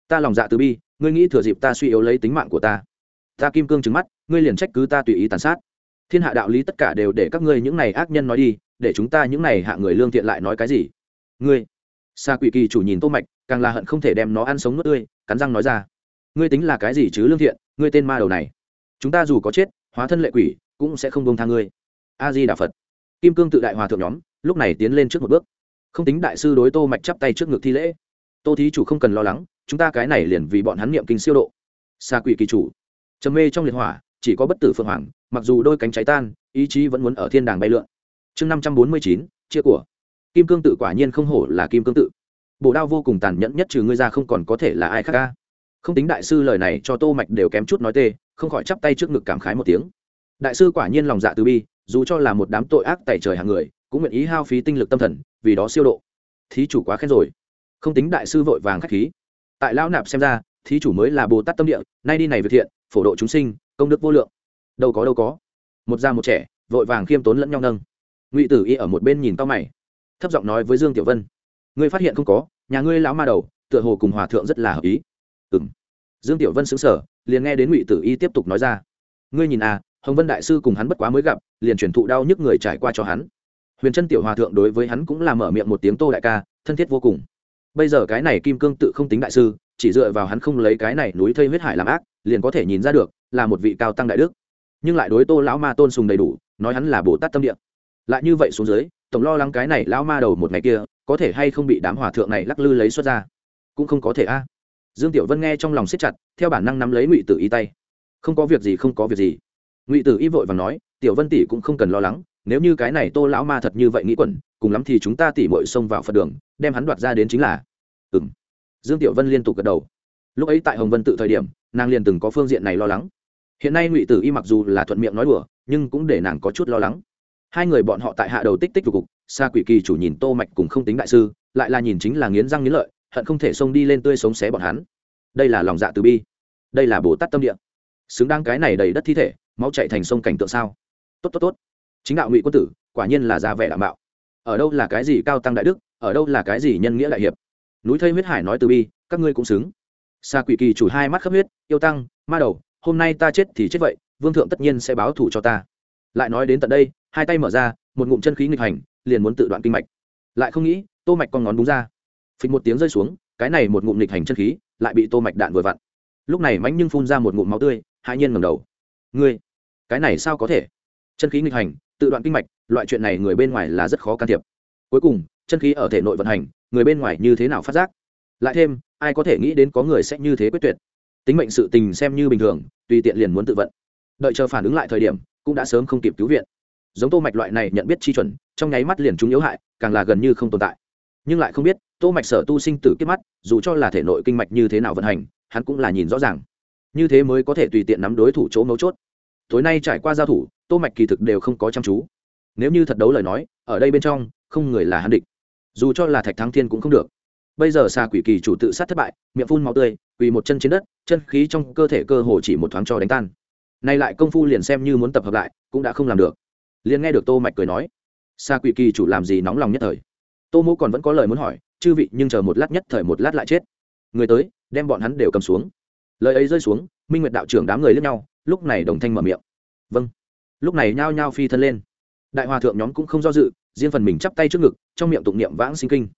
S1: Ta lòng dạ từ bi ngươi nghĩ thừa dịp ta suy yếu lấy tính mạng của ta. Ta kim cương trứng mắt, ngươi liền trách cứ ta tùy ý tàn sát. Thiên hạ đạo lý tất cả đều để các ngươi những này ác nhân nói đi, để chúng ta những này hạ người lương thiện lại nói cái gì? Ngươi xa quỷ kỳ chủ nhìn tô mạch, càng là hận không thể đem nó ăn sống nuốt tươi, cắn răng nói ra. Ngươi tính là cái gì chứ lương thiện, ngươi tên ma đầu này? Chúng ta dù có chết, hóa thân lệ quỷ, cũng sẽ không buông tha ngươi. A di đà phật. Kim cương tự đại hòa thượng nhóm, lúc này tiến lên trước một bước. Không tính đại sư đối tô mạch chắp tay trước ngực thi lễ. Tô thí chủ không cần lo lắng chúng ta cái này liền vì bọn hắn niệm kinh siêu độ. Xa quỷ kỳ chủ. Trầm mê trong liệt hỏa, chỉ có bất tử phượng hoàng, mặc dù đôi cánh cháy tan, ý chí vẫn muốn ở thiên đàng bay lượn. Chương năm trăm bốn mươi chín, chia của. Kim cương tự quả nhiên không hổ là kim cương tự. Bộ đao vô cùng tàn nhẫn nhất trừ ngươi ra không còn có thể là ai khác ca không tính đại sư lời này cho tô mạch đều kém chút nói tê, không khỏi chắp tay trước ngực cảm khái một tiếng. Đại sư quả nhiên lòng dạ từ bi, dù cho là một đám tội ác tại trời hàng người, cũng nguyện ý hao phí tinh lực tâm thần, vì đó siêu độ. Thí chủ quá khen rồi. Không tính đại sư vội vàng khách khí tại lão nạp xem ra, thí chủ mới là bồ tát tâm địa, nay đi này việc thiện, phổ độ chúng sinh, công đức vô lượng. Đâu có đâu có. Một già một trẻ, vội vàng khiêm tốn lẫn nhau nâng. Ngụy tử y ở một bên nhìn tao mày, thấp giọng nói với dương tiểu vân, ngươi phát hiện không có, nhà ngươi lão ma đầu, tựa hồ cùng hòa thượng rất là hợp ý. Ừng dương tiểu vân xứng sở liền nghe đến ngụy tử y tiếp tục nói ra, ngươi nhìn à hồng vân đại sư cùng hắn bất quá mới gặp, liền truyền thụ đau nhức người trải qua cho hắn. Huyền chân tiểu hòa thượng đối với hắn cũng là mở miệng một tiếng tô đại ca, thân thiết vô cùng bây giờ cái này kim cương tự không tính đại sư, chỉ dựa vào hắn không lấy cái này núi thây huyết hải làm ác, liền có thể nhìn ra được, là một vị cao tăng đại đức. Nhưng lại đối tô lão ma tôn sùng đầy đủ, nói hắn là bồ tát tâm địa. Lại như vậy xuống dưới, tổng lo lắng cái này lão ma đầu một ngày kia, có thể hay không bị đám hòa thượng này lắc lư lấy xuất ra? Cũng không có thể a. Dương tiểu vân nghe trong lòng siết chặt, theo bản năng nắm lấy ngụy tử y tay. Không có việc gì, không có việc gì. Ngụy tử y vội và nói, tiểu vân tỷ cũng không cần lo lắng, nếu như cái này tô lão ma thật như vậy nghĩ quẩn, cùng lắm thì chúng ta tỉ mội xông vào phật đường đem hắn đoạt ra đến chính là. Ừ m dương tiểu vân liên tục gật đầu. Lúc ấy tại hồng vân tự thời điểm, nàng liền từng có phương diện này lo lắng. Hiện nay ngụy tử y mặc dù là thuận miệng nói đùa, nhưng cũng để nàng có chút lo lắng. Hai người bọn họ tại hạ đầu tích tích của cục xa quỷ kỳ chủ nhìn tô mạch cùng không tính đại sư, lại là nhìn chính là nghiến răng nghiến lợi, hận không thể xông đi lên tươi sống xé bọn hắn. Đây là lòng dạ từ bi. Đây là bồ tát tâm địa. Xứng đáng cái này đầy đất thi thể, máu chạy thành sông cảnh tượng sao? Tốt tốt tốt. Chính đạo ngụy quân tử, quả nhiên là ra vẻ đảm bảo ở đâu là cái gì cao tăng đại đức ở đâu là cái gì nhân nghĩa đại hiệp? Núi thây huyết hải nói từ bi, các ngươi cũng xứng. Xa quỷ kỳ chủ hai mắt khắp huyết, yêu tăng, ma đầu, hôm nay ta chết thì chết vậy, vương thượng tất nhiên sẽ báo thù cho ta. Lại nói đến tận đây, hai tay mở ra, một ngụm chân khí nghịch hành, liền muốn tự đoạn kinh mạch. Lại không nghĩ, tô mạch con ngón đúng ra. Phịch một tiếng rơi xuống, cái này một ngụm nghịch hành chân khí lại bị tô mạch đạn vừa vặn. Lúc này mãnh nhưng phun ra một ngụm máu tươi hai nhiên ngẩng đầu. Ngươi, cái này sao có thể? Chân khí nghịch hành, tự đoạn kinh mạch, loại chuyện này người bên ngoài là rất khó can thiệp. Cuối cùng chân khí ở thể nội vận hành, người bên ngoài như thế nào phát giác? Lại thêm, ai có thể nghĩ đến có người sẽ như thế quyết tuyệt? Tính mệnh sự tình xem như bình thường, tùy tiện liền muốn tự vận. Đợi chờ phản ứng lại thời điểm, cũng đã sớm không kịp cứu viện. Giống tô mạch loại này nhận biết chi chuẩn, trong nháy mắt liền chúng yếu hại, càng là gần như không tồn tại. Nhưng lại không biết, tô mạch sở tu sinh tử kiếp mắt, dù cho là thể nội kinh mạch như thế nào vận hành, hắn cũng là nhìn rõ ràng. Như thế mới có thể tùy tiện nắm đối thủ chỗ mấu chốt. Tối nay trải qua giao thủ, tô mạch kỳ thực đều không có chăm chú. Nếu như thật đấu lời nói, ở đây bên trong, không người là hắn địch dù cho là thạch thắng thiên cũng không được. Bây giờ xà quỷ kỳ chủ tự sát thất bại, miệng phun máu tươi, quỳ một chân trên đất, chân khí trong cơ thể cơ hồ chỉ một thoáng cho đánh tan. Nay lại công phu liền xem như muốn tập hợp lại, cũng đã không làm được. Liền nghe được tô mạch cười nói, xà quỷ kỳ chủ làm gì nóng lòng nhất thời? Tô mô còn vẫn có lời muốn hỏi, chư vị, nhưng chờ một lát nhất thời một lát lại chết. Người tới, đem bọn hắn đều cầm xuống. Lời ấy rơi xuống, minh nguyệt đạo trưởng đám người lướt nhau, lúc này đồng thanh mở miệng. Vâng. Lúc này nhao nhao phi thân lên. Đại hòa thượng nhóm cũng không do dự riêng phần mình chắp tay trước ngực, trong miệng tụng niệm vãng sinh kinh.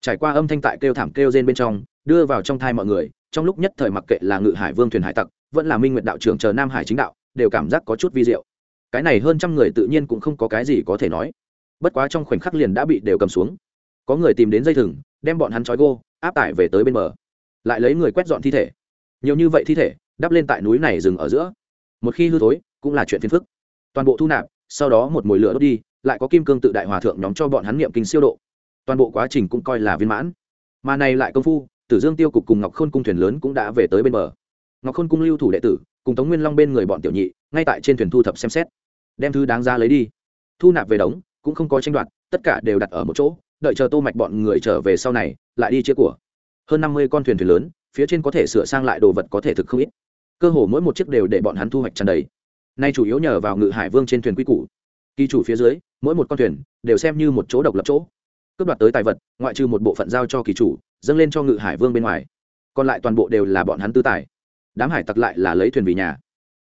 S1: Trải qua âm thanh tại kêu thảm kêu rên bên trong, đưa vào trong thai mọi người, trong lúc nhất thời mặc kệ là ngự hải vương thuyền hải tặc, vẫn là minh nguyện đạo trưởng chờ nam hải chính đạo, đều cảm giác có chút vi diệu. Cái này hơn trăm người tự nhiên cũng không có cái gì có thể nói. Bất quá trong khoảnh khắc liền đã bị đều cầm xuống. Có người tìm đến dây thừng, đem bọn hắn trói gô, áp tải về tới bên bờ. Lại lấy người quét dọn thi thể. Nhiều như vậy thi thể, đắp lên tại núi này rừng ở giữa. Một khi hư thối, cũng là chuyện phiền phức. Toàn bộ thu nạp, sau đó một mồi lửa đốt đi lại có kim cương tự đại hòa thượng nhóm cho bọn hắn niệm kinh siêu độ. Toàn bộ quá trình cũng coi là viên mãn. Mà này lại công phu, tử dương tiêu cục cùng ngọc khôn cung thuyền lớn cũng đã về tới bên bờ. Ngọc khôn cung lưu thủ đệ tử, cùng tống nguyên long bên người bọn tiểu nhị, ngay tại trên thuyền thu thập xem xét. Đem thứ đáng ra lấy đi. Thu nạp về đống, cũng không có tranh đoạt, tất cả đều đặt ở một chỗ, đợi chờ tô mạch bọn người trở về sau này, lại đi chia của. Hơn năm mươi con thuyền thuyền lớn, phía trên có thể sửa sang lại đồ vật có thể thực không ít. Cơ hồ mỗi một chiếc đều để bọn hắn thu hoạch tràn đầy. Nay chủ yếu nhờ vào ngự hải vương trên thuyền quy củ kỳ chủ phía dưới, mỗi một con thuyền đều xem như một chỗ độc lập chỗ. Cướp đoạt tới tài vật, ngoại trừ một bộ phận giao cho kỳ chủ, dâng lên cho ngự hải vương bên ngoài. Còn lại toàn bộ đều là bọn hắn tư tài. Đám hải tặc lại là lấy thuyền vì nhà.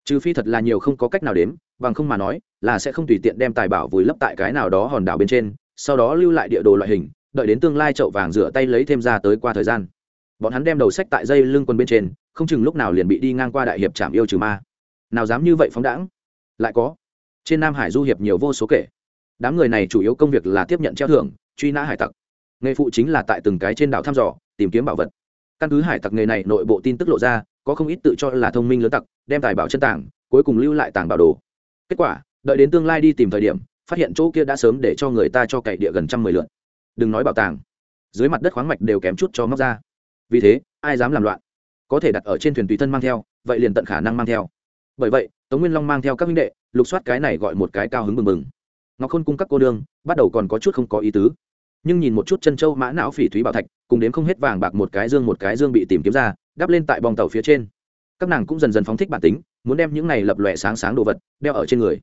S1: Trừ phi thật là nhiều không có cách nào đếm, bằng không mà nói, là sẽ không tùy tiện đem tài bảo vùi lấp tại cái nào đó hòn đảo bên trên, sau đó lưu lại địa đồ loại hình, đợi đến tương lai chậu vàng rửa tay lấy thêm ra tới qua thời gian. Bọn hắn đem đầu sách tại dây lưng quân bên trên, không chừng lúc nào liền bị đi ngang qua đại hiệp trạm yêu trừ ma. Nào dám như vậy phóng đãng? Lại có trên nam hải du hiệp nhiều vô số kể. Đám người này chủ yếu công việc là tiếp nhận treo thưởng, truy nã hải tặc. Nghề phụ chính là tại từng cái trên đảo thăm dò, tìm kiếm bảo vật. Căn cứ hải tặc nghề này nội bộ tin tức lộ ra, có không ít tự cho là thông minh lớn tặc, đem tài bảo chân tảng cuối cùng lưu lại tảng bảo đồ. Kết quả, đợi đến tương lai đi tìm thời điểm, phát hiện chỗ kia đã sớm để cho người ta cho cậy địa gần trăm mười lượn. Đừng nói bảo tàng, dưới mặt đất khoáng mạch đều kém chút cho móc ra. Vì thế, ai dám làm loạn? Có thể đặt ở trên thuyền tùy thân mang theo, vậy liền tận khả năng mang theo. Bởi vậy, tống nguyên long mang theo các minh đệ lục soát cái này gọi một cái cao hứng mừng mừng ngọc khôn cung các cô đương bắt đầu còn có chút không có ý tứ. Nhưng nhìn một chút chân châu mã não phỉ thúy bảo thạch, cùng đến không hết vàng bạc một cái dương một cái dương bị tìm kiếm ra, đắp lên tại bong tàu phía trên. Các nàng cũng dần dần phóng thích bản tính, muốn đem những này lập lòe sáng sáng đồ vật, đeo ở trên người.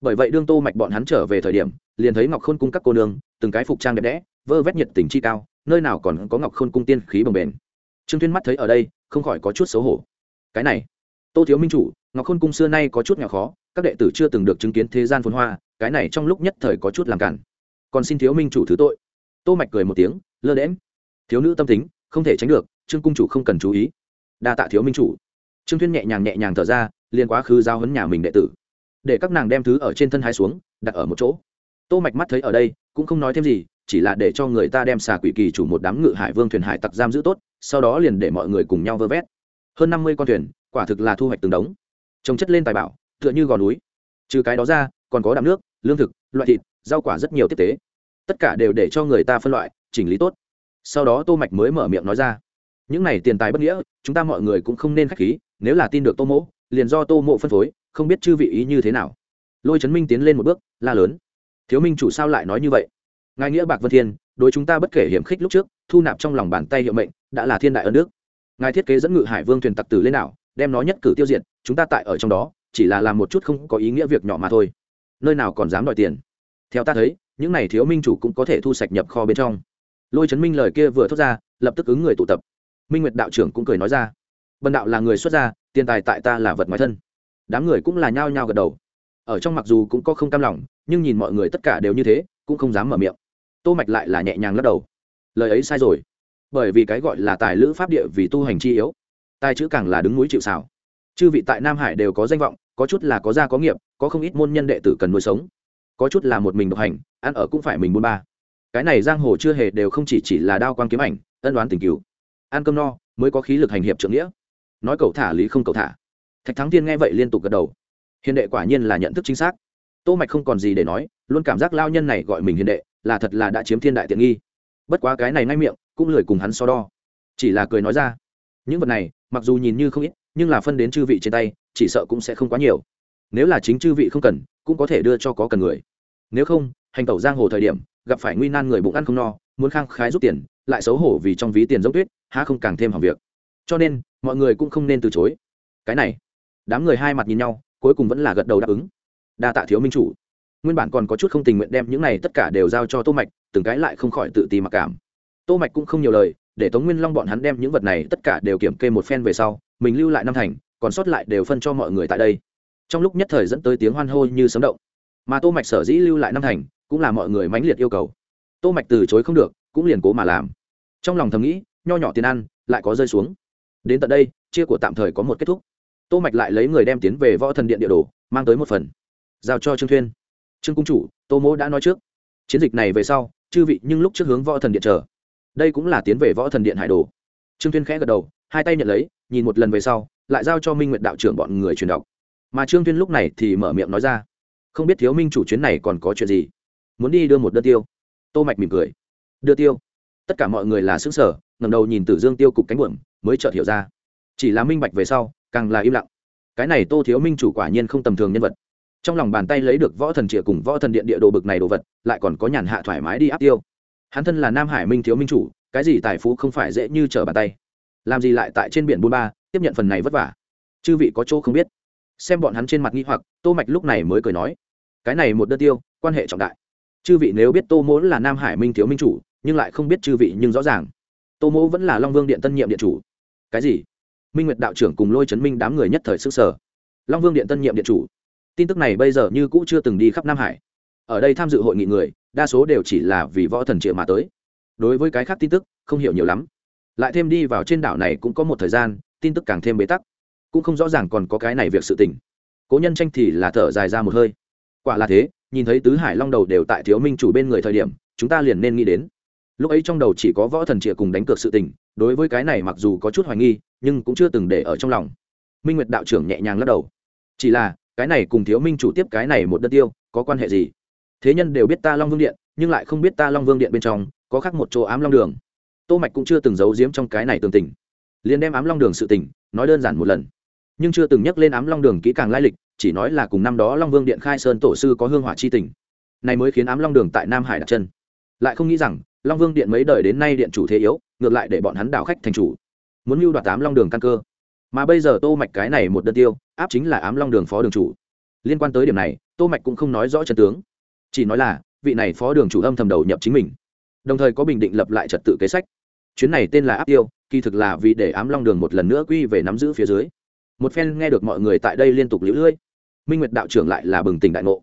S1: Bởi vậy đương tô mạch bọn hắn trở về thời điểm, liền thấy ngọc khôn cung các cô nương, từng cái phục trang đẹp đẽ, vơ vét nhiệt tình chi cao, nơi nào còn có ngọc khôn cung tiên khí bồng bền trương tuyên mắt thấy ở đây, không khỏi có chút xấu hổ. Cái này, tô thiếu minh chủ, ngọc khôn cung xưa nay có chút nhỏ khó các đệ tử chưa từng được chứng kiến thế gian phồn hoa, cái này trong lúc nhất thời có chút làm cản. Còn xin thiếu minh chủ thứ tội. Tô mạch cười một tiếng, lơ đễm thiếu nữ tâm tính, không thể tránh được, trương cung chủ không cần chú ý. Đa tạ thiếu minh chủ. Trương thuyên nhẹ nhàng nhẹ nhàng thở ra, liền quá khứ giao hấn nhà mình đệ tử. Để các nàng đem thứ ở trên thân hai xuống, đặt ở một chỗ. Tô mạch mắt thấy ở đây, cũng không nói thêm gì, chỉ là để cho người ta đem xà quỷ kỳ chủ một đám ngự hải vương thuyền hải tặc giam giữ tốt, sau đó liền để mọi người cùng nhau vơ vét. Hơn năm mươi con thuyền, quả thực là thu hoạch từng đống. Trồng chất lên tài bảo tựa như gò núi. Trừ cái đó ra, còn có đạm nước, lương thực, loại thịt, rau quả rất nhiều tiếp tế. Tất cả đều để cho người ta phân loại, chỉnh lý tốt. Sau đó tô mạch mới mở miệng nói ra, những này tiền tài bất nghĩa, chúng ta mọi người cũng không nên khách khí, nếu là tin được tô mỗ, liền do tô mộ phân phối, không biết chư vị ý như thế nào. Lôi trấn minh tiến lên một bước, la lớn, thiếu minh chủ sao lại nói như vậy? Ngài nghĩa bạc vân thiên, đối chúng ta bất kể hiểm khích lúc trước, thu nạp trong lòng bàn tay hiệu mệnh, đã là thiên đại ân đức. Ngài thiết kế dẫn ngự hải vương thuyền tặc tử lên đảo, đem nó nhất cử tiêu diệt, chúng ta tại ở trong đó chỉ là làm một chút không có ý nghĩa việc nhỏ mà thôi. Nơi nào còn dám đòi tiền? Theo ta thấy, những này thiếu minh chủ cũng có thể thu sạch nhập kho bên trong. Lôi trấn minh lời kia vừa thốt ra, lập tức ứng người tụ tập. Minh nguyệt đạo trưởng cũng cười nói ra. Bần đạo là người xuất gia, tiền tài tại ta là vật ngoài thân. Đám người cũng là nhao nhao gật đầu. Ở trong mặc dù cũng có không cam lòng, nhưng nhìn mọi người tất cả đều như thế, cũng không dám mở miệng. Tô mạch lại là nhẹ nhàng lắc đầu. Lời ấy sai rồi. Bởi vì cái gọi là tài lữ pháp địa vì tu hành chi yếu, tài chữ càng là đứng núi chịu xảo chư vị tại nam hải đều có danh vọng, có chút là có gia có nghiệp, có không ít môn nhân đệ tử cần nuôi sống. Có chút là một mình độc hành, ăn ở cũng phải mình buôn ba. Cái này giang hồ chưa hề đều không chỉ chỉ là đao quan kiếm ảnh, ân đoán tình cứu ăn cơm no mới có khí lực hành hiệp trưởng nghĩa. Nói cậu thả lý không cậu thả. Thạch thắng tiên nghe vậy liên tục gật đầu. Hiền đệ quả nhiên là nhận thức chính xác. Tô mạch không còn gì để nói, luôn cảm giác lao nhân này gọi mình hiền đệ, là thật là đã chiếm thiên đại tiện nghi. Bất quá cái này ngay miệng, cũng lười cùng hắn so đo. Chỉ là cười nói ra. Những vật này, mặc dù nhìn như không ít nhưng là phân đến chư vị trên tay, chỉ sợ cũng sẽ không quá nhiều. Nếu là chính chư vị không cần, cũng có thể đưa cho có cần người. Nếu không, hành tẩu giang hồ thời điểm, gặp phải nguy nan người bụng ăn không no, muốn khang khái rút tiền, lại xấu hổ vì trong ví tiền giống tuyết, há không càng thêm hỏng việc. Cho nên, mọi người cũng không nên từ chối. Cái này, đám người hai mặt nhìn nhau, cuối cùng vẫn là gật đầu đáp ứng. Đa tạ thiếu minh chủ. Nguyên bản còn có chút không tình nguyện đem những này tất cả đều giao cho tô mạch, từng cái lại không khỏi tự ti mặc cảm. Tô mạch cũng không nhiều lời, để tống nguyên long bọn hắn đem những vật này tất cả đều kiểm kê một phen về sau mình lưu lại năm thành, còn sót lại đều phân cho mọi người tại đây. Trong lúc nhất thời dẫn tới tiếng hoan hô như sấm động. Mà tô mạch sở dĩ lưu lại năm thành, cũng là mọi người mãnh liệt yêu cầu. Tô mạch từ chối không được, cũng liền cố mà làm. Trong lòng thầm nghĩ, nho nhỏ tiền ăn, lại có rơi xuống. Đến tận đây, chia của tạm thời có một kết thúc. Tô mạch lại lấy người đem tiến về võ thần điện địa đồ, mang tới một phần. Giao cho trương thuyên. Trương cung chủ, tô mỗ đã nói trước. Chiến dịch này về sau, chư vị nhưng lúc trước hướng võ thần điện chờ. Đây cũng là tiến về võ thần điện hải đồ. Trương thuyên khẽ gật đầu, hai tay nhận lấy nhìn một lần về sau, lại giao cho minh nguyệt đạo trưởng bọn người truyền đọc. Mà trương tuyên lúc này thì mở miệng nói ra, không biết thiếu minh chủ chuyến này còn có chuyện gì? Muốn đi đưa một đơn tiêu. Tô mạch mỉm cười, đưa tiêu? Tất cả mọi người là xứng sở ngẩng đầu nhìn tử dương tiêu cục cánh buồm, mới chợt hiểu ra. Chỉ là minh bạch về sau, càng là im lặng. Cái này tô thiếu minh chủ quả nhiên không tầm thường nhân vật. Trong lòng bàn tay lấy được võ thần trịa cùng võ thần điện địa đồ bực này đồ vật, lại còn có nhàn hạ thoải mái đi áp tiêu. Hắn thân là nam hải minh thiếu minh chủ, cái gì tài phú không phải dễ như trở bàn tay làm gì lại tại trên biển buôn ba, tiếp nhận phần này vất vả? Chư vị có chỗ không biết. Xem bọn hắn trên mặt nghi hoặc, tô mạch lúc này mới cười nói, cái này một đơn tiêu, quan hệ trọng đại. Chư vị nếu biết tô mỗ là nam hải minh thiếu minh chủ, nhưng lại không biết chư vị nhưng rõ ràng. Tô mỗ vẫn là long vương điện tân nhiệm điện chủ. Cái gì? Minh nguyệt đạo trưởng cùng lôi chấn minh đám người nhất thời sức sở long vương điện tân nhiệm điện chủ, tin tức này bây giờ như cũ chưa từng đi khắp nam hải. Ở đây tham dự hội nghị người, đa số đều chỉ là vì võ thần triệu mà tới. Đối với cái khác tin tức, không hiểu nhiều lắm lại thêm đi vào trên đảo này cũng có một thời gian, tin tức càng thêm bế tắc. Cũng không rõ ràng còn có cái này việc sự tình. Cố nhân tranh thì là thở dài ra một hơi. Quả là thế, nhìn thấy tứ hải long đầu đều tại thiếu minh chủ bên người thời điểm, chúng ta liền nên nghĩ đến. Lúc ấy trong đầu chỉ có võ thần trịa cùng đánh cược sự tình, đối với cái này mặc dù có chút hoài nghi, nhưng cũng chưa từng để ở trong lòng. Minh nguyệt đạo trưởng nhẹ nhàng lắc đầu. Chỉ là, cái này cùng thiếu minh chủ tiếp cái này một đất tiêu, có quan hệ gì? Thế nhân đều biết ta long vương điện, nhưng lại không biết ta long vương điện bên trong có khác một chỗ ám long đường tô mạch cũng chưa từng giấu giếm trong cái này tường tình. Liền đem ám long đường sự tình, nói đơn giản một lần. Nhưng chưa từng nhắc lên ám long đường kỹ càng lai lịch, chỉ nói là cùng năm đó long vương điện khai sơn tổ sư có hương hỏa chi tình. Này mới khiến ám long đường tại nam hải đặt chân. Lại không nghĩ rằng, long vương điện mấy đời đến nay điện chủ thế yếu, ngược lại để bọn hắn đảo khách thành chủ. Muốn mưu đoạt ám long đường căn cơ. Mà bây giờ tô mạch cái này một đơn tiêu, áp chính là ám long đường phó đường chủ. Liên quan tới điểm này, tô mạch cũng không nói rõ trận tướng. Chỉ nói là, vị này phó đường chủ âm thầm đầu nhập chính mình. Đồng thời có bình định lập lại trật tự kế sách chuyến này tên là áp tiêu, kỳ thực là vì để ám long đường một lần nữa quy về nắm giữ phía dưới. Một phen nghe được mọi người tại đây liên tục lũ lưỡi minh nguyệt đạo trưởng lại là bừng tỉnh đại ngộ.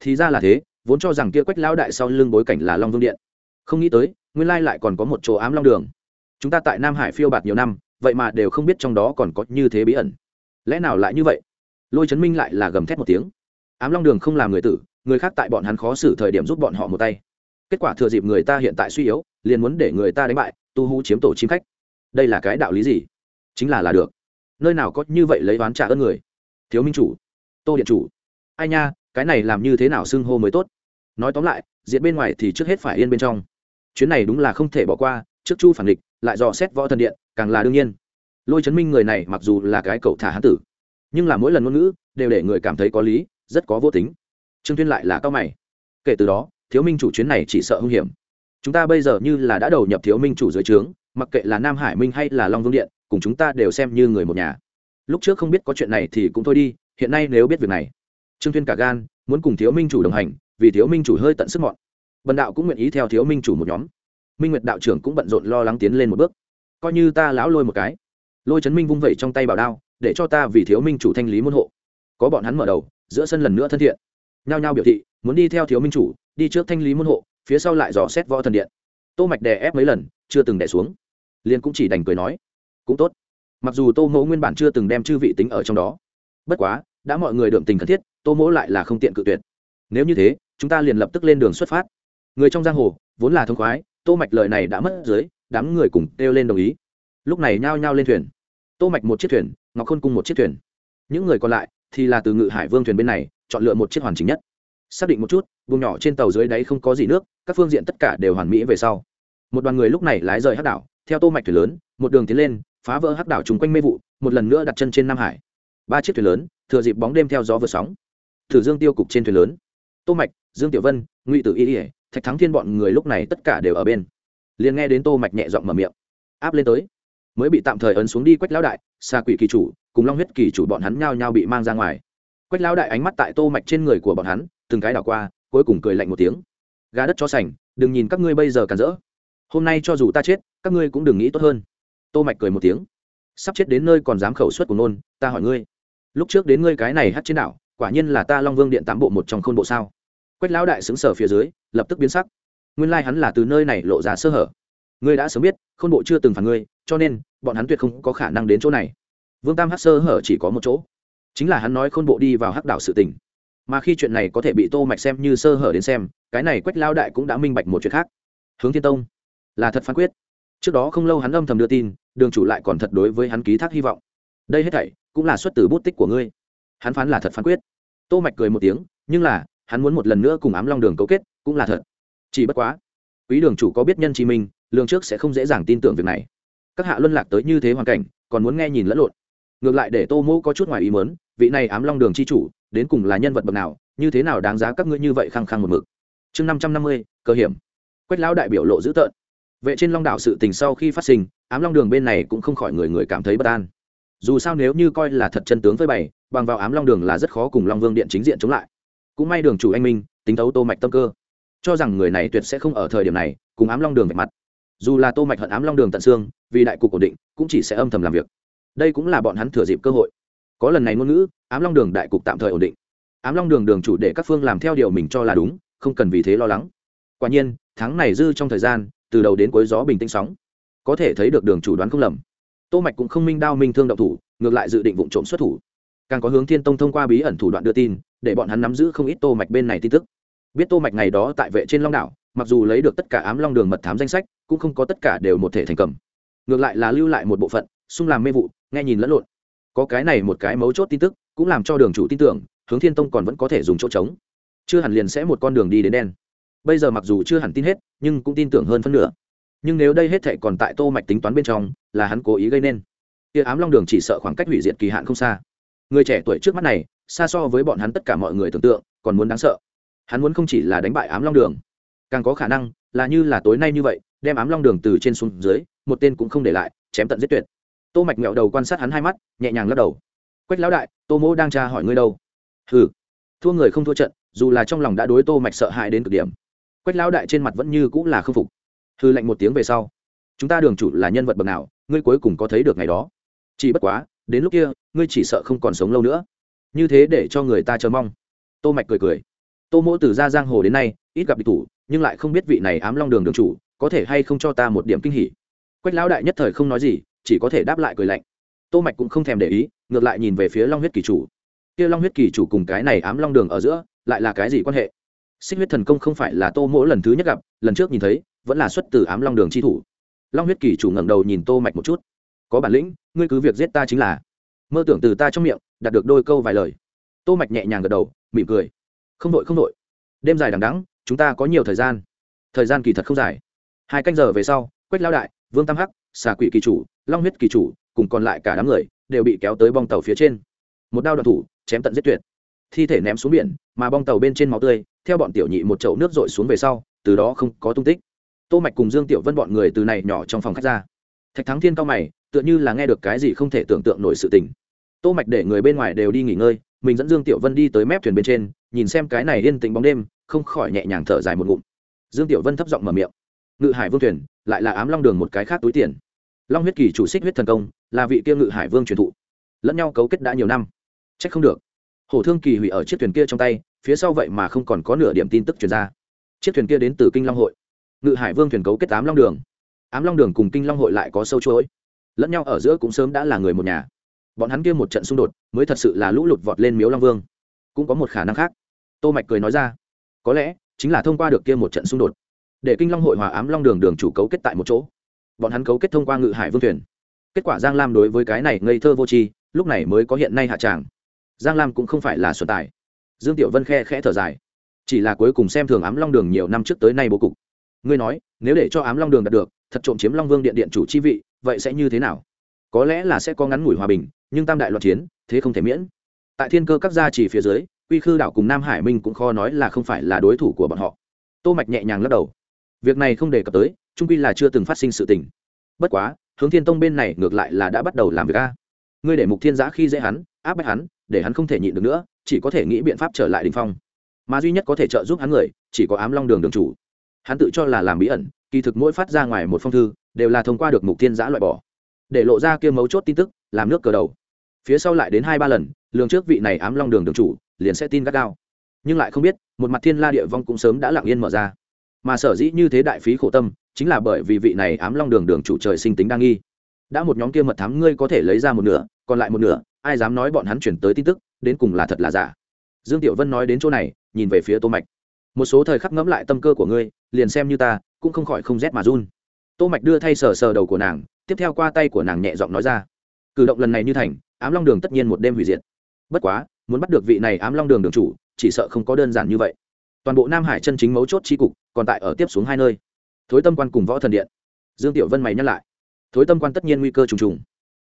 S1: Thì ra là thế, vốn cho rằng kia quách lão đại sau lưng bối cảnh là long vương điện. Không nghĩ tới, nguyên lai lại còn có một chỗ ám long đường. Chúng ta tại nam hải phiêu bạt nhiều năm, vậy mà đều không biết trong đó còn có như thế bí ẩn. Lẽ nào lại như vậy? Lôi chấn minh lại là gầm thét một tiếng. Ám long đường không làm người tử, người khác tại bọn hắn khó xử thời điểm giúp bọn họ một tay. Kết quả thừa dịp người ta hiện tại suy yếu, liền muốn để người ta đánh bại tu hú chiếm tổ chim khách. Đây là cái đạo lý gì? Chính là là được. Nơi nào có như vậy lấy oán trả ơn người? Thiếu minh chủ, tô điện chủ. Ai nha, cái này làm như thế nào xưng hô mới tốt? Nói tóm lại diện bên ngoài thì trước hết phải yên bên trong. Chuyến này đúng là không thể bỏ qua, trước chu phản địch, lại dò xét võ thần điện, càng là đương nhiên. Lôi chấn minh người này mặc dù là cái cậu thả hán tử, nhưng là mỗi lần ngôn ngữ đều để người cảm thấy có lý, rất có vô tính. Trương tuyên lại là cao mày. Kể từ đó, thiếu minh chủ chuyến này chỉ sợ hung hiểm chúng ta bây giờ như là đã đầu nhập thiếu minh chủ dưới trướng, mặc kệ là nam hải minh hay là long vương điện, cùng chúng ta đều xem như người một nhà. Lúc trước không biết có chuyện này thì cũng thôi đi, hiện nay nếu biết việc này, trương thiên cả gan muốn cùng thiếu minh chủ đồng hành, vì thiếu minh chủ hơi tận sức mọn. Bần đạo cũng nguyện ý theo thiếu minh chủ một nhóm. Minh nguyệt đạo trưởng cũng bận rộn lo lắng tiến lên một bước. Coi như ta lão lôi một cái. Lôi trấn minh vung vẩy trong tay bảo đao, để cho ta vì thiếu minh chủ thanh lý môn hộ. Có bọn hắn mở đầu, giữa sân lần nữa thân thiện. Nhao nhao biểu thị, muốn đi theo thiếu minh chủ, đi trước thanh lý môn hộ phía sau lại dò xét võ thần điện. Tô mạch đè ép mấy lần, chưa từng đè xuống. Liền cũng chỉ đành cười nói, cũng tốt. Mặc dù tô mỗ nguyên bản chưa từng đem chư vị tính ở trong đó, bất quá, đã mọi người đượm tình cần thiết, tô mỗ lại là không tiện cự tuyệt. Nếu như thế, chúng ta liền lập tức lên đường xuất phát. Người trong giang hồ, vốn là thông khoái, tô mạch lời này đã mất dưới, đám người cùng kêu lên đồng ý. Lúc này nhao nhao lên thuyền. Tô mạch một chiếc thuyền, ngọc khôn cung một chiếc thuyền. Những người còn lại thì là từ ngự hải vương thuyền bên này, chọn lựa một chiếc hoàn chỉnh nhất xác định một chút, vùng nhỏ trên tàu dưới đáy không có gì nước, các phương diện tất cả đều hoàn mỹ về sau. Một đoàn người lúc này lái rời hắc đảo, theo tô mạch thuyền lớn, một đường tiến lên, phá vỡ hắc đảo chung quanh mê vụ, một lần nữa đặt chân trên nam hải. Ba chiếc thuyền lớn, thừa dịp bóng đêm theo gió vượt sóng. Thử dương tiêu cục trên thuyền lớn. Tô mạch, dương tiểu vân, ngụy tử y ỉa thạch thắng thiên bọn người lúc này tất cả đều ở bên. Liền nghe đến tô mạch nhẹ giọng mở miệng. Áp lên tới. Mới bị tạm thời ấn xuống đi quách lão đại xa quỷ kỳ chủ, cùng long huyết kỳ chủ bọn hắn nhao nhao bị mang ra ngoài. Quách lão đại ánh mắt tại tô mạch trên người của bọn hắn từng cái đảo qua, cuối cùng cười lạnh một tiếng. Gà đất cho sành, đừng nhìn các ngươi bây giờ càn rỡ. Hôm nay cho dù ta chết, các ngươi cũng đừng nghĩ tốt hơn. Tô mạch cười một tiếng. Sắp chết đến nơi còn dám khẩu suất của nôn, ta hỏi ngươi. Lúc trước đến ngươi cái này hát trên đảo, quả nhiên là ta long vương điện tám bộ một trong khôn bộ sao? Quách lão đại xứng sở phía dưới, lập tức biến sắc. Nguyên lai hắn là từ nơi này lộ ra sơ hở. Ngươi đã sớm biết, khôn bộ chưa từng phản ngươi, cho nên, bọn hắn tuyệt không có khả năng đến chỗ này. Vương tam hát sơ hở chỉ có một chỗ. Chính là hắn nói khôn bộ đi vào hắc đảo sự tình mà khi chuyện này có thể bị tô mạch xem như sơ hở đến xem, cái này quách lao đại cũng đã minh bạch một chuyện khác. Hướng thiên tông, là thật phán quyết. Trước đó không lâu hắn âm thầm đưa tin, đường chủ lại còn thật đối với hắn ký thác hy vọng. Đây hết thảy cũng là xuất từ bút tích của ngươi. Hắn phán là thật phán quyết. Tô mạch cười một tiếng, nhưng là, hắn muốn một lần nữa cùng ám long đường cấu kết, cũng là thật. Chỉ bất quá, quý đường chủ có biết nhân chi minh lương trước sẽ không dễ dàng tin tưởng việc này. Các hạ luân lạc tới như thế hoàn cảnh, còn muốn nghe nhìn lẫn lộn. Ngược lại để tô mô có chút ngoài ý mớn vị này ám long đường chi chủ đến cùng là nhân vật bậc nào, như thế nào đáng giá các ngươi như vậy khăng khăng một mực. Chương năm trăm năm mươi, cơ hiểm. Quách lão đại biểu lộ dữ tợn. Vệ trên long đảo sự tình sau khi phát sinh, ám long đường bên này cũng không khỏi người người cảm thấy bất an. Dù sao nếu như coi là thật chân tướng với bày, bằng vào ám long đường là rất khó cùng long vương điện chính diện chống lại. Cũng may đường chủ anh minh, tính thấu tô mạch tâm cơ. Cho rằng người này tuyệt sẽ không ở thời điểm này, cùng ám long đường vạch mặt. Dù là tô mạch hận ám long đường tận xương, vì đại cục ổn định, cũng chỉ sẽ âm thầm làm việc. Đây cũng là bọn hắn thừa dịp cơ hội. Có lần này ngôn ngữ ám long đường đại cục tạm thời ổn định. Ám long đường đường chủ để các phương làm theo điều mình cho là đúng, không cần vì thế lo lắng. Quả nhiên, tháng này dư trong thời gian, từ đầu đến cuối gió bình tĩnh sóng. Có thể thấy được đường chủ đoán không lầm. Tô mạch cũng không minh đao minh thương động thủ, ngược lại dự định vụ trộm xuất thủ. Càng có hướng thiên tông thông qua bí ẩn thủ đoạn đưa tin, để bọn hắn nắm giữ không ít tô mạch bên này tin tức. Biết tô mạch ngày đó tại vệ trên long đảo, mặc dù lấy được tất cả ám long đường mật thám danh sách, cũng không có tất cả đều một thể thành cầm. Ngược lại là lưu lại một bộ phận, xung làm mê vụ, nghe nhìn lẫn lộn. Có cái này một cái mấu chốt tin tức cũng làm cho đường chủ tin tưởng, hướng thiên tông còn vẫn có thể dùng chỗ trống. Chưa hẳn liền sẽ một con đường đi đến đen. Bây giờ mặc dù chưa hẳn tin hết, nhưng cũng tin tưởng hơn phân nửa. Nhưng nếu đây hết thệ còn tại tô mạch tính toán bên trong, là hắn cố ý gây nên. Kia ám long đường chỉ sợ khoảng cách hủy diệt kỳ hạn không xa. Người trẻ tuổi trước mắt này, xa so với bọn hắn tất cả mọi người tưởng tượng, còn muốn đáng sợ. Hắn muốn không chỉ là đánh bại ám long đường, càng có khả năng là như là tối nay như vậy, đem ám long đường từ trên xuống dưới, một tên cũng không để lại, chém tận giết tuyệt. Tô mạch mẹo đầu quan sát hắn hai mắt, nhẹ nhàng lắc đầu quách lão đại, tô mỗ đang tra hỏi ngươi đâu? Hừ, thua người không thua trận, dù là trong lòng đã đối tô mạch sợ hãi đến cực điểm. Quách lão đại trên mặt vẫn như cũng là không phục. Hư lệnh một tiếng về sau, chúng ta đường chủ là nhân vật bậc nào, ngươi cuối cùng có thấy được ngày đó? Chỉ bất quá, đến lúc kia, ngươi chỉ sợ không còn sống lâu nữa. Như thế để cho người ta chờ mong. Tô mạch cười cười. Tô mỗ từ ra giang hồ đến nay, ít gặp địch thủ, nhưng lại không biết vị này ám long đường đường chủ, có thể hay không cho ta một điểm kinh hỉ. Quách lão đại nhất thời không nói gì, chỉ có thể đáp lại cười lạnh. Tô mạch cũng không thèm để ý ngược lại nhìn về phía long huyết kỳ chủ. Kia long huyết kỳ chủ cùng cái này ám long đường ở giữa lại là cái gì quan hệ? Xích huyết thần công không phải là tô mỗ lần thứ nhất gặp, lần trước nhìn thấy, vẫn là xuất từ ám long đường chi thủ. Long huyết kỳ chủ ngẩng đầu nhìn tô mạch một chút. Có bản lĩnh, ngươi cứ việc giết ta chính là. Mơ tưởng từ ta trong miệng, đạt được đôi câu vài lời. Tô mạch nhẹ nhàng gật đầu, mỉm cười. Không đội không đội. Đêm dài đằng đẵng, chúng ta có nhiều thời gian. Thời gian kỳ thật không dài. Hai canh giờ về sau, quách lao đại, vương tam hắc, xà quỷ kỳ chủ, long huyết kỳ chủ, cùng còn lại cả đám người đều bị kéo tới bong tàu phía trên. Một đao đoạn thủ, chém tận giết tuyệt. Thi thể ném xuống biển, mà bong tàu bên trên máu tươi, theo bọn tiểu nhị một chậu nước rội xuống về sau, từ đó không có tung tích. Tô mạch cùng dương tiểu vân bọn người từ này nhỏ trong phòng khách ra. Thạch thắng thiên cao mày, tựa như là nghe được cái gì không thể tưởng tượng nổi sự tình. Tô mạch để người bên ngoài đều đi nghỉ ngơi, mình dẫn dương tiểu vân đi tới mép thuyền bên trên, nhìn xem cái này yên tĩnh bóng đêm, không khỏi nhẹ nhàng thở dài một ngụm. Dương tiểu vân thấp giọng mở miệng. Ngự hải vương thuyền, lại là ám long đường một cái khác túi tiền long huyết kỳ chủ xích huyết thần công, là vị kia ngự hải vương truyền thụ. Lẫn nhau cấu kết đã nhiều năm. Trách không được. Hổ thương kỳ hủy ở chiếc thuyền kia trong tay, phía sau vậy mà không còn có nửa điểm tin tức truyền ra. Chiếc thuyền kia đến từ kinh long hội. Ngự hải vương thuyền cấu kết ám long đường. Ám long đường cùng kinh long hội lại có sâu chuỗi. Lẫn nhau ở giữa cũng sớm đã là người một nhà. Bọn hắn kia một trận xung đột, mới thật sự là lũ lụt vọt lên miếu long vương. Cũng có một khả năng khác. Tô mạch cười nói ra, có lẽ chính là thông qua được kia một trận xung đột, để kinh long hội hòa ám long đường đường chủ cấu kết tại một chỗ bọn hắn cấu kết thông qua ngự hải vương thuyền. Kết quả giang lam đối với cái này ngây thơ vô tri, lúc này mới có hiện nay hạ tràng. Giang lam cũng không phải là xuân tài. Dương tiểu vân khe khẽ thở dài. Chỉ là cuối cùng xem thường ám long đường nhiều năm trước tới nay bố cục. Ngươi nói, nếu để cho ám long đường đạt được, thật trộm chiếm long vương điện điện chủ chi vị, vậy sẽ như thế nào? Có lẽ là sẽ có ngắn ngủi hòa bình, nhưng tam đại loạt chiến, thế không thể miễn. Tại thiên cơ các gia chỉ phía dưới, quy khư đảo cùng nam hải minh cũng khó nói là không phải là đối thủ của bọn họ. Tô mạch nhẹ nhàng lắc đầu việc này không đề cập tới, trung quy là chưa từng phát sinh sự tình. Bất quá, hướng thiên tông bên này ngược lại là đã bắt đầu làm việc a. Ngươi để mục thiên giã khi dễ hắn, áp bách hắn, để hắn không thể nhịn được nữa, chỉ có thể nghĩ biện pháp trở lại đình phong. Mà duy nhất có thể trợ giúp hắn người, chỉ có ám long đường đường chủ. Hắn tự cho là làm bí ẩn, kỳ thực mỗi phát ra ngoài một phong thư, đều là thông qua được mục thiên giã loại bỏ. Để lộ ra kia mấu chốt tin tức, làm nước cờ đầu. Phía sau lại đến hai ba lần, lường trước vị này ám long đường đường chủ, liền sẽ tin gắt gao. Nhưng lại không biết, một mặt thiên la địa vong cũng sớm đã lặng yên mở ra mà sở dĩ như thế đại phí khổ tâm, chính là bởi vì vị này ám long đường đường chủ trời sinh tính đa nghi. Đã một nhóm kia mật thám ngươi có thể lấy ra một nửa, còn lại một nửa, ai dám nói bọn hắn chuyển tới tin tức, đến cùng là thật là giả. Dương tiểu vân nói đến chỗ này, nhìn về phía tô mạch. Một số thời khắc ngẫm lại tâm cơ của ngươi, liền xem như ta, cũng không khỏi không rét mà run. Tô mạch đưa thay sờ sờ đầu của nàng, tiếp theo qua tay của nàng nhẹ giọng nói ra. Cử động lần này như thành, ám long đường tất nhiên một đêm hủy diệt. Bất quá, muốn bắt được vị này ám long đường đường chủ, chỉ sợ không có đơn giản như vậy toàn bộ nam hải chân chính mấu chốt chi cục, còn tại ở tiếp xuống hai nơi. Thối tâm quan cùng võ thần điện. Dương tiểu vân mày nhắc lại. Thối tâm quan tất nhiên nguy cơ trùng trùng.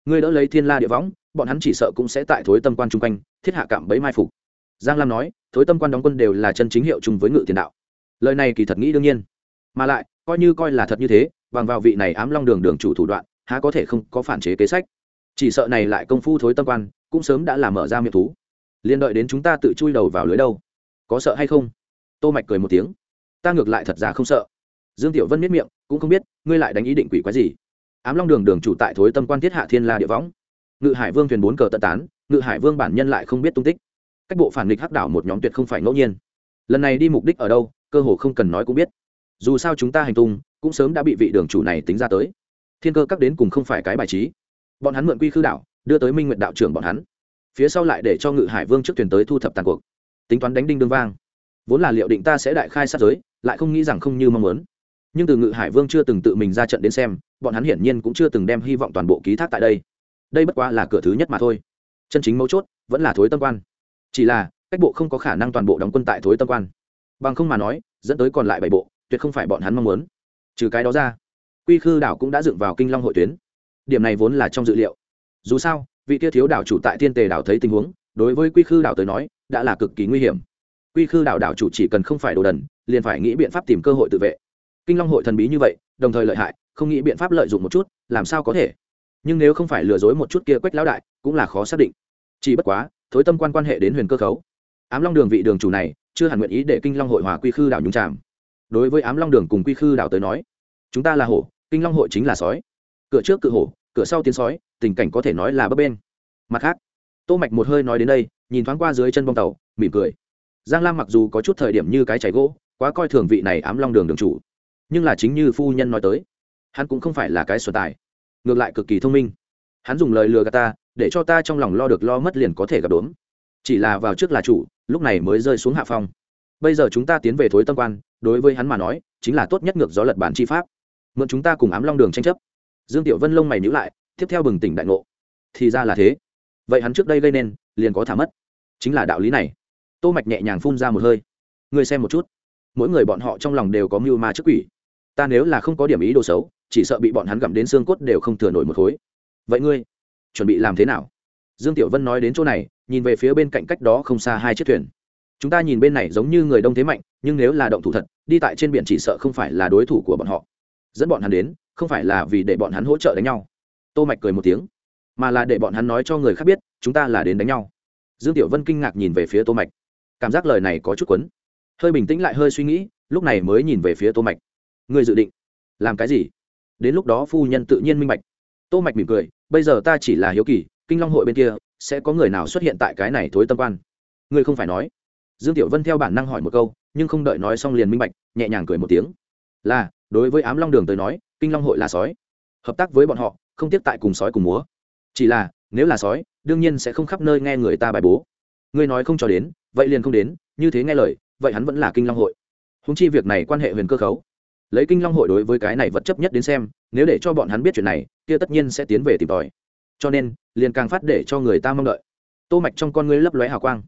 S1: Ngươi đỡ lấy thiên la địa võng, bọn hắn chỉ sợ cũng sẽ tại thối tâm quan chung quanh, thiết hạ cảm bẫy mai phục. Giang lam nói, thối tâm quan đóng quân đều là chân chính hiệu chung với ngự tiền đạo. Lời này kỳ thật nghĩ đương nhiên. Mà lại, coi như coi là thật như thế, bằng vào vị này ám long đường đường chủ thủ đoạn, há có thể không có phản chế kế sách. Chỉ sợ này lại công phu thối tâm quan, cũng sớm đã làm mở ra miệng thú. Liên đợi đến chúng ta tự chui đầu vào lưới đâu. Có sợ hay không? Tô mạch cười một tiếng. Ta ngược lại thật ra không sợ. Dương tiểu vân miết miệng, cũng không biết, ngươi lại đánh ý định quỷ quái gì. Ám long đường đường chủ tại thối tâm quan thiết hạ thiên la địa võng. Ngự hải vương thuyền bốn cờ tận tán, ngự hải vương bản nhân lại không biết tung tích. Cách bộ phản nghịch hắc đảo một nhóm tuyệt không phải ngẫu nhiên. Lần này đi mục đích ở đâu, cơ hồ không cần nói cũng biết. Dù sao chúng ta hành tung, cũng sớm đã bị vị đường chủ này tính ra tới. Thiên cơ các đến cùng không phải cái bài trí. Bọn hắn mượn quy khư đảo, đưa tới minh nguyện đạo trưởng bọn hắn. Phía sau lại để cho ngự hải vương trước thuyền tới thu thập tàn cuộc. Tính toán đánh đinh đương vang vốn là liệu định ta sẽ đại khai sát giới, lại không nghĩ rằng không như mong muốn. Nhưng từ ngự hải vương chưa từng tự mình ra trận đến xem, bọn hắn hiển nhiên cũng chưa từng đem hy vọng toàn bộ ký thác tại đây. Đây bất quá là cửa thứ nhất mà thôi. Chân chính mấu chốt vẫn là thối tâm quan. Chỉ là, cách bộ không có khả năng toàn bộ đóng quân tại thối tâm quan. Bằng không mà nói, dẫn tới còn lại bảy bộ, tuyệt không phải bọn hắn mong muốn. Trừ cái đó ra, quy khư đảo cũng đã dựng vào kinh long hội tuyến. Điểm này vốn là trong dự liệu. Dù sao, vị kia thiếu đảo chủ tại thiên tề đảo thấy tình huống, đối với quy khư đảo tới nói, đã là cực kỳ nguy hiểm quy khư đảo đảo chủ chỉ cần không phải đồ đần, liền phải nghĩ biện pháp tìm cơ hội tự vệ. Kinh long hội thần bí như vậy, đồng thời lợi hại, không nghĩ biện pháp lợi dụng một chút, làm sao có thể? Nhưng nếu không phải lừa dối một chút kia quách lão đại, cũng là khó xác định. Chỉ bất quá, thối tâm quan quan hệ đến huyền cơ khấu. Ám long đường vị đường chủ này, chưa hẳn nguyện ý để kinh long hội hòa quy khư đảo nhúng tràm đối với ám long đường cùng quy khư đảo tới nói, chúng ta là hổ, kinh long hội chính là sói. Cửa trước cự hổ, cửa sau tiến sói, tình cảnh có thể nói là bấp bên mặt khác, tô mạch một hơi nói đến đây, nhìn thoáng qua dưới chân bong tàu, mỉm cười giang lam mặc dù có chút thời điểm như cái chảy gỗ, quá coi thường vị này ám long đường đường chủ, nhưng là chính như phu nhân nói tới, hắn cũng không phải là cái sở tài, ngược lại cực kỳ thông minh. Hắn dùng lời lừa gạt ta, để cho ta trong lòng lo được lo mất liền có thể gặp đốm chỉ là vào trước là chủ, lúc này mới rơi xuống hạ phong. Bây giờ chúng ta tiến về thối tâm quan, đối với hắn mà nói, chính là tốt nhất ngược gió lật bản chi pháp. Mượn chúng ta cùng ám long đường tranh chấp. Dương tiểu vân lông mày nhữ lại, tiếp theo bừng tỉnh đại ngộ. Thì ra là thế. Vậy hắn trước đây gây nên, liền có thả mất. Chính là đạo lý này tô mạch nhẹ nhàng phun ra một hơi. Người xem một chút. Mỗi người bọn họ trong lòng đều có mưu ma trước quỷ. Ta nếu là không có điểm ý đồ xấu, chỉ sợ bị bọn hắn gặm đến xương cốt đều không thừa nổi một khối. Vậy ngươi, chuẩn bị làm thế nào? Dương tiểu vân nói đến chỗ này, nhìn về phía bên cạnh cách đó không xa hai chiếc thuyền. Chúng ta nhìn bên này giống như người đông thế mạnh, nhưng nếu là động thủ thật, đi tại trên biển chỉ sợ không phải là đối thủ của bọn họ. Dẫn bọn hắn đến, không phải là vì để bọn hắn hỗ trợ đánh nhau. Tô mạch cười một tiếng. Mà là để bọn hắn nói cho người khác biết, chúng ta là đến đánh nhau. Dương tiểu vân kinh ngạc nhìn về phía tô mạch cảm giác lời này có chút quấn. Hơi bình tĩnh lại hơi suy nghĩ, lúc này mới nhìn về phía tô mạch. Ngươi dự định làm cái gì? Đến lúc đó phu nhân tự nhiên minh bạch. Tô mạch mỉm cười, bây giờ ta chỉ là hiếu kỳ, kinh long hội bên kia, sẽ có người nào xuất hiện tại cái này thối tâm quan? Ngươi không phải nói. Dương tiểu vân theo bản năng hỏi một câu, nhưng không đợi nói xong liền minh bạch, nhẹ nhàng cười một tiếng. Là, đối với ám long đường tới nói, kinh long hội là sói. Hợp tác với bọn họ, không tiếp tại cùng sói cùng múa. Chỉ là, nếu là sói, đương nhiên sẽ không khắp nơi nghe người ta bài bố ngươi nói không cho đến, vậy liền không đến, như thế nghe lời, vậy hắn vẫn là kinh long hội. Húng chi việc này quan hệ huyền cơ khấu. Lấy kinh long hội đối với cái này vật chấp nhất đến xem, nếu để cho bọn hắn biết chuyện này, kia tất nhiên sẽ tiến về tìm tòi. Cho nên, liền càng phát để cho người ta mong đợi. Tô mạch trong con ngươi lấp lóe hào quang.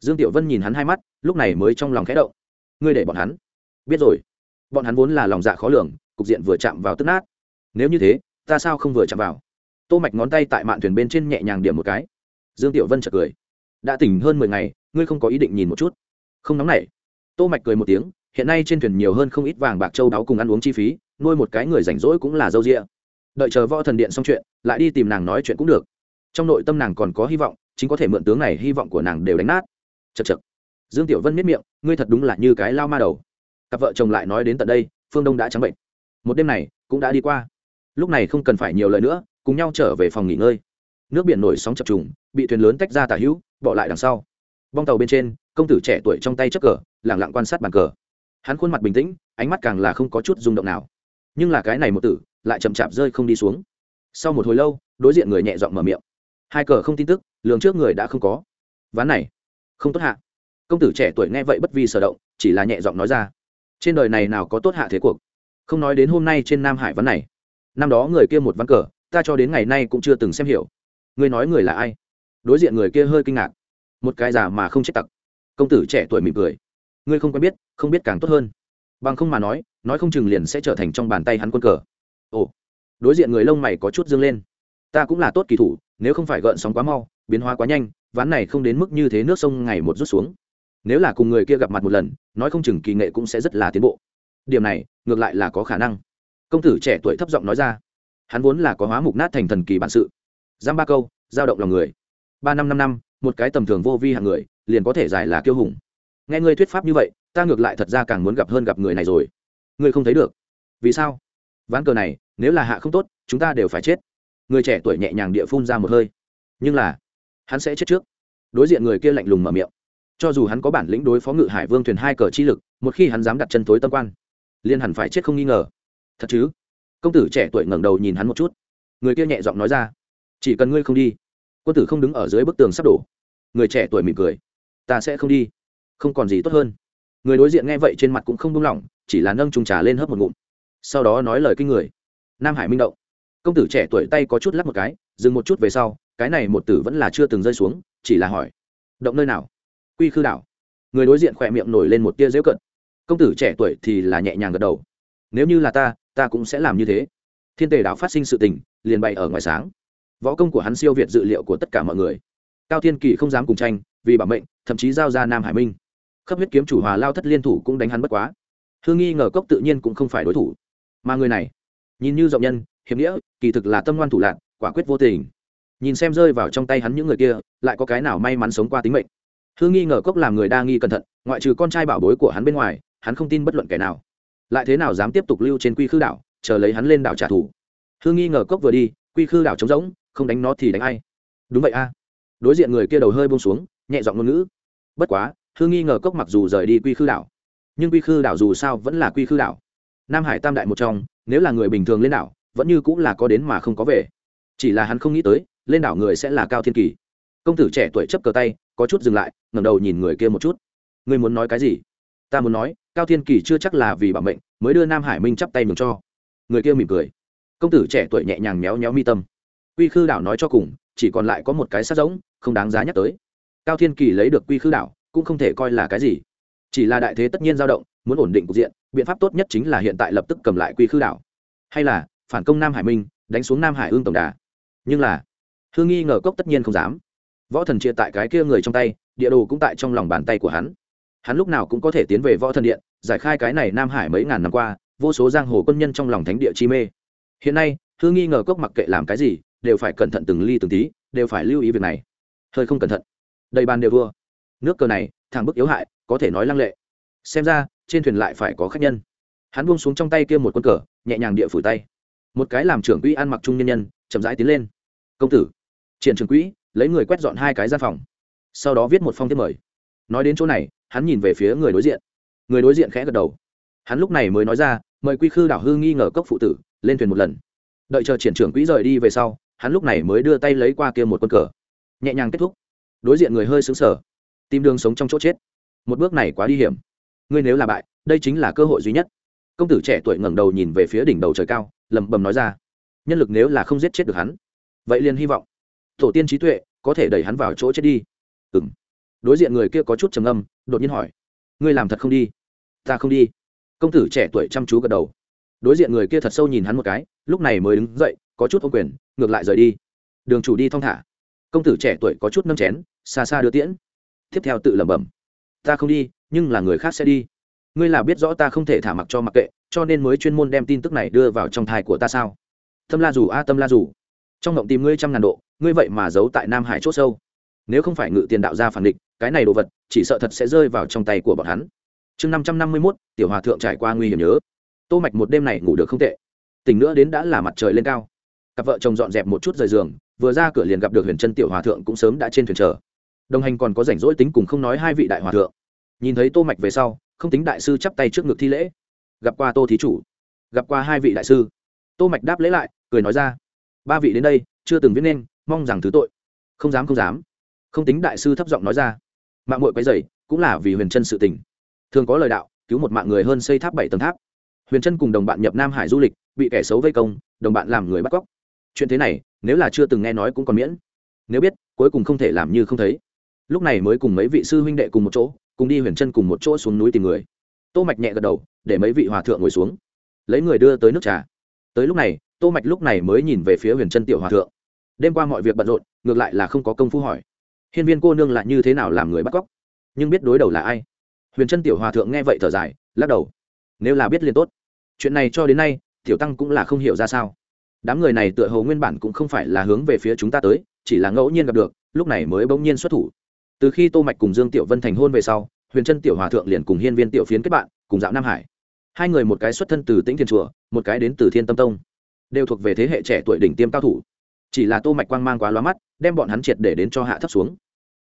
S1: Dương tiểu vân nhìn hắn hai mắt, lúc này mới trong lòng khẽ động. Ngươi để bọn hắn. Biết rồi. Bọn hắn vốn là lòng dạ khó lường, cục diện vừa chạm vào tức nát. Nếu như thế, ta sao không vừa chạm vào? Tô mạch ngón tay tại mạn thuyền bên trên nhẹ nhàng điểm một cái. Dương tiểu vân chợt cười đã tỉnh hơn mười ngày, ngươi không có ý định nhìn một chút. Không nóng nảy. Tô mạch cười một tiếng, hiện nay trên thuyền nhiều hơn không ít vàng bạc châu đáo cùng ăn uống chi phí, nuôi một cái người rảnh rỗi cũng là dâu rịa đợi chờ võ thần điện xong chuyện, lại đi tìm nàng nói chuyện cũng được. Trong nội tâm nàng còn có hy vọng, chính có thể mượn tướng này hy vọng của nàng đều đánh nát. Chật chật dương tiểu vân miết miệng, ngươi thật đúng là như cái lao ma đầu. Cặp vợ chồng lại nói đến tận đây, phương đông đã trắng bệnh. Một đêm này, cũng đã đi qua. Lúc này không cần phải nhiều lời nữa, cùng nhau trở về phòng nghỉ ngơi. Nước biển nổi sóng chập trùng, bị thuyền lớn tách ra tả hữu bỏ lại đằng sau. Bong tàu bên trên, công tử trẻ tuổi trong tay chấp cờ lẳng lặng quan sát bàn cờ. Hắn khuôn mặt bình tĩnh, ánh mắt càng là không có chút rung động nào. Nhưng là cái này một tử, lại chậm chạp rơi không đi xuống. Sau một hồi lâu, đối diện người nhẹ giọng mở miệng. Hai cờ không tin tức, lường trước người đã không có. Ván này, không tốt hạ. Công tử trẻ tuổi nghe vậy bất vi sở động, chỉ là nhẹ giọng nói ra. Trên đời này nào có tốt hạ thế cuộc? Không nói đến hôm nay trên nam hải ván này. Năm đó người kia một ván cờ, ta cho đến ngày nay cũng chưa từng xem hiểu. Ngươi nói người là ai? Đối diện người kia hơi kinh ngạc. Một cái già mà không chết tặc. Công tử trẻ tuổi mỉm cười. Ngươi không quen biết, không biết càng tốt hơn. Bằng không mà nói nói không chừng liền sẽ trở thành trong bàn tay hắn quân cờ. Ồ, đối diện người lông mày có chút dương lên. Ta cũng là tốt kỳ thủ, nếu không phải gợn sóng quá mau, biến hóa quá nhanh, ván này không đến mức như thế nước sông ngày một rút xuống. Nếu là cùng người kia gặp mặt một lần, nói không chừng kỳ nghệ cũng sẽ rất là tiến bộ. Điểm này, ngược lại là có khả năng. Công tử trẻ tuổi thấp giọng nói ra. Hắn vốn là có hóa mục nát thành thần kỳ bản sự. Giam ba câu, giao động lòng người ba năm năm năm, một cái tầm thường vô vi hạng người, liền có thể giải là kiêu hùng. Nghe ngươi thuyết pháp như vậy, ta ngược lại thật ra càng muốn gặp hơn gặp người này rồi. Ngươi không thấy được. Vì sao? Ván cờ này, nếu là hạ không tốt, chúng ta đều phải chết. Người trẻ tuổi nhẹ nhàng địa phun ra một hơi. Nhưng là, hắn sẽ chết trước. Đối diện người kia lạnh lùng mở miệng. Cho dù hắn có bản lĩnh đối phó ngự hải vương thuyền hai cờ chi lực, một khi hắn dám đặt chân tối tâm quan liên hẳn phải chết không nghi ngờ. Thật chứ? Công tử trẻ tuổi ngẩng đầu nhìn hắn một chút. Người kia nhẹ giọng nói ra. Chỉ cần ngươi không đi quân tử không đứng ở dưới bức tường sắp đổ. Người trẻ tuổi mỉm cười. Ta sẽ không đi. Không còn gì tốt hơn. Người đối diện nghe vậy trên mặt cũng không buông lỏng, chỉ là nâng trùng trà lên hớp một ngụm. Sau đó nói lời kinh người. Nam hải minh động. Công tử trẻ tuổi tay có chút lắp một cái, dừng một chút về sau, cái này một tử vẫn là chưa từng rơi xuống, chỉ là hỏi. Động nơi nào? Quy khư đảo. Người đối diện khỏe miệng nổi lên một tia dễu cận. Công tử trẻ tuổi thì là nhẹ nhàng gật đầu. Nếu như là ta ta cũng sẽ làm như thế. Thiên tề đảo phát sinh sự tình, liền bày ở ngoài sáng võ công của hắn siêu việt dự liệu của tất cả mọi người. Cao thiên kỳ không dám cùng tranh, vì bảo mệnh, thậm chí giao ra nam hải minh. Khắp huyết kiếm chủ hòa lao thất liên thủ cũng đánh hắn bất quá. Hương nghi ngờ cốc tự nhiên cũng không phải đối thủ. Mà người này, nhìn như rộng nhân hiệp nghĩa, kỳ thực là tâm ngoan thủ lạc quả quyết vô tình. Nhìn xem rơi vào trong tay hắn những người kia, lại có cái nào may mắn sống qua tính mệnh. Hương nghi ngờ cốc làm người đa nghi cẩn thận, ngoại trừ con trai bảo bối của hắn bên ngoài, hắn không tin bất luận kẻ nào. Lại thế nào dám tiếp tục lưu trên quy khư đảo, chờ lấy hắn lên đảo trả thù? Hương nghi ngờ cốc vừa đi, quy khư đảo trống rỗng không đánh nó thì đánh ai? Đúng vậy a. Đối diện người kia đầu hơi bông xuống, nhẹ giọng ngôn ngữ. Bất quá, hương nghi ngờ cốc mặc dù rời đi quy khư đảo, nhưng quy khư đảo dù sao vẫn là quy khư đảo. Nam hải tam đại một trong, nếu là người bình thường lên đảo, vẫn như cũng là có đến mà không có về. Chỉ là hắn không nghĩ tới, lên đảo người sẽ là cao thiên kỳ. Công tử trẻ tuổi chấp cờ tay, có chút dừng lại, ngẩng đầu nhìn người kia một chút. Ngươi muốn nói cái gì? Ta muốn nói, cao thiên kỳ chưa chắc là vì bảo mệnh, mới đưa nam hải minh chắp tay mừng cho. Người kia mỉm cười. Công tử trẻ tuổi nhẹ nhàng méo méo mi tâm quy khư đảo nói cho cùng, chỉ còn lại có một cái sát giống, không đáng giá nhắc tới. Cao thiên kỳ lấy được quy khư đảo, cũng không thể coi là cái gì. Chỉ là đại thế tất nhiên dao động, muốn ổn định cục diện, biện pháp tốt nhất chính là hiện tại lập tức cầm lại quy khư đảo. Hay là, phản công nam hải minh, đánh xuống nam hải ương tổng đà. Nhưng là, hương nghi ngờ cốc tất nhiên không dám. Võ thần chia tại cái kia người trong tay, địa đồ cũng tại trong lòng bàn tay của hắn. Hắn lúc nào cũng có thể tiến về võ thần điện, giải khai cái này nam hải mấy ngàn năm qua, vô số giang hồ quân nhân trong lòng thánh địa chi mê. Hiện nay, hương nghi ngờ cốc mặc kệ làm cái gì đều phải cẩn thận từng ly từng tí, đều phải lưu ý việc này. Hơi không cẩn thận. Đầy bàn đều thua nước cờ này thằng bức yếu hại, có thể nói lăng lệ. Xem ra, trên thuyền lại phải có khách nhân. Hắn buông xuống trong tay kia một quân cờ, nhẹ nhàng địa phủ tay. Một cái làm trưởng quỹ ăn mặc trung nhân nhân, chậm rãi tiến lên. Công tử. Triển trưởng quỹ, lấy người quét dọn hai cái gian phòng. Sau đó viết một phong tiếp mời. Nói đến chỗ này, hắn nhìn về phía người đối diện. Người đối diện khẽ gật đầu. Hắn lúc này mới nói ra, mời quy khư đảo hư nghi ngờ cốc phụ tử, lên thuyền một lần. Đợi chờ triển trưởng quỹ rời đi về sau hắn lúc này mới đưa tay lấy qua kia một quân cờ. Nhẹ nhàng kết thúc. Đối diện người hơi xứng sở tìm đường sống trong chỗ chết. Một bước này quá đi hiểm. Ngươi nếu là bại, đây chính là cơ hội duy nhất. Công tử trẻ tuổi ngẩng đầu nhìn về phía đỉnh đầu trời cao, lẩm bẩm nói ra. Nhân lực nếu là không giết chết được hắn, vậy liền hy vọng. Tổ tiên trí tuệ có thể đẩy hắn vào chỗ chết đi. Ừ m đối diện người kia có chút trầm âm đột nhiên hỏi. Ngươi làm thật không đi? Ta không đi. Công tử trẻ tuổi chăm chú gật đầu. Đối diện người kia thật sâu nhìn hắn một cái, lúc này mới đứng dậy, có chút ô quyền ngược lại rời đi. Đường chủ đi thong thả. Công tử trẻ tuổi có chút nâm chén, xa xa đưa tiễn. Tiếp theo tự lẩm bẩm. Ta không đi, nhưng là người khác sẽ đi. Ngươi là biết rõ ta không thể thả mặc cho mặc kệ, cho nên mới chuyên môn đem tin tức này đưa vào trong thai của ta sao? Tâm la dù a, tâm la dù. Trong ngộng tìm ngươi trăm ngàn độ, ngươi vậy mà giấu tại nam hải c h ỗ sâu. Nếu không phải ngự tiền đạo ra phản địch, cái này đồ vật, chỉ sợ thật sẽ rơi vào trong tay của bọn hắn. Chương năm trăm năm mươi mốt, tiểu hòa thượng trải qua nguy hiểm nhớ. Tô mạch một đêm này ngủ được không tệ. Tỉnh nữa đến đã là mặt trời lên cao cặp vợ chồng dọn dẹp một chút rời giường, vừa ra cửa liền gặp được huyền Trân tiểu hòa thượng cũng sớm đã trên thuyền chờ. Đồng hành còn có rảnh rỗi tính cùng không nói hai vị đại hòa thượng. Nhìn thấy tô mạch về sau, không tính đại sư chắp tay trước ngực thi lễ. Gặp qua tô thí chủ, gặp qua hai vị đại sư. Tô mạch đáp lễ lại, cười nói ra, ba vị đến đây, chưa từng viết nên, mong rằng thứ tội. Không dám không dám. Không tính đại sư thấp giọng nói ra. Mạng muội quấy rầy, cũng là vì huyền chân sự tình. Thường có lời đạo, cứu một mạng người hơn xây tháp bảy tầng tháp. Huyền chân cùng đồng bạn nhập nam hải du lịch, bị kẻ xấu vây công, đồng bạn làm người bắt cóc chuyện thế này, nếu là chưa từng nghe nói cũng còn miễn. Nếu biết, cuối cùng không thể làm như không thấy. Lúc này mới cùng mấy vị sư huynh đệ cùng một chỗ, cùng đi huyền chân cùng một chỗ xuống núi tìm người. Tô mạch nhẹ gật đầu, để mấy vị hòa thượng ngồi xuống. Lấy người đưa tới nước trà. Tới lúc này, tô mạch lúc này mới nhìn về phía huyền chân tiểu hòa thượng. Đêm qua mọi việc bận rộn, ngược lại là không có công phu hỏi. Hiên viên cô nương lại như thế nào làm người bắt cóc? Nhưng biết đối đầu là ai? Huyền chân tiểu hòa thượng nghe vậy thở dài, lắc đầu. Nếu là biết liền tốt. Chuyện này cho đến nay, tiểu tăng cũng là không hiểu ra sao đám người này tựa hồ nguyên bản cũng không phải là hướng về phía chúng ta tới, chỉ là ngẫu nhiên gặp được, lúc này mới bỗng nhiên xuất thủ. Từ khi tô mạch cùng dương tiểu vân thành hôn về sau, huyền chân tiểu hòa thượng liền cùng hiên viên tiểu phiến kết bạn, cùng dạo nam hải. Hai người một cái xuất thân từ tĩnh thiên chùa, một cái đến từ thiên tâm tông. Đều thuộc về thế hệ trẻ tuổi đỉnh tiêm cao thủ. Chỉ là tô mạch quang mang quá lóa mắt, đem bọn hắn triệt để đến cho hạ thấp xuống.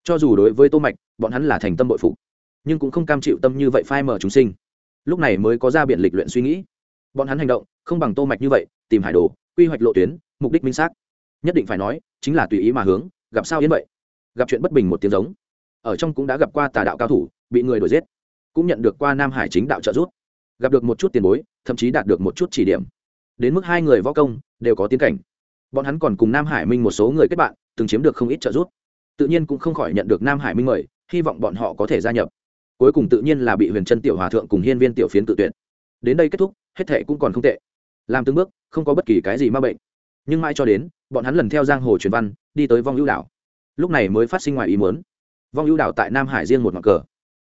S1: Cho dù đối với tô mạch, bọn hắn là thành tâm bội phục, nhưng cũng không cam chịu tâm như vậy phai mở chúng sinh. Lúc này mới có ra biện lịch luyện suy nghĩ. Bọn hắn hành động, không bằng tô mạch như vậy, tìm hải đồ quy hoạch lộ tuyến, mục đích minh xác. Nhất định phải nói, chính là tùy ý mà hướng, gặp sao yên vậy? Gặp chuyện bất bình một tiếng giống. Ở trong cũng đã gặp qua tà đạo cao thủ, bị người đuổi giết. Cũng nhận được qua nam hải chính đạo trợ giúp. Gặp được một chút tiền bối, thậm chí đạt được một chút chỉ điểm. Đến mức hai người võ công đều có tiến cảnh. Bọn hắn còn cùng nam hải minh một số người kết bạn, từng chiếm được không ít trợ giúp. Tự nhiên cũng không khỏi nhận được nam hải minh mời, hy vọng bọn họ có thể gia nhập. Cuối cùng tự nhiên là bị huyền chân tiểu hòa thượng cùng hiên viên tiểu phiến tự tuyển đến đây kết thúc, hết thệ cũng còn không tệ làm từng bước, không có bất kỳ cái gì ma bệnh. Nhưng mãi cho đến, bọn hắn lần theo giang hồ truyền văn, đi tới vong hữu đảo. Lúc này mới phát sinh ngoài ý muốn. Vong hữu đảo tại nam hải riêng một mặt cờ.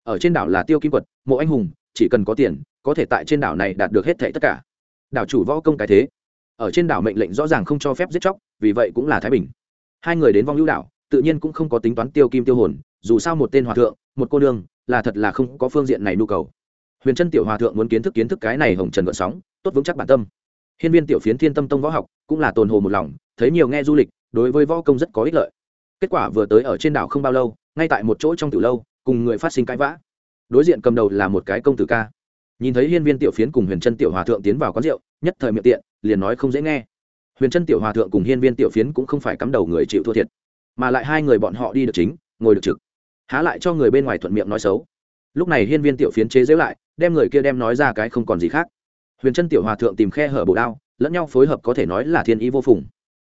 S1: Ở trên đảo là tiêu kim quật, mộ anh hùng, chỉ cần có tiền, có thể tại trên đảo này đạt được hết thệ tất cả. Đảo chủ võ công cái thế. Ở trên đảo mệnh lệnh rõ ràng không cho phép giết chóc, vì vậy cũng là thái bình. Hai người đến vong hữu đảo, tự nhiên cũng không có tính toán tiêu kim tiêu hồn, dù sao một tên hòa thượng, một cô nương, là thật là không có phương diện này nhu cầu. Huyền Trân tiểu hòa thượng muốn kiến thức kiến thức cái này hồng trần gợn sóng, tốt vững chắc bản tâm hiên viên tiểu phiến thiên tâm tông võ học cũng là tồn hồ một lòng, thấy nhiều nghe du lịch, đối với võ công rất có ích lợi. Kết quả vừa tới ở trên đảo không bao lâu, ngay tại một chỗ trong từ lâu, cùng người phát sinh cãi vã. Đối diện cầm đầu là một cái công tử ca. Nhìn thấy hiên viên tiểu phiến cùng huyền chân tiểu hòa thượng tiến vào quán rượu, nhất thời miệng tiện, liền nói không dễ nghe. Huyền chân tiểu hòa thượng cùng hiên viên tiểu phiến cũng không phải cắm đầu người chịu thua thiệt, mà lại hai người bọn họ đi được chính, ngồi được trực. Há lại cho người bên ngoài thuận miệng nói xấu. Lúc này hiên viên tiểu phiến chế giễu lại, đem người kia đem nói ra cái không còn gì khác huyền chân tiểu hòa thượng tìm khe hở bổ đao, lẫn nhau phối hợp có thể nói là thiên ý vô phùng.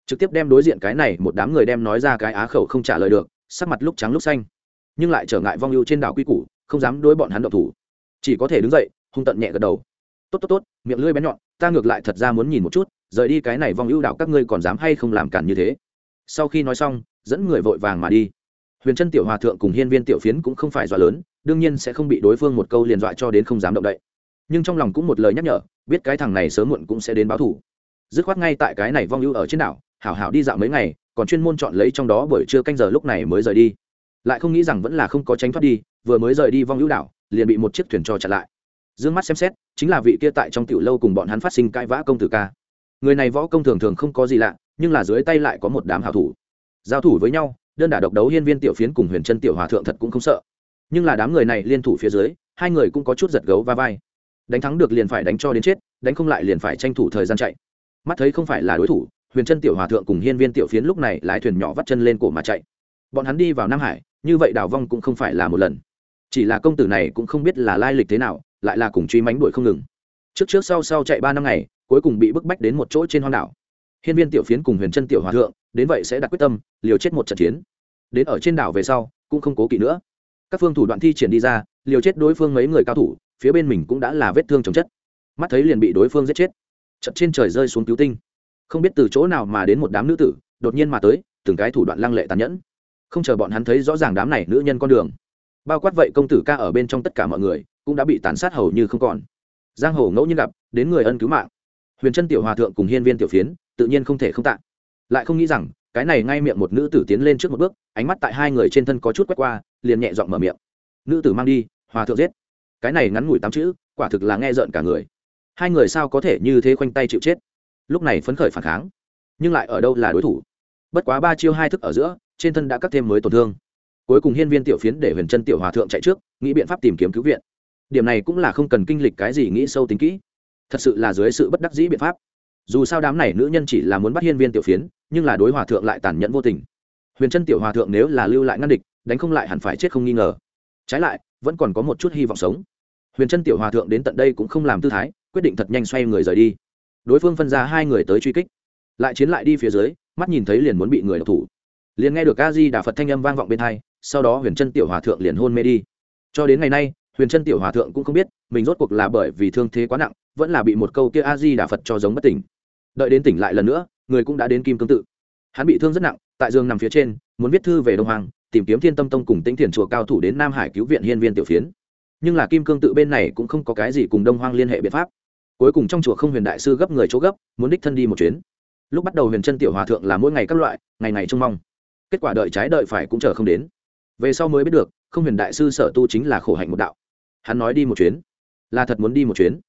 S1: Trực tiếp đem đối diện cái này một đám người đem nói ra cái á khẩu không trả lời được, sắc mặt lúc trắng lúc xanh. Nhưng lại trở ngại vong ưu trên đảo quy củ, không dám đối bọn hắn độc thủ. Chỉ có thể đứng dậy, hung tận nhẹ gật đầu. Tốt tốt tốt, miệng lưỡi bén nhọn, ta ngược lại thật ra muốn nhìn một chút, rời đi cái này vong ưu đảo các ngươi còn dám hay không làm cản như thế? Sau khi nói xong, dẫn người vội vàng mà đi. Huyền chân tiểu hòa thượng cùng hiên viên tiểu phiến cũng không phải dọa lớn, đương nhiên sẽ không bị đối phương một câu liền dọa cho đến không dám động đậy nhưng trong lòng cũng một lời nhắc nhở, biết cái thằng này sớm muộn cũng sẽ đến báo thủ dứt khoát ngay tại cái này vong ưu ở trên đảo, hảo hảo đi dạo mấy ngày, còn chuyên môn chọn lấy trong đó bởi chưa canh giờ lúc này mới rời đi. Lại không nghĩ rằng vẫn là không có tránh thoát đi, vừa mới rời đi vong ưu đảo, liền bị một chiếc thuyền cho chặn lại. D ư ơ n g mắt xem xét, chính là vị kia tại trong tiểu lâu cùng bọn hắn phát sinh cãi vã công tử ca. Người này võ công thường thường không có gì lạ, nhưng là dưới tay lại có một đám hảo thủ. Giao thủ với nhau, đơn đả độc đấu hiên viên tiểu phiến cùng huyền chân tiểu hòa thượng thật cũng không sợ. Nhưng là đám người này liên thủ phía dưới, hai người cũng có chút giật gấu va vai đánh thắng được liền phải đánh cho đến chết, đánh không lại liền phải tranh thủ thời gian chạy. Mắt thấy không phải là đối thủ, huyền chân tiểu hòa thượng cùng hiên viên tiểu phiến lúc này lái thuyền nhỏ vắt chân lên cổ mà chạy. Bọn hắn đi vào nam hải, như vậy đảo vong cũng không phải là một lần. Chỉ là công tử này cũng không biết là lai lịch thế nào, lại là cùng truy mánh đuổi không ngừng. Trước trước sau sau chạy ba năm ngày, cuối cùng bị bức bách đến một chỗ trên hoang đảo. Hiên viên tiểu phiến cùng huyền chân tiểu hòa thượng, đến vậy sẽ đặt quyết tâm, liều chết một trận chiến. Đến ở trên đảo về sau, cũng không cố kỵ nữa. Các phương thủ đoạn thi triển đi ra, liều chết đối phương mấy người cao thủ phía bên mình cũng đã là vết thương chồng chất. Mắt thấy liền bị đối phương giết chết. Chật trên trời rơi xuống cứu tinh. Không biết từ chỗ nào mà đến một đám nữ tử, đột nhiên mà tới, từng cái thủ đoạn lăng lệ tàn nhẫn. Không chờ bọn hắn thấy rõ ràng đám này nữ nhân con đường. Bao quát vậy công tử ca ở bên trong tất cả mọi người, cũng đã bị tàn sát hầu như không còn. Giang hồ ngẫu nhiên gặp, đến người ân cứu mạng. Huyền chân tiểu hòa thượng cùng hiên viên tiểu phiến, tự nhiên không thể không tạ. Lại không nghĩ rằng, cái này ngay miệng một nữ tử tiến lên trước một bước, ánh mắt tại hai người trên thân có chút quét qua, liền nhẹ giọng mở miệng. Nữ tử mang đi, hòa thượng giết cái này ngắn ngủi tám chữ, quả thực là nghe rợn cả người. Hai người sao có thể như thế khoanh tay chịu chết? Lúc này phấn khởi phản kháng, nhưng lại ở đâu là đối thủ? Bất quá ba chiêu hai thức ở giữa, trên thân đã cắt thêm mới tổn thương. Cuối cùng hiên viên tiểu phiến để huyền chân tiểu hòa thượng chạy trước, nghĩ biện pháp tìm kiếm cứu viện. Điểm này cũng là không cần kinh lịch cái gì nghĩ sâu tính kỹ. Thật sự là dưới sự bất đắc dĩ biện pháp. Dù sao đám này nữ nhân chỉ là muốn bắt hiên viên tiểu phiến, nhưng là đối hòa thượng lại tàn nhẫn vô tình. Huyền chân tiểu hòa thượng nếu là lưu lại ngăn địch, đánh không lại hẳn phải chết không nghi ngờ. Trái lại vẫn còn có một chút hy vọng sống. Huyền chân tiểu hòa thượng đến tận đây cũng không làm tư thái quyết định thật nhanh xoay người rời đi. Đối phương phân ra hai người tới truy kích. Lại chiến lại đi phía dưới mắt nhìn thấy liền muốn bị người độc thủ. Liền nghe được a di đà phật thanh âm vang vọng bên tai, sau đó huyền chân tiểu hòa thượng liền hôn mê đi. Cho đến ngày nay huyền chân tiểu hòa thượng cũng không biết mình rốt cuộc là bởi vì thương thế quá nặng vẫn là bị một câu kia a di đà phật cho giống bất tỉnh. Đợi đến tỉnh lại lần nữa người cũng đã đến kim cương tự. Hắn bị thương rất nặng tại giường nằm phía trên muốn viết thư về đông hoàng tìm kiếm thiên tâm tông cùng tĩnh thiền chùa cao thủ đến nam hải cứu viện hiên viên tiểu phiến. Nhưng là kim cương tự bên này cũng không có cái gì cùng đông hoang liên hệ biện pháp. Cuối cùng trong chùa không huyền đại sư gấp người chỗ gấp, muốn đích thân đi một chuyến. Lúc bắt đầu huyền chân tiểu hòa thượng là mỗi ngày các loại, ngày ngày trông mong. Kết quả đợi trái đợi phải cũng chờ không đến. Về sau mới biết được, không huyền đại sư sở tu chính là khổ hạnh một đạo. Hắn nói đi một chuyến, là thật muốn đi một chuyến.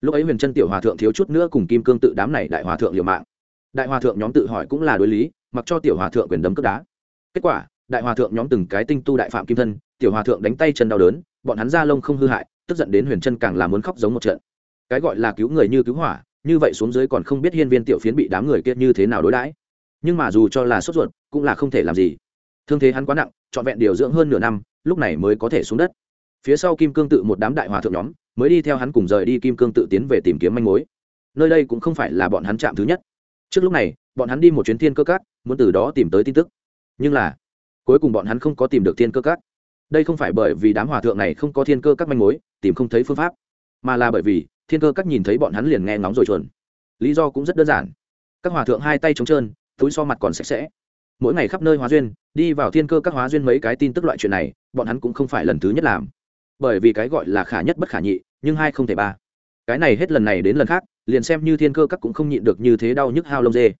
S1: Lúc ấy huyền chân tiểu hòa thượng thiếu chút nữa cùng kim cương tự đám này đại hòa thượng liều mạng. Đại hòa thượng nhóm tự hỏi cũng là đối lý, mặc cho tiểu hòa thượng quyền đấm cướp đá. Kết quả đại hòa thượng nhóm từng cái tinh tu đại phạm kim thân, tiểu hòa thượng đánh tay chân đau đớn, bọn hắn ra lông không hư hại, tức giận đến huyền chân càng là muốn khóc giống một trận. Cái gọi là cứu người như cứu hỏa, như vậy xuống dưới còn không biết hiên viên tiểu phiến bị đám người kia như thế nào đối đãi. Nhưng mà dù cho là sốt ruột, cũng là không thể làm gì. Thương thế hắn quá nặng, trọn vẹn điều dưỡng hơn nửa năm, lúc này mới có thể xuống đất. Phía sau kim cương tự một đám đại hòa thượng nhóm, mới đi theo hắn cùng rời đi kim cương tự tiến về tìm kiếm manh mối. Nơi đây cũng không phải là bọn hắn chạm thứ nhất. Trước lúc này, bọn hắn đi một chuyến thiên cơ cát muốn từ đó tìm tới tin tức. Nhưng là cuối cùng bọn hắn không có tìm được thiên cơ các. Đây không phải bởi vì đám hòa thượng này không có thiên cơ các manh mối, tìm không thấy phương pháp, mà là bởi vì thiên cơ các nhìn thấy bọn hắn liền nghe ngóng rồi chuồn. Lý do cũng rất đơn giản. Các hòa thượng hai tay trống trơn, túi so mặt còn sạch sẽ. Mỗi ngày khắp nơi hóa duyên, đi vào thiên cơ các hóa duyên mấy cái tin tức loại chuyện này, bọn hắn cũng không phải lần thứ nhất làm. Bởi vì cái gọi là khả nhất bất khả nhị, nhưng hai không thể ba. Cái này hết lần này đến lần khác, liền xem như thiên cơ các cũng không nhịn được như thế đau nhức hao lông dê.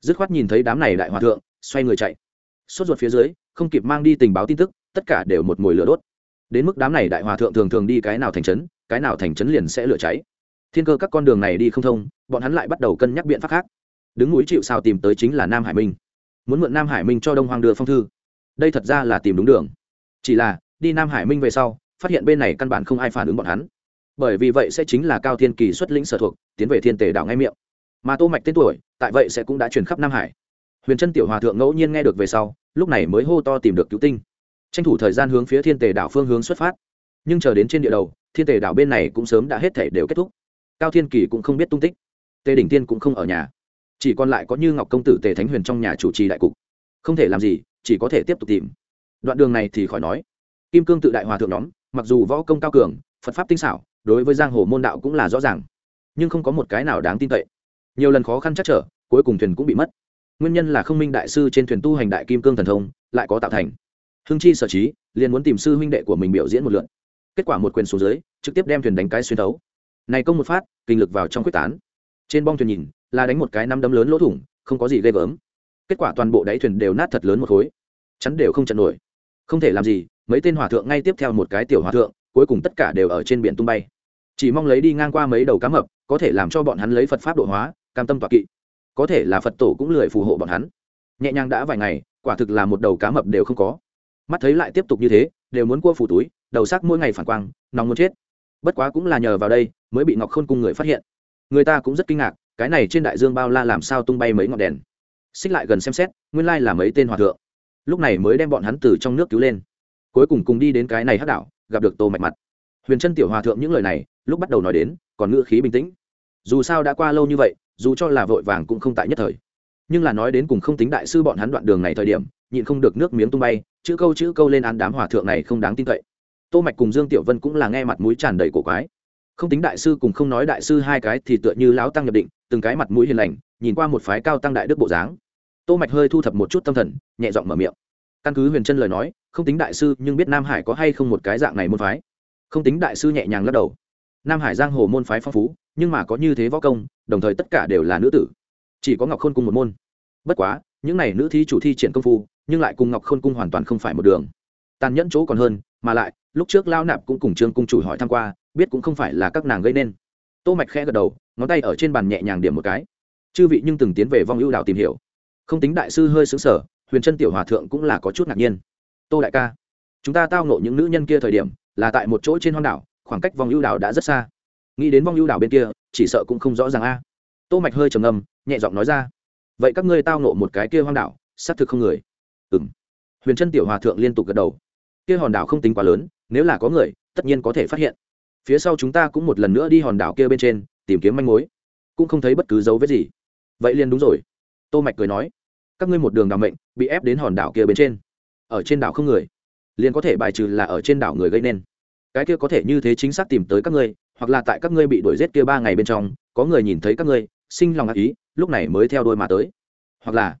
S1: Dứt khoát nhìn thấy đám này đại hòa thượng, xoay người chạy sốt ruột phía dưới, không kịp mang đi tình báo tin tức, tất cả đều một mồi lửa đốt. Đến mức đám này đại hòa thượng thường thường đi cái nào thành trấn, cái nào thành trấn liền sẽ lửa cháy. Thiên cơ các con đường này đi không thông, bọn hắn lại bắt đầu cân nhắc biện pháp khác. Đứng núi chịu sao tìm tới chính là nam hải minh. Muốn mượn nam hải minh cho đông hoàng đưa phong thư. Đây thật ra là tìm đúng đường. Chỉ là, đi nam hải minh về sau, phát hiện bên này căn bản không ai phản ứng bọn hắn. Bởi vì vậy sẽ chính là cao thiên kỳ xuất lĩnh sở thuộc, tiến về thiên tề đảo ngay miệng. Mà tô mạch tên tuổi, tại vậy sẽ cũng đã truyền khắp nam hải huyền chân tiểu hòa thượng ngẫu nhiên nghe được về sau, lúc này mới hô to tìm được cứu tinh. Tranh thủ thời gian hướng phía thiên tề đảo phương hướng xuất phát. Nhưng chờ đến trên địa đầu, thiên tề đảo bên này cũng sớm đã hết thể đều kết thúc. Cao thiên kỳ cũng không biết tung tích. Tề đỉnh tiên cũng không ở nhà. Chỉ còn lại có như ngọc công tử tề thánh huyền trong nhà chủ trì đại cục. Không thể làm gì, chỉ có thể tiếp tục tìm. Đoạn đường này thì khỏi nói. Kim cương tự đại hòa thượng nhóm, mặc dù võ công cao cường, phật pháp tinh xảo, đối với giang hồ môn đạo cũng là rõ ràng. Nhưng không có một cái nào đáng tin cậy. Nhiều lần khó khăn chắc trở, cuối cùng thuyền cũng bị mất nguyên nhân là không minh đại sư trên thuyền tu hành đại kim cương thần thông, lại có tạo thành. Hưng chi sở trí, liền muốn tìm sư huynh đệ của mình biểu diễn một lượn kết quả một quyền xuống dưới, trực tiếp đem thuyền đánh cái xuyên thấu. Này công một phát, kinh lực vào trong quyết tán. Trên bong thuyền nhìn, là đánh một cái năm đấm lớn lỗ thủng, không có gì ghê gớm. Kết quả toàn bộ đáy thuyền đều nát thật lớn một khối. Chắn đều không chặn nổi. Không thể làm gì, mấy tên hòa thượng ngay tiếp theo một cái tiểu hòa thượng, cuối cùng tất cả đều ở trên biển tung bay. Chỉ mong lấy đi ngang qua mấy đầu cá mập, có thể làm cho bọn hắn lấy phật pháp độ hóa, cam tâm tọa kỵ có thể là phật tổ cũng lười phù hộ bọn hắn. Nhẹ nhàng đã vài ngày, quả thực là một đầu cá mập đều không có. Mắt thấy lại tiếp tục như thế, đều muốn cua phủ túi, đầu sắc mỗi ngày phản quang, nóng muốn chết. Bất quá cũng là nhờ vào đây, mới bị ngọc khôn cung người phát hiện. Người ta cũng rất kinh ngạc, cái này trên đại dương bao la làm sao tung bay mấy ngọn đèn. Xích lại gần xem xét, nguyên lai là mấy tên hòa thượng. Lúc này mới đem bọn hắn từ trong nước cứu lên. Cuối cùng cùng đi đến cái này hát đảo, gặp được tô mạch mặt. Huyền chân tiểu hòa thượng những lời này, lúc bắt đầu nói đến, còn ngữ khí bình tĩnh. Dù sao đã qua lâu như vậy dù cho là vội vàng cũng không tại nhất thời. Nhưng là nói đến cùng không tính đại sư bọn hắn đoạn đường này thời điểm, nhịn không được nước miếng tung bay, chữ câu chữ câu lên án đám hòa thượng này không đáng tin cậy. Tô mạch cùng dương tiểu vân cũng là nghe mặt mũi tràn đầy cổ quái. Không tính đại sư cùng không nói đại sư hai cái thì tựa như lão tăng nhập định, từng cái mặt mũi hiền lành, nhìn qua một phái cao tăng đại đức bộ dáng. Tô mạch hơi thu thập một chút tâm thần, nhẹ giọng mở miệng. Căn cứ huyền chân lời nói, không tính đại sư nhưng biết nam hải có hay không một cái dạng này môn phái. Không tính đại sư nhẹ nhàng lắc đầu nam hải giang hồ môn phái phong phú, nhưng mà có như thế võ công, đồng thời tất cả đều là nữ tử. Chỉ có ngọc khôn cung một môn. Bất quá, những này nữ thi chủ thi triển công phu, nhưng lại cùng ngọc khôn cung hoàn toàn không phải một đường. Tàn nhẫn chỗ còn hơn, mà lại, lúc trước lao nạp cũng cùng trương cung chủ hỏi tham q u a biết cũng không phải là các nàng gây nên. Tô mạch khẽ gật đầu, ngón tay ở trên bàn nhẹ nhàng điểm một cái. Chư vị nhưng từng tiến về vong ưu đạo tìm hiểu. Không tính đại sư hơi xứng sở huyền Trân tiểu hòa thượng cũng là có chút ngạc nhiên. Tô đại ca, chúng ta tao nộ những nữ nhân kia thời điểm, là tại một chỗ trên hoang đảo khoảng cách vong ưu đảo đã rất xa. Nghĩ đến vong ưu đảo bên kia, chỉ sợ cũng không rõ ràng a. Tô mạch hơi trầm ngâm, nhẹ giọng nói ra, vậy các ngươi tao nộ một cái kia hoang đảo, xác thực không người. Ừm. Huyền chân tiểu hòa thượng liên tục gật đầu. Kia hòn đảo không tính quá lớn, nếu là có người, tất nhiên có thể phát hiện. Phía sau chúng ta cũng một lần nữa đi hòn đảo kia bên trên, tìm kiếm manh mối, cũng không thấy bất cứ dấu vết gì. Vậy liền đúng rồi. Tô mạch cười nói, các ngươi một đường đảo mệnh, bị ép đến hòn đảo kia bên trên. Ở trên đảo không người, liền có thể bài trừ là ở trên đảo người gây nên cái kia có thể như thế chính xác tìm tới các ngươi, hoặc là tại các ngươi bị đuổi giết kia ba ngày bên trong, có người nhìn thấy các ngươi, sinh lòng ác ý, lúc này mới theo đôi mà tới. Hoặc là,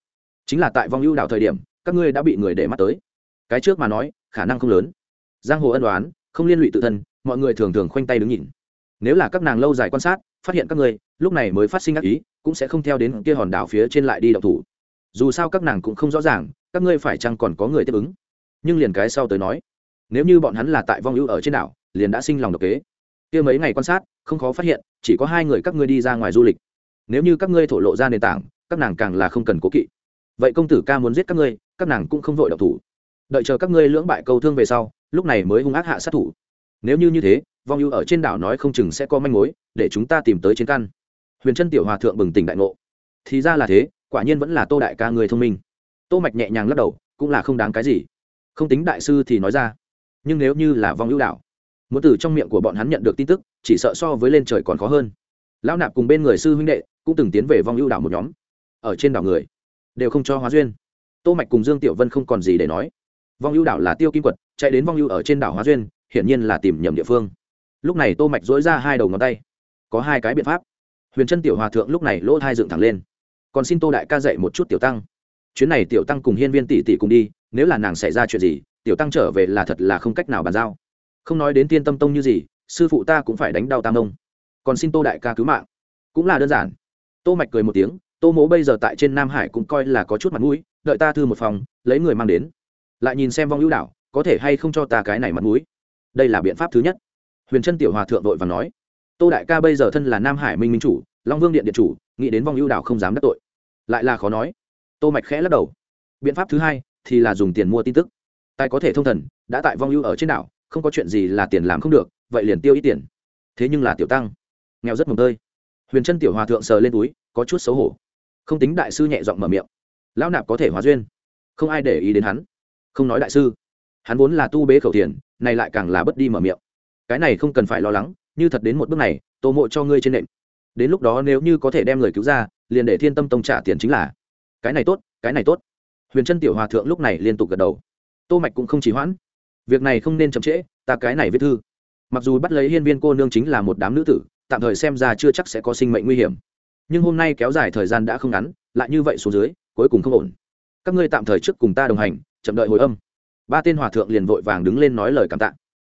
S1: chính là tại vong ưu đảo thời điểm, các ngươi đã bị người để mắt tới. Cái trước mà nói, khả năng không lớn. Giang hồ ân đoán, không liên lụy tự thân, mọi người thường thường khoanh tay đứng nhìn. Nếu là các nàng lâu dài quan sát, phát hiện các ngươi, lúc này mới phát sinh ác ý, cũng sẽ không theo đến kia hòn đảo phía trên lại đi đậu thủ. Dù sao các nàng cũng không rõ ràng, các ngươi phải chăng còn có người tiếp ứng. Nhưng liền cái sau tới nói nếu như bọn hắn là tại vong ưu ở trên đảo, liền đã sinh lòng độc kế. Kia mấy ngày quan sát, không khó phát hiện, chỉ có hai người các ngươi đi ra ngoài du lịch. Nếu như các ngươi thổ lộ ra nền tảng, các nàng càng là không cần cố kỵ. Vậy công tử ca muốn giết các ngươi, các nàng cũng không vội độc thủ. Đợi chờ các ngươi lưỡng bại câu thương về sau, lúc này mới hung ác hạ sát thủ. Nếu như như thế, vong ưu ở trên đảo nói không chừng sẽ có manh mối, để chúng ta tìm tới chiến căn. Huyền trân tiểu hòa thượng bừng tỉnh đại ngộ. Thì ra là thế, quả nhiên vẫn là tô đại ca người thông minh. Tô mạch nhẹ nhàng lắc đầu, cũng là không đáng cái gì. Không tính đại sư thì nói ra nhưng nếu như là vong ưu đảo muốn từ trong miệng của bọn hắn nhận được tin tức, chỉ sợ so với lên trời còn khó hơn. Lão nạp cùng bên người sư huynh đệ cũng từng tiến về vong ưu đảo một nhóm, ở trên đảo người, đều không cho hóa duyên. Tô mạch cùng dương tiểu vân không còn gì để nói. Vong ưu đảo là tiêu kim quật, chạy đến vong ưu ở trên đảo hóa duyên, hiển nhiên là tìm nhầm địa phương. Lúc này tô mạch dỗi ra hai đầu ngón tay, có hai cái biện pháp. Huyền chân tiểu hòa thượng lúc này lỗ thai dựng thẳng lên. Còn xin tô đại ca dạy một chút tiểu tăng. Chuyến này tiểu tăng cùng hiên viên tỷ tỷ cùng đi, nếu là nàng xảy ra chuyện gì tiểu tăng trở về là thật là không cách nào bàn giao. Không nói đến tiên tâm tông như gì, sư phụ ta cũng phải đánh đau tam ông. Còn xin tô đại ca cứu mạng. Cũng là đơn giản. Tô mạch cười một tiếng, tô mố bây giờ tại trên nam hải cũng coi là có chút mặt mũi, đợi ta thư một phòng, lấy người mang đến. Lại nhìn xem vong ưu đảo có thể hay không cho ta cái này mặt mũi? Đây là biện pháp thứ nhất. Huyền trân tiểu hòa thượng vội và nói, tô đại ca bây giờ thân là nam hải minh minh chủ, long vương điện điện chủ, nghĩ đến vong ưu đảo không dám đắc tội. Lại là khó nói. Tô mạch khẽ lắc đầu. Biện pháp thứ hai thì là dùng tiền mua tin tức tài có thể thông thần, đã tại vong ưu ở trên đảo, không có chuyện gì là tiền làm không được, vậy liền tiêu ít tiền. Thế nhưng là tiểu tăng, nghèo rất mồm tơi. Huyền chân tiểu hòa thượng sờ lên túi, có chút xấu hổ. Không tính đại sư nhẹ giọng mở miệng. Lão nạp có thể hóa duyên. Không ai để ý đến hắn. Không nói đại sư. Hắn vốn là tu bế khẩu tiền này lại càng là bất đi mở miệng. Cái này không cần phải lo lắng, như thật đến một bước này, tô mộ cho ngươi trên nệm. Đến lúc đó nếu như có thể đem người cứu ra, liền để thiên tâm tông trả tiền chính là. Cái này tốt, cái này tốt. Huyền chân tiểu hòa thượng lúc này liên tục gật đầu tô mạch cũng không chỉ hoãn. Việc này không nên chậm trễ, ta cái này viết thư. Mặc dù bắt lấy hiên viên cô nương chính là một đám nữ tử, tạm thời xem ra chưa chắc sẽ có sinh mệnh nguy hiểm. Nhưng hôm nay kéo dài thời gian đã không ngắn, lại như vậy xuống dưới, cuối cùng không ổn. Các ngươi tạm thời trước cùng ta đồng hành, chậm đợi hồi âm. Ba tên hòa thượng liền vội vàng đứng lên nói lời cảm tạ.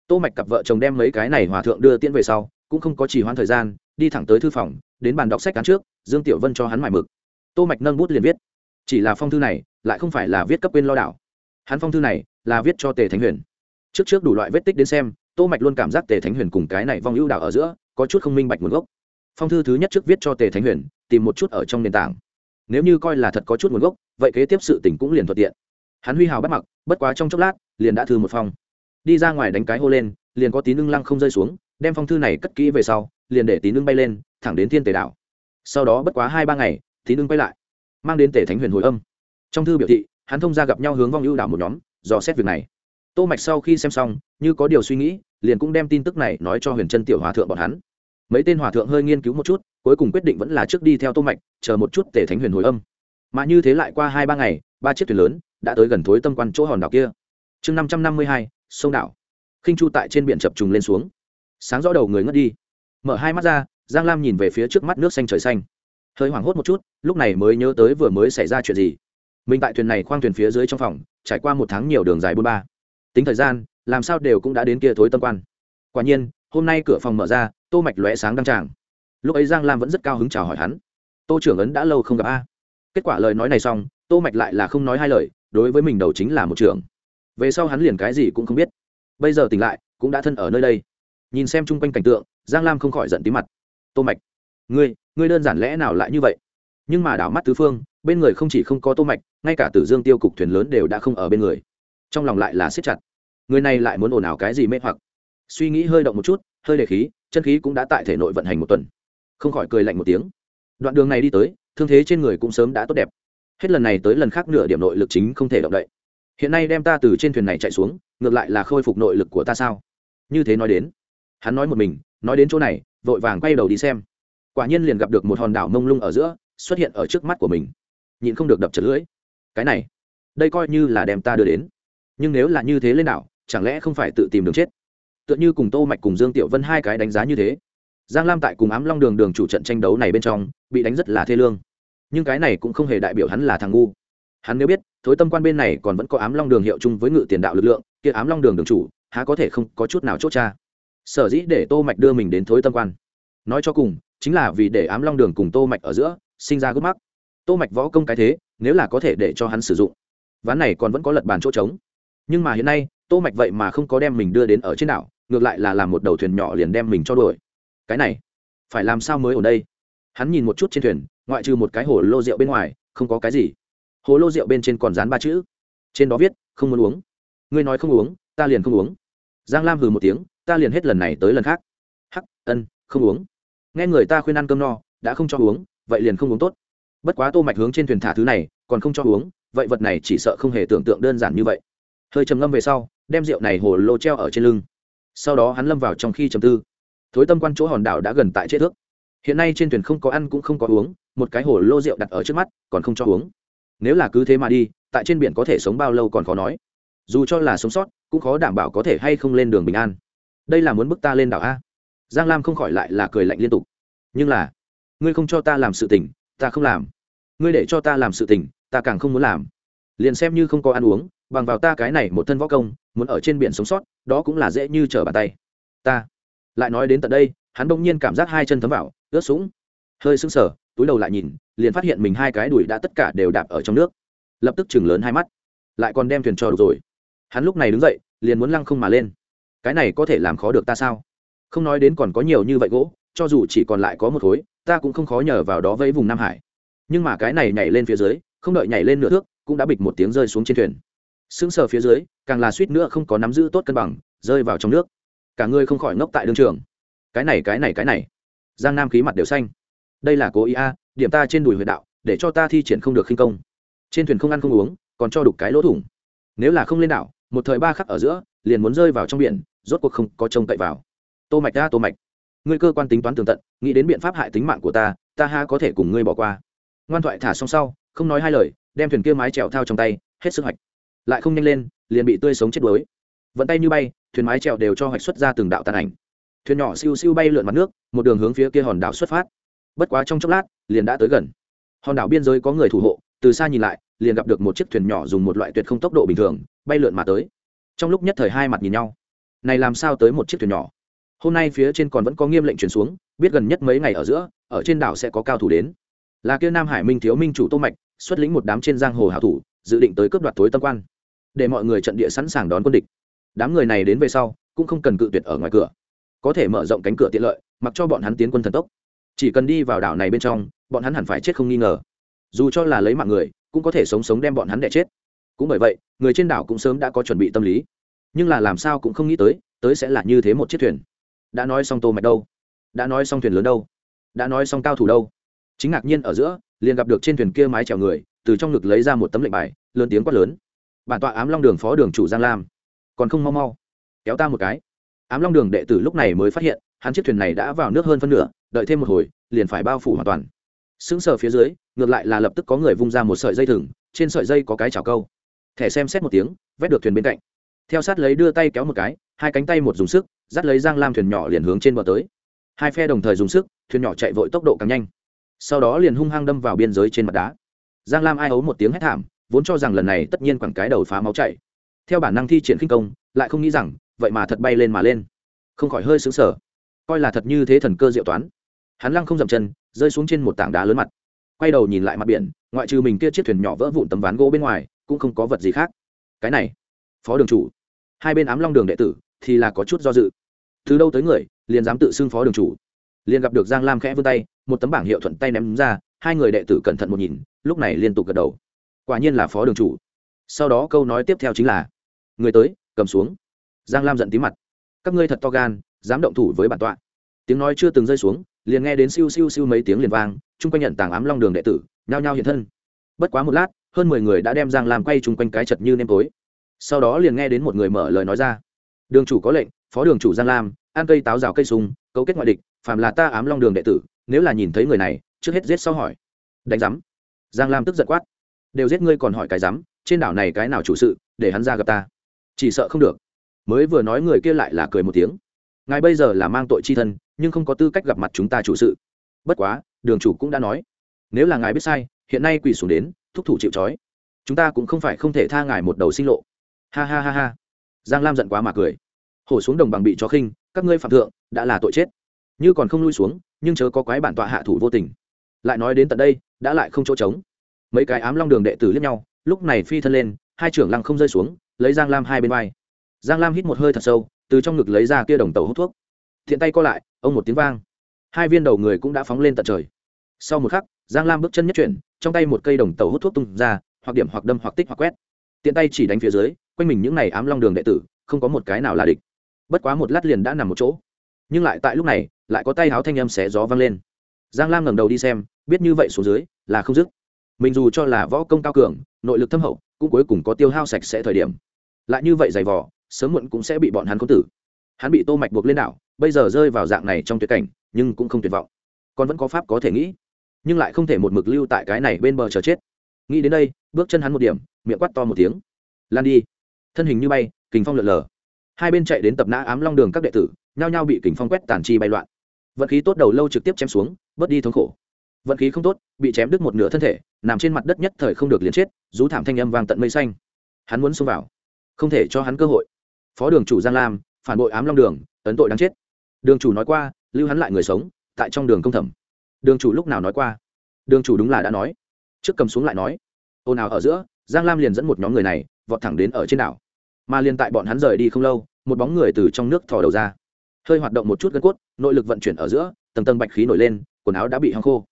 S1: Tô mạch cặp vợ chồng đem mấy cái này hòa thượng đưa tiễn về sau, cũng không có trì hoãn thời gian, đi thẳng tới thư phòng, đến bàn đọc sách cán trước, dương tiểu vân cho hắn mải mực. Tô mạch nâng bút liền viết. Chỉ là phong thư này, lại không phải là viết cấp quên lo đảo hắn phong thư này là viết cho tề thánh huyền. Trước trước đủ loại vết tích đến xem, tô mạch luôn cảm giác tề thánh huyền cùng cái này vong ưu đảo ở giữa có chút không minh bạch nguồn gốc. Phong thư thứ nhất trước viết cho tề thánh huyền, tìm một chút ở trong nền tảng. Nếu như coi là thật có chút nguồn gốc, vậy kế tiếp sự tình cũng liền thuận tiện. Hắn huy hào bắt mặc, bất quá trong chốc lát, liền đã thư một phong. Đi ra ngoài đánh cái hô lên, liền có tín ưng lăng không rơi xuống, đem phong thư này cất kỹ về sau, liền để tín ưng bay lên, thẳng đến thiên tề đảo. Sau đó bất quá hai ba ngày, tín ưng quay lại, mang đến tề thánh huyền hồi âm. Trong thư biểu thị hắn thông ra gặp nhau hướng vong ưu đảo một nhóm, dò xét việc này. Tô mạch sau khi xem xong, như có điều suy nghĩ, liền cũng đem tin tức này nói cho huyền chân tiểu hòa thượng bọn hắn. Mấy tên hòa thượng hơi nghiên cứu một chút, cuối cùng quyết định vẫn là trước đi theo tô mạch, chờ một chút tể thánh huyền hồi âm. Mà như thế lại qua hai ba ngày, ba chiếc thuyền lớn đã tới gần thối tâm quan chỗ hòn đảo kia. Chương năm trăm năm mươi hai, sông đảo. Khinh chu tại trên biển chập trùng lên xuống. Sáng rõ đầu người ngất đi. Mở hai mắt ra, giang lam nhìn về phía trước mắt nước xanh trời xanh. Hơi hoảng hốt một chút, lúc này mới nhớ tới vừa mới xảy ra chuyện gì mình tại thuyền này khoang thuyền phía dưới trong phòng, trải qua một tháng nhiều đường dài bôn ba. Tính thời gian, làm sao đều cũng đã đến kia thối tâm quan. Quả nhiên, hôm nay cửa phòng mở ra, tô mạch lóe sáng đăng tràng. Lúc ấy giang lam vẫn rất cao hứng chào hỏi hắn. Tô trưởng ấn đã lâu không gặp a. Kết quả lời nói này xong, tô mạch lại là không nói hai lời, đối với mình đầu chính là một trưởng. Về sau hắn liền cái gì cũng không biết. Bây giờ tỉnh lại, cũng đã thân ở nơi đây. Nhìn xem chung quanh cảnh tượng, giang lam không khỏi giận tí mặt. Tô mạch, ngươi ngươi đơn giản lẽ nào lại như vậy? Nhưng mà đảo mắt tứ phương bên người không chỉ không có tô mạch, ngay cả tử dương tiêu cục thuyền lớn đều đã không ở bên người. Trong lòng lại là siết chặt. Người này lại muốn ồn ào cái gì mê hoặc. Suy nghĩ hơi động một chút, hơi đề khí, chân khí cũng đã tại thể nội vận hành một tuần. Không khỏi cười lạnh một tiếng. Đoạn đường này đi tới, thương thế trên người cũng sớm đã tốt đẹp. Hết lần này tới lần khác nửa điểm nội lực chính không thể động đậy. Hiện nay đem ta từ trên thuyền này chạy xuống, ngược lại là khôi phục nội lực của ta sao? Như thế nói đến, hắn nói một mình, nói đến chỗ này, vội vàng quay đầu đi xem. Quả nhiên liền gặp được một hòn đảo mông lung ở giữa, xuất hiện ở trước mắt của mình nhịn không được đập chật lưỡi. Cái này, đây coi như là đem ta đưa đến. Nhưng nếu là như thế lên đảo, chẳng lẽ không phải tự tìm đường chết? Tựa như cùng tô mạch cùng dương tiểu vân hai cái đánh giá như thế. Giang lam tại cùng ám long đường đường chủ trận tranh đấu này bên trong, bị đánh rất là thê lương. Nhưng cái này cũng không hề đại biểu hắn là thằng ngu. Hắn nếu biết, thối tâm quan bên này còn vẫn có ám long đường hiệu chung với ngự tiền đạo lực lượng, kia ám long đường đường chủ, há có thể không có chút nào chốt cha? Sở dĩ để tô mạch đưa mình đến thối tâm quan. Nói cho cùng, chính là vì để ám long đường cùng tô mạch ở giữa, sinh ra gút mắc tô mạch võ công cái thế, nếu là có thể để cho hắn sử dụng, ván này còn vẫn có lật bàn chỗ trống. Nhưng mà hiện nay, tô mạch vậy mà không có đem mình đưa đến ở trên đảo, ngược lại là làm một đầu thuyền nhỏ liền đem mình cho đuổi. Cái này, phải làm sao mới ở đây? Hắn nhìn một chút trên thuyền, ngoại trừ một cái hồ lô rượu bên ngoài, không có cái gì. Hồ lô rượu bên trên còn dán ba chữ. Trên đó viết, không muốn uống. Ngươi nói không uống, ta liền không uống. Giang lam hừ một tiếng, ta liền hết lần này tới lần khác. Hắc, ân, không uống. Nghe người ta khuyên ăn cơm no, đã không cho uống, vậy liền không uống tốt bất quá tô mạch hướng trên thuyền thả thứ này, còn không cho uống, vậy vật này chỉ sợ không hề tưởng tượng đơn giản như vậy. Hơi trầm ngâm về sau, đem rượu này hồ lô treo ở trên lưng. Sau đó hắn lâm vào trong khi trầm tư. Thối tâm quan chỗ hòn đảo đã gần tại chết thước. Hiện nay trên thuyền không có ăn cũng không có uống, một cái hồ lô rượu đặt ở trước mắt, còn không cho uống. Nếu là cứ thế mà đi, tại trên biển có thể sống bao lâu còn khó nói. Dù cho là sống sót, cũng khó đảm bảo có thể hay không lên đường bình an. Đây là muốn bức ta lên đảo a. Giang lam không khỏi lại là cười lạnh liên tục. Nhưng là, ngươi không cho ta làm sự tình ta không làm. Ngươi để cho ta làm sự tình, ta càng không muốn làm. Liền xem như không có ăn uống, bằng vào ta cái này một thân võ công, muốn ở trên biển sống sót, đó cũng là dễ như trở bàn tay. Ta. Lại nói đến tận đây, hắn bỗng nhiên cảm giác hai chân thấm vào, ướt sũng. Hơi sững sờ, túi đầu lại nhìn, liền phát hiện mình hai cái đùi đã tất cả đều đạp ở trong nước. Lập tức chừng lớn hai mắt. Lại còn đem thuyền cho được rồi. Hắn lúc này đứng dậy, liền muốn lăng không mà lên. Cái này có thể làm khó được ta sao? Không nói đến còn có nhiều như vậy gỗ, cho dù chỉ còn lại có một khối ta cũng không khó nhờ vào đó vẫy vùng nam hải. Nhưng mà cái này nhảy lên phía dưới, không đợi nhảy lên nửa thước, cũng đã bịch một tiếng rơi xuống trên thuyền. Sững sờ phía dưới, càng là suýt nữa không có nắm giữ tốt cân bằng, rơi vào trong nước. Cả người không khỏi ngốc tại đương trường. Cái này cái này cái này. Giang nam khí mặt đều xanh. Đây là cố ý a, điểm ta trên đùi huyệt đạo, để cho ta thi triển không được khinh công. Trên thuyền không ăn không uống, còn cho đục cái lỗ thủng. Nếu là không lên đảo, một thời ba khắc ở giữa, liền muốn rơi vào trong biển, rốt cuộc không có trông cậy vào. Tô mạch ra tô mạch ngươi cơ quan tính toán tường tận, nghĩ đến biện pháp hại tính mạng của ta ta ha có thể cùng ngươi bỏ qua. Ngoan thoại thả xong sau, không nói hai lời, đem thuyền kia mái chèo thao trong tay, hết sức hoạch. Lại không nhanh lên, liền bị tươi sống chết đuối. Vận tay như bay, thuyền mái chèo đều cho hoạch xuất ra từng đạo tàn ảnh. Thuyền nhỏ siêu siêu bay lượn mặt nước, một đường hướng phía kia hòn đảo xuất phát. Bất quá trong chốc lát, liền đã tới gần. Hòn đảo biên giới có người thủ hộ, từ xa nhìn lại, liền gặp được một chiếc thuyền nhỏ dùng một loại tuyệt không tốc độ bình thường, bay lượn mà tới. Trong lúc nhất thời hai mặt nhìn nhau. Này làm sao tới một chiếc thuyền nhỏ? Hôm nay phía trên còn vẫn có nghiêm lệnh truyền xuống, biết gần nhất mấy ngày ở giữa, ở trên đảo sẽ có cao thủ đến. Là kia nam hải minh thiếu minh chủ tô mạch, xuất lĩnh một đám trên giang hồ hảo thủ, dự định tới cướp đoạt tối tâm quan. Để mọi người trận địa sẵn sàng đón quân địch. Đám người này đến về sau, cũng không cần cự tuyệt ở ngoài cửa. Có thể mở rộng cánh cửa tiện lợi, mặc cho bọn hắn tiến quân thần tốc. Chỉ cần đi vào đảo này bên trong, bọn hắn hẳn phải chết không nghi ngờ. Dù cho là lấy mạng người, cũng có thể sống sống đem bọn hắn đẻ chết. Cũng bởi vậy, người trên đảo cũng sớm đã có chuẩn bị tâm lý. Nhưng là làm sao cũng không nghĩ tới tới sẽ là như thế một chiếc thuyền đã nói xong tô mạch đâu, đã nói xong thuyền lớn đâu, đã nói xong cao thủ đâu. Chính ngạc nhiên ở giữa, liền gặp được trên thuyền kia mái chèo người, từ trong ngực lấy ra một tấm lệnh bài, lớn tiếng quát lớn. Bản tọa ám long đường phó đường chủ giang lam, còn không mau mau, kéo ta một cái. Ám long đường đệ tử lúc này mới phát hiện, hắn chiếc thuyền này đã vào nước hơn phân nửa, đợi thêm một hồi, liền phải bao phủ hoàn toàn. Sững sờ phía dưới, ngược lại là lập tức có người vung ra một sợi dây thừng, trên sợi dây có cái chảo câu. Thẻ xem xét một tiếng, vét được thuyền bên cạnh. Theo sát lấy đưa tay kéo một cái, hai cánh tay một dùng sức dắt lấy giang lam thuyền nhỏ liền hướng trên bờ tới. Hai phe đồng thời dùng sức, thuyền nhỏ chạy vội tốc độ càng nhanh. Sau đó liền hung hăng đâm vào biên giới trên mặt đá. Giang lam ai ấu một tiếng hét thảm, vốn cho rằng lần này tất nhiên quẳng cái đầu phá máu chạy. Theo bản năng thi triển khinh công, lại không nghĩ rằng, vậy mà thật bay lên mà lên. Không khỏi hơi xứng sở coi là thật như thế thần cơ diệu toán. Hắn lăng không dậm chân, rơi xuống trên một tảng đá lớn mặt. Quay đầu nhìn lại mặt biển, ngoại trừ mình kia chiếc thuyền nhỏ vỡ vụn tấm ván gỗ bên ngoài, cũng không có vật gì khác. Cái này, phó đường chủ. Hai bên ám long đường đệ tử, thì là có chút do dự từ đâu tới người, liền dám tự xưng phó đường chủ. Liền gặp được giang lam khẽ vươn tay, một tấm bảng hiệu thuận tay ném ra, hai người đệ tử cẩn thận một nhìn, lúc này liên tục gật đầu. Quả nhiên là phó đường chủ. Sau đó câu nói tiếp theo chính là, người tới, cầm xuống. Giang lam giận tí mặt. Các ngươi thật to gan, dám động thủ với bản tọa. Tiếng nói chưa từng rơi xuống, liền nghe đến siêu siêu siêu mấy tiếng liền vang, chung quanh nhận tàng ám long đường đệ tử, nhao nhao hiện thân. Bất quá một lát, hơn mười người đã đem giang lam quay chung quanh cái chật như nêm tối. Sau đó liền nghe đến một người mở lời nói ra, đường chủ có lệnh phó đường chủ giang lam, ăn cây táo rào cây sung, cấu kết ngoại địch, phàm là ta ám long đường đệ tử, nếu là nhìn thấy người này, trước hết giết sau hỏi. Đánh giám. Giang lam tức giận quát. Đều giết ngươi còn hỏi cái giám, trên đảo này cái nào chủ sự, để hắn ra gặp ta. Chỉ sợ không được. Mới vừa nói người kia lại là cười một tiếng. Ngài bây giờ là mang tội chi thân, nhưng không có tư cách gặp mặt chúng ta chủ sự. Bất quá, đường chủ cũng đã nói. Nếu là ngài biết sai, hiện nay quỳ xuống đến, thúc thủ chịu trói. Chúng ta cũng không phải không thể tha ngài một đầu sinh lộ. Ha ha ha ha. Giang lam giận quá mà cười hổ xuống đồng bằng bị chó khinh, các ngươi phạm thượng, đã là tội chết. Như còn không lui xuống, nhưng chớ có quái bản tọa hạ thủ vô tình. Lại nói đến tận đây, đã lại không chỗ trống. Mấy cái ám long đường đệ tử liếc nhau, lúc này phi thân lên, hai trưởng lăng không rơi xuống, lấy giang lam hai bên vai. Giang lam hít một hơi thật sâu, từ trong ngực lấy ra kia đồng tàu hút thuốc. Thiện tay co lại, ông một tiếng vang. Hai viên đầu người cũng đã phóng lên tận trời. Sau một khắc, giang lam bước chân nhất chuyển, trong tay một cây đồng tàu hút thuốc tung ra, hoặc điểm hoặc đâm hoặc tích hoặc quét. Tiện tay chỉ đánh phía dưới, quanh mình những n à y ám long đường đệ tử, không có một cái nào là địch bất quá một lát liền đã nằm một chỗ. Nhưng lại tại lúc này, lại có tay háo thanh âm xé gió vang lên. Giang lam ngẩng đầu đi xem, biết như vậy xuống dưới, là không dứt. Mình dù cho là võ công cao cường, nội lực thâm hậu, cũng cuối cùng có tiêu hao sạch sẽ thời điểm. Lại như vậy giày vò, sớm muộn cũng sẽ bị bọn hắn có tử. Hắn bị tô mạch buộc lên đảo, bây giờ rơi vào dạng này trong tuyệt cảnh, nhưng cũng không tuyệt vọng. Còn vẫn có pháp có thể nghĩ, nhưng lại không thể một mực lưu tại cái này bên bờ chờ chết. Nghĩ đến đây, bước chân hắn một điểm, miệng quát to một tiếng. Lan đi. Thân hình như bay, kình phong lượn lờ hai bên chạy đến tập nã ám long đường các đệ tử, nhao nhao bị kình phong quét tàn chi bay loạn. Vận khí tốt đầu lâu trực tiếp chém xuống, bớt đi thống khổ. Vận khí không tốt, bị chém đứt một nửa thân thể, nằm trên mặt đất nhất thời không được liền chết, rú thảm thanh âm vang tận mây xanh. Hắn muốn xông vào, không thể cho hắn cơ hội. Phó đường chủ giang lam, phản bội ám long đường, ấn tội đáng chết. Đường chủ nói qua, lưu hắn lại người sống, tại trong đường công thẩm. Đường chủ lúc nào nói qua? Đường chủ đúng là đã nói. Trước cầm xuống lại nói. Ồn ào ở giữa, giang lam liền dẫn một nhóm người này, vọt thẳng đến ở trên đảo mà liền tại bọn hắn rời đi không lâu, một bóng người từ trong nước thò đầu ra. Hơi hoạt động một chút gân cốt, nội lực vận chuyển ở giữa, tầng tầng bạch khí nổi lên, quần áo đã bị hăng khô.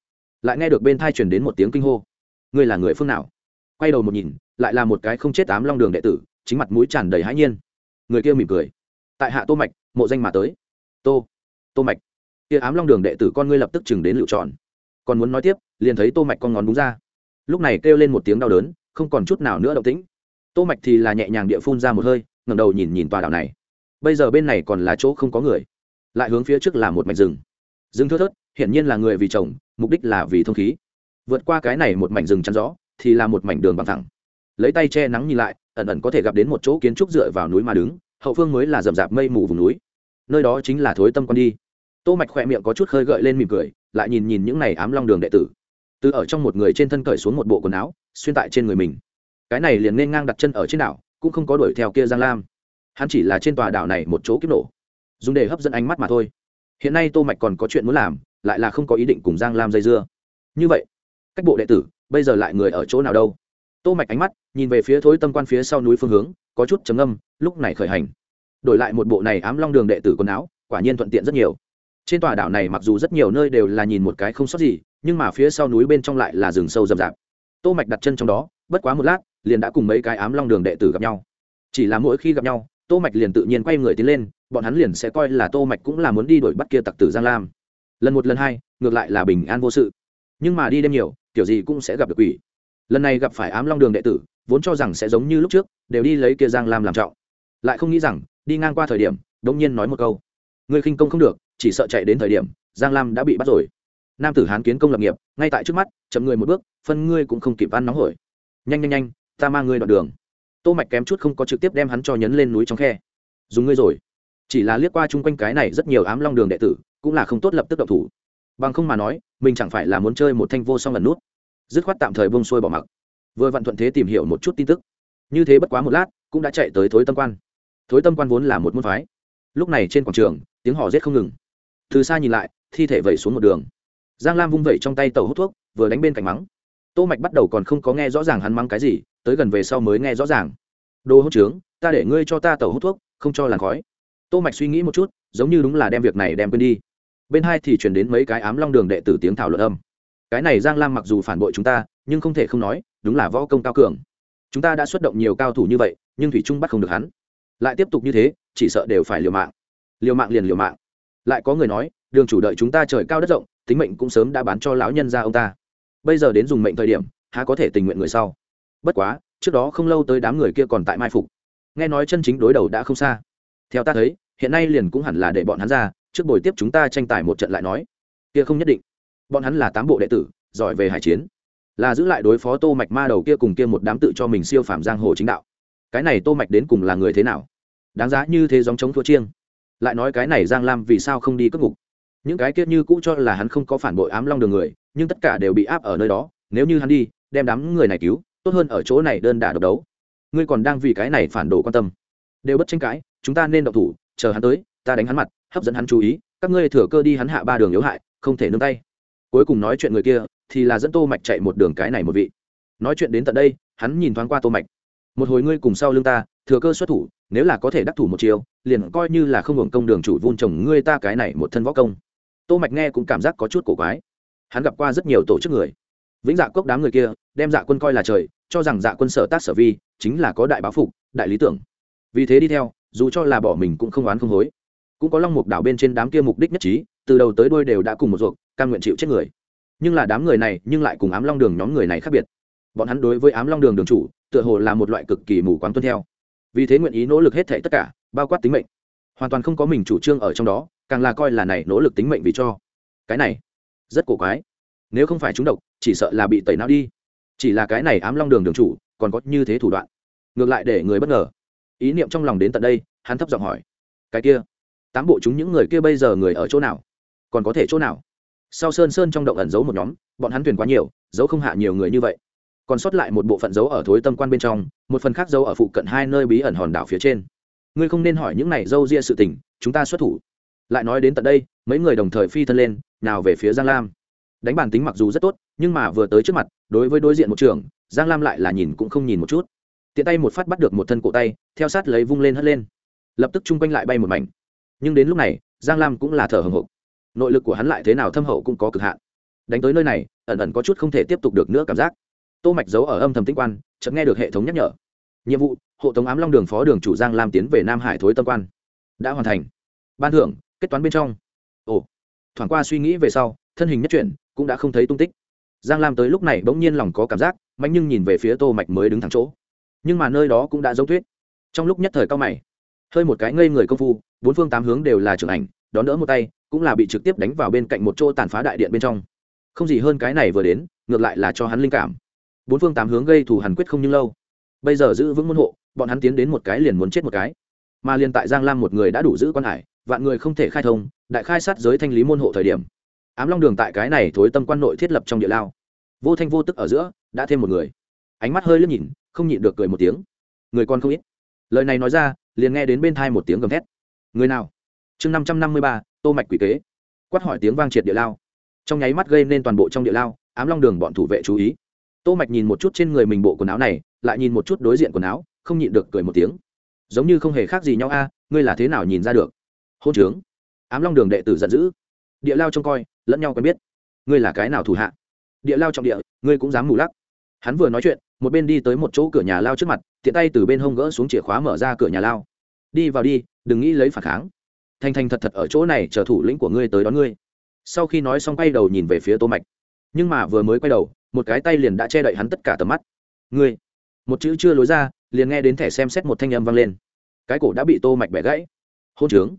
S1: Lại nghe được bên thai chuyển đến một tiếng kinh hô. Ngươi là người phương nào? Quay đầu một nhìn, lại là một cái không chết tám long đường đệ tử, chính mặt mũi tràn đầy hãi nhiên. Người kia mỉm cười. Tại hạ tô mạch, mộ danh mà tới. Tô tô mạch. Kia ám long đường đệ tử con ngươi lập tức chừng đến lựu tròn. Còn muốn nói tiếp, liền thấy tô mạch con ngón đúng ra. Lúc này kêu lên một tiếng đau đớn, không còn chút nào nữa động tĩnh tô mạch thì là nhẹ nhàng địa phun ra một hơi, ngẩng đầu nhìn nhìn tòa đảo này. Bây giờ bên này còn là chỗ không có người. Lại hướng phía trước là một mạch rừng. Rừng thưa thớt, hiển nhiên là người vì trồng, mục đích là vì thông khí. Vượt qua cái này một mảnh rừng chắn rõ thì là một mảnh đường bằng thẳng. Lấy tay che nắng nhìn lại, ẩn ẩn có thể gặp đến một chỗ kiến trúc dựa vào núi mà đứng, hậu phương mới là rậm rạp mây mù vùng núi. Nơi đó chính là thối tâm con đi. Tô mạch khỏe miệng có chút khơi gợi lên mỉm cười, lại nhìn nhìn những này ám long đường đệ tử. Từ ở trong một người trên thân cởi xuống một bộ quần áo, xuyên tại trên người mình cái này liền nên ngang đặt chân ở trên đảo, cũng không có đuổi theo kia giang lam. Hắn chỉ là trên tòa đảo này một chỗ kiếp nổ. Dùng để hấp dẫn ánh mắt mà thôi. Hiện nay tô mạch còn có chuyện muốn làm, lại là không có ý định cùng giang lam dây dưa. Như vậy cách bộ đệ tử, bây giờ lại người ở chỗ nào đâu? Tô mạch ánh mắt nhìn về phía thối tâm quan phía sau núi phương hướng, có chút trầm ngâm, lúc này khởi hành. Đổi lại một bộ này ám long đường đệ tử quần áo, quả nhiên thuận tiện rất nhiều. Trên tòa đảo này mặc dù rất nhiều nơi đều là nhìn một cái không sót gì, nhưng mà phía sau núi bên trong lại là rừng sâu rậm rạp. Tô mạch đặt chân trong đó, bất quá một lát liền đã cùng mấy cái ám long đường đệ tử gặp nhau. Chỉ là mỗi khi gặp nhau, tô mạch liền tự nhiên quay người tiến lên, bọn hắn liền sẽ coi là tô mạch cũng là muốn đi đuổi bắt kia tặc tử giang lam. Lần một lần hai, ngược lại là bình an vô sự. Nhưng mà đi đêm nhiều, kiểu gì cũng sẽ gặp được quỷ. Lần này gặp phải ám long đường đệ tử, vốn cho rằng sẽ giống như lúc trước, đều đi lấy kia giang lam làm trọng. Lại không nghĩ rằng, đi ngang qua thời điểm đống nhiên nói một câu. Người khinh công không được, chỉ sợ chạy đến thời điểm, giang lam đã bị bắt rồi. Nam tử hán kiến công lập nghiệp, ngay tại trước mắt, chậm người một bước, phân ngươi cũng không kịp ăn nóng hổi. Nhanh nhanh nhanh ta mang ngươi đoạn đường. Tô mạch kém chút không có trực tiếp đem hắn cho nhấn lên núi trong khe. Dùng ngươi rồi. Chỉ là liếc qua chung quanh cái này rất nhiều ám long đường đệ tử, cũng là không tốt lập tức động thủ. Bằng không mà nói, mình chẳng phải là muốn chơi một thanh vô song lần nút. Dứt khoát tạm thời bông xuôi bỏ mặc. Vừa vặn thuận thế tìm hiểu một chút tin tức. Như thế bất quá một lát, cũng đã chạy tới thối tâm quan. Thối tâm quan vốn là một môn phái. Lúc này trên quảng trường, tiếng hò rết không ngừng. Từ xa nhìn lại, thi thể vẩy xuống một đường. Giang lam vung vẩy trong tay tàu hút thuốc, vừa đánh bên cạnh mắng. Tô mạch bắt đầu còn không có nghe rõ ràng hắn mắng cái gì tới gần về sau mới nghe rõ ràng. Đồ hốt trướng, ta để ngươi cho ta tẩu hút thuốc, không cho làn khói. Tô mạch suy nghĩ một chút, giống như đúng là đem việc này đem quên đi. Bên hai thì truyền đến mấy cái ám long đường đệ tử tiếng thảo luận âm. Cái này giang lam mặc dù phản bội chúng ta, nhưng không thể không nói, đúng là võ công cao cường. Chúng ta đã xuất động nhiều cao thủ như vậy, nhưng thủy trung bắt không được hắn. Lại tiếp tục như thế, chỉ sợ đều phải liều mạng. Liều mạng liền liều mạng. Lại có người nói, đường chủ đợi chúng ta trời cao đất rộng, tính mệnh cũng sớm đã bán cho lão nhân ra ông ta. Bây giờ đến dùng mệnh thời điểm, há có thể tình nguyện người sau bất quá, trước đó không lâu tới đám người kia còn tại mai phục. Nghe nói chân chính đối đầu đã không xa. Theo ta thấy, hiện nay liền cũng hẳn là để bọn hắn ra, trước buổi tiếp chúng ta tranh tài một trận lại nói. Kia không nhất định. Bọn hắn là tám bộ đệ tử, giỏi về hải chiến. Là giữ lại đối phó tô mạch ma đầu kia cùng kia một đám tự cho mình siêu phàm giang hồ chính đạo. Cái này tô mạch đến cùng là người thế nào? Đáng giá như thế giống chống thua chiêng. Lại nói cái này giang lam vì sao không đi cất ngục? Những cái kia như cũ cho là hắn không có phản bội ám long đường người, nhưng tất cả đều bị áp ở nơi đó, nếu như hắn đi, đem đám người này cứu tốt hơn ở chỗ này đơn đả độc đấu. Ngươi còn đang vì cái này phản đồ quan tâm. Đều bất tranh cãi, chúng ta nên động thủ, chờ hắn tới, ta đánh hắn mặt, hấp dẫn hắn chú ý, các ngươi thừa cơ đi hắn hạ ba đường yếu hại, không thể nương tay. Cuối cùng nói chuyện người kia, thì là dẫn tô mạch chạy một đường cái này một vị. Nói chuyện đến tận đây, hắn nhìn thoáng qua tô mạch. Một hồi ngươi cùng sau lưng ta, thừa cơ xuất thủ, nếu là có thể đắc thủ một chiều, liền coi như là không hưởng công đường chủ vun trồng ngươi ta cái này một thân võ công. Tô mạch nghe cũng cảm giác có chút cổ quái. Hắn gặp qua rất nhiều tổ chức người. Vĩnh dạ cốc đám người kia đem dạ quân coi là trời, cho rằng dạ quân sở tác sở vi, chính là có đại báo phục, đại lý tưởng. Vì thế đi theo, dù cho là bỏ mình cũng không oán không hối. Cũng có long mục đảo bên trên đám kia mục đích nhất trí, từ đầu tới đuôi đều đã cùng một ruột, cam nguyện chịu chết người. Nhưng là đám người này, nhưng lại cùng ám long đường nhóm người này khác biệt. Bọn hắn đối với ám long đường đường chủ, tựa hồ là một loại cực kỳ mù quáng tuân theo. Vì thế nguyện ý nỗ lực hết thể tất cả, bao quát tính mệnh. Hoàn toàn không có mình chủ trương ở trong đó, càng là coi là này nỗ lực tính mệnh vì cho. Cái này, rất cổ quái. Nếu không phải chúng độc, chỉ sợ là bị tẩy não đi chỉ là cái này ám long đường đường chủ, còn có như thế thủ đoạn. Ngược lại để người bất ngờ. Ý niệm trong lòng đến tận đây, hắn thấp giọng hỏi, cái kia, tám bộ chúng những người kia bây giờ người ở chỗ nào? Còn có thể chỗ nào? Sau sơn sơn trong động ẩn giấu một nhóm, bọn hắn thuyền quá nhiều, giấu không hạ nhiều người như vậy. Còn sót lại một bộ phận giấu ở thối tâm quan bên trong, một phần khác giấu ở phụ cận hai nơi bí ẩn hòn đảo phía trên. Ngươi không nên hỏi những này dâu ria sự tình, chúng ta xuất thủ. Lại nói đến tận đây, mấy người đồng thời phi thân lên, nào về phía giang lam đánh bản tính mặc dù rất tốt, nhưng mà vừa tới trước mặt, đối với đối diện một trường, giang lam lại là nhìn cũng không nhìn một chút. Tiện tay một phát bắt được một thân cổ tay, theo sát lấy vung lên hất lên. Lập tức chung quanh lại bay một mảnh. Nhưng đến lúc này, giang lam cũng là thở hồng hộc. Nội lực của hắn lại thế nào thâm hậu cũng có cực hạn. Đánh tới nơi này, ẩn ẩn có chút không thể tiếp tục được nữa cảm giác. Tô mạch giấu ở âm thầm tinh quan, chợt nghe được hệ thống nhắc nhở. Nhiệm vụ, hộ tống ám long đường phó đường chủ giang lam tiến về nam hải thối tâm quan. Đã hoàn thành. Ban thưởng, kết toán bên trong. Ồ. Thoảng qua suy nghĩ về sau, thân hình nhất chuyển cũng đã không thấy tung tích. Giang lam tới lúc này bỗng nhiên lòng có cảm giác, mạnh nhưng nhìn về phía tô mạch mới đứng thẳng chỗ. Nhưng mà nơi đó cũng đã giống tuyết. Trong lúc nhất thời cao mày, hơi một cái ngây người công phu, bốn phương tám hướng đều là trưởng ảnh, đón đỡ một tay, cũng là bị trực tiếp đánh vào bên cạnh một chỗ tàn phá đại điện bên trong. Không gì hơn cái này vừa đến, ngược lại là cho hắn linh cảm. Bốn phương tám hướng gây thù hàn quyết không như lâu. Bây giờ giữ vững môn hộ, bọn hắn tiến đến một cái liền muốn chết một cái. Mà liền tại giang lam một người đã đủ giữ quan hải, vạn người không thể khai thông, đại khai sát giới thanh lý môn hộ thời điểm ám long đường tại cái này thối tâm quan nội thiết lập trong địa lao. Vô thanh vô tức ở giữa, đã thêm một người. Ánh mắt hơi lướt nhìn, không nhịn được cười một tiếng. Người con không ít. Lời này nói ra, liền nghe đến bên thai một tiếng gầm thét. Người nào? Chương năm trăm năm mươi ba, tô mạch quỷ kế. Quát hỏi tiếng vang triệt địa lao. Trong nháy mắt gây nên toàn bộ trong địa lao, ám long đường bọn thủ vệ chú ý. Tô mạch nhìn một chút trên người mình bộ quần áo này, lại nhìn một chút đối diện quần áo, không nhịn được cười một tiếng. Giống như không hề khác gì nhau a, ngươi là thế nào nhìn ra được? Hôn trướng. Ám long đường đệ tử giận dữ. Địa lao trông coi lẫn nhau quen biết. Ngươi là cái nào thủ hạ? Địa lao trọng địa, ngươi cũng dám mù lắc. Hắn vừa nói chuyện, một bên đi tới một chỗ cửa nhà lao trước mặt, tiện tay từ bên hông gỡ xuống chìa khóa mở ra cửa nhà lao. Đi vào đi, đừng nghĩ lấy phản kháng. Thành thành thật thật ở chỗ này chờ thủ lĩnh của ngươi tới đón ngươi. Sau khi nói xong quay đầu nhìn về phía tô mạch. Nhưng mà vừa mới quay đầu, một cái tay liền đã che đậy hắn tất cả tầm mắt. Ngươi! Một chữ chưa lối ra, liền nghe đến thẻ xem xét một thanh âm vang lên. Cái cổ đã bị tô mạch bẻ gãy. Hôn trướng.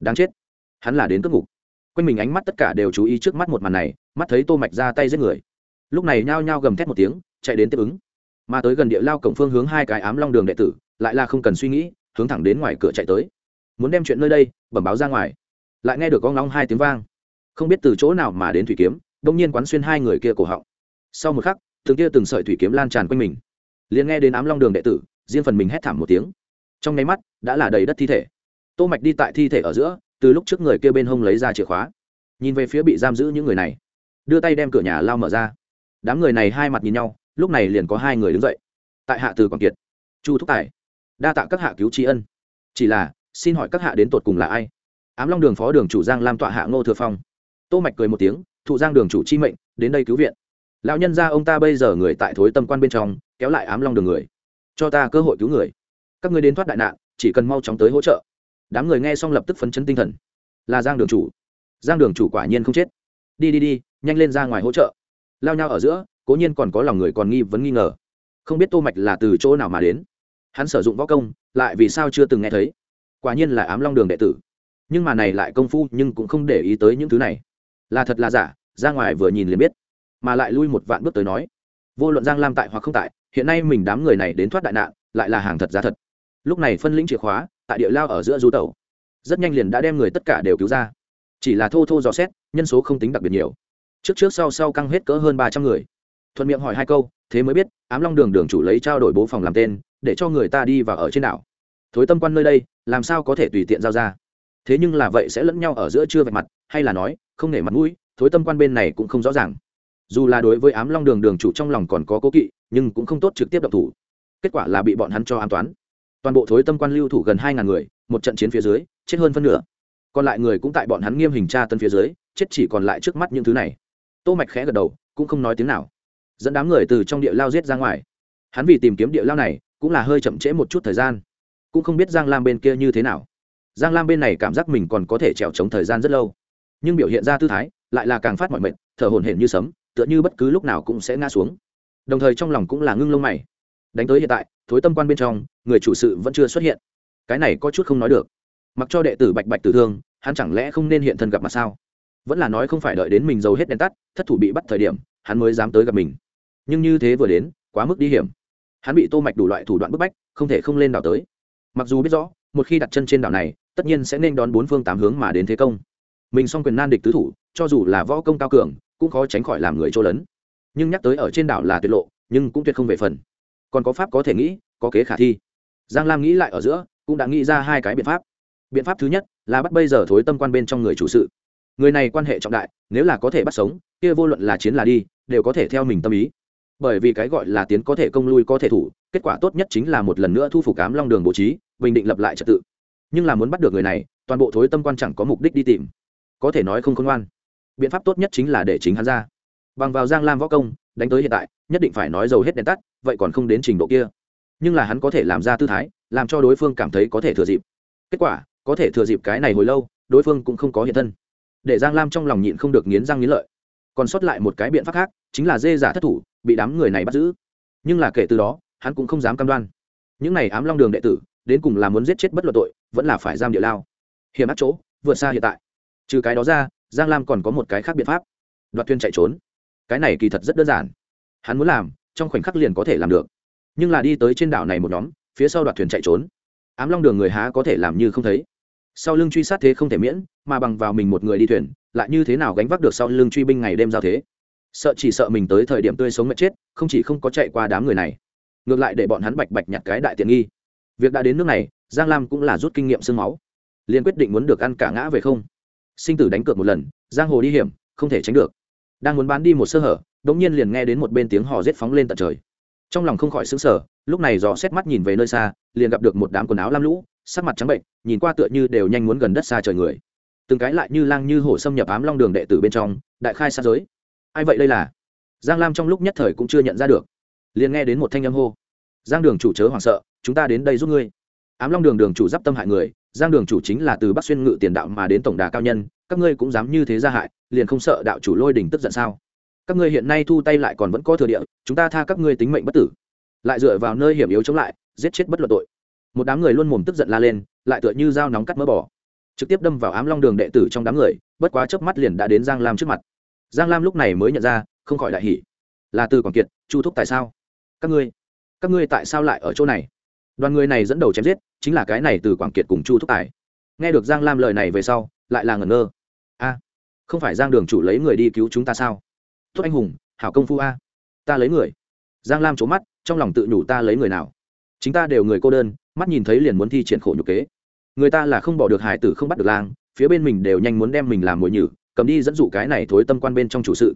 S1: Đáng chết. Hắn là đến cướp ngục quanh mình ánh mắt tất cả đều chú ý trước mắt một màn này, mắt thấy tô mạch ra tay giết người. Lúc này nhao nhao gầm thét một tiếng, chạy đến tiếp ứng. Mà tới gần địa lao cổng phương hướng hai cái ám long đường đệ tử, lại là không cần suy nghĩ, hướng thẳng đến ngoài cửa chạy tới. Muốn đem chuyện nơi đây, bẩm báo ra ngoài. Lại nghe được con ngóng hai tiếng vang. Không biết từ chỗ nào mà đến thủy kiếm, đông nhiên quán xuyên hai người kia cổ họng. Sau một khắc, từng kia từng sợi thủy kiếm lan tràn quanh mình. Liền nghe đến ám long đường đệ tử, riêng phần mình hét thảm một tiếng. Trong nháy mắt, đã là đầy đất thi thể. Tô mạch đi tại thi thể ở giữa từ lúc trước người kia bên hông lấy ra chìa khóa, nhìn về phía bị giam giữ những người này, đưa tay đem cửa nhà lao mở ra. Đám người này hai mặt nhìn nhau, lúc này liền có hai người đứng dậy. Tại hạ từ quảng kiệt, chu thúc tài, đa tạ các hạ cứu tri ân. Chỉ là, xin hỏi các hạ đến tột cùng là ai? Ám long đường phó đường chủ giang lam tọa hạ ngô thừa phong. Tô mạch cười một tiếng, thụ giang đường chủ chi mệnh, đến đây cứu viện. Lão nhân gia ông ta bây giờ người tại thối tâm quan bên trong, kéo lại ám long đường người. Cho ta cơ hội cứu người. Các ngươi đến thoát đại nạn, chỉ cần mau chóng tới hỗ trợ đám người nghe xong lập tức phấn chấn tinh thần. Là giang đường chủ. Giang đường chủ quả nhiên không chết. Đi đi đi, nhanh lên ra ngoài hỗ trợ. Lao nhau ở giữa, cố nhiên còn có lòng người còn nghi vấn nghi ngờ. Không biết tô mạch là từ chỗ nào mà đến. Hắn sử dụng võ công, lại vì sao chưa từng nghe thấy. Quả nhiên là ám long đường đệ tử. Nhưng mà này lại công phu, nhưng cũng không để ý tới những thứ này. Là thật là giả, ra ngoài vừa nhìn liền biết. Mà lại lui một vạn bước tới nói. Vô luận giang lam tại hoặc không tại, hiện nay mình đám người này đến thoát đại nạn, lại là hàng thật giá thật. Lúc này phân lĩnh chìa khóa tại địa lao ở giữa du tẩu, rất nhanh liền đã đem người tất cả đều cứu ra. Chỉ là thô thô dò xét nhân số không tính đặc biệt nhiều. Trước trước sau sau căng hết cỡ hơn ba trăm người. Thuận miệng hỏi hai câu thế mới biết ám long đường đường chủ lấy trao đổi bố phòng làm tên để cho người ta đi và ở trên đảo. Thối tâm quan nơi đây làm sao có thể tùy tiện giao ra? Thế nhưng là vậy sẽ lẫn nhau ở giữa chưa vạch mặt hay là nói không nể mặt mũi thối tâm quan bên này cũng không rõ ràng. Dù là đối với ám long đường đường chủ trong lòng còn có cố kỵ nhưng cũng không tốt trực tiếp độc thủ. Kết quả là bị bọn hắn cho an toán toàn bộ thối tâm quan lưu thủ gần hai ngàn người, một trận chiến phía dưới, chết hơn phân nửa. Còn lại người cũng tại bọn hắn nghiêm hình tra tân phía dưới, chết chỉ còn lại trước mắt những thứ này. Tô mạch khẽ gật đầu, cũng không nói tiếng nào. Dẫn đám người từ trong địa lao giết ra ngoài. Hắn vì tìm kiếm địa lao này, cũng là hơi chậm trễ một chút thời gian. Cũng không biết giang lam bên kia như thế nào. Giang lam bên này cảm giác mình còn có thể trèo trống thời gian rất lâu. Nhưng biểu hiện ra tư thái, lại là càng phát mọi mệt, thở hổn hển như sấm, tựa như bất cứ lúc nào cũng sẽ ngã xuống. Đồng thời trong lòng cũng là ngưng lông mày. Đánh tới hiện tại thối tâm quan bên trong, người chủ sự vẫn chưa xuất hiện. Cái này có chút không nói được. Mặc cho đệ tử bạch bạch tử thương, hắn chẳng lẽ không nên hiện thân gặp mặt sao? Vẫn là nói không phải đợi đến mình giàu hết đèn tắt, thất thủ bị bắt thời điểm, hắn mới dám tới gặp mình. Nhưng như thế vừa đến, quá mức đi hiểm. Hắn bị tô mạch đủ loại thủ đoạn bức bách, không thể không lên đảo tới. Mặc dù biết rõ, một khi đặt chân trên đảo này, tất nhiên sẽ nên đón bốn phương tám hướng mà đến thế công. Mình song quyền nan địch tứ thủ, cho dù là võ công cao cường, cũng khó tránh khỏi làm người trô lớn nhưng nhắc tới ở trên đảo là tuyệt lộ, nhưng cũng tuyệt không về phần còn có pháp có thể nghĩ, có kế khả thi. Giang lam nghĩ lại ở giữa, cũng đã nghĩ ra hai cái biện pháp. Biện pháp thứ nhất là bắt bây giờ thối tâm quan bên trong người chủ sự. Người này quan hệ trọng đại, nếu là có thể bắt sống, kia vô luận là chiến là đi, đều có thể theo mình tâm ý. Bởi vì cái gọi là tiến có thể công lui có thể thủ, kết quả tốt nhất chính là một lần nữa thu phục cám long đường bố trí, bình định lập lại trật tự. Nhưng là muốn bắt được người này, toàn bộ thối tâm quan chẳng có mục đích đi tìm. Có thể nói không khôn ngoan. Biện pháp tốt nhất chính là để chính hắn ra bằng vào giang lam võ công, đánh tới hiện tại, nhất định phải nói dầu hết đèn tắt, vậy còn không đến trình độ kia. Nhưng là hắn có thể làm ra tư thái, làm cho đối phương cảm thấy có thể thừa dịp. Kết quả, có thể thừa dịp cái này hồi lâu, đối phương cũng không có hiện thân. Để giang lam trong lòng nhịn không được nghiến răng nghiến lợi. Còn sót lại một cái biện pháp khác, chính là dê giả thất thủ, bị đám người này bắt giữ. Nhưng là kể từ đó, hắn cũng không dám cam đoan. Những này ám long đường đệ tử, đến cùng là muốn giết chết bất luận tội, vẫn là phải giam địa lao. Hiểm ác chỗ, vượt xa hiện tại. Trừ cái đó ra, giang lam còn có một cái khác biện pháp. Đoạt thuyền chạy trốn cái này kỳ thật rất đơn giản. Hắn muốn làm, trong khoảnh khắc liền có thể làm được. Nhưng là đi tới trên đảo này một nhóm, phía sau đoạt thuyền chạy trốn. Ám long đường người há có thể làm như không thấy. Sau lưng truy sát thế không thể miễn, mà bằng vào mình một người đi thuyền, lại như thế nào gánh vác được sau lưng truy binh ngày đêm giao thế? Sợ chỉ sợ mình tới thời điểm tươi sống mệt chết, không chỉ không có chạy qua đám người này, ngược lại để bọn hắn bạch bạch nhặt cái đại tiện nghi. Việc đã đến nước này, giang lam cũng là rút kinh nghiệm sương máu. Liền quyết định muốn được ăn cả ngã về không. Sinh tử đánh cược một lần, giang hồ đi hiểm, không thể tránh được đang muốn bán đi một sơ hở đống nhiên liền nghe đến một bên tiếng hò rết phóng lên tận trời. Trong lòng không khỏi sững sờ, lúc này dò xét mắt nhìn về nơi xa liền gặp được một đám quần áo lam lũ sắc mặt trắng bệnh nhìn qua tựa như đều nhanh muốn gần đất xa trời người. Từng cái lại như lang như hổ xâm nhập ám long đường đệ tử bên trong đại khai xa giới. Ai vậy đây là? Giang lam trong lúc nhất thời cũng chưa nhận ra được. Liền nghe đến một thanh âm hô. Giang đường chủ chớ hoảng sợ chúng ta đến đây giúp ngươi. Ám long đường đường chủ d i p tâm hại người giang đường chủ chính là từ bắc xuyên ngự tiền đạo mà đến tổng đà cao nhân các ngươi cũng dám như thế ra hại, liền không sợ đạo chủ lôi đình tức giận sao? Các ngươi hiện nay thu tay lại còn vẫn có thừa địa, chúng ta tha các ngươi tính mệnh bất tử. Lại dựa vào nơi hiểm yếu chống lại, giết chết bất luận tội. Một đám người luôn mồm tức giận la lên, lại tựa như dao nóng cắt mỡ bỏ trực tiếp đâm vào ám long đường đệ tử trong đám người, bất quá chớp mắt liền đã đến giang lam trước mặt. Giang lam lúc này mới nhận ra, không khỏi đại hỉ. Là từ quảng kiệt, chu thúc tại sao? Các ngươi các ngươi tại sao lại ở chỗ này? Đoàn người này dẫn đầu chém giết, chính là cái này từ quảng kiệt cùng chu thúc tài nghe được giang lam lời này về sau, lại là ngẩn ngơ. A, không phải giang đường chủ lấy người đi cứu chúng ta sao? Tốt anh hùng, hảo công phu a. Ta lấy người. Giang lam trố mắt, trong lòng tự nhủ ta lấy người nào? Chính ta đều người cô đơn, mắt nhìn thấy liền muốn thi triển khổ nhục kế. Người ta là không bỏ được hải tử không bắt được lang, phía bên mình đều nhanh muốn đem mình làm mồi nhử, cầm đi dẫn dụ cái này thối tâm quan bên trong chủ sự.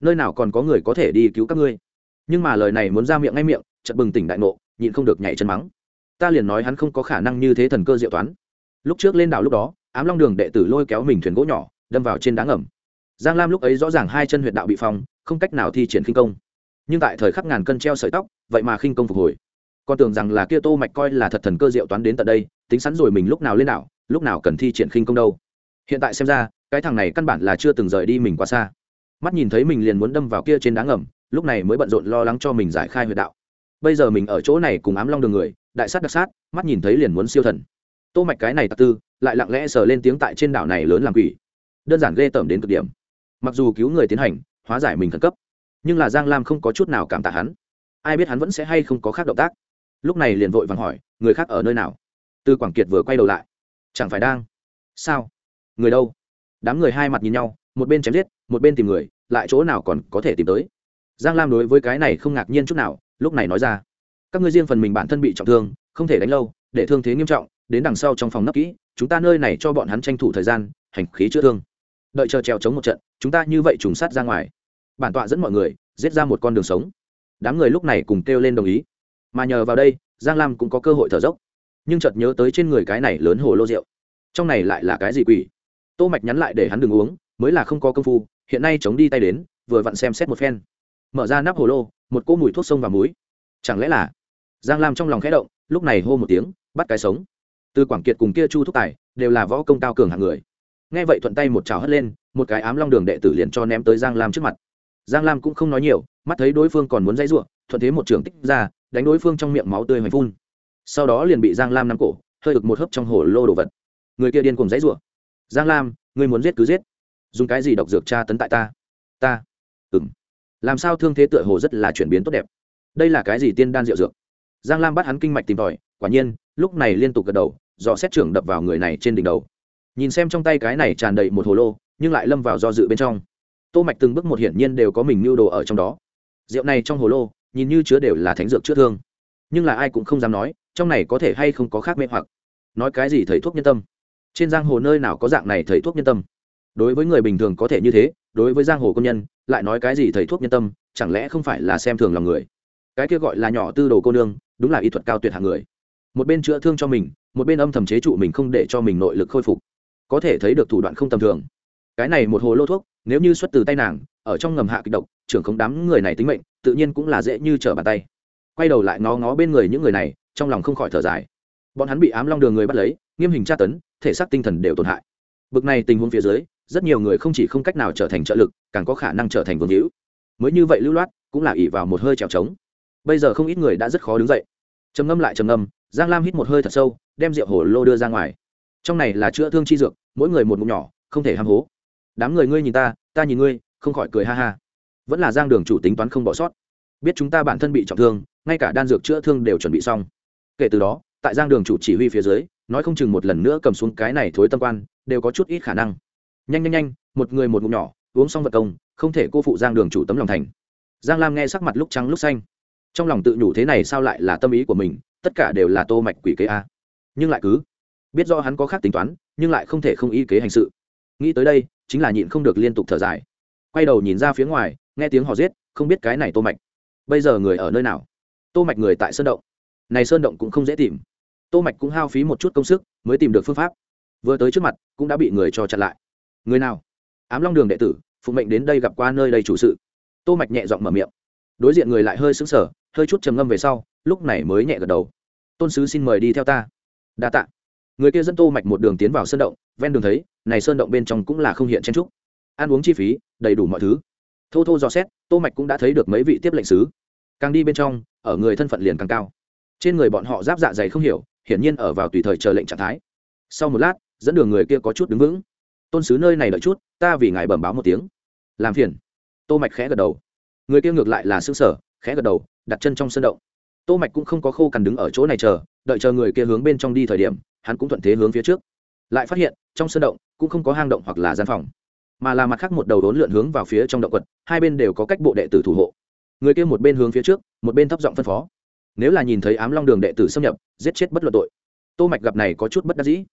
S1: Nơi nào còn có người có thể đi cứu các ngươi? Nhưng mà lời này muốn ra miệng ngay miệng chật bừng tỉnh đại ngộ, nhịn không được nhảy chân mắng. Ta liền nói hắn không có khả năng như thế thần cơ diệu toán lúc trước lên đảo lúc đó, ám long đường đệ tử lôi kéo mình thuyền gỗ nhỏ, đâm vào trên đá ngầm. Giang lam lúc ấy rõ ràng hai chân huyện đạo bị phong, không cách nào thi triển khinh công. Nhưng tại thời khắc ngàn cân treo sợi tóc, vậy mà khinh công phục hồi. Con tưởng rằng là kia tô mạch coi là thật thần cơ diệu toán đến tận đây, tính sẵn rồi mình lúc nào lên đảo, lúc nào cần thi triển khinh công đâu. Hiện tại xem ra, cái thằng này căn bản là chưa từng rời đi mình quá xa. Mắt nhìn thấy mình liền muốn đâm vào kia trên đá ngầm, lúc này mới bận rộn lo lắng cho mình giải khai huyệt đạo. Bây giờ mình ở chỗ này cùng ám long đường người, đại sát đặc sát, mắt nhìn thấy liền muốn siêu thần tô mạch cái này tạc tư, lại lặng lẽ sờ lên tiếng tại trên đảo này lớn làm quỷ. Đơn giản ghê tởm đến cực điểm. Mặc dù cứu người tiến hành, hóa giải mình khẩn cấp, nhưng là giang lam không có chút nào cảm tạ hắn. Ai biết hắn vẫn sẽ hay không có khác động tác. Lúc này liền vội vàng hỏi, người khác ở nơi nào? Tư quảng kiệt vừa quay đầu lại. Chẳng phải đang? Sao? Người đâu? Đám người hai mặt nhìn nhau, một bên chém giết, một bên tìm người, lại chỗ nào còn có thể tìm tới? Giang lam đối với cái này không ngạc nhiên chút nào, lúc này nói ra. Các ngươi riêng phần mình bản thân bị trọng thương, không thể đánh lâu, để thương thế nghiêm trọng đến đằng sau trong phòng nấp kỹ, chúng ta nơi này cho bọn hắn tranh thủ thời gian, hành khí chữa thương. Đợi chờ trèo chống một trận, chúng ta như vậy trùng sát ra ngoài. Bản tọa dẫn mọi người, giết ra một con đường sống. Đám người lúc này cùng kêu lên đồng ý. Mà nhờ vào đây, giang lam cũng có cơ hội thở dốc. Nhưng chợt nhớ tới trên người cái này lớn hồ lô rượu. Trong này lại là cái gì quỷ? Tô mạch nhắn lại để hắn đừng uống, mới là không có công phu, hiện nay chống đi tay đến, vừa vặn xem xét một phen. Mở ra nắp hồ lô, một cỗ mùi thuốc sông và muối. Chẳng lẽ là? Giang lam trong lòng khẽ động, lúc này hô một tiếng, bắt cái sống từ quảng kiệt cùng kia chu thúc tài đều là võ công cao cường hạng người. Nghe vậy thuận tay một chảo hất lên, một cái ám long đường đệ tử liền cho ném tới giang lam trước mặt. Giang lam cũng không nói nhiều, mắt thấy đối phương còn muốn dãy ruộng, thuận thế một trường tích ra, đánh đối phương trong miệng máu tươi hoành phun. Sau đó liền bị giang lam nắm cổ, hơi ực một hớp trong hồ lô đồ vật. Người kia điên cùng dãy ruộng. Giang lam người muốn giết cứ giết. Dùng cái gì độc dược tra tấn tại ta? Ta. Ừng làm sao thương thế tựa hồ rất là chuyển biến tốt đẹp. Đây là cái gì tiên đan rượu dược? Giang lam bắt hắn kinh mạch tìm tòi, quả nhiên lúc này liên tục gật đầu, dò xét trưởng đập vào người này trên đỉnh đầu. Nhìn xem trong tay cái này tràn đầy một hồ lô, nhưng lại lâm vào do dự bên trong. Tô mạch từng bước một hiển nhiên đều có mình mưu đồ ở trong đó. Rượu này trong hồ lô, nhìn như chứa đều là thánh dược chữa thương. Nhưng là ai cũng không dám nói, trong này có thể hay không có khác mê hoặc. Nói cái gì thầy thuốc nhân tâm? Trên giang hồ nơi nào có dạng này thầy thuốc nhân tâm? Đối với người bình thường có thể như thế, đối với giang hồ công nhân, lại nói cái gì thầy thuốc nhân tâm, chẳng lẽ không phải là xem thường lòng người? Cái kia gọi là nhỏ tư đồ cô nương, đúng là y thuật cao tuyệt hạng người một bên chữa thương cho mình, một bên âm thầm chế trụ mình không để cho mình nội lực khôi phục. Có thể thấy được thủ đoạn không tầm thường. Cái này một hồ lô thuốc, nếu như xuất từ tay nàng, ở trong ngầm hạ kịch độc, trưởng không đám người này tính mệnh, tự nhiên cũng là dễ như trở bàn tay. Quay đầu lại ngó ngó bên người những người này, trong lòng không khỏi thở dài. Bọn hắn bị ám long đường người bắt lấy, nghiêm hình tra tấn, thể xác tinh thần đều tổn hại. Bực này tình huống phía dưới, rất nhiều người không chỉ không cách nào trở thành trợ lực, càng có khả năng trở thành vương hữu. Mới như vậy lưu loát, cũng là ỉ vào một hơi trèo trống. Bây giờ không ít người đã rất khó đứng dậy. Trầm ngâm lại trầm ngâm giang lam hít một hơi thật sâu, đem rượu hổ lô đưa ra ngoài. Trong này là chữa thương chi dược, mỗi người một mụn nhỏ, không thể ham hố. Đám người ngươi nhìn ta ta nhìn ngươi, không khỏi cười ha ha. Vẫn là giang đường chủ tính toán không bỏ sót. Biết chúng ta bản thân bị trọng thương, ngay cả đan dược chữa thương đều chuẩn bị xong. Kể từ đó, tại giang đường chủ chỉ huy phía dưới, nói không chừng một lần nữa cầm xuống cái này thối tâm quan, đều có chút ít khả năng. Nhanh nhanh nhanh, một người một ngụm nhỏ, uống xong vật công, không thể cô phụ giang đường chủ tấm lòng thành. Giang lam nghe sắc mặt lúc trắng lúc xanh. Trong lòng tự nhủ thế này sao lại là tâm ý của mình tất cả đều là tô mạch quỷ kế a. Nhưng lại cứ, biết do hắn có khác tính toán, nhưng lại không thể không y kế hành sự. Nghĩ tới đây, chính là nhịn không được liên tục thở dài. Quay đầu nhìn ra phía ngoài, nghe tiếng họ giết, không biết cái này tô mạch. Bây giờ người ở nơi nào? Tô mạch người tại sơn động. Này sơn động cũng không dễ tìm. Tô mạch cũng hao phí một chút công sức mới tìm được phương pháp. Vừa tới trước mặt, cũng đã bị người cho chặn lại. Người nào? Ám long đường đệ tử, phụ mệnh đến đây gặp qua nơi đây chủ sự. Tô mạch nhẹ giọng mở miệng. Đối diện người lại hơi sững sờ, hơi chút trầm ngâm về sau lúc này mới nhẹ gật đầu. Tôn sứ xin mời đi theo ta. Đa tạ. Người kia dẫn tô mạch một đường tiến vào sơn động, ven đường thấy, này sơn động bên trong cũng là không hiện chen trúc. Ăn uống chi phí, đầy đủ mọi thứ. Thô thô dò xét, tô mạch cũng đã thấy được mấy vị tiếp lệnh sứ. Càng đi bên trong, ở người thân phận liền càng cao. Trên người bọn họ giáp dạ dày không hiểu, hiển nhiên ở vào tùy thời chờ lệnh trạng thái. Sau một lát, dẫn đường người kia có chút đứng vững. Tôn sứ nơi này đợi chút, ta vì ngài bẩm báo một tiếng. Làm phiền. Tô mạch khẽ gật đầu. Người kia ngược lại là xương sở khẽ gật đầu, đặt chân trong sân động tô mạch cũng không có khô cằn đứng ở chỗ này chờ, đợi chờ người kia hướng bên trong đi thời điểm, hắn cũng thuận thế hướng phía trước. Lại phát hiện, trong sân động, cũng không có hang động hoặc là gian phòng, mà là mặt khác một đầu đốn lượn hướng vào phía trong động quật, hai bên đều có cách bộ đệ tử thủ hộ. Người kia một bên hướng phía trước, một bên thấp giọng phân phó. Nếu là nhìn thấy ám long đường đệ tử xâm nhập, giết chết bất luận tội. Tô mạch gặp này có chút bất đắc dĩ.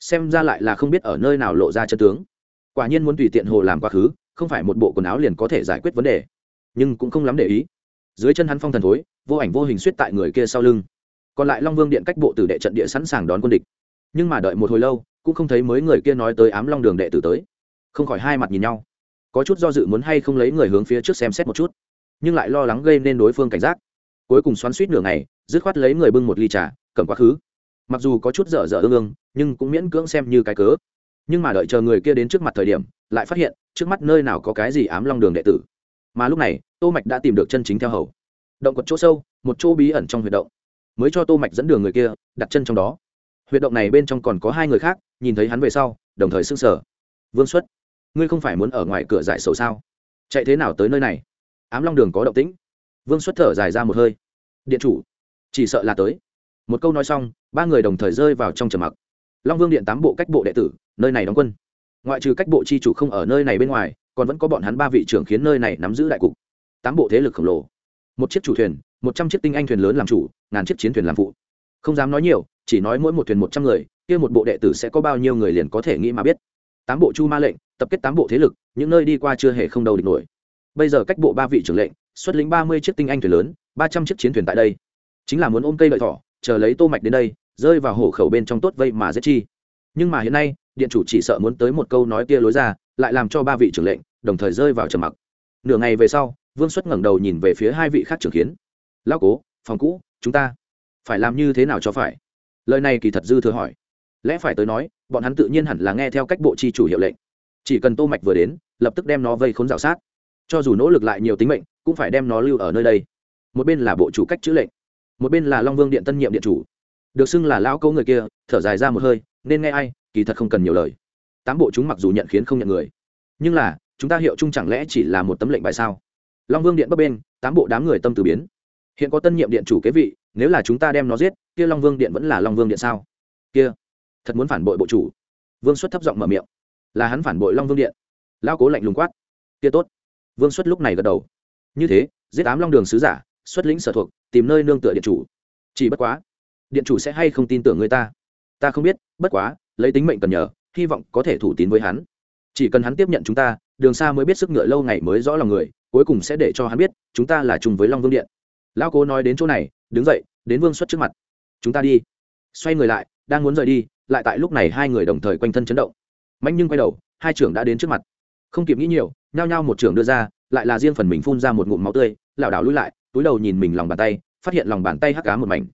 S1: Xem ra lại là không biết ở nơi nào lộ ra chân tướng. Quả nhiên muốn tùy tiện hồ làm quá khứ, không phải một bộ quần áo liền có thể giải quyết vấn đề. Nhưng cũng không lắm để ý dưới chân hắn phong thần thối, vô ảnh vô hình suýt tại người kia sau lưng. Còn lại long vương điện cách bộ tử đệ trận địa sẵn sàng đón quân địch. Nhưng mà đợi một hồi lâu, cũng không thấy mấy người kia nói tới ám long đường đệ tử tới. Không khỏi hai mặt nhìn nhau. Có chút do dự muốn hay không lấy người hướng phía trước xem xét một chút. Nhưng lại lo lắng gây nên đối phương cảnh giác. Cuối cùng xoắn suýt nửa ngày, dứt khoát lấy người bưng một ly trà, cầm quá khứ. Mặc dù có chút dở dở ương ương, nhưng cũng miễn cưỡng xem như cái cớ. Nhưng mà đợi chờ người kia đến trước mặt thời điểm, lại phát hiện, trước mắt nơi nào có cái gì ám long đường đệ tử mà lúc này, tô mạch đã tìm được chân chính theo hầu. Động quật chỗ sâu, một chỗ bí ẩn trong huyệt động. Mới cho tô mạch dẫn đường người kia, đặt chân trong đó. Huyệt động này bên trong còn có hai người khác, nhìn thấy hắn về sau, đồng thời sưng sở vương xuất, ngươi không phải muốn ở ngoài cửa giải sầu sao? Chạy thế nào tới nơi này? Ám long đường có động tĩnh. Vương xuất thở dài ra một hơi. Điện chủ, chỉ sợ là tới. Một câu nói xong, ba người đồng thời rơi vào trong trầm mặc. Long vương điện tám bộ cách bộ đệ tử, nơi này đóng quân. Ngoại trừ cách bộ chi chủ không ở nơi này bên ngoài còn vẫn có bọn hắn ba vị trưởng khiến nơi này nắm giữ đại cục. Tám bộ thế lực khổng lồ. Một chiếc chủ thuyền, một trăm chiếc tinh anh thuyền lớn làm chủ, ngàn chiếc chiến thuyền làm phụ. Không dám nói nhiều, chỉ nói mỗi một thuyền một trăm người, kia một bộ đệ tử sẽ có bao nhiêu người liền có thể nghĩ mà biết. Tám bộ chu ma lệnh, tập kết tám bộ thế lực, những nơi đi qua chưa hề không đầu địch nổi. Bây giờ cách bộ ba vị trưởng lệnh, xuất lĩnh ba mươi chiếc tinh anh thuyền lớn, ba trăm chiếc chiến thuyền tại đây. Chính là muốn ôm cây lợi thỏ, chờ lấy tô mạch đến đây, rơi vào hổ khẩu bên trong tốt vây mà giết chi. Nhưng mà hiện nay, điện chủ chỉ sợ muốn tới một câu nói kia lối ra lại làm cho ba vị trưởng lệnh đồng thời rơi vào trầm mặc. Nửa ngày về sau, vương xuất ngẩng đầu nhìn về phía hai vị khác trưởng kiến. Lao cố, phòng cũ, chúng ta phải làm như thế nào cho phải? Lời này kỳ thật dư thừa hỏi. Lẽ phải tới nói, bọn hắn tự nhiên hẳn là nghe theo cách bộ chi chủ hiệu lệnh. Chỉ cần tô mạch vừa đến, lập tức đem nó vây khốn rào sát. Cho dù nỗ lực lại nhiều tính mệnh, cũng phải đem nó lưu ở nơi đây. Một bên là bộ chủ cách chữ lệnh, một bên là long vương điện tân nhiệm điện chủ. Được xưng là lão câu người kia, thở dài ra một hơi, nên nghe ai, kỳ thật không cần nhiều lời tám bộ chúng mặc dù nhận khiến không nhận người. Nhưng là, chúng ta hiệu chung chẳng lẽ chỉ là một tấm lệnh bài sao? Long vương điện bấp bên tám bộ đám người tâm từ biến. Hiện có tân nhiệm điện chủ kế vị, nếu là chúng ta đem nó giết, kia long vương điện vẫn là long vương điện sao? Kia, thật muốn phản bội bộ chủ. Vương xuất thấp giọng mở miệng. Là hắn phản bội long vương điện. Lao cố lạnh lùng quát. Kia tốt. Vương xuất lúc này gật đầu. Như thế, giết ám long đường sứ giả, xuất lĩnh sở thuộc, tìm nơi nương tựa điện chủ. Chỉ bất quá, điện chủ sẽ hay không tin tưởng người ta? Ta không biết, bất quá, lấy tính mệnh cần nhờ hy vọng có thể thủ tín với hắn. Chỉ cần hắn tiếp nhận chúng ta, đường xa mới biết sức ngựa lâu ngày mới rõ lòng người, cuối cùng sẽ để cho hắn biết, chúng ta là chung với long vương điện. Lão cố nói đến chỗ này, đứng dậy, đến vương xuất trước mặt. Chúng ta đi. Xoay người lại, đang muốn rời đi, lại tại lúc này hai người đồng thời quanh thân chấn động. Mạnh nhưng quay đầu, hai trưởng đã đến trước mặt. Không kịp nghĩ nhiều, nhao nhao một trưởng đưa ra, lại là riêng phần mình phun ra một ngụm máu tươi, lảo đảo lùi lại, túi đầu nhìn mình lòng bàn tay, phát hiện lòng bàn tay hắc cá một mảnh.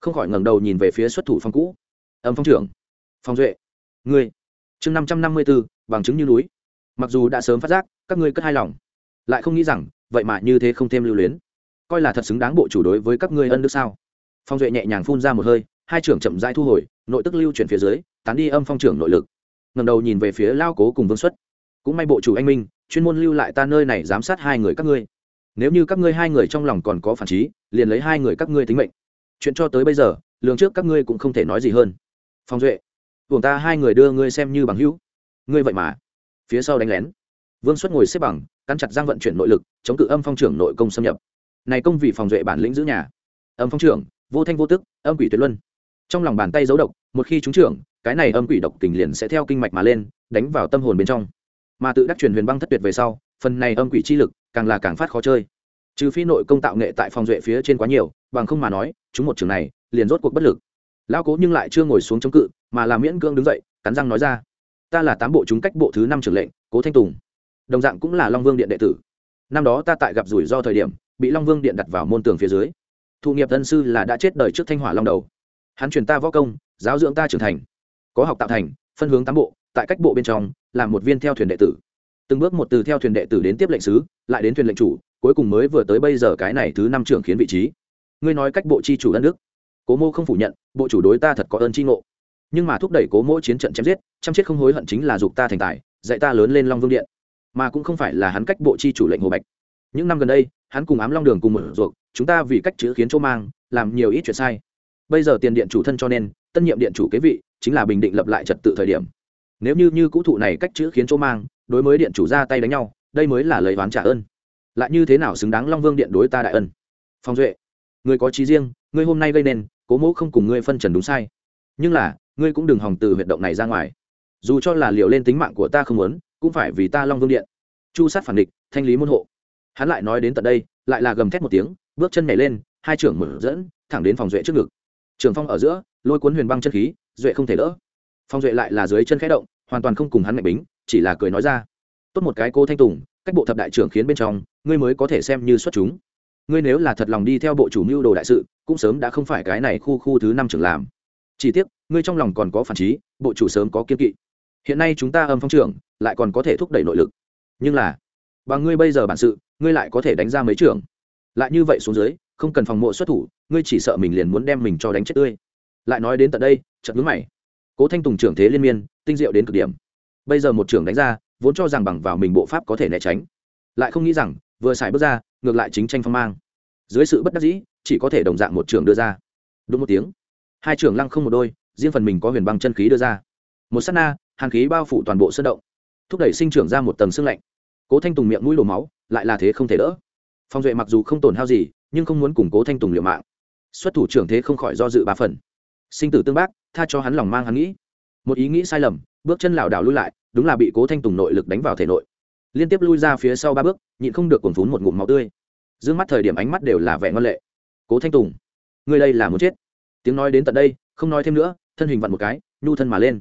S1: Không khỏi ngẩng đầu nhìn về phía xuất thủ phong cũ. Âm phong trưởng. Phong duệ. Ngươi chương năm trăm năm mươi b ố bằng chứng như núi. Mặc dù đã sớm phát giác, các ngươi cất hai lòng. Lại không nghĩ rằng, vậy mà như thế không thêm lưu luyến. Coi là thật xứng đáng bộ chủ đối với các ngươi ân đức sao? Phong duệ nhẹ nhàng phun ra một hơi, hai trưởng chậm rãi thu hồi, nội tức lưu chuyển phía dưới, tán đi âm phong trưởng nội lực. Ngầm đầu nhìn về phía lao cố cùng vương xuất. Cũng may bộ chủ anh minh, chuyên môn lưu lại ta nơi này giám sát hai người các ngươi. Nếu như các ngươi hai người trong lòng còn có phản trí, liền lấy hai người các ngươi tính mệnh. Chuyện cho tới bây giờ, lường trước các ngươi cũng không thể nói gì hơn. Phong duệ buồng ta hai người đưa ngươi xem như bằng hữu. Ngươi vậy mà. Phía sau đánh lén. Vương xuất ngồi xếp bằng, cắn chặt giang vận chuyển nội lực, chống cự âm phong trưởng nội công xâm nhập. Này công vì phòng duệ bản lĩnh giữ nhà. Âm phong trưởng, vô thanh vô tức, âm quỷ tuyệt luân. Trong lòng bàn tay giấu độc, một khi trúng trưởng, cái này âm quỷ độc tình liền sẽ theo kinh mạch mà lên, đánh vào tâm hồn bên trong. Mà tự đắc truyền huyền băng thất tuyệt về sau, phần này âm quỷ chi lực càng là càng phát khó chơi. Trừ phi nội công tạo nghệ tại phòng duệ phía trên quá nhiều, bằng không mà nói, chúng một trường này liền rốt cuộc bất lực. Lao cố nhưng lại chưa ngồi xuống chống cự mà là miễn cưỡng đứng dậy, cắn răng nói ra, ta là tám bộ chúng cách bộ thứ năm trưởng lệnh, cố thanh tùng. Đồng dạng cũng là long vương điện đệ tử. Năm đó ta tại gặp rủi ro thời điểm, bị long vương điện đặt vào môn tường phía dưới. Thụ nghiệp thân sư là đã chết đời trước thanh hỏa long đầu. Hắn truyền ta võ công, giáo dưỡng ta trưởng thành. Có học tạo thành, phân hướng tám bộ, tại cách bộ bên trong là một viên theo thuyền đệ tử. Từng bước một từ theo thuyền đệ tử đến tiếp lệnh sứ, lại đến thuyền lệnh chủ, cuối cùng mới vừa tới bây giờ cái này thứ năm trưởng khiến vị trí. Ngươi nói cách bộ chi chủ đất nước cố mô không phủ nhận, bộ chủ đối ta thật có ơn chi ngộ nhưng mà thúc đẩy cố mỗi chiến trận chém giết, chăm chết không hối hận chính là dục ta thành tài, dạy ta lớn lên long vương điện. Mà cũng không phải là hắn cách bộ chi chủ lệnh hồ bạch. Những năm gần đây, hắn cùng ám long đường cùng một ruột chúng ta vì cách chữ khiến chỗ mang, làm nhiều ít chuyện sai. Bây giờ tiền điện chủ thân cho nên, tân nhiệm điện chủ kế vị, chính là bình định lập lại trật tự thời điểm. Nếu như như cũ thụ này cách chữ khiến chỗ mang, đối mới điện chủ ra tay đánh nhau, đây mới là lời oán trả ơn. Lại như thế nào xứng đáng long vương điện đối ta đại ân? Phong duệ, người có trí riêng ngươi hôm nay gây nên, cố mẫu không cùng ngươi phân trần đúng sai. Nhưng là ngươi cũng đừng hòng từ huyệt động này ra ngoài. Dù cho là liều lên tính mạng của ta không muốn, cũng phải vì ta long vương điện. Chu sát phản địch, thanh lý môn hộ. Hắn lại nói đến tận đây, lại là gầm thét một tiếng, bước chân nhảy lên, hai trưởng mở dẫn, thẳng đến phòng duệ trước ngực. Trường phong ở giữa, lôi cuốn huyền băng chân khí, duệ không thể đỡ. Phong duệ lại là dưới chân khẽ động, hoàn toàn không cùng hắn mạnh bính, chỉ là cười nói ra. Tốt một cái cô thanh tùng, cách bộ thập đại trưởng khiến bên trong, ngươi mới có thể xem như xuất chúng. Ngươi nếu là thật lòng đi theo bộ chủ mưu đồ đại sự, cũng sớm đã không phải cái này khu khu thứ năm trưởng làm chỉ tiếc, ngươi trong lòng còn có phản trí, bộ chủ sớm có kiên kỵ. Hiện nay chúng ta âm phong trưởng, lại còn có thể thúc đẩy nội lực. Nhưng là, bằng ngươi bây giờ bản sự, ngươi lại có thể đánh ra mấy trưởng. Lại như vậy xuống dưới, không cần phòng mộ xuất thủ, ngươi chỉ sợ mình liền muốn đem mình cho đánh chết tươi. Lại nói đến tận đây trận ngứa mày. Cố thanh tùng trưởng thế liên miên, tinh diệu đến cực điểm. Bây giờ một trưởng đánh ra, vốn cho rằng bằng vào mình bộ pháp có thể né tránh. Lại không nghĩ rằng, vừa xài bước ra, ngược lại chính tranh phong mang. Dưới sự bất đắc dĩ, chỉ có thể đồng dạng một trường đưa ra. Đúng một tiếng hai trưởng lăng không một đôi, riêng phần mình có huyền băng chân khí đưa ra. Một s á t na, hàn khí bao phủ toàn bộ sân động, thúc đẩy sinh trưởng ra một tầng xương lạnh. Cố thanh tùng miệng mũi đổ máu, lại là thế không thể đỡ. Phong duệ mặc dù không tổn hao gì, nhưng không muốn củng cố thanh tùng liều mạng. Xuất thủ trưởng thế không khỏi do dự ba phần. Sinh tử tương bác, tha cho hắn lòng mang hắn nghĩ. Một ý nghĩ sai lầm, bước chân lảo đảo lui lại, đúng là bị cố thanh tùng nội lực đánh vào thể nội. Liên tiếp lui ra phía sau ba bước, nhịn không được cuồn phún một ngụm máu tươi. D mắt thời điểm ánh mắt đều là vẻ ngon lệ. Cố thanh tùng người đây là muốn chết tiếng nói đến tận đây, không nói thêm nữa, thân hình vặn một cái, nhu thân mà lên.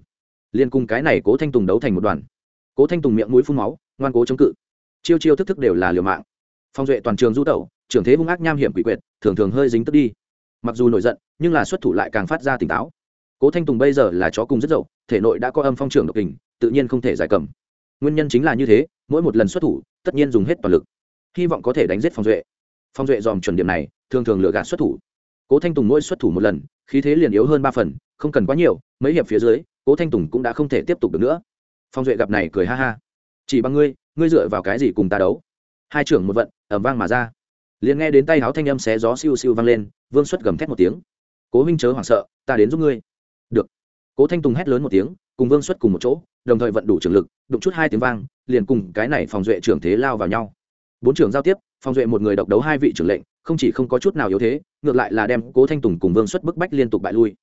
S1: Liền cùng cái này cố thanh tùng đấu thành một đoàn. Cố thanh tùng miệng mũi phun máu, ngoan cố chống cự. Chiêu chiêu thức thức đều là liều mạng. Phong duệ toàn trường du tẩu, trưởng thế hung ác nham hiểm quỷ quyệt, thường thường hơi dính tức đi. Mặc dù nổi giận, nhưng là xuất thủ lại càng phát ra tỉnh táo. Cố thanh tùng bây giờ là chó cùng rất dậu, thể nội đã có âm phong trưởng độc kình, tự nhiên không thể giải cầm. Nguyên nhân chính là như thế, mỗi một lần xuất thủ, tất nhiên dùng hết toàn lực. Hy vọng có thể đánh giết phong duệ. Phong duệ dòm chuẩn điểm này, thường thường lựa gạt xuất thủ. Cố thanh tùng mỗi xuất thủ một lần khí thế liền yếu hơn ba phần, không cần quá nhiều, mấy hiệp phía dưới, cố thanh tùng cũng đã không thể tiếp tục được nữa. Phong duệ gặp này cười ha ha. Chỉ bằng ngươi ngươi dựa vào cái gì cùng ta đấu? Hai trưởng một vận ẩm vang mà ra. Liền nghe đến tay háo thanh âm xé gió siêu siêu vang lên, vương xuất gầm thét một tiếng. Cố huynh chớ hoảng sợ, ta đến giúp ngươi. Được. Cố thanh tùng hét lớn một tiếng, cùng vương xuất cùng một chỗ, đồng thời vận đủ trường lực, đụng chút hai tiếng vang, liền cùng cái này phòng duệ trưởng thế lao vào nhau. Bốn trưởng giao tiếp phòng duệ một người độc đấu hai vị trưởng lệnh không chỉ không có chút nào yếu thế, ngược lại là đem cố thanh tùng cùng vương xuất bức bách liên tục bại lui.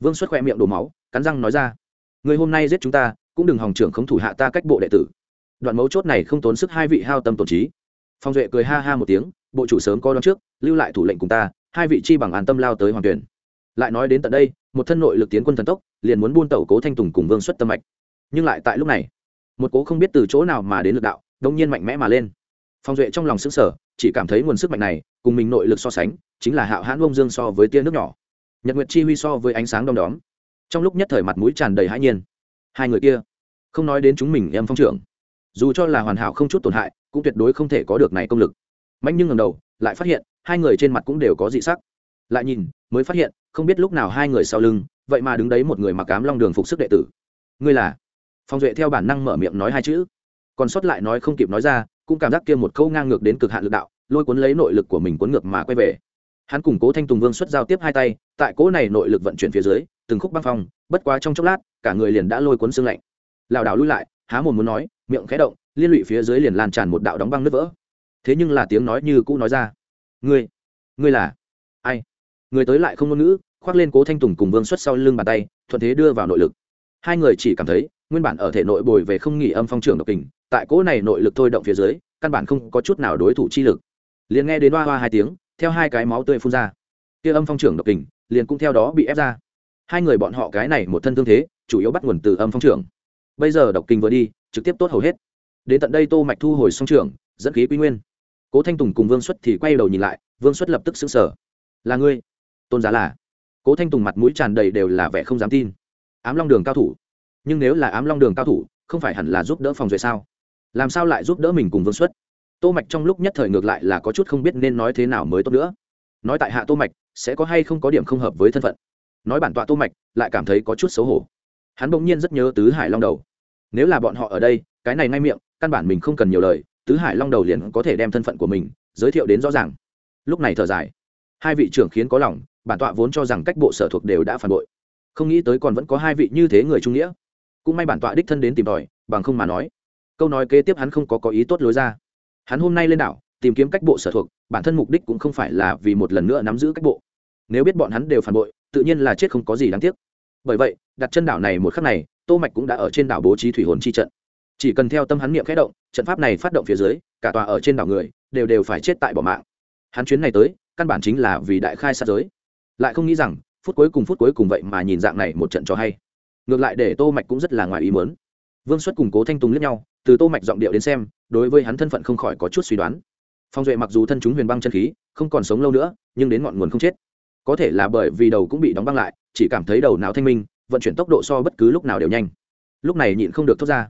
S1: Vương xuất khoe miệng đổ máu, cắn răng nói ra, người hôm nay giết chúng ta, cũng đừng hòng trưởng không thủ hạ ta cách bộ đệ tử. Đoạn mấu chốt này không tốn sức hai vị hao tâm tổn trí. Phong duệ cười ha ha một tiếng, bộ chủ sớm coi đón trước, lưu lại thủ lệnh cùng ta, hai vị chi bằng an tâm lao tới hoàng tuyển. Lại nói đến tận đây, một thân nội lực tiến quân thần tốc, liền muốn buôn tẩu cố thanh tùng cùng vương xuất tâm mạch. Nhưng lại tại lúc này, một cố không biết từ chỗ nào mà đến lực đạo đông nhiên mạnh mẽ mà lên. Phong duệ trong lòng xứng sở chỉ cảm thấy nguồn sức mạnh này, cùng mình nội lực so sánh, chính là hạo hãn bông dương so với tia nước nhỏ. Nhật nguyệt chi huy so với ánh sáng đom đóm. Trong lúc nhất thời mặt mũi tràn đầy hãi nhiên. Hai người kia, không nói đến chúng mình em phong trưởng. Dù cho là hoàn hảo không chút tổn hại, cũng tuyệt đối không thể có được này công lực. Mạnh nhưng ngầm đầu, lại phát hiện, hai người trên mặt cũng đều có dị sắc. Lại nhìn, mới phát hiện, không biết lúc nào hai người sau lưng, vậy mà đứng đấy một người mặc cám long đường phục sức đệ tử. Ngươi là? Phong duệ theo bản năng mở miệng nói hai chữ. Còn sót lại nói không kịp nói ra cũng cảm giác kia một câu ngang ngược đến cực hạn lực đạo, lôi cuốn lấy nội lực của mình cuốn ngược mà quay về. Hắn cùng cố thanh tùng vương xuất giao tiếp hai tay, tại cố này nội lực vận chuyển phía dưới, từng khúc băng phong, bất quá trong chốc lát, cả người liền đã lôi cuốn xương lạnh. Lảo đảo lui lại, há mồm muốn nói, miệng khẽ động, liên lụy phía dưới liền lan tràn một đạo đóng băng nứt vỡ. Thế nhưng là tiếng nói như cũ nói ra. Ngươi ngươi là ai? Người tới lại không ngôn ngữ, khoác lên cố thanh tùng cùng vương xuất sau lưng bàn tay, thuận thế đưa vào nội lực. Hai người chỉ cảm thấy nguyên bản ở thể nội bồi về không nghỉ âm phong trưởng độc kình, tại cỗ này nội lực thôi động phía dưới, căn bản không có chút nào đối thủ chi lực. Liền nghe đến hoa hoa hai tiếng, theo hai cái máu tươi phun ra. Kia âm phong trưởng độc kình, liền cũng theo đó bị ép ra. Hai người bọn họ cái này một thân thương thế, chủ yếu bắt nguồn từ âm phong trưởng bây giờ độc kình vừa đi, trực tiếp tốt hầu hết. Đến tận đây tô mạch thu hồi song trưởng dẫn khí quy nguyên. Cố thanh tùng cùng vương xuất thì quay đầu nhìn lại, vương xuất lập tức sững sờ. Là ngươi? Tôn giá là. Cố thanh tùng mặt mũi tràn đầy đều là vẻ không dám tin. Ám long đường cao thủ nhưng nếu là ám long đường cao thủ, không phải hẳn là giúp đỡ phòng duệ sao? Làm sao lại giúp đỡ mình cùng vương xuất? Tô mạch trong lúc nhất thời ngược lại là có chút không biết nên nói thế nào mới tốt nữa. Nói tại hạ tô mạch, sẽ có hay không có điểm không hợp với thân phận? Nói bản tọa tô mạch, lại cảm thấy có chút xấu hổ. Hắn bỗng nhiên rất nhớ tứ hải long đầu. Nếu là bọn họ ở đây, cái này ngay miệng, căn bản mình không cần nhiều lời, tứ hải long đầu liền có thể đem thân phận của mình giới thiệu đến rõ ràng. Lúc này thở dài. Hai vị trưởng khiến có lòng, bản tọa vốn cho rằng cách bộ sở thuộc đều đã phản bội. Không nghĩ tới còn vẫn có hai vị như thế người trung nghĩa cũng may bản tọa đích thân đến tìm tòi, bằng không mà nói. Câu nói kế tiếp hắn không có có ý tốt lối ra. Hắn hôm nay lên đảo, tìm kiếm cách bộ sở thuộc, bản thân mục đích cũng không phải là vì một lần nữa nắm giữ cách bộ. Nếu biết bọn hắn đều phản bội, tự nhiên là chết không có gì đáng tiếc. Bởi vậy, đặt chân đảo này một khắc này, tô mạch cũng đã ở trên đảo bố trí thủy hồn chi trận. Chỉ cần theo tâm hắn niệm khẽ động, trận pháp này phát động phía dưới, cả tòa ở trên đảo người, đều đều phải chết tại bỏ mạng. Hắn chuyến này tới, căn bản chính là vì đại khai sát giới. Lại không nghĩ rằng, phút cuối cùng phút cuối cùng vậy mà nhìn dạng này một trận cho hay ngược lại để tô mạch cũng rất là ngoài ý muốn. Vương xuất cùng cố thanh tùng liếc nhau, từ tô mạch giọng điệu đến xem, đối với hắn thân phận không khỏi có chút suy đoán. Phong duệ mặc dù thân chúng huyền băng chân khí, không còn sống lâu nữa, nhưng đến ngọn nguồn không chết. Có thể là bởi vì đầu cũng bị đóng băng lại, chỉ cảm thấy đầu não thanh minh, vận chuyển tốc độ so bất cứ lúc nào đều nhanh. Lúc này nhịn không được thoát ra,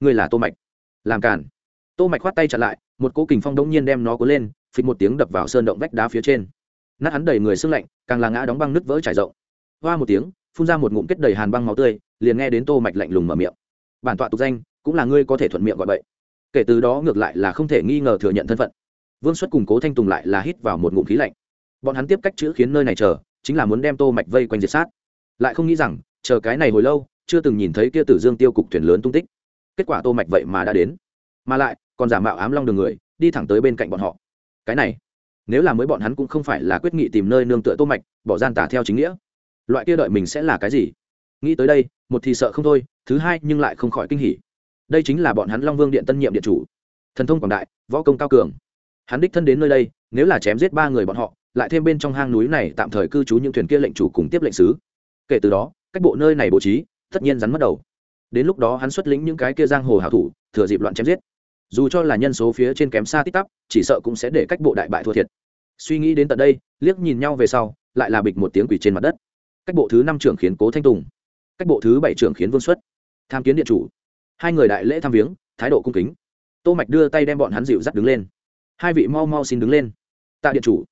S1: ngươi là tô mạch? Làm cản tô mạch khoát tay chặn lại, một cỗ kình phong đống nhiên đem nó cuốn lên, phịch một tiếng đập vào sơn động vách đá phía trên. Nát hắn đầy người sưng lạnh, càng là ngã đóng băng nứt vỡ trải rộng. Hoa một tiếng phun ra một ngụm kết đầy hàn băng máu tươi, liền nghe đến tô mạch lạnh lùng mở miệng. Bản tọa tục danh, cũng là ngươi có thể thuận miệng gọi vậy kể từ đó ngược lại là không thể nghi ngờ thừa nhận thân phận. Vương xuất cùng cố thanh tùng lại là hít vào một ngụm khí lạnh. Bọn hắn tiếp cách chữ khiến nơi này chờ, chính là muốn đem tô mạch vây quanh diệt sát. Lại không nghĩ rằng, chờ cái này hồi lâu, chưa từng nhìn thấy kia tử dương tiêu cục thuyền lớn tung tích. Kết quả tô mạch vậy mà đã đến. Mà lại, còn giả mạo ám long đường người, đi thẳng tới bên cạnh bọn họ. Cái này, nếu là mới bọn hắn cũng không phải là quyết nghị tìm nơi nương tựa tô mạch, bỏ gian tả theo chính nghĩa loại kia đợi mình sẽ là cái gì? Nghĩ tới đây, một thì sợ không thôi, thứ hai nhưng lại không khỏi kinh hỉ. Đây chính là bọn hắn long vương điện tân nhiệm điện chủ. Thần thông quảng đại, võ công cao cường. Hắn đích thân đến nơi đây, nếu là chém giết ba người bọn họ, lại thêm bên trong hang núi này tạm thời cư trú những thuyền kia lệnh chủ cùng tiếp lệnh sứ. Kể từ đó, cách bộ nơi này bố trí, tất nhiên rắn mất đầu. Đến lúc đó hắn xuất lĩnh những cái kia giang hồ hảo thủ, thừa dịp loạn chém giết. Dù cho là nhân số phía trên kém xa tít tắp, chỉ sợ cũng sẽ để cách bộ đại bại thua thiệt. Suy nghĩ đến tận đây, liếc nhìn nhau về sau, lại là bịch một tiếng quỷ trên mặt đất cách bộ thứ năm trưởng khiến cố thanh tùng. Cách bộ thứ bảy trưởng khiến vương xuất. Tham kiến điện chủ. Hai người đại lễ tham viếng, thái độ cung kính. Tô mạch đưa tay đem bọn hắn dịu dắt đứng lên. Hai vị mau mau xin đứng lên. Tạ điện chủ.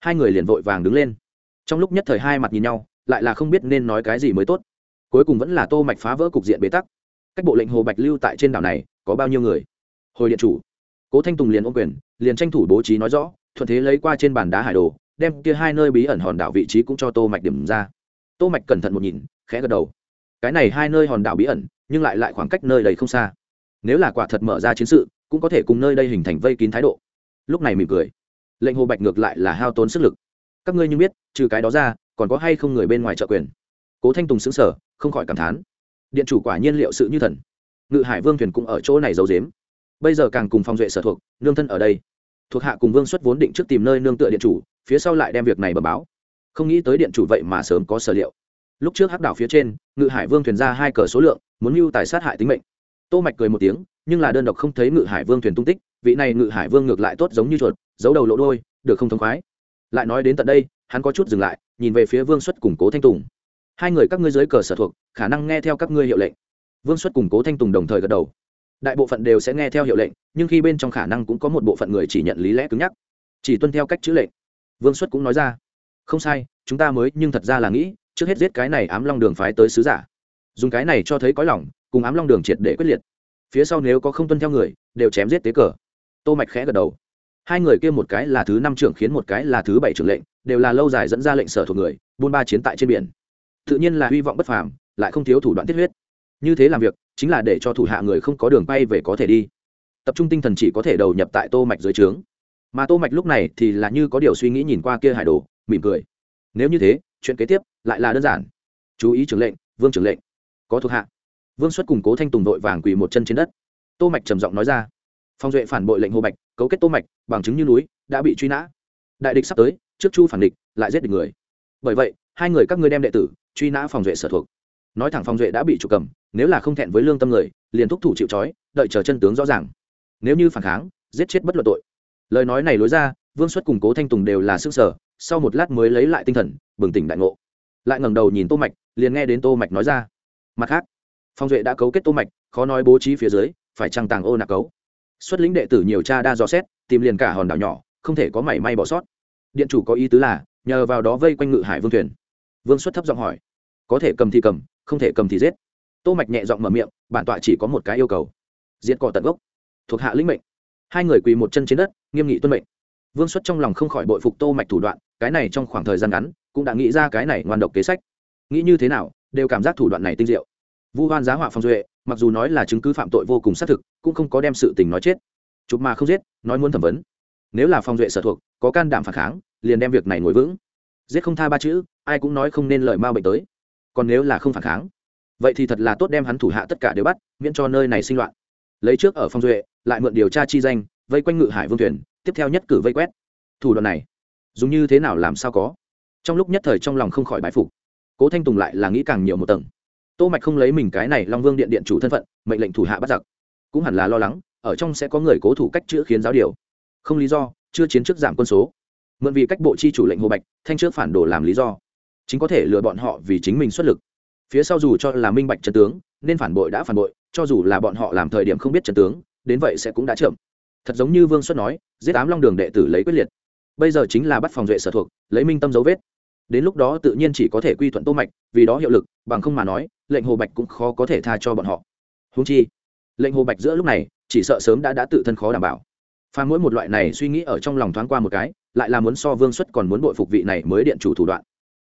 S1: Hai người liền vội vàng đứng lên. Trong lúc nhất thời hai mặt nhìn nhau, lại là không biết nên nói cái gì mới tốt. Cuối cùng vẫn là tô mạch phá vỡ cục diện bế tắc. Cách bộ lệnh hồ bạch lưu tại trên đảo này, có bao nhiêu người? Hồi điện chủ. Cố thanh tùng liền ôm quyền, liền tranh thủ bố trí nói rõ, thuận thế lấy qua trên bàn đá hải đồ, đem kia hai nơi bí ẩn hòn đảo vị trí cũng cho tô mạch điểm ra tô mạch cẩn thận một nhìn, khẽ gật đầu. Cái này hai nơi hòn đảo bí ẩn, nhưng lại lại khoảng cách nơi đây không xa. Nếu là quả thật mở ra chiến sự, cũng có thể cùng nơi đây hình thành vây kín thái độ. Lúc này mỉm cười. Lệnh hồ bạch ngược lại là hao tốn sức lực. Các ngươi như biết, trừ cái đó ra, còn có hay không người bên ngoài trợ quyền? Cố thanh tùng xứng sở không khỏi cảm thán. Điện chủ quả nhiên liệu sự như thần. Ngự hải vương thuyền cũng ở chỗ này giấu dếm bây giờ càng cùng phong duệ sở thuộc, nương thân ở đây. Thuộc hạ cùng vương xuất vốn định trước tìm nơi nương tựa điện chủ, phía sau lại đem việc này bờ báo không nghĩ tới điện chủ vậy mà sớm có sở liệu. Lúc trước hắc đảo phía trên, ngự hải vương thuyền ra hai cờ số lượng, muốn mưu tài sát hại tính mệnh. Tô mạch cười một tiếng, nhưng là đơn độc không thấy ngự hải vương thuyền tung tích, vị này ngự hải vương ngược lại tốt giống như chuột, giấu đầu lộ đôi, được không thông khoái. Lại nói đến tận đây, hắn có chút dừng lại, nhìn về phía vương xuất củng cố thanh tùng. Hai người các ngươi dưới cờ sở thuộc, khả năng nghe theo các ngươi hiệu lệnh. Vương xuất củng cố thanh tùng đồng thời gật đầu. Đại bộ phận đều sẽ nghe theo hiệu lệnh, nhưng khi bên trong khả năng cũng có một bộ phận người chỉ nhận lý lẽ cứng nhắc, chỉ tuân theo cách chữ lệnh. Vương xuất cũng nói ra không sai, chúng ta mới, nhưng thật ra là nghĩ, trước hết giết cái này ám long đường phái tới sứ giả. Dùng cái này cho thấy có lòng, cùng ám long đường triệt để quyết liệt. Phía sau nếu có không tuân theo người, đều chém giết tế cờ. Tô mạch khẽ gật đầu. Hai người kia một cái là thứ năm trưởng khiến một cái là thứ bảy trưởng lệnh, đều là lâu dài dẫn ra lệnh sở thuộc người, buôn ba chiến tại trên biển. Tự nhiên là hy vọng bất phàm, lại không thiếu thủ đoạn tiết huyết. Như thế làm việc, chính là để cho thủ hạ người không có đường bay về có thể đi. Tập trung tinh thần chỉ có thể đầu nhập tại tô mạch dưới trướng. Mà tô mạch lúc này thì là như có điều suy nghĩ nhìn qua kia hải đồ mỉm cười. Nếu như thế, chuyện kế tiếp lại là đơn giản. Chú ý trưởng lệnh, vương trưởng lệnh. Có thuộc hạ. Vương xuất cùng cố thanh tùng đội vàng quỳ một chân trên đất. Tô mạch trầm giọng nói ra. Phong duệ phản bội lệnh hồ bạch, cấu kết tô mạch, bằng chứng như núi, đã bị truy nã. Đại địch sắp tới, trước chu phản địch, lại giết địch người. Bởi vậy, hai người các ngươi đem đệ tử, truy nã phòng duệ sở thuộc. Nói thẳng phòng duệ đã bị chủ cầm, nếu là không thẹn với lương tâm người, liền thúc thủ chịu trói, đợi chờ chân tướng rõ ràng. Nếu như phản kháng, giết chết bất luận tội. Lời nói này lối ra, vương xuất cùng cố thanh tùng đều là sức sở sau một lát mới lấy lại tinh thần, bừng tỉnh đại ngộ. Lại ngẩng đầu nhìn tô mạch, liền nghe đến tô mạch nói ra, mặt khác, phong duệ đã cấu kết tô mạch, khó nói bố trí phía dưới, phải trăng tàng ô nạc cấu? Xuất lĩnh đệ tử nhiều cha đa dò xét, tìm liền cả hòn đảo nhỏ, không thể có mảy may bỏ sót. Điện chủ có ý tứ là, nhờ vào đó vây quanh ngự hải vương thuyền. Vương xuất thấp giọng hỏi, có thể cầm thì cầm, không thể cầm thì giết. Tô mạch nhẹ giọng mở miệng, bản tọa chỉ có một cái yêu cầu. Diệt cỏ tận gốc, thuộc hạ lĩnh mệnh. Hai người quỳ một chân trên đất, nghiêm nghị tuân mệnh vương xuất trong lòng không khỏi bội phục tô mạch thủ đoạn, cái này trong khoảng thời gian ngắn, cũng đã nghĩ ra cái này ngoan độc kế sách. Nghĩ như thế nào, đều cảm giác thủ đoạn này tinh diệu. Vu hoan giá họa phong duệ, mặc dù nói là chứng cứ phạm tội vô cùng xác thực, cũng không có đem sự tình nói chết. Chụp mà không giết, nói muốn thẩm vấn. Nếu là phong duệ sở thuộc, có can đảm phản kháng, liền đem việc này ngồi vững. Giết không tha ba chữ, ai cũng nói không nên lời ma bệnh tới. Còn nếu là không phản kháng, vậy thì thật là tốt đem hắn thủ hạ tất cả đều bắt, miễn cho nơi này sinh loạn. Lấy trước ở phong duệ, lại mượn điều tra chi danh, vây quanh ngự hải vương thuyền tiếp theo nhất cử vây quét. Thủ đoạn này, dùng như thế nào làm sao có? Trong lúc nhất thời trong lòng không khỏi bái phục. Cố thanh tùng lại là nghĩ càng nhiều một tầng. Tô mạch không lấy mình cái này long vương điện điện chủ thân phận, mệnh lệnh thủ hạ bắt giặc. Cũng hẳn là lo lắng, ở trong sẽ có người cố thủ cách chữa khiến giáo điều. Không lý do, chưa chiến trước giảm quân số. Mượn vì cách bộ chi chủ lệnh hồ bạch, thanh trước phản đồ làm lý do. Chính có thể lừa bọn họ vì chính mình xuất lực. Phía sau dù cho là minh bạch trận tướng, nên phản bội đã phản bội, cho dù là bọn họ làm thời điểm không biết trận tướng, đến vậy sẽ cũng đã chậm thật giống như vương xuất nói, giết ám long đường đệ tử lấy quyết liệt. Bây giờ chính là bắt phòng duệ sở thuộc, lấy minh tâm dấu vết. Đến lúc đó tự nhiên chỉ có thể quy thuận tô mạch, vì đó hiệu lực, bằng không mà nói, lệnh hồ bạch cũng khó có thể tha cho bọn họ. Huống chi, lệnh hồ bạch giữa lúc này, chỉ sợ sớm đã đã tự thân khó đảm bảo. Pha mỗi một loại này suy nghĩ ở trong lòng thoáng qua một cái, lại là muốn so vương xuất còn muốn bội phục vị này mới điện chủ thủ đoạn.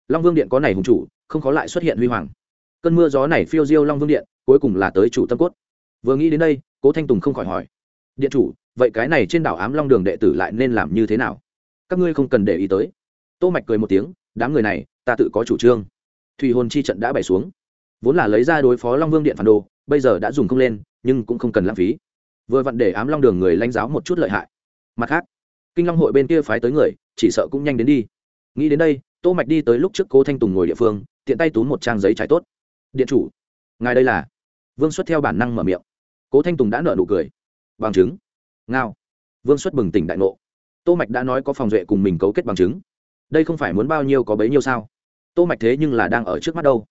S1: Long vương điện có này hùng chủ, không có lại xuất hiện huy hoàng. Cơn mưa gió này phiêu diêu long vương điện, cuối cùng là tới chủ tâm cốt. Vừa nghĩ đến đây, cố thanh tùng không khỏi hỏi điện chủ, vậy cái này trên đảo ám long đường đệ tử lại nên làm như thế nào? Các ngươi không cần để ý tới. Tô mạch cười một tiếng, đám người này, ta tự có chủ trương. Thủy hồn chi trận đã bày xuống. Vốn là lấy ra đối phó long vương điện phản đồ, bây giờ đã dùng không lên, nhưng cũng không cần lãng phí. Vừa vặn để ám long đường người lãnh giáo một chút lợi hại. Mặt khác, kinh long hội bên kia phái tới người, chỉ sợ cũng nhanh đến đi. Nghĩ đến đây, tô mạch đi tới lúc trước cố thanh tùng ngồi địa phương, tiện tay túm một trang giấy trái tốt. Điện chủ, ngài đây là? Vương xuất theo bản năng mở miệng. Cố thanh tùng đã nở nụ cười bằng chứng. Ngao. Vương xuất bừng tỉnh đại ngộ. Tô mạch đã nói có phòng duệ cùng mình cấu kết bằng chứng. Đây không phải muốn bao nhiêu có bấy nhiêu sao? Tô mạch thế nhưng là đang ở trước mắt đâu.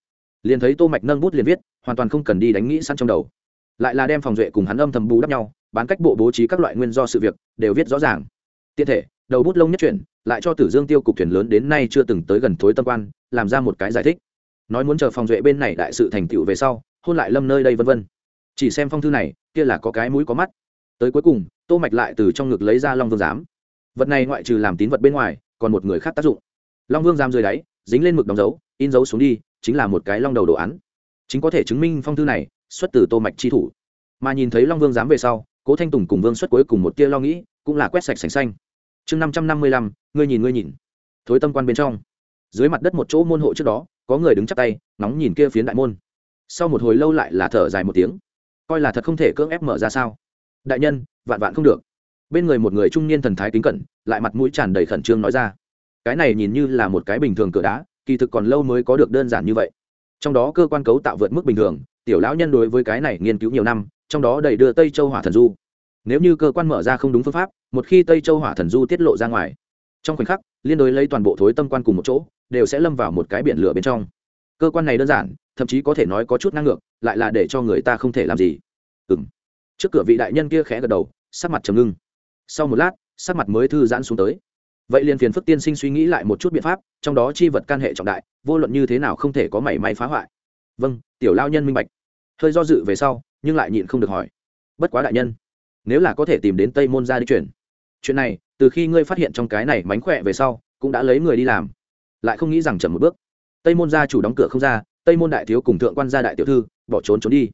S1: Liền thấy tô mạch nâng bút liền viết, hoàn toàn không cần đi đánh nghĩ sẵn trong đầu. Lại là đem phòng duệ cùng hắn âm thầm bù đắp nhau, bán cách bộ bố trí các loại nguyên do sự việc, đều viết rõ ràng. Tiện thể, đầu bút lông nhất chuyển, lại cho tử dương tiêu cục thuyền lớn đến nay chưa từng tới gần thối tâm quan, làm ra một cái giải thích. Nói muốn chờ phòng duệ bên này đại sự thành tựu về sau, hôn lại lâm nơi đây vân vân. Chỉ xem phong thư này, kia là có cái mũi có mắt tới cuối cùng, tô mạch lại từ trong ngực lấy ra long vương giám. Vật này ngoại trừ làm tín vật bên ngoài, còn một người khác tác dụng. Long vương giám dưới đáy, dính lên mực đóng dấu, in dấu xuống đi, chính là một cái long đầu đồ án. Chính có thể chứng minh phong thư này, xuất từ tô mạch chi thủ. Mà nhìn thấy long vương giám về sau, cố thanh tùng cùng vương xuất cuối cùng một tia lo nghĩ, cũng là quét sạch sành xanh. Chương năm trăm năm mươi lăm, ngươi nhìn ngươi nhìn. Thối tâm quan bên trong. Dưới mặt đất một chỗ môn hộ trước đó, có người đứng chắp tay nóng nhìn kia phiến đại môn. Sau một hồi lâu lại là thở dài một tiếng. Coi là thật không thể cưỡng ép mở ra sao? Đại nhân, vạn vạn không được. Bên người một người trung niên thần thái kính cẩn, lại mặt mũi tràn đầy khẩn trương nói ra. Cái này nhìn như là một cái bình thường cửa đá, kỳ thực còn lâu mới có được đơn giản như vậy. Trong đó cơ quan cấu tạo vượt mức bình thường, tiểu lão nhân đối với cái này nghiên cứu nhiều năm, trong đó đầy đưa tây châu hỏa thần du. Nếu như cơ quan mở ra không đúng phương pháp, một khi tây châu hỏa thần du tiết lộ ra ngoài, trong khoảnh khắc, liên đối lấy toàn bộ thối tâm quan cùng một chỗ, đều sẽ lâm vào một cái biển lửa bên trong. Cơ quan này đơn giản, thậm chí có thể nói có chút năng ngược lại là để cho người ta không thể làm gì. Ừ m trước cửa vị đại nhân kia khẽ gật đầu, sắc mặt trầm ngưng. Sau một lát, sắc mặt mới thư giãn xuống tới. Vậy liền phiền phức tiên sinh suy nghĩ lại một chút biện pháp, trong đó chi vật can hệ trọng đại, vô luận như thế nào không thể có mảy may phá hoại. Vâng tiểu lao nhân minh bạch. Hơi do dự về sau, nhưng lại nhịn không được hỏi. Bất quá đại nhân, nếu là có thể tìm đến tây môn ra đi chuyển. Chuyện này, từ khi ngươi phát hiện trong cái này mánh khỏe về sau, cũng đã lấy người đi làm. Lại không nghĩ rằng chậm một bước. Tây môn gia chủ đóng cửa không ra, tây môn đại thiếu cùng thượng quan gia đại tiểu thư, bỏ trốn trốn đi.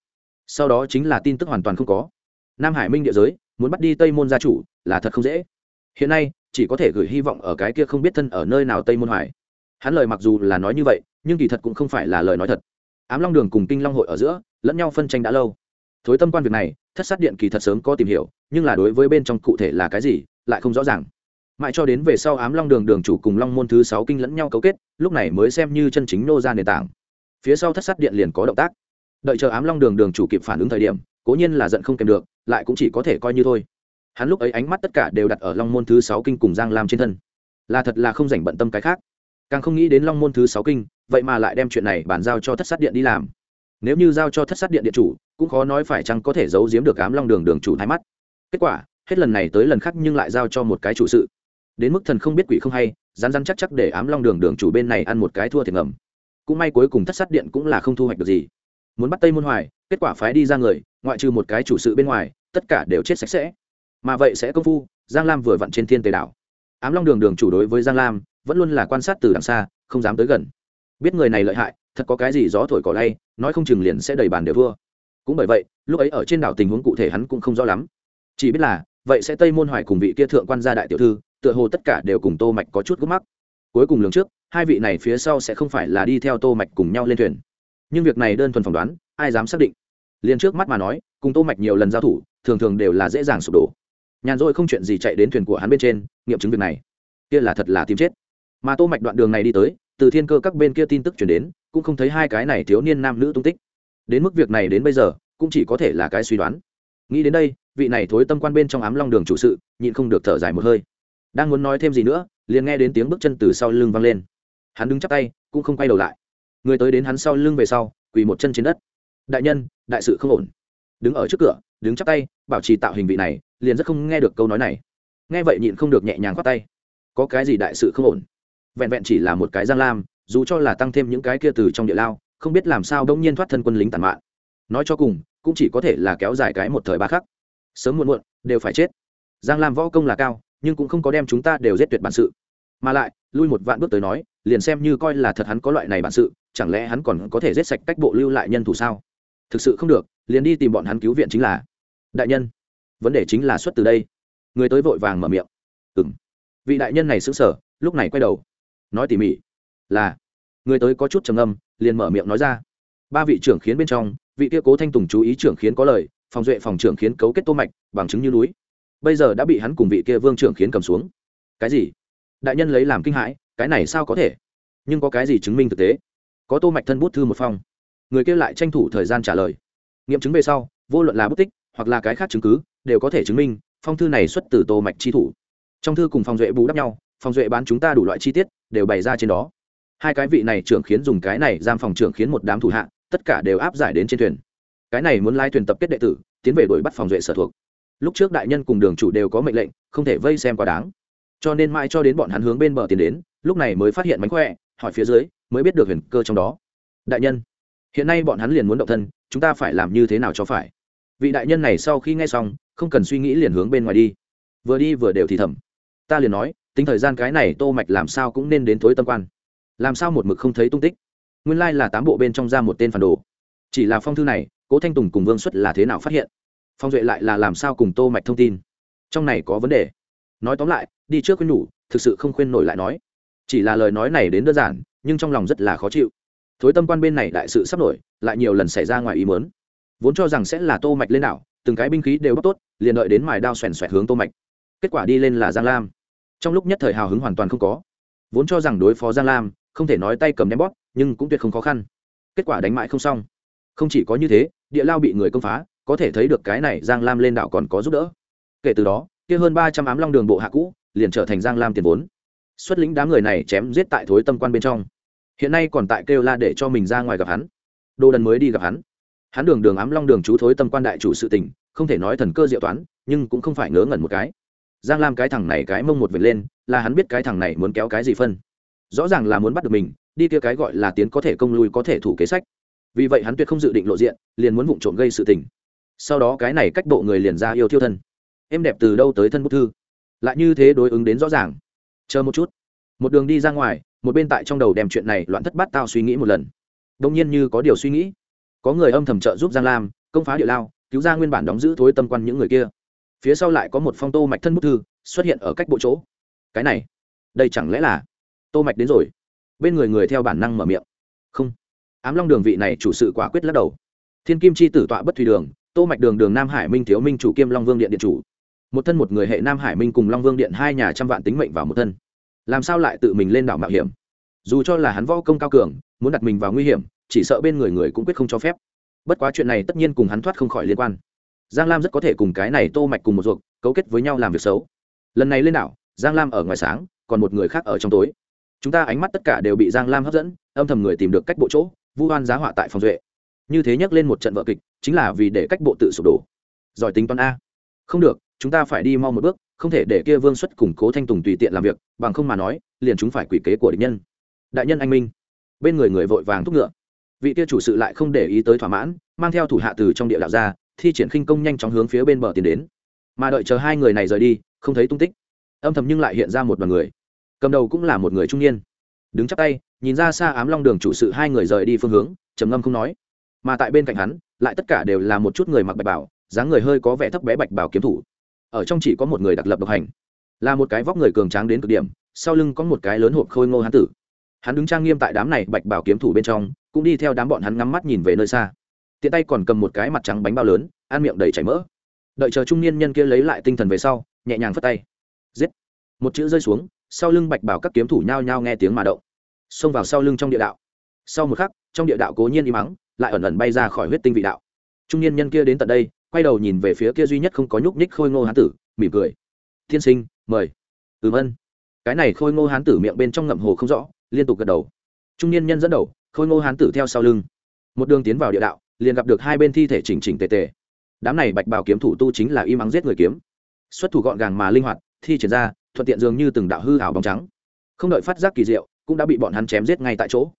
S1: Sau đó chính là tin tức hoàn toàn không có nam hải minh địa giới, muốn bắt đi tây môn gia chủ là thật không dễ. Hiện nay, chỉ có thể gửi hy vọng ở cái kia không biết thân ở nơi nào tây môn hải hắn lời mặc dù là nói như vậy, nhưng kỳ thật cũng không phải là lời nói thật. Ám long đường cùng kinh long hội ở giữa, lẫn nhau phân tranh đã lâu. Thối tâm quan việc này, thất sát điện kỳ thật sớm có tìm hiểu, nhưng là đối với bên trong cụ thể là cái gì, lại không rõ ràng. Mãi cho đến về sau ám long đường đường chủ cùng long môn thứ sáu kinh lẫn nhau cấu kết, lúc này mới xem như chân chính nô ra nền tảng. Phía sau thất sát điện liền có động tác. Đợi chờ ám long đường đường chủ kịp phản ứng thời điểm, cố nhiên là giận không kèm được lại cũng chỉ có thể coi như thôi. Hắn lúc ấy ánh mắt tất cả đều đặt ở long môn thứ sáu kinh cùng giang lam trên thân. Là thật là không dành bận tâm cái khác. Càng không nghĩ đến long môn thứ sáu kinh, vậy mà lại đem chuyện này bàn giao cho thất sát điện đi làm. Nếu như giao cho thất sát điện điện chủ, cũng khó nói phải chăng có thể giấu giếm được ám long đường đường chủ thái mắt. Kết quả, hết lần này tới lần khác nhưng lại giao cho một cái chủ sự. Đến mức thần không biết quỷ không hay rán rán chắc chắc để ám long đường đường chủ bên này ăn một cái thua thiệt ngầm. Cũng may cuối cùng thất sát điện cũng là không thu hoạch được gì. Muốn bắt tây môn hoài, kết quả phái đi ra người, ngoại trừ một cái chủ sự bên ngoài tất cả đều chết sạch sẽ. Mà vậy sẽ công phu, giang lam vừa vặn trên thiên tề đảo. Ám long đường đường chủ đối với giang lam, vẫn luôn là quan sát từ đằng xa, không dám tới gần. Biết người này lợi hại, thật có cái gì gió thổi cỏ lay, nói không chừng liền sẽ đầy bàn đều vua. cũng bởi vậy, lúc ấy ở trên đảo tình huống cụ thể hắn cũng không rõ lắm. Chỉ biết là, vậy sẽ tây môn hoài cùng vị kia thượng quan gia đại tiểu thư, tựa hồ tất cả đều cùng tô mạch có chút gấp mắc. Cuối cùng lường trước, hai vị này phía sau sẽ không phải là đi theo tô mạch cùng nhau lên thuyền. Nhưng việc này đơn thuần phỏng đoán, ai dám xác định? Liền trước mắt mà nói, cùng tô mạch nhiều lần giao thủ thường thường đều là dễ dàng sụp đổ. Nhàn rỗi không chuyện gì chạy đến thuyền của hắn bên trên, nghiệm chứng việc này. Kia là thật là tìm chết. Mà tô mạch đoạn đường này đi tới, từ thiên cơ các bên kia tin tức truyền đến, cũng không thấy hai cái này thiếu niên nam nữ tung tích. Đến mức việc này đến bây giờ, cũng chỉ có thể là cái suy đoán. Nghĩ đến đây, vị này thối tâm quan bên trong ám long đường chủ sự, nhịn không được thở dài một hơi. Đang muốn nói thêm gì nữa, liền nghe đến tiếng bước chân từ sau lưng vang lên. Hắn đứng chắp tay, cũng không quay đầu lại. Người tới đến hắn sau lưng về sau, quỳ một chân trên đất. Đại nhân, đại sự không ổn. Đứng ở trước cửa đứng chắp tay, bảo trì tạo hình vị này, liền rất không nghe được câu nói này. Nghe vậy nhịn không được nhẹ nhàng khoát tay. Có cái gì đại sự không ổn? Vẹn vẹn chỉ là một cái giang lam, dù cho là tăng thêm những cái kia từ trong địa lao, không biết làm sao đông nhiên thoát thân quân lính tàn mạng nói cho cùng, cũng chỉ có thể là kéo dài cái một thời ba khắc. Sớm muộn muộn, đều phải chết. Giang lam võ công là cao, nhưng cũng không có đem chúng ta đều giết tuyệt bản sự. Mà lại, lui một vạn bước tới nói, liền xem như coi là thật hắn có loại này bản sự, chẳng lẽ hắn còn có thể giết sạch cách bộ lưu lại nhân thủ sao? Thực sự không được, liền đi tìm bọn hắn cứu viện chính là. Đại nhân, vấn đề chính là xuất từ đây. Người tới vội vàng mở miệng. Ừng vị đại nhân này xứng sở lúc này quay đầu. Nói tỉ mỉ, là, người tới có chút trầm âm liền mở miệng nói ra. Ba vị trưởng khiến bên trong, vị kia cố thanh tùng chú ý trưởng khiến có lời, phòng duệ phòng trưởng khiến cấu kết tô mạch, bằng chứng như núi. Bây giờ đã bị hắn cùng vị kia vương trưởng khiến cầm xuống. Cái gì? Đại nhân lấy làm kinh hãi, cái này sao có thể? Nhưng có cái gì chứng minh thực tế? Có tô mạch thân bút thư một phong người kia lại tranh thủ thời gian trả lời. Nghiệm chứng về sau, vô luận là bút tích, hoặc là cái khác chứng cứ, đều có thể chứng minh, phong thư này xuất từ tô mạch chi thủ. Trong thư cùng phòng duệ bù đắp nhau phòng duệ bán chúng ta đủ loại chi tiết, đều bày ra trên đó. Hai cái vị này trưởng khiến dùng cái này giam phòng trưởng khiến một đám thủ hạ, tất cả đều áp giải đến trên thuyền. Cái này muốn lai thuyền tập kết đệ tử, tiến về đuổi bắt phòng duệ sở thuộc. Lúc trước đại nhân cùng đường chủ đều có mệnh lệnh, không thể vây xem quá đáng. Cho nên mãi cho đến bọn hắn hướng bên bờ tiến đến, lúc này mới phát hiện mánh khỏe, hỏi phía dưới, mới biết được huyền cơ trong đó. Đại nhân hiện nay bọn hắn liền muốn động thân, chúng ta phải làm như thế nào cho phải? Vị đại nhân này sau khi nghe xong, không cần suy nghĩ liền hướng bên ngoài đi. Vừa đi vừa đều thì thầm. Ta liền nói, tính thời gian cái này tô mạch làm sao cũng nên đến thối tâm quan. Làm sao một mực không thấy tung tích? Nguyên lai là tám bộ bên trong ra một tên phản đồ. Chỉ là phong thư này, cố thanh tùng cùng vương xuất là thế nào phát hiện? Phong duệ lại là làm sao cùng tô mạch thông tin? Trong này có vấn đề. Nói tóm lại, đi trước khuyên nhủ, thực sự không khuyên nổi lại nói. Chỉ là lời nói này đến đơn giản, nhưng trong lòng rất là khó chịu thối tâm quan bên này đại sự sắp nổi, lại nhiều lần xảy ra ngoài ý mớn vốn cho rằng sẽ là tô mạch lên đảo, từng cái binh khí đều bóc tốt, liền đợi đến mài đao xoèn xoẹt hướng tô mạch. Kết quả đi lên là giang lam. Trong lúc nhất thời hào hứng hoàn toàn không có. Vốn cho rằng đối phó giang lam, không thể nói tay cầm ném bóp, nhưng cũng tuyệt không khó khăn. Kết quả đánh mãi không xong. Không chỉ có như thế, địa lao bị người công phá, có thể thấy được cái này giang lam lên đảo còn có giúp đỡ. Kể từ đó, kia hơn ba trăm ám long đường bộ hạ cũ, liền trở thành giang lam tiền vốn. Xuất lĩnh đám người này chém giết tại thối tâm quan bên trong hiện nay còn tại kêu la để cho mình ra ngoài gặp hắn. Đồ đần mới đi gặp hắn. Hắn đường đường ám long đường chú thối tâm quan đại chủ sự tình, không thể nói thần cơ diệu toán, nhưng cũng không phải ngớ ngẩn một cái. Giang lam cái thằng này cái mông một vệt lên, là hắn biết cái thằng này muốn kéo cái gì phân. Rõ ràng là muốn bắt được mình, đi kia cái gọi là tiến có thể công lui có thể thủ kế sách. Vì vậy hắn tuyệt không dự định lộ diện, liền muốn vụng trộm gây sự tình. Sau đó cái này cách bộ người liền ra yêu thiêu thân. Em đẹp từ đâu tới thân bức thư? Lại như thế đối ứng đến rõ ràng. Chờ một chút. Một đường đi ra ngoài một bên tại trong đầu đem chuyện này loạn thất bát tao suy nghĩ một lần. Đông nhiên như có điều suy nghĩ. Có người âm thầm trợ giúp giang lam, công phá địa lao, cứu ra nguyên bản đóng giữ thối tâm quan những người kia. Phía sau lại có một phong tô mạch thân bút thư, xuất hiện ở cách bộ chỗ. Cái này, đây chẳng lẽ là tô mạch đến rồi? Bên người người theo bản năng mở miệng. Không. Ám long đường vị này chủ sự quả quyết lắc đầu. Thiên kim chi tử tọa bất thủy đường, tô mạch đường đường nam hải minh thiếu minh chủ kiêm long vương điện điện chủ. Một thân một người hệ nam hải minh cùng long vương điện hai nhà trăm vạn tính mệnh vào một thân làm sao lại tự mình lên đảo mạo hiểm? Dù cho là hắn võ công cao cường, muốn đặt mình vào nguy hiểm, chỉ sợ bên người người cũng quyết không cho phép. Bất quá chuyện này tất nhiên cùng hắn thoát không khỏi liên quan. Giang lam rất có thể cùng cái này tô mạch cùng một ruột, cấu kết với nhau làm việc xấu. Lần này lên đảo, giang lam ở ngoài sáng, còn một người khác ở trong tối. Chúng ta ánh mắt tất cả đều bị giang lam hấp dẫn, âm thầm người tìm được cách bộ chỗ, vu oan giá họa tại phòng duệ. Như thế nhắc lên một trận vợ kịch, chính là vì để cách bộ tự sụp đổ. Giỏi tính toán a. Không được, chúng ta phải đi mau một bước không thể để kia vương xuất củng cố thanh tùng tùy tiện làm việc, bằng không mà nói, liền chúng phải quỷ kế của địch nhân. Đại nhân anh minh. Bên người người vội vàng thúc ngựa. Vị kia chủ sự lại không để ý tới thỏa mãn, mang theo thủ hạ từ trong địa đạo ra, thi triển khinh công nhanh chóng hướng phía bên bờ tiến đến. Mà đợi chờ hai người này rời đi, không thấy tung tích. Âm thầm nhưng lại hiện ra một đoàn người. Cầm đầu cũng là một người trung niên. Đứng chắp tay, nhìn ra xa ám long đường chủ sự hai người rời đi phương hướng, trầm ngâm không nói. Mà tại bên cạnh hắn, lại tất cả đều là một chút người mặc bạch bảo dáng người hơi có vẻ thấp bé bạch bảo kiếm thủ ở trong chỉ có một người đặc lập độc hành. Là một cái vóc người cường tráng đến cực điểm, sau lưng có một cái lớn hộp khôi ngô hán tử. Hắn đứng trang nghiêm tại đám này bạch bảo kiếm thủ bên trong, cũng đi theo đám bọn hắn ngắm mắt nhìn về nơi xa. Tiện tay còn cầm một cái mặt trắng bánh bao lớn, ăn miệng đầy chảy mỡ. Đợi chờ trung niên nhân kia lấy lại tinh thần về sau, nhẹ nhàng phất tay. Giết! Một chữ rơi xuống, sau lưng bạch bảo các kiếm thủ nhao nhao nghe tiếng mà động. Xông vào sau lưng trong địa đạo. Sau một khắc, trong địa đạo cố nhiên im mắng lại ẩn ẩn bay ra khỏi huyết tinh vị đạo. Trung niên nhân kia đến tận đây quay đầu nhìn về phía kia duy nhất không có nhúc nhích khôi ngô hán tử, mỉm cười. Tiên sinh, mời. Ừm ân. Cái này khôi ngô hán tử miệng bên trong ngậm hồ không rõ, liên tục gật đầu. Trung niên nhân dẫn đầu, khôi ngô hán tử theo sau lưng. Một đường tiến vào địa đạo, liền gặp được hai bên thi thể chỉnh chỉnh tề tề. Đám này bạch bào kiếm thủ tu chính là im ắng giết người kiếm. Xuất thủ gọn gàng mà linh hoạt, thi triển ra, thuận tiện dường như từng đạo hư ảo bóng trắng. Không đợi phát giác kỳ diệu, cũng đã bị bọn hắn chém giết ngay tại chỗ.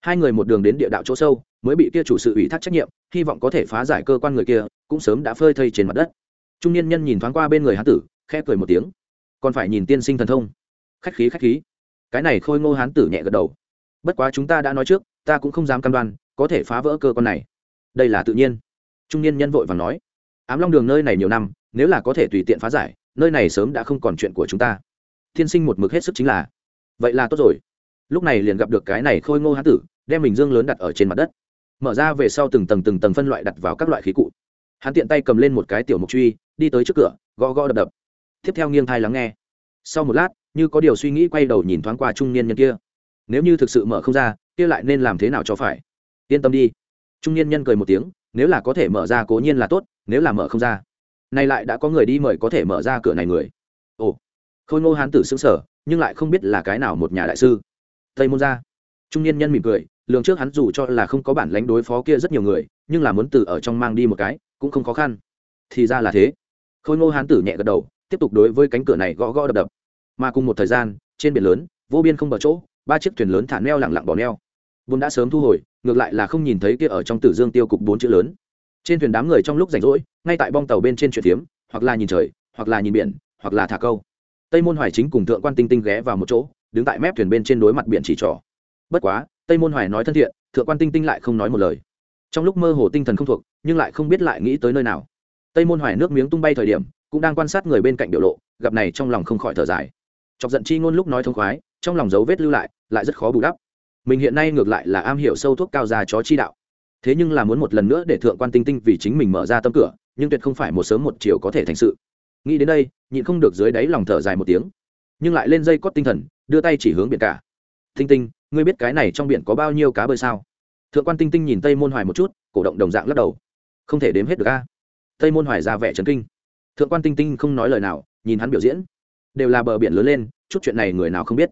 S1: Hai người một đường đến địa đạo chỗ sâu, mới bị kia chủ sự ủy thác trách nhiệm, hy vọng có thể phá giải cơ quan người kia cũng sớm đã phơi thây trên mặt đất. Trung niên nhân nhìn thoáng qua bên người hán tử, khẽ cười một tiếng. Còn phải nhìn tiên sinh thần thông. Khách khí khách khí. Cái này khôi ngô hán tử nhẹ gật đầu. Bất quá chúng ta đã nói trước, ta cũng không dám cam đoan, có thể phá vỡ cơ quan này. Đây là tự nhiên. Trung niên nhân vội và nói. Ám long đường nơi này nhiều năm, nếu là có thể tùy tiện phá giải, nơi này sớm đã không còn chuyện của chúng ta. Tiên sinh một mực hết sức chính là. Vậy là tốt rồi. Lúc này liền gặp được cái này khôi ngô hán tử, đem mình dương lớn đặt ở trên mặt đất. Mở ra về sau từng tầng từng tầng phân loại đặt vào các loại khí cụ hắn tiện tay cầm lên một cái tiểu mục truy, đi tới trước cửa, gõ gõ đập đập. Tiếp theo nghiêng thai lắng nghe. Sau một lát, như có điều suy nghĩ quay đầu nhìn thoáng qua trung niên nhân kia. Nếu như thực sự mở không ra, kia lại nên làm thế nào cho phải? Yên tâm đi. Trung niên nhân cười một tiếng, nếu là có thể mở ra cố nhiên là tốt, nếu là mở không ra. Nay lại đã có người đi mời có thể mở ra cửa này người. Ồ. Khôi ngô hán tử xứng sở nhưng lại không biết là cái nào một nhà đại sư. Tây môn ra trung niên nhân mỉm cười, lường trước hắn dù cho là không có bản lánh đối phó kia rất nhiều người, nhưng là muốn từ ở trong mang đi một cái cũng không khó khăn. Thì ra là thế. Khôi ngô hán tử nhẹ gật đầu, tiếp tục đối với cánh cửa này gõ gõ đập đập. Mà cùng một thời gian, trên biển lớn, vô biên không bờ chỗ, ba chiếc thuyền lớn thả neo lẳng lặng bỏ neo. Vốn đã sớm thu hồi, ngược lại là không nhìn thấy kia ở trong tử dương tiêu cục bốn chữ lớn. Trên thuyền đám người trong lúc rảnh rỗi, ngay tại bong tàu bên trên chuyện phiếm, hoặc là nhìn trời, hoặc là nhìn biển, hoặc là thả câu. Tây môn hoài chính cùng thượng quan tinh tinh ghé vào một chỗ, đứng tại mép thuyền bên trên đối mặt biển chỉ trỏ. Bất quá, tây môn hoài nói thân thiện, thượng quan tinh tinh lại không nói một lời trong lúc mơ hồ tinh thần không thuộc, nhưng lại không biết lại nghĩ tới nơi nào. Tây môn hoài nước miếng tung bay thời điểm, cũng đang quan sát người bên cạnh biểu lộ, gặp này trong lòng không khỏi thở dài. Chọc giận chi ngôn lúc nói thông khoái, trong lòng dấu vết lưu lại lại rất khó bù đắp. Mình hiện nay ngược lại là am hiểu sâu thuốc cao già chó chi đạo. Thế nhưng là muốn một lần nữa để thượng quan tinh tinh vì chính mình mở ra tâm cửa, nhưng tuyệt không phải một sớm một chiều có thể thành sự. Nghĩ đến đây, nhịn không được dưới đáy lòng thở dài một tiếng. Nhưng lại lên dây cót tinh thần, đưa tay chỉ hướng biển cả. Tinh tinh, ngươi biết cái này trong biển có bao nhiêu cá bơi sao? Thượng quan tinh tinh nhìn tây môn hoài một chút, cổ động đồng dạng lắc đầu. Không thể đếm hết được a. Tây môn hoài ra vẻ trấn kinh. Thượng quan tinh tinh không nói lời nào, nhìn hắn biểu diễn. Đều là bờ biển lớn lên, chút chuyện này người nào không biết.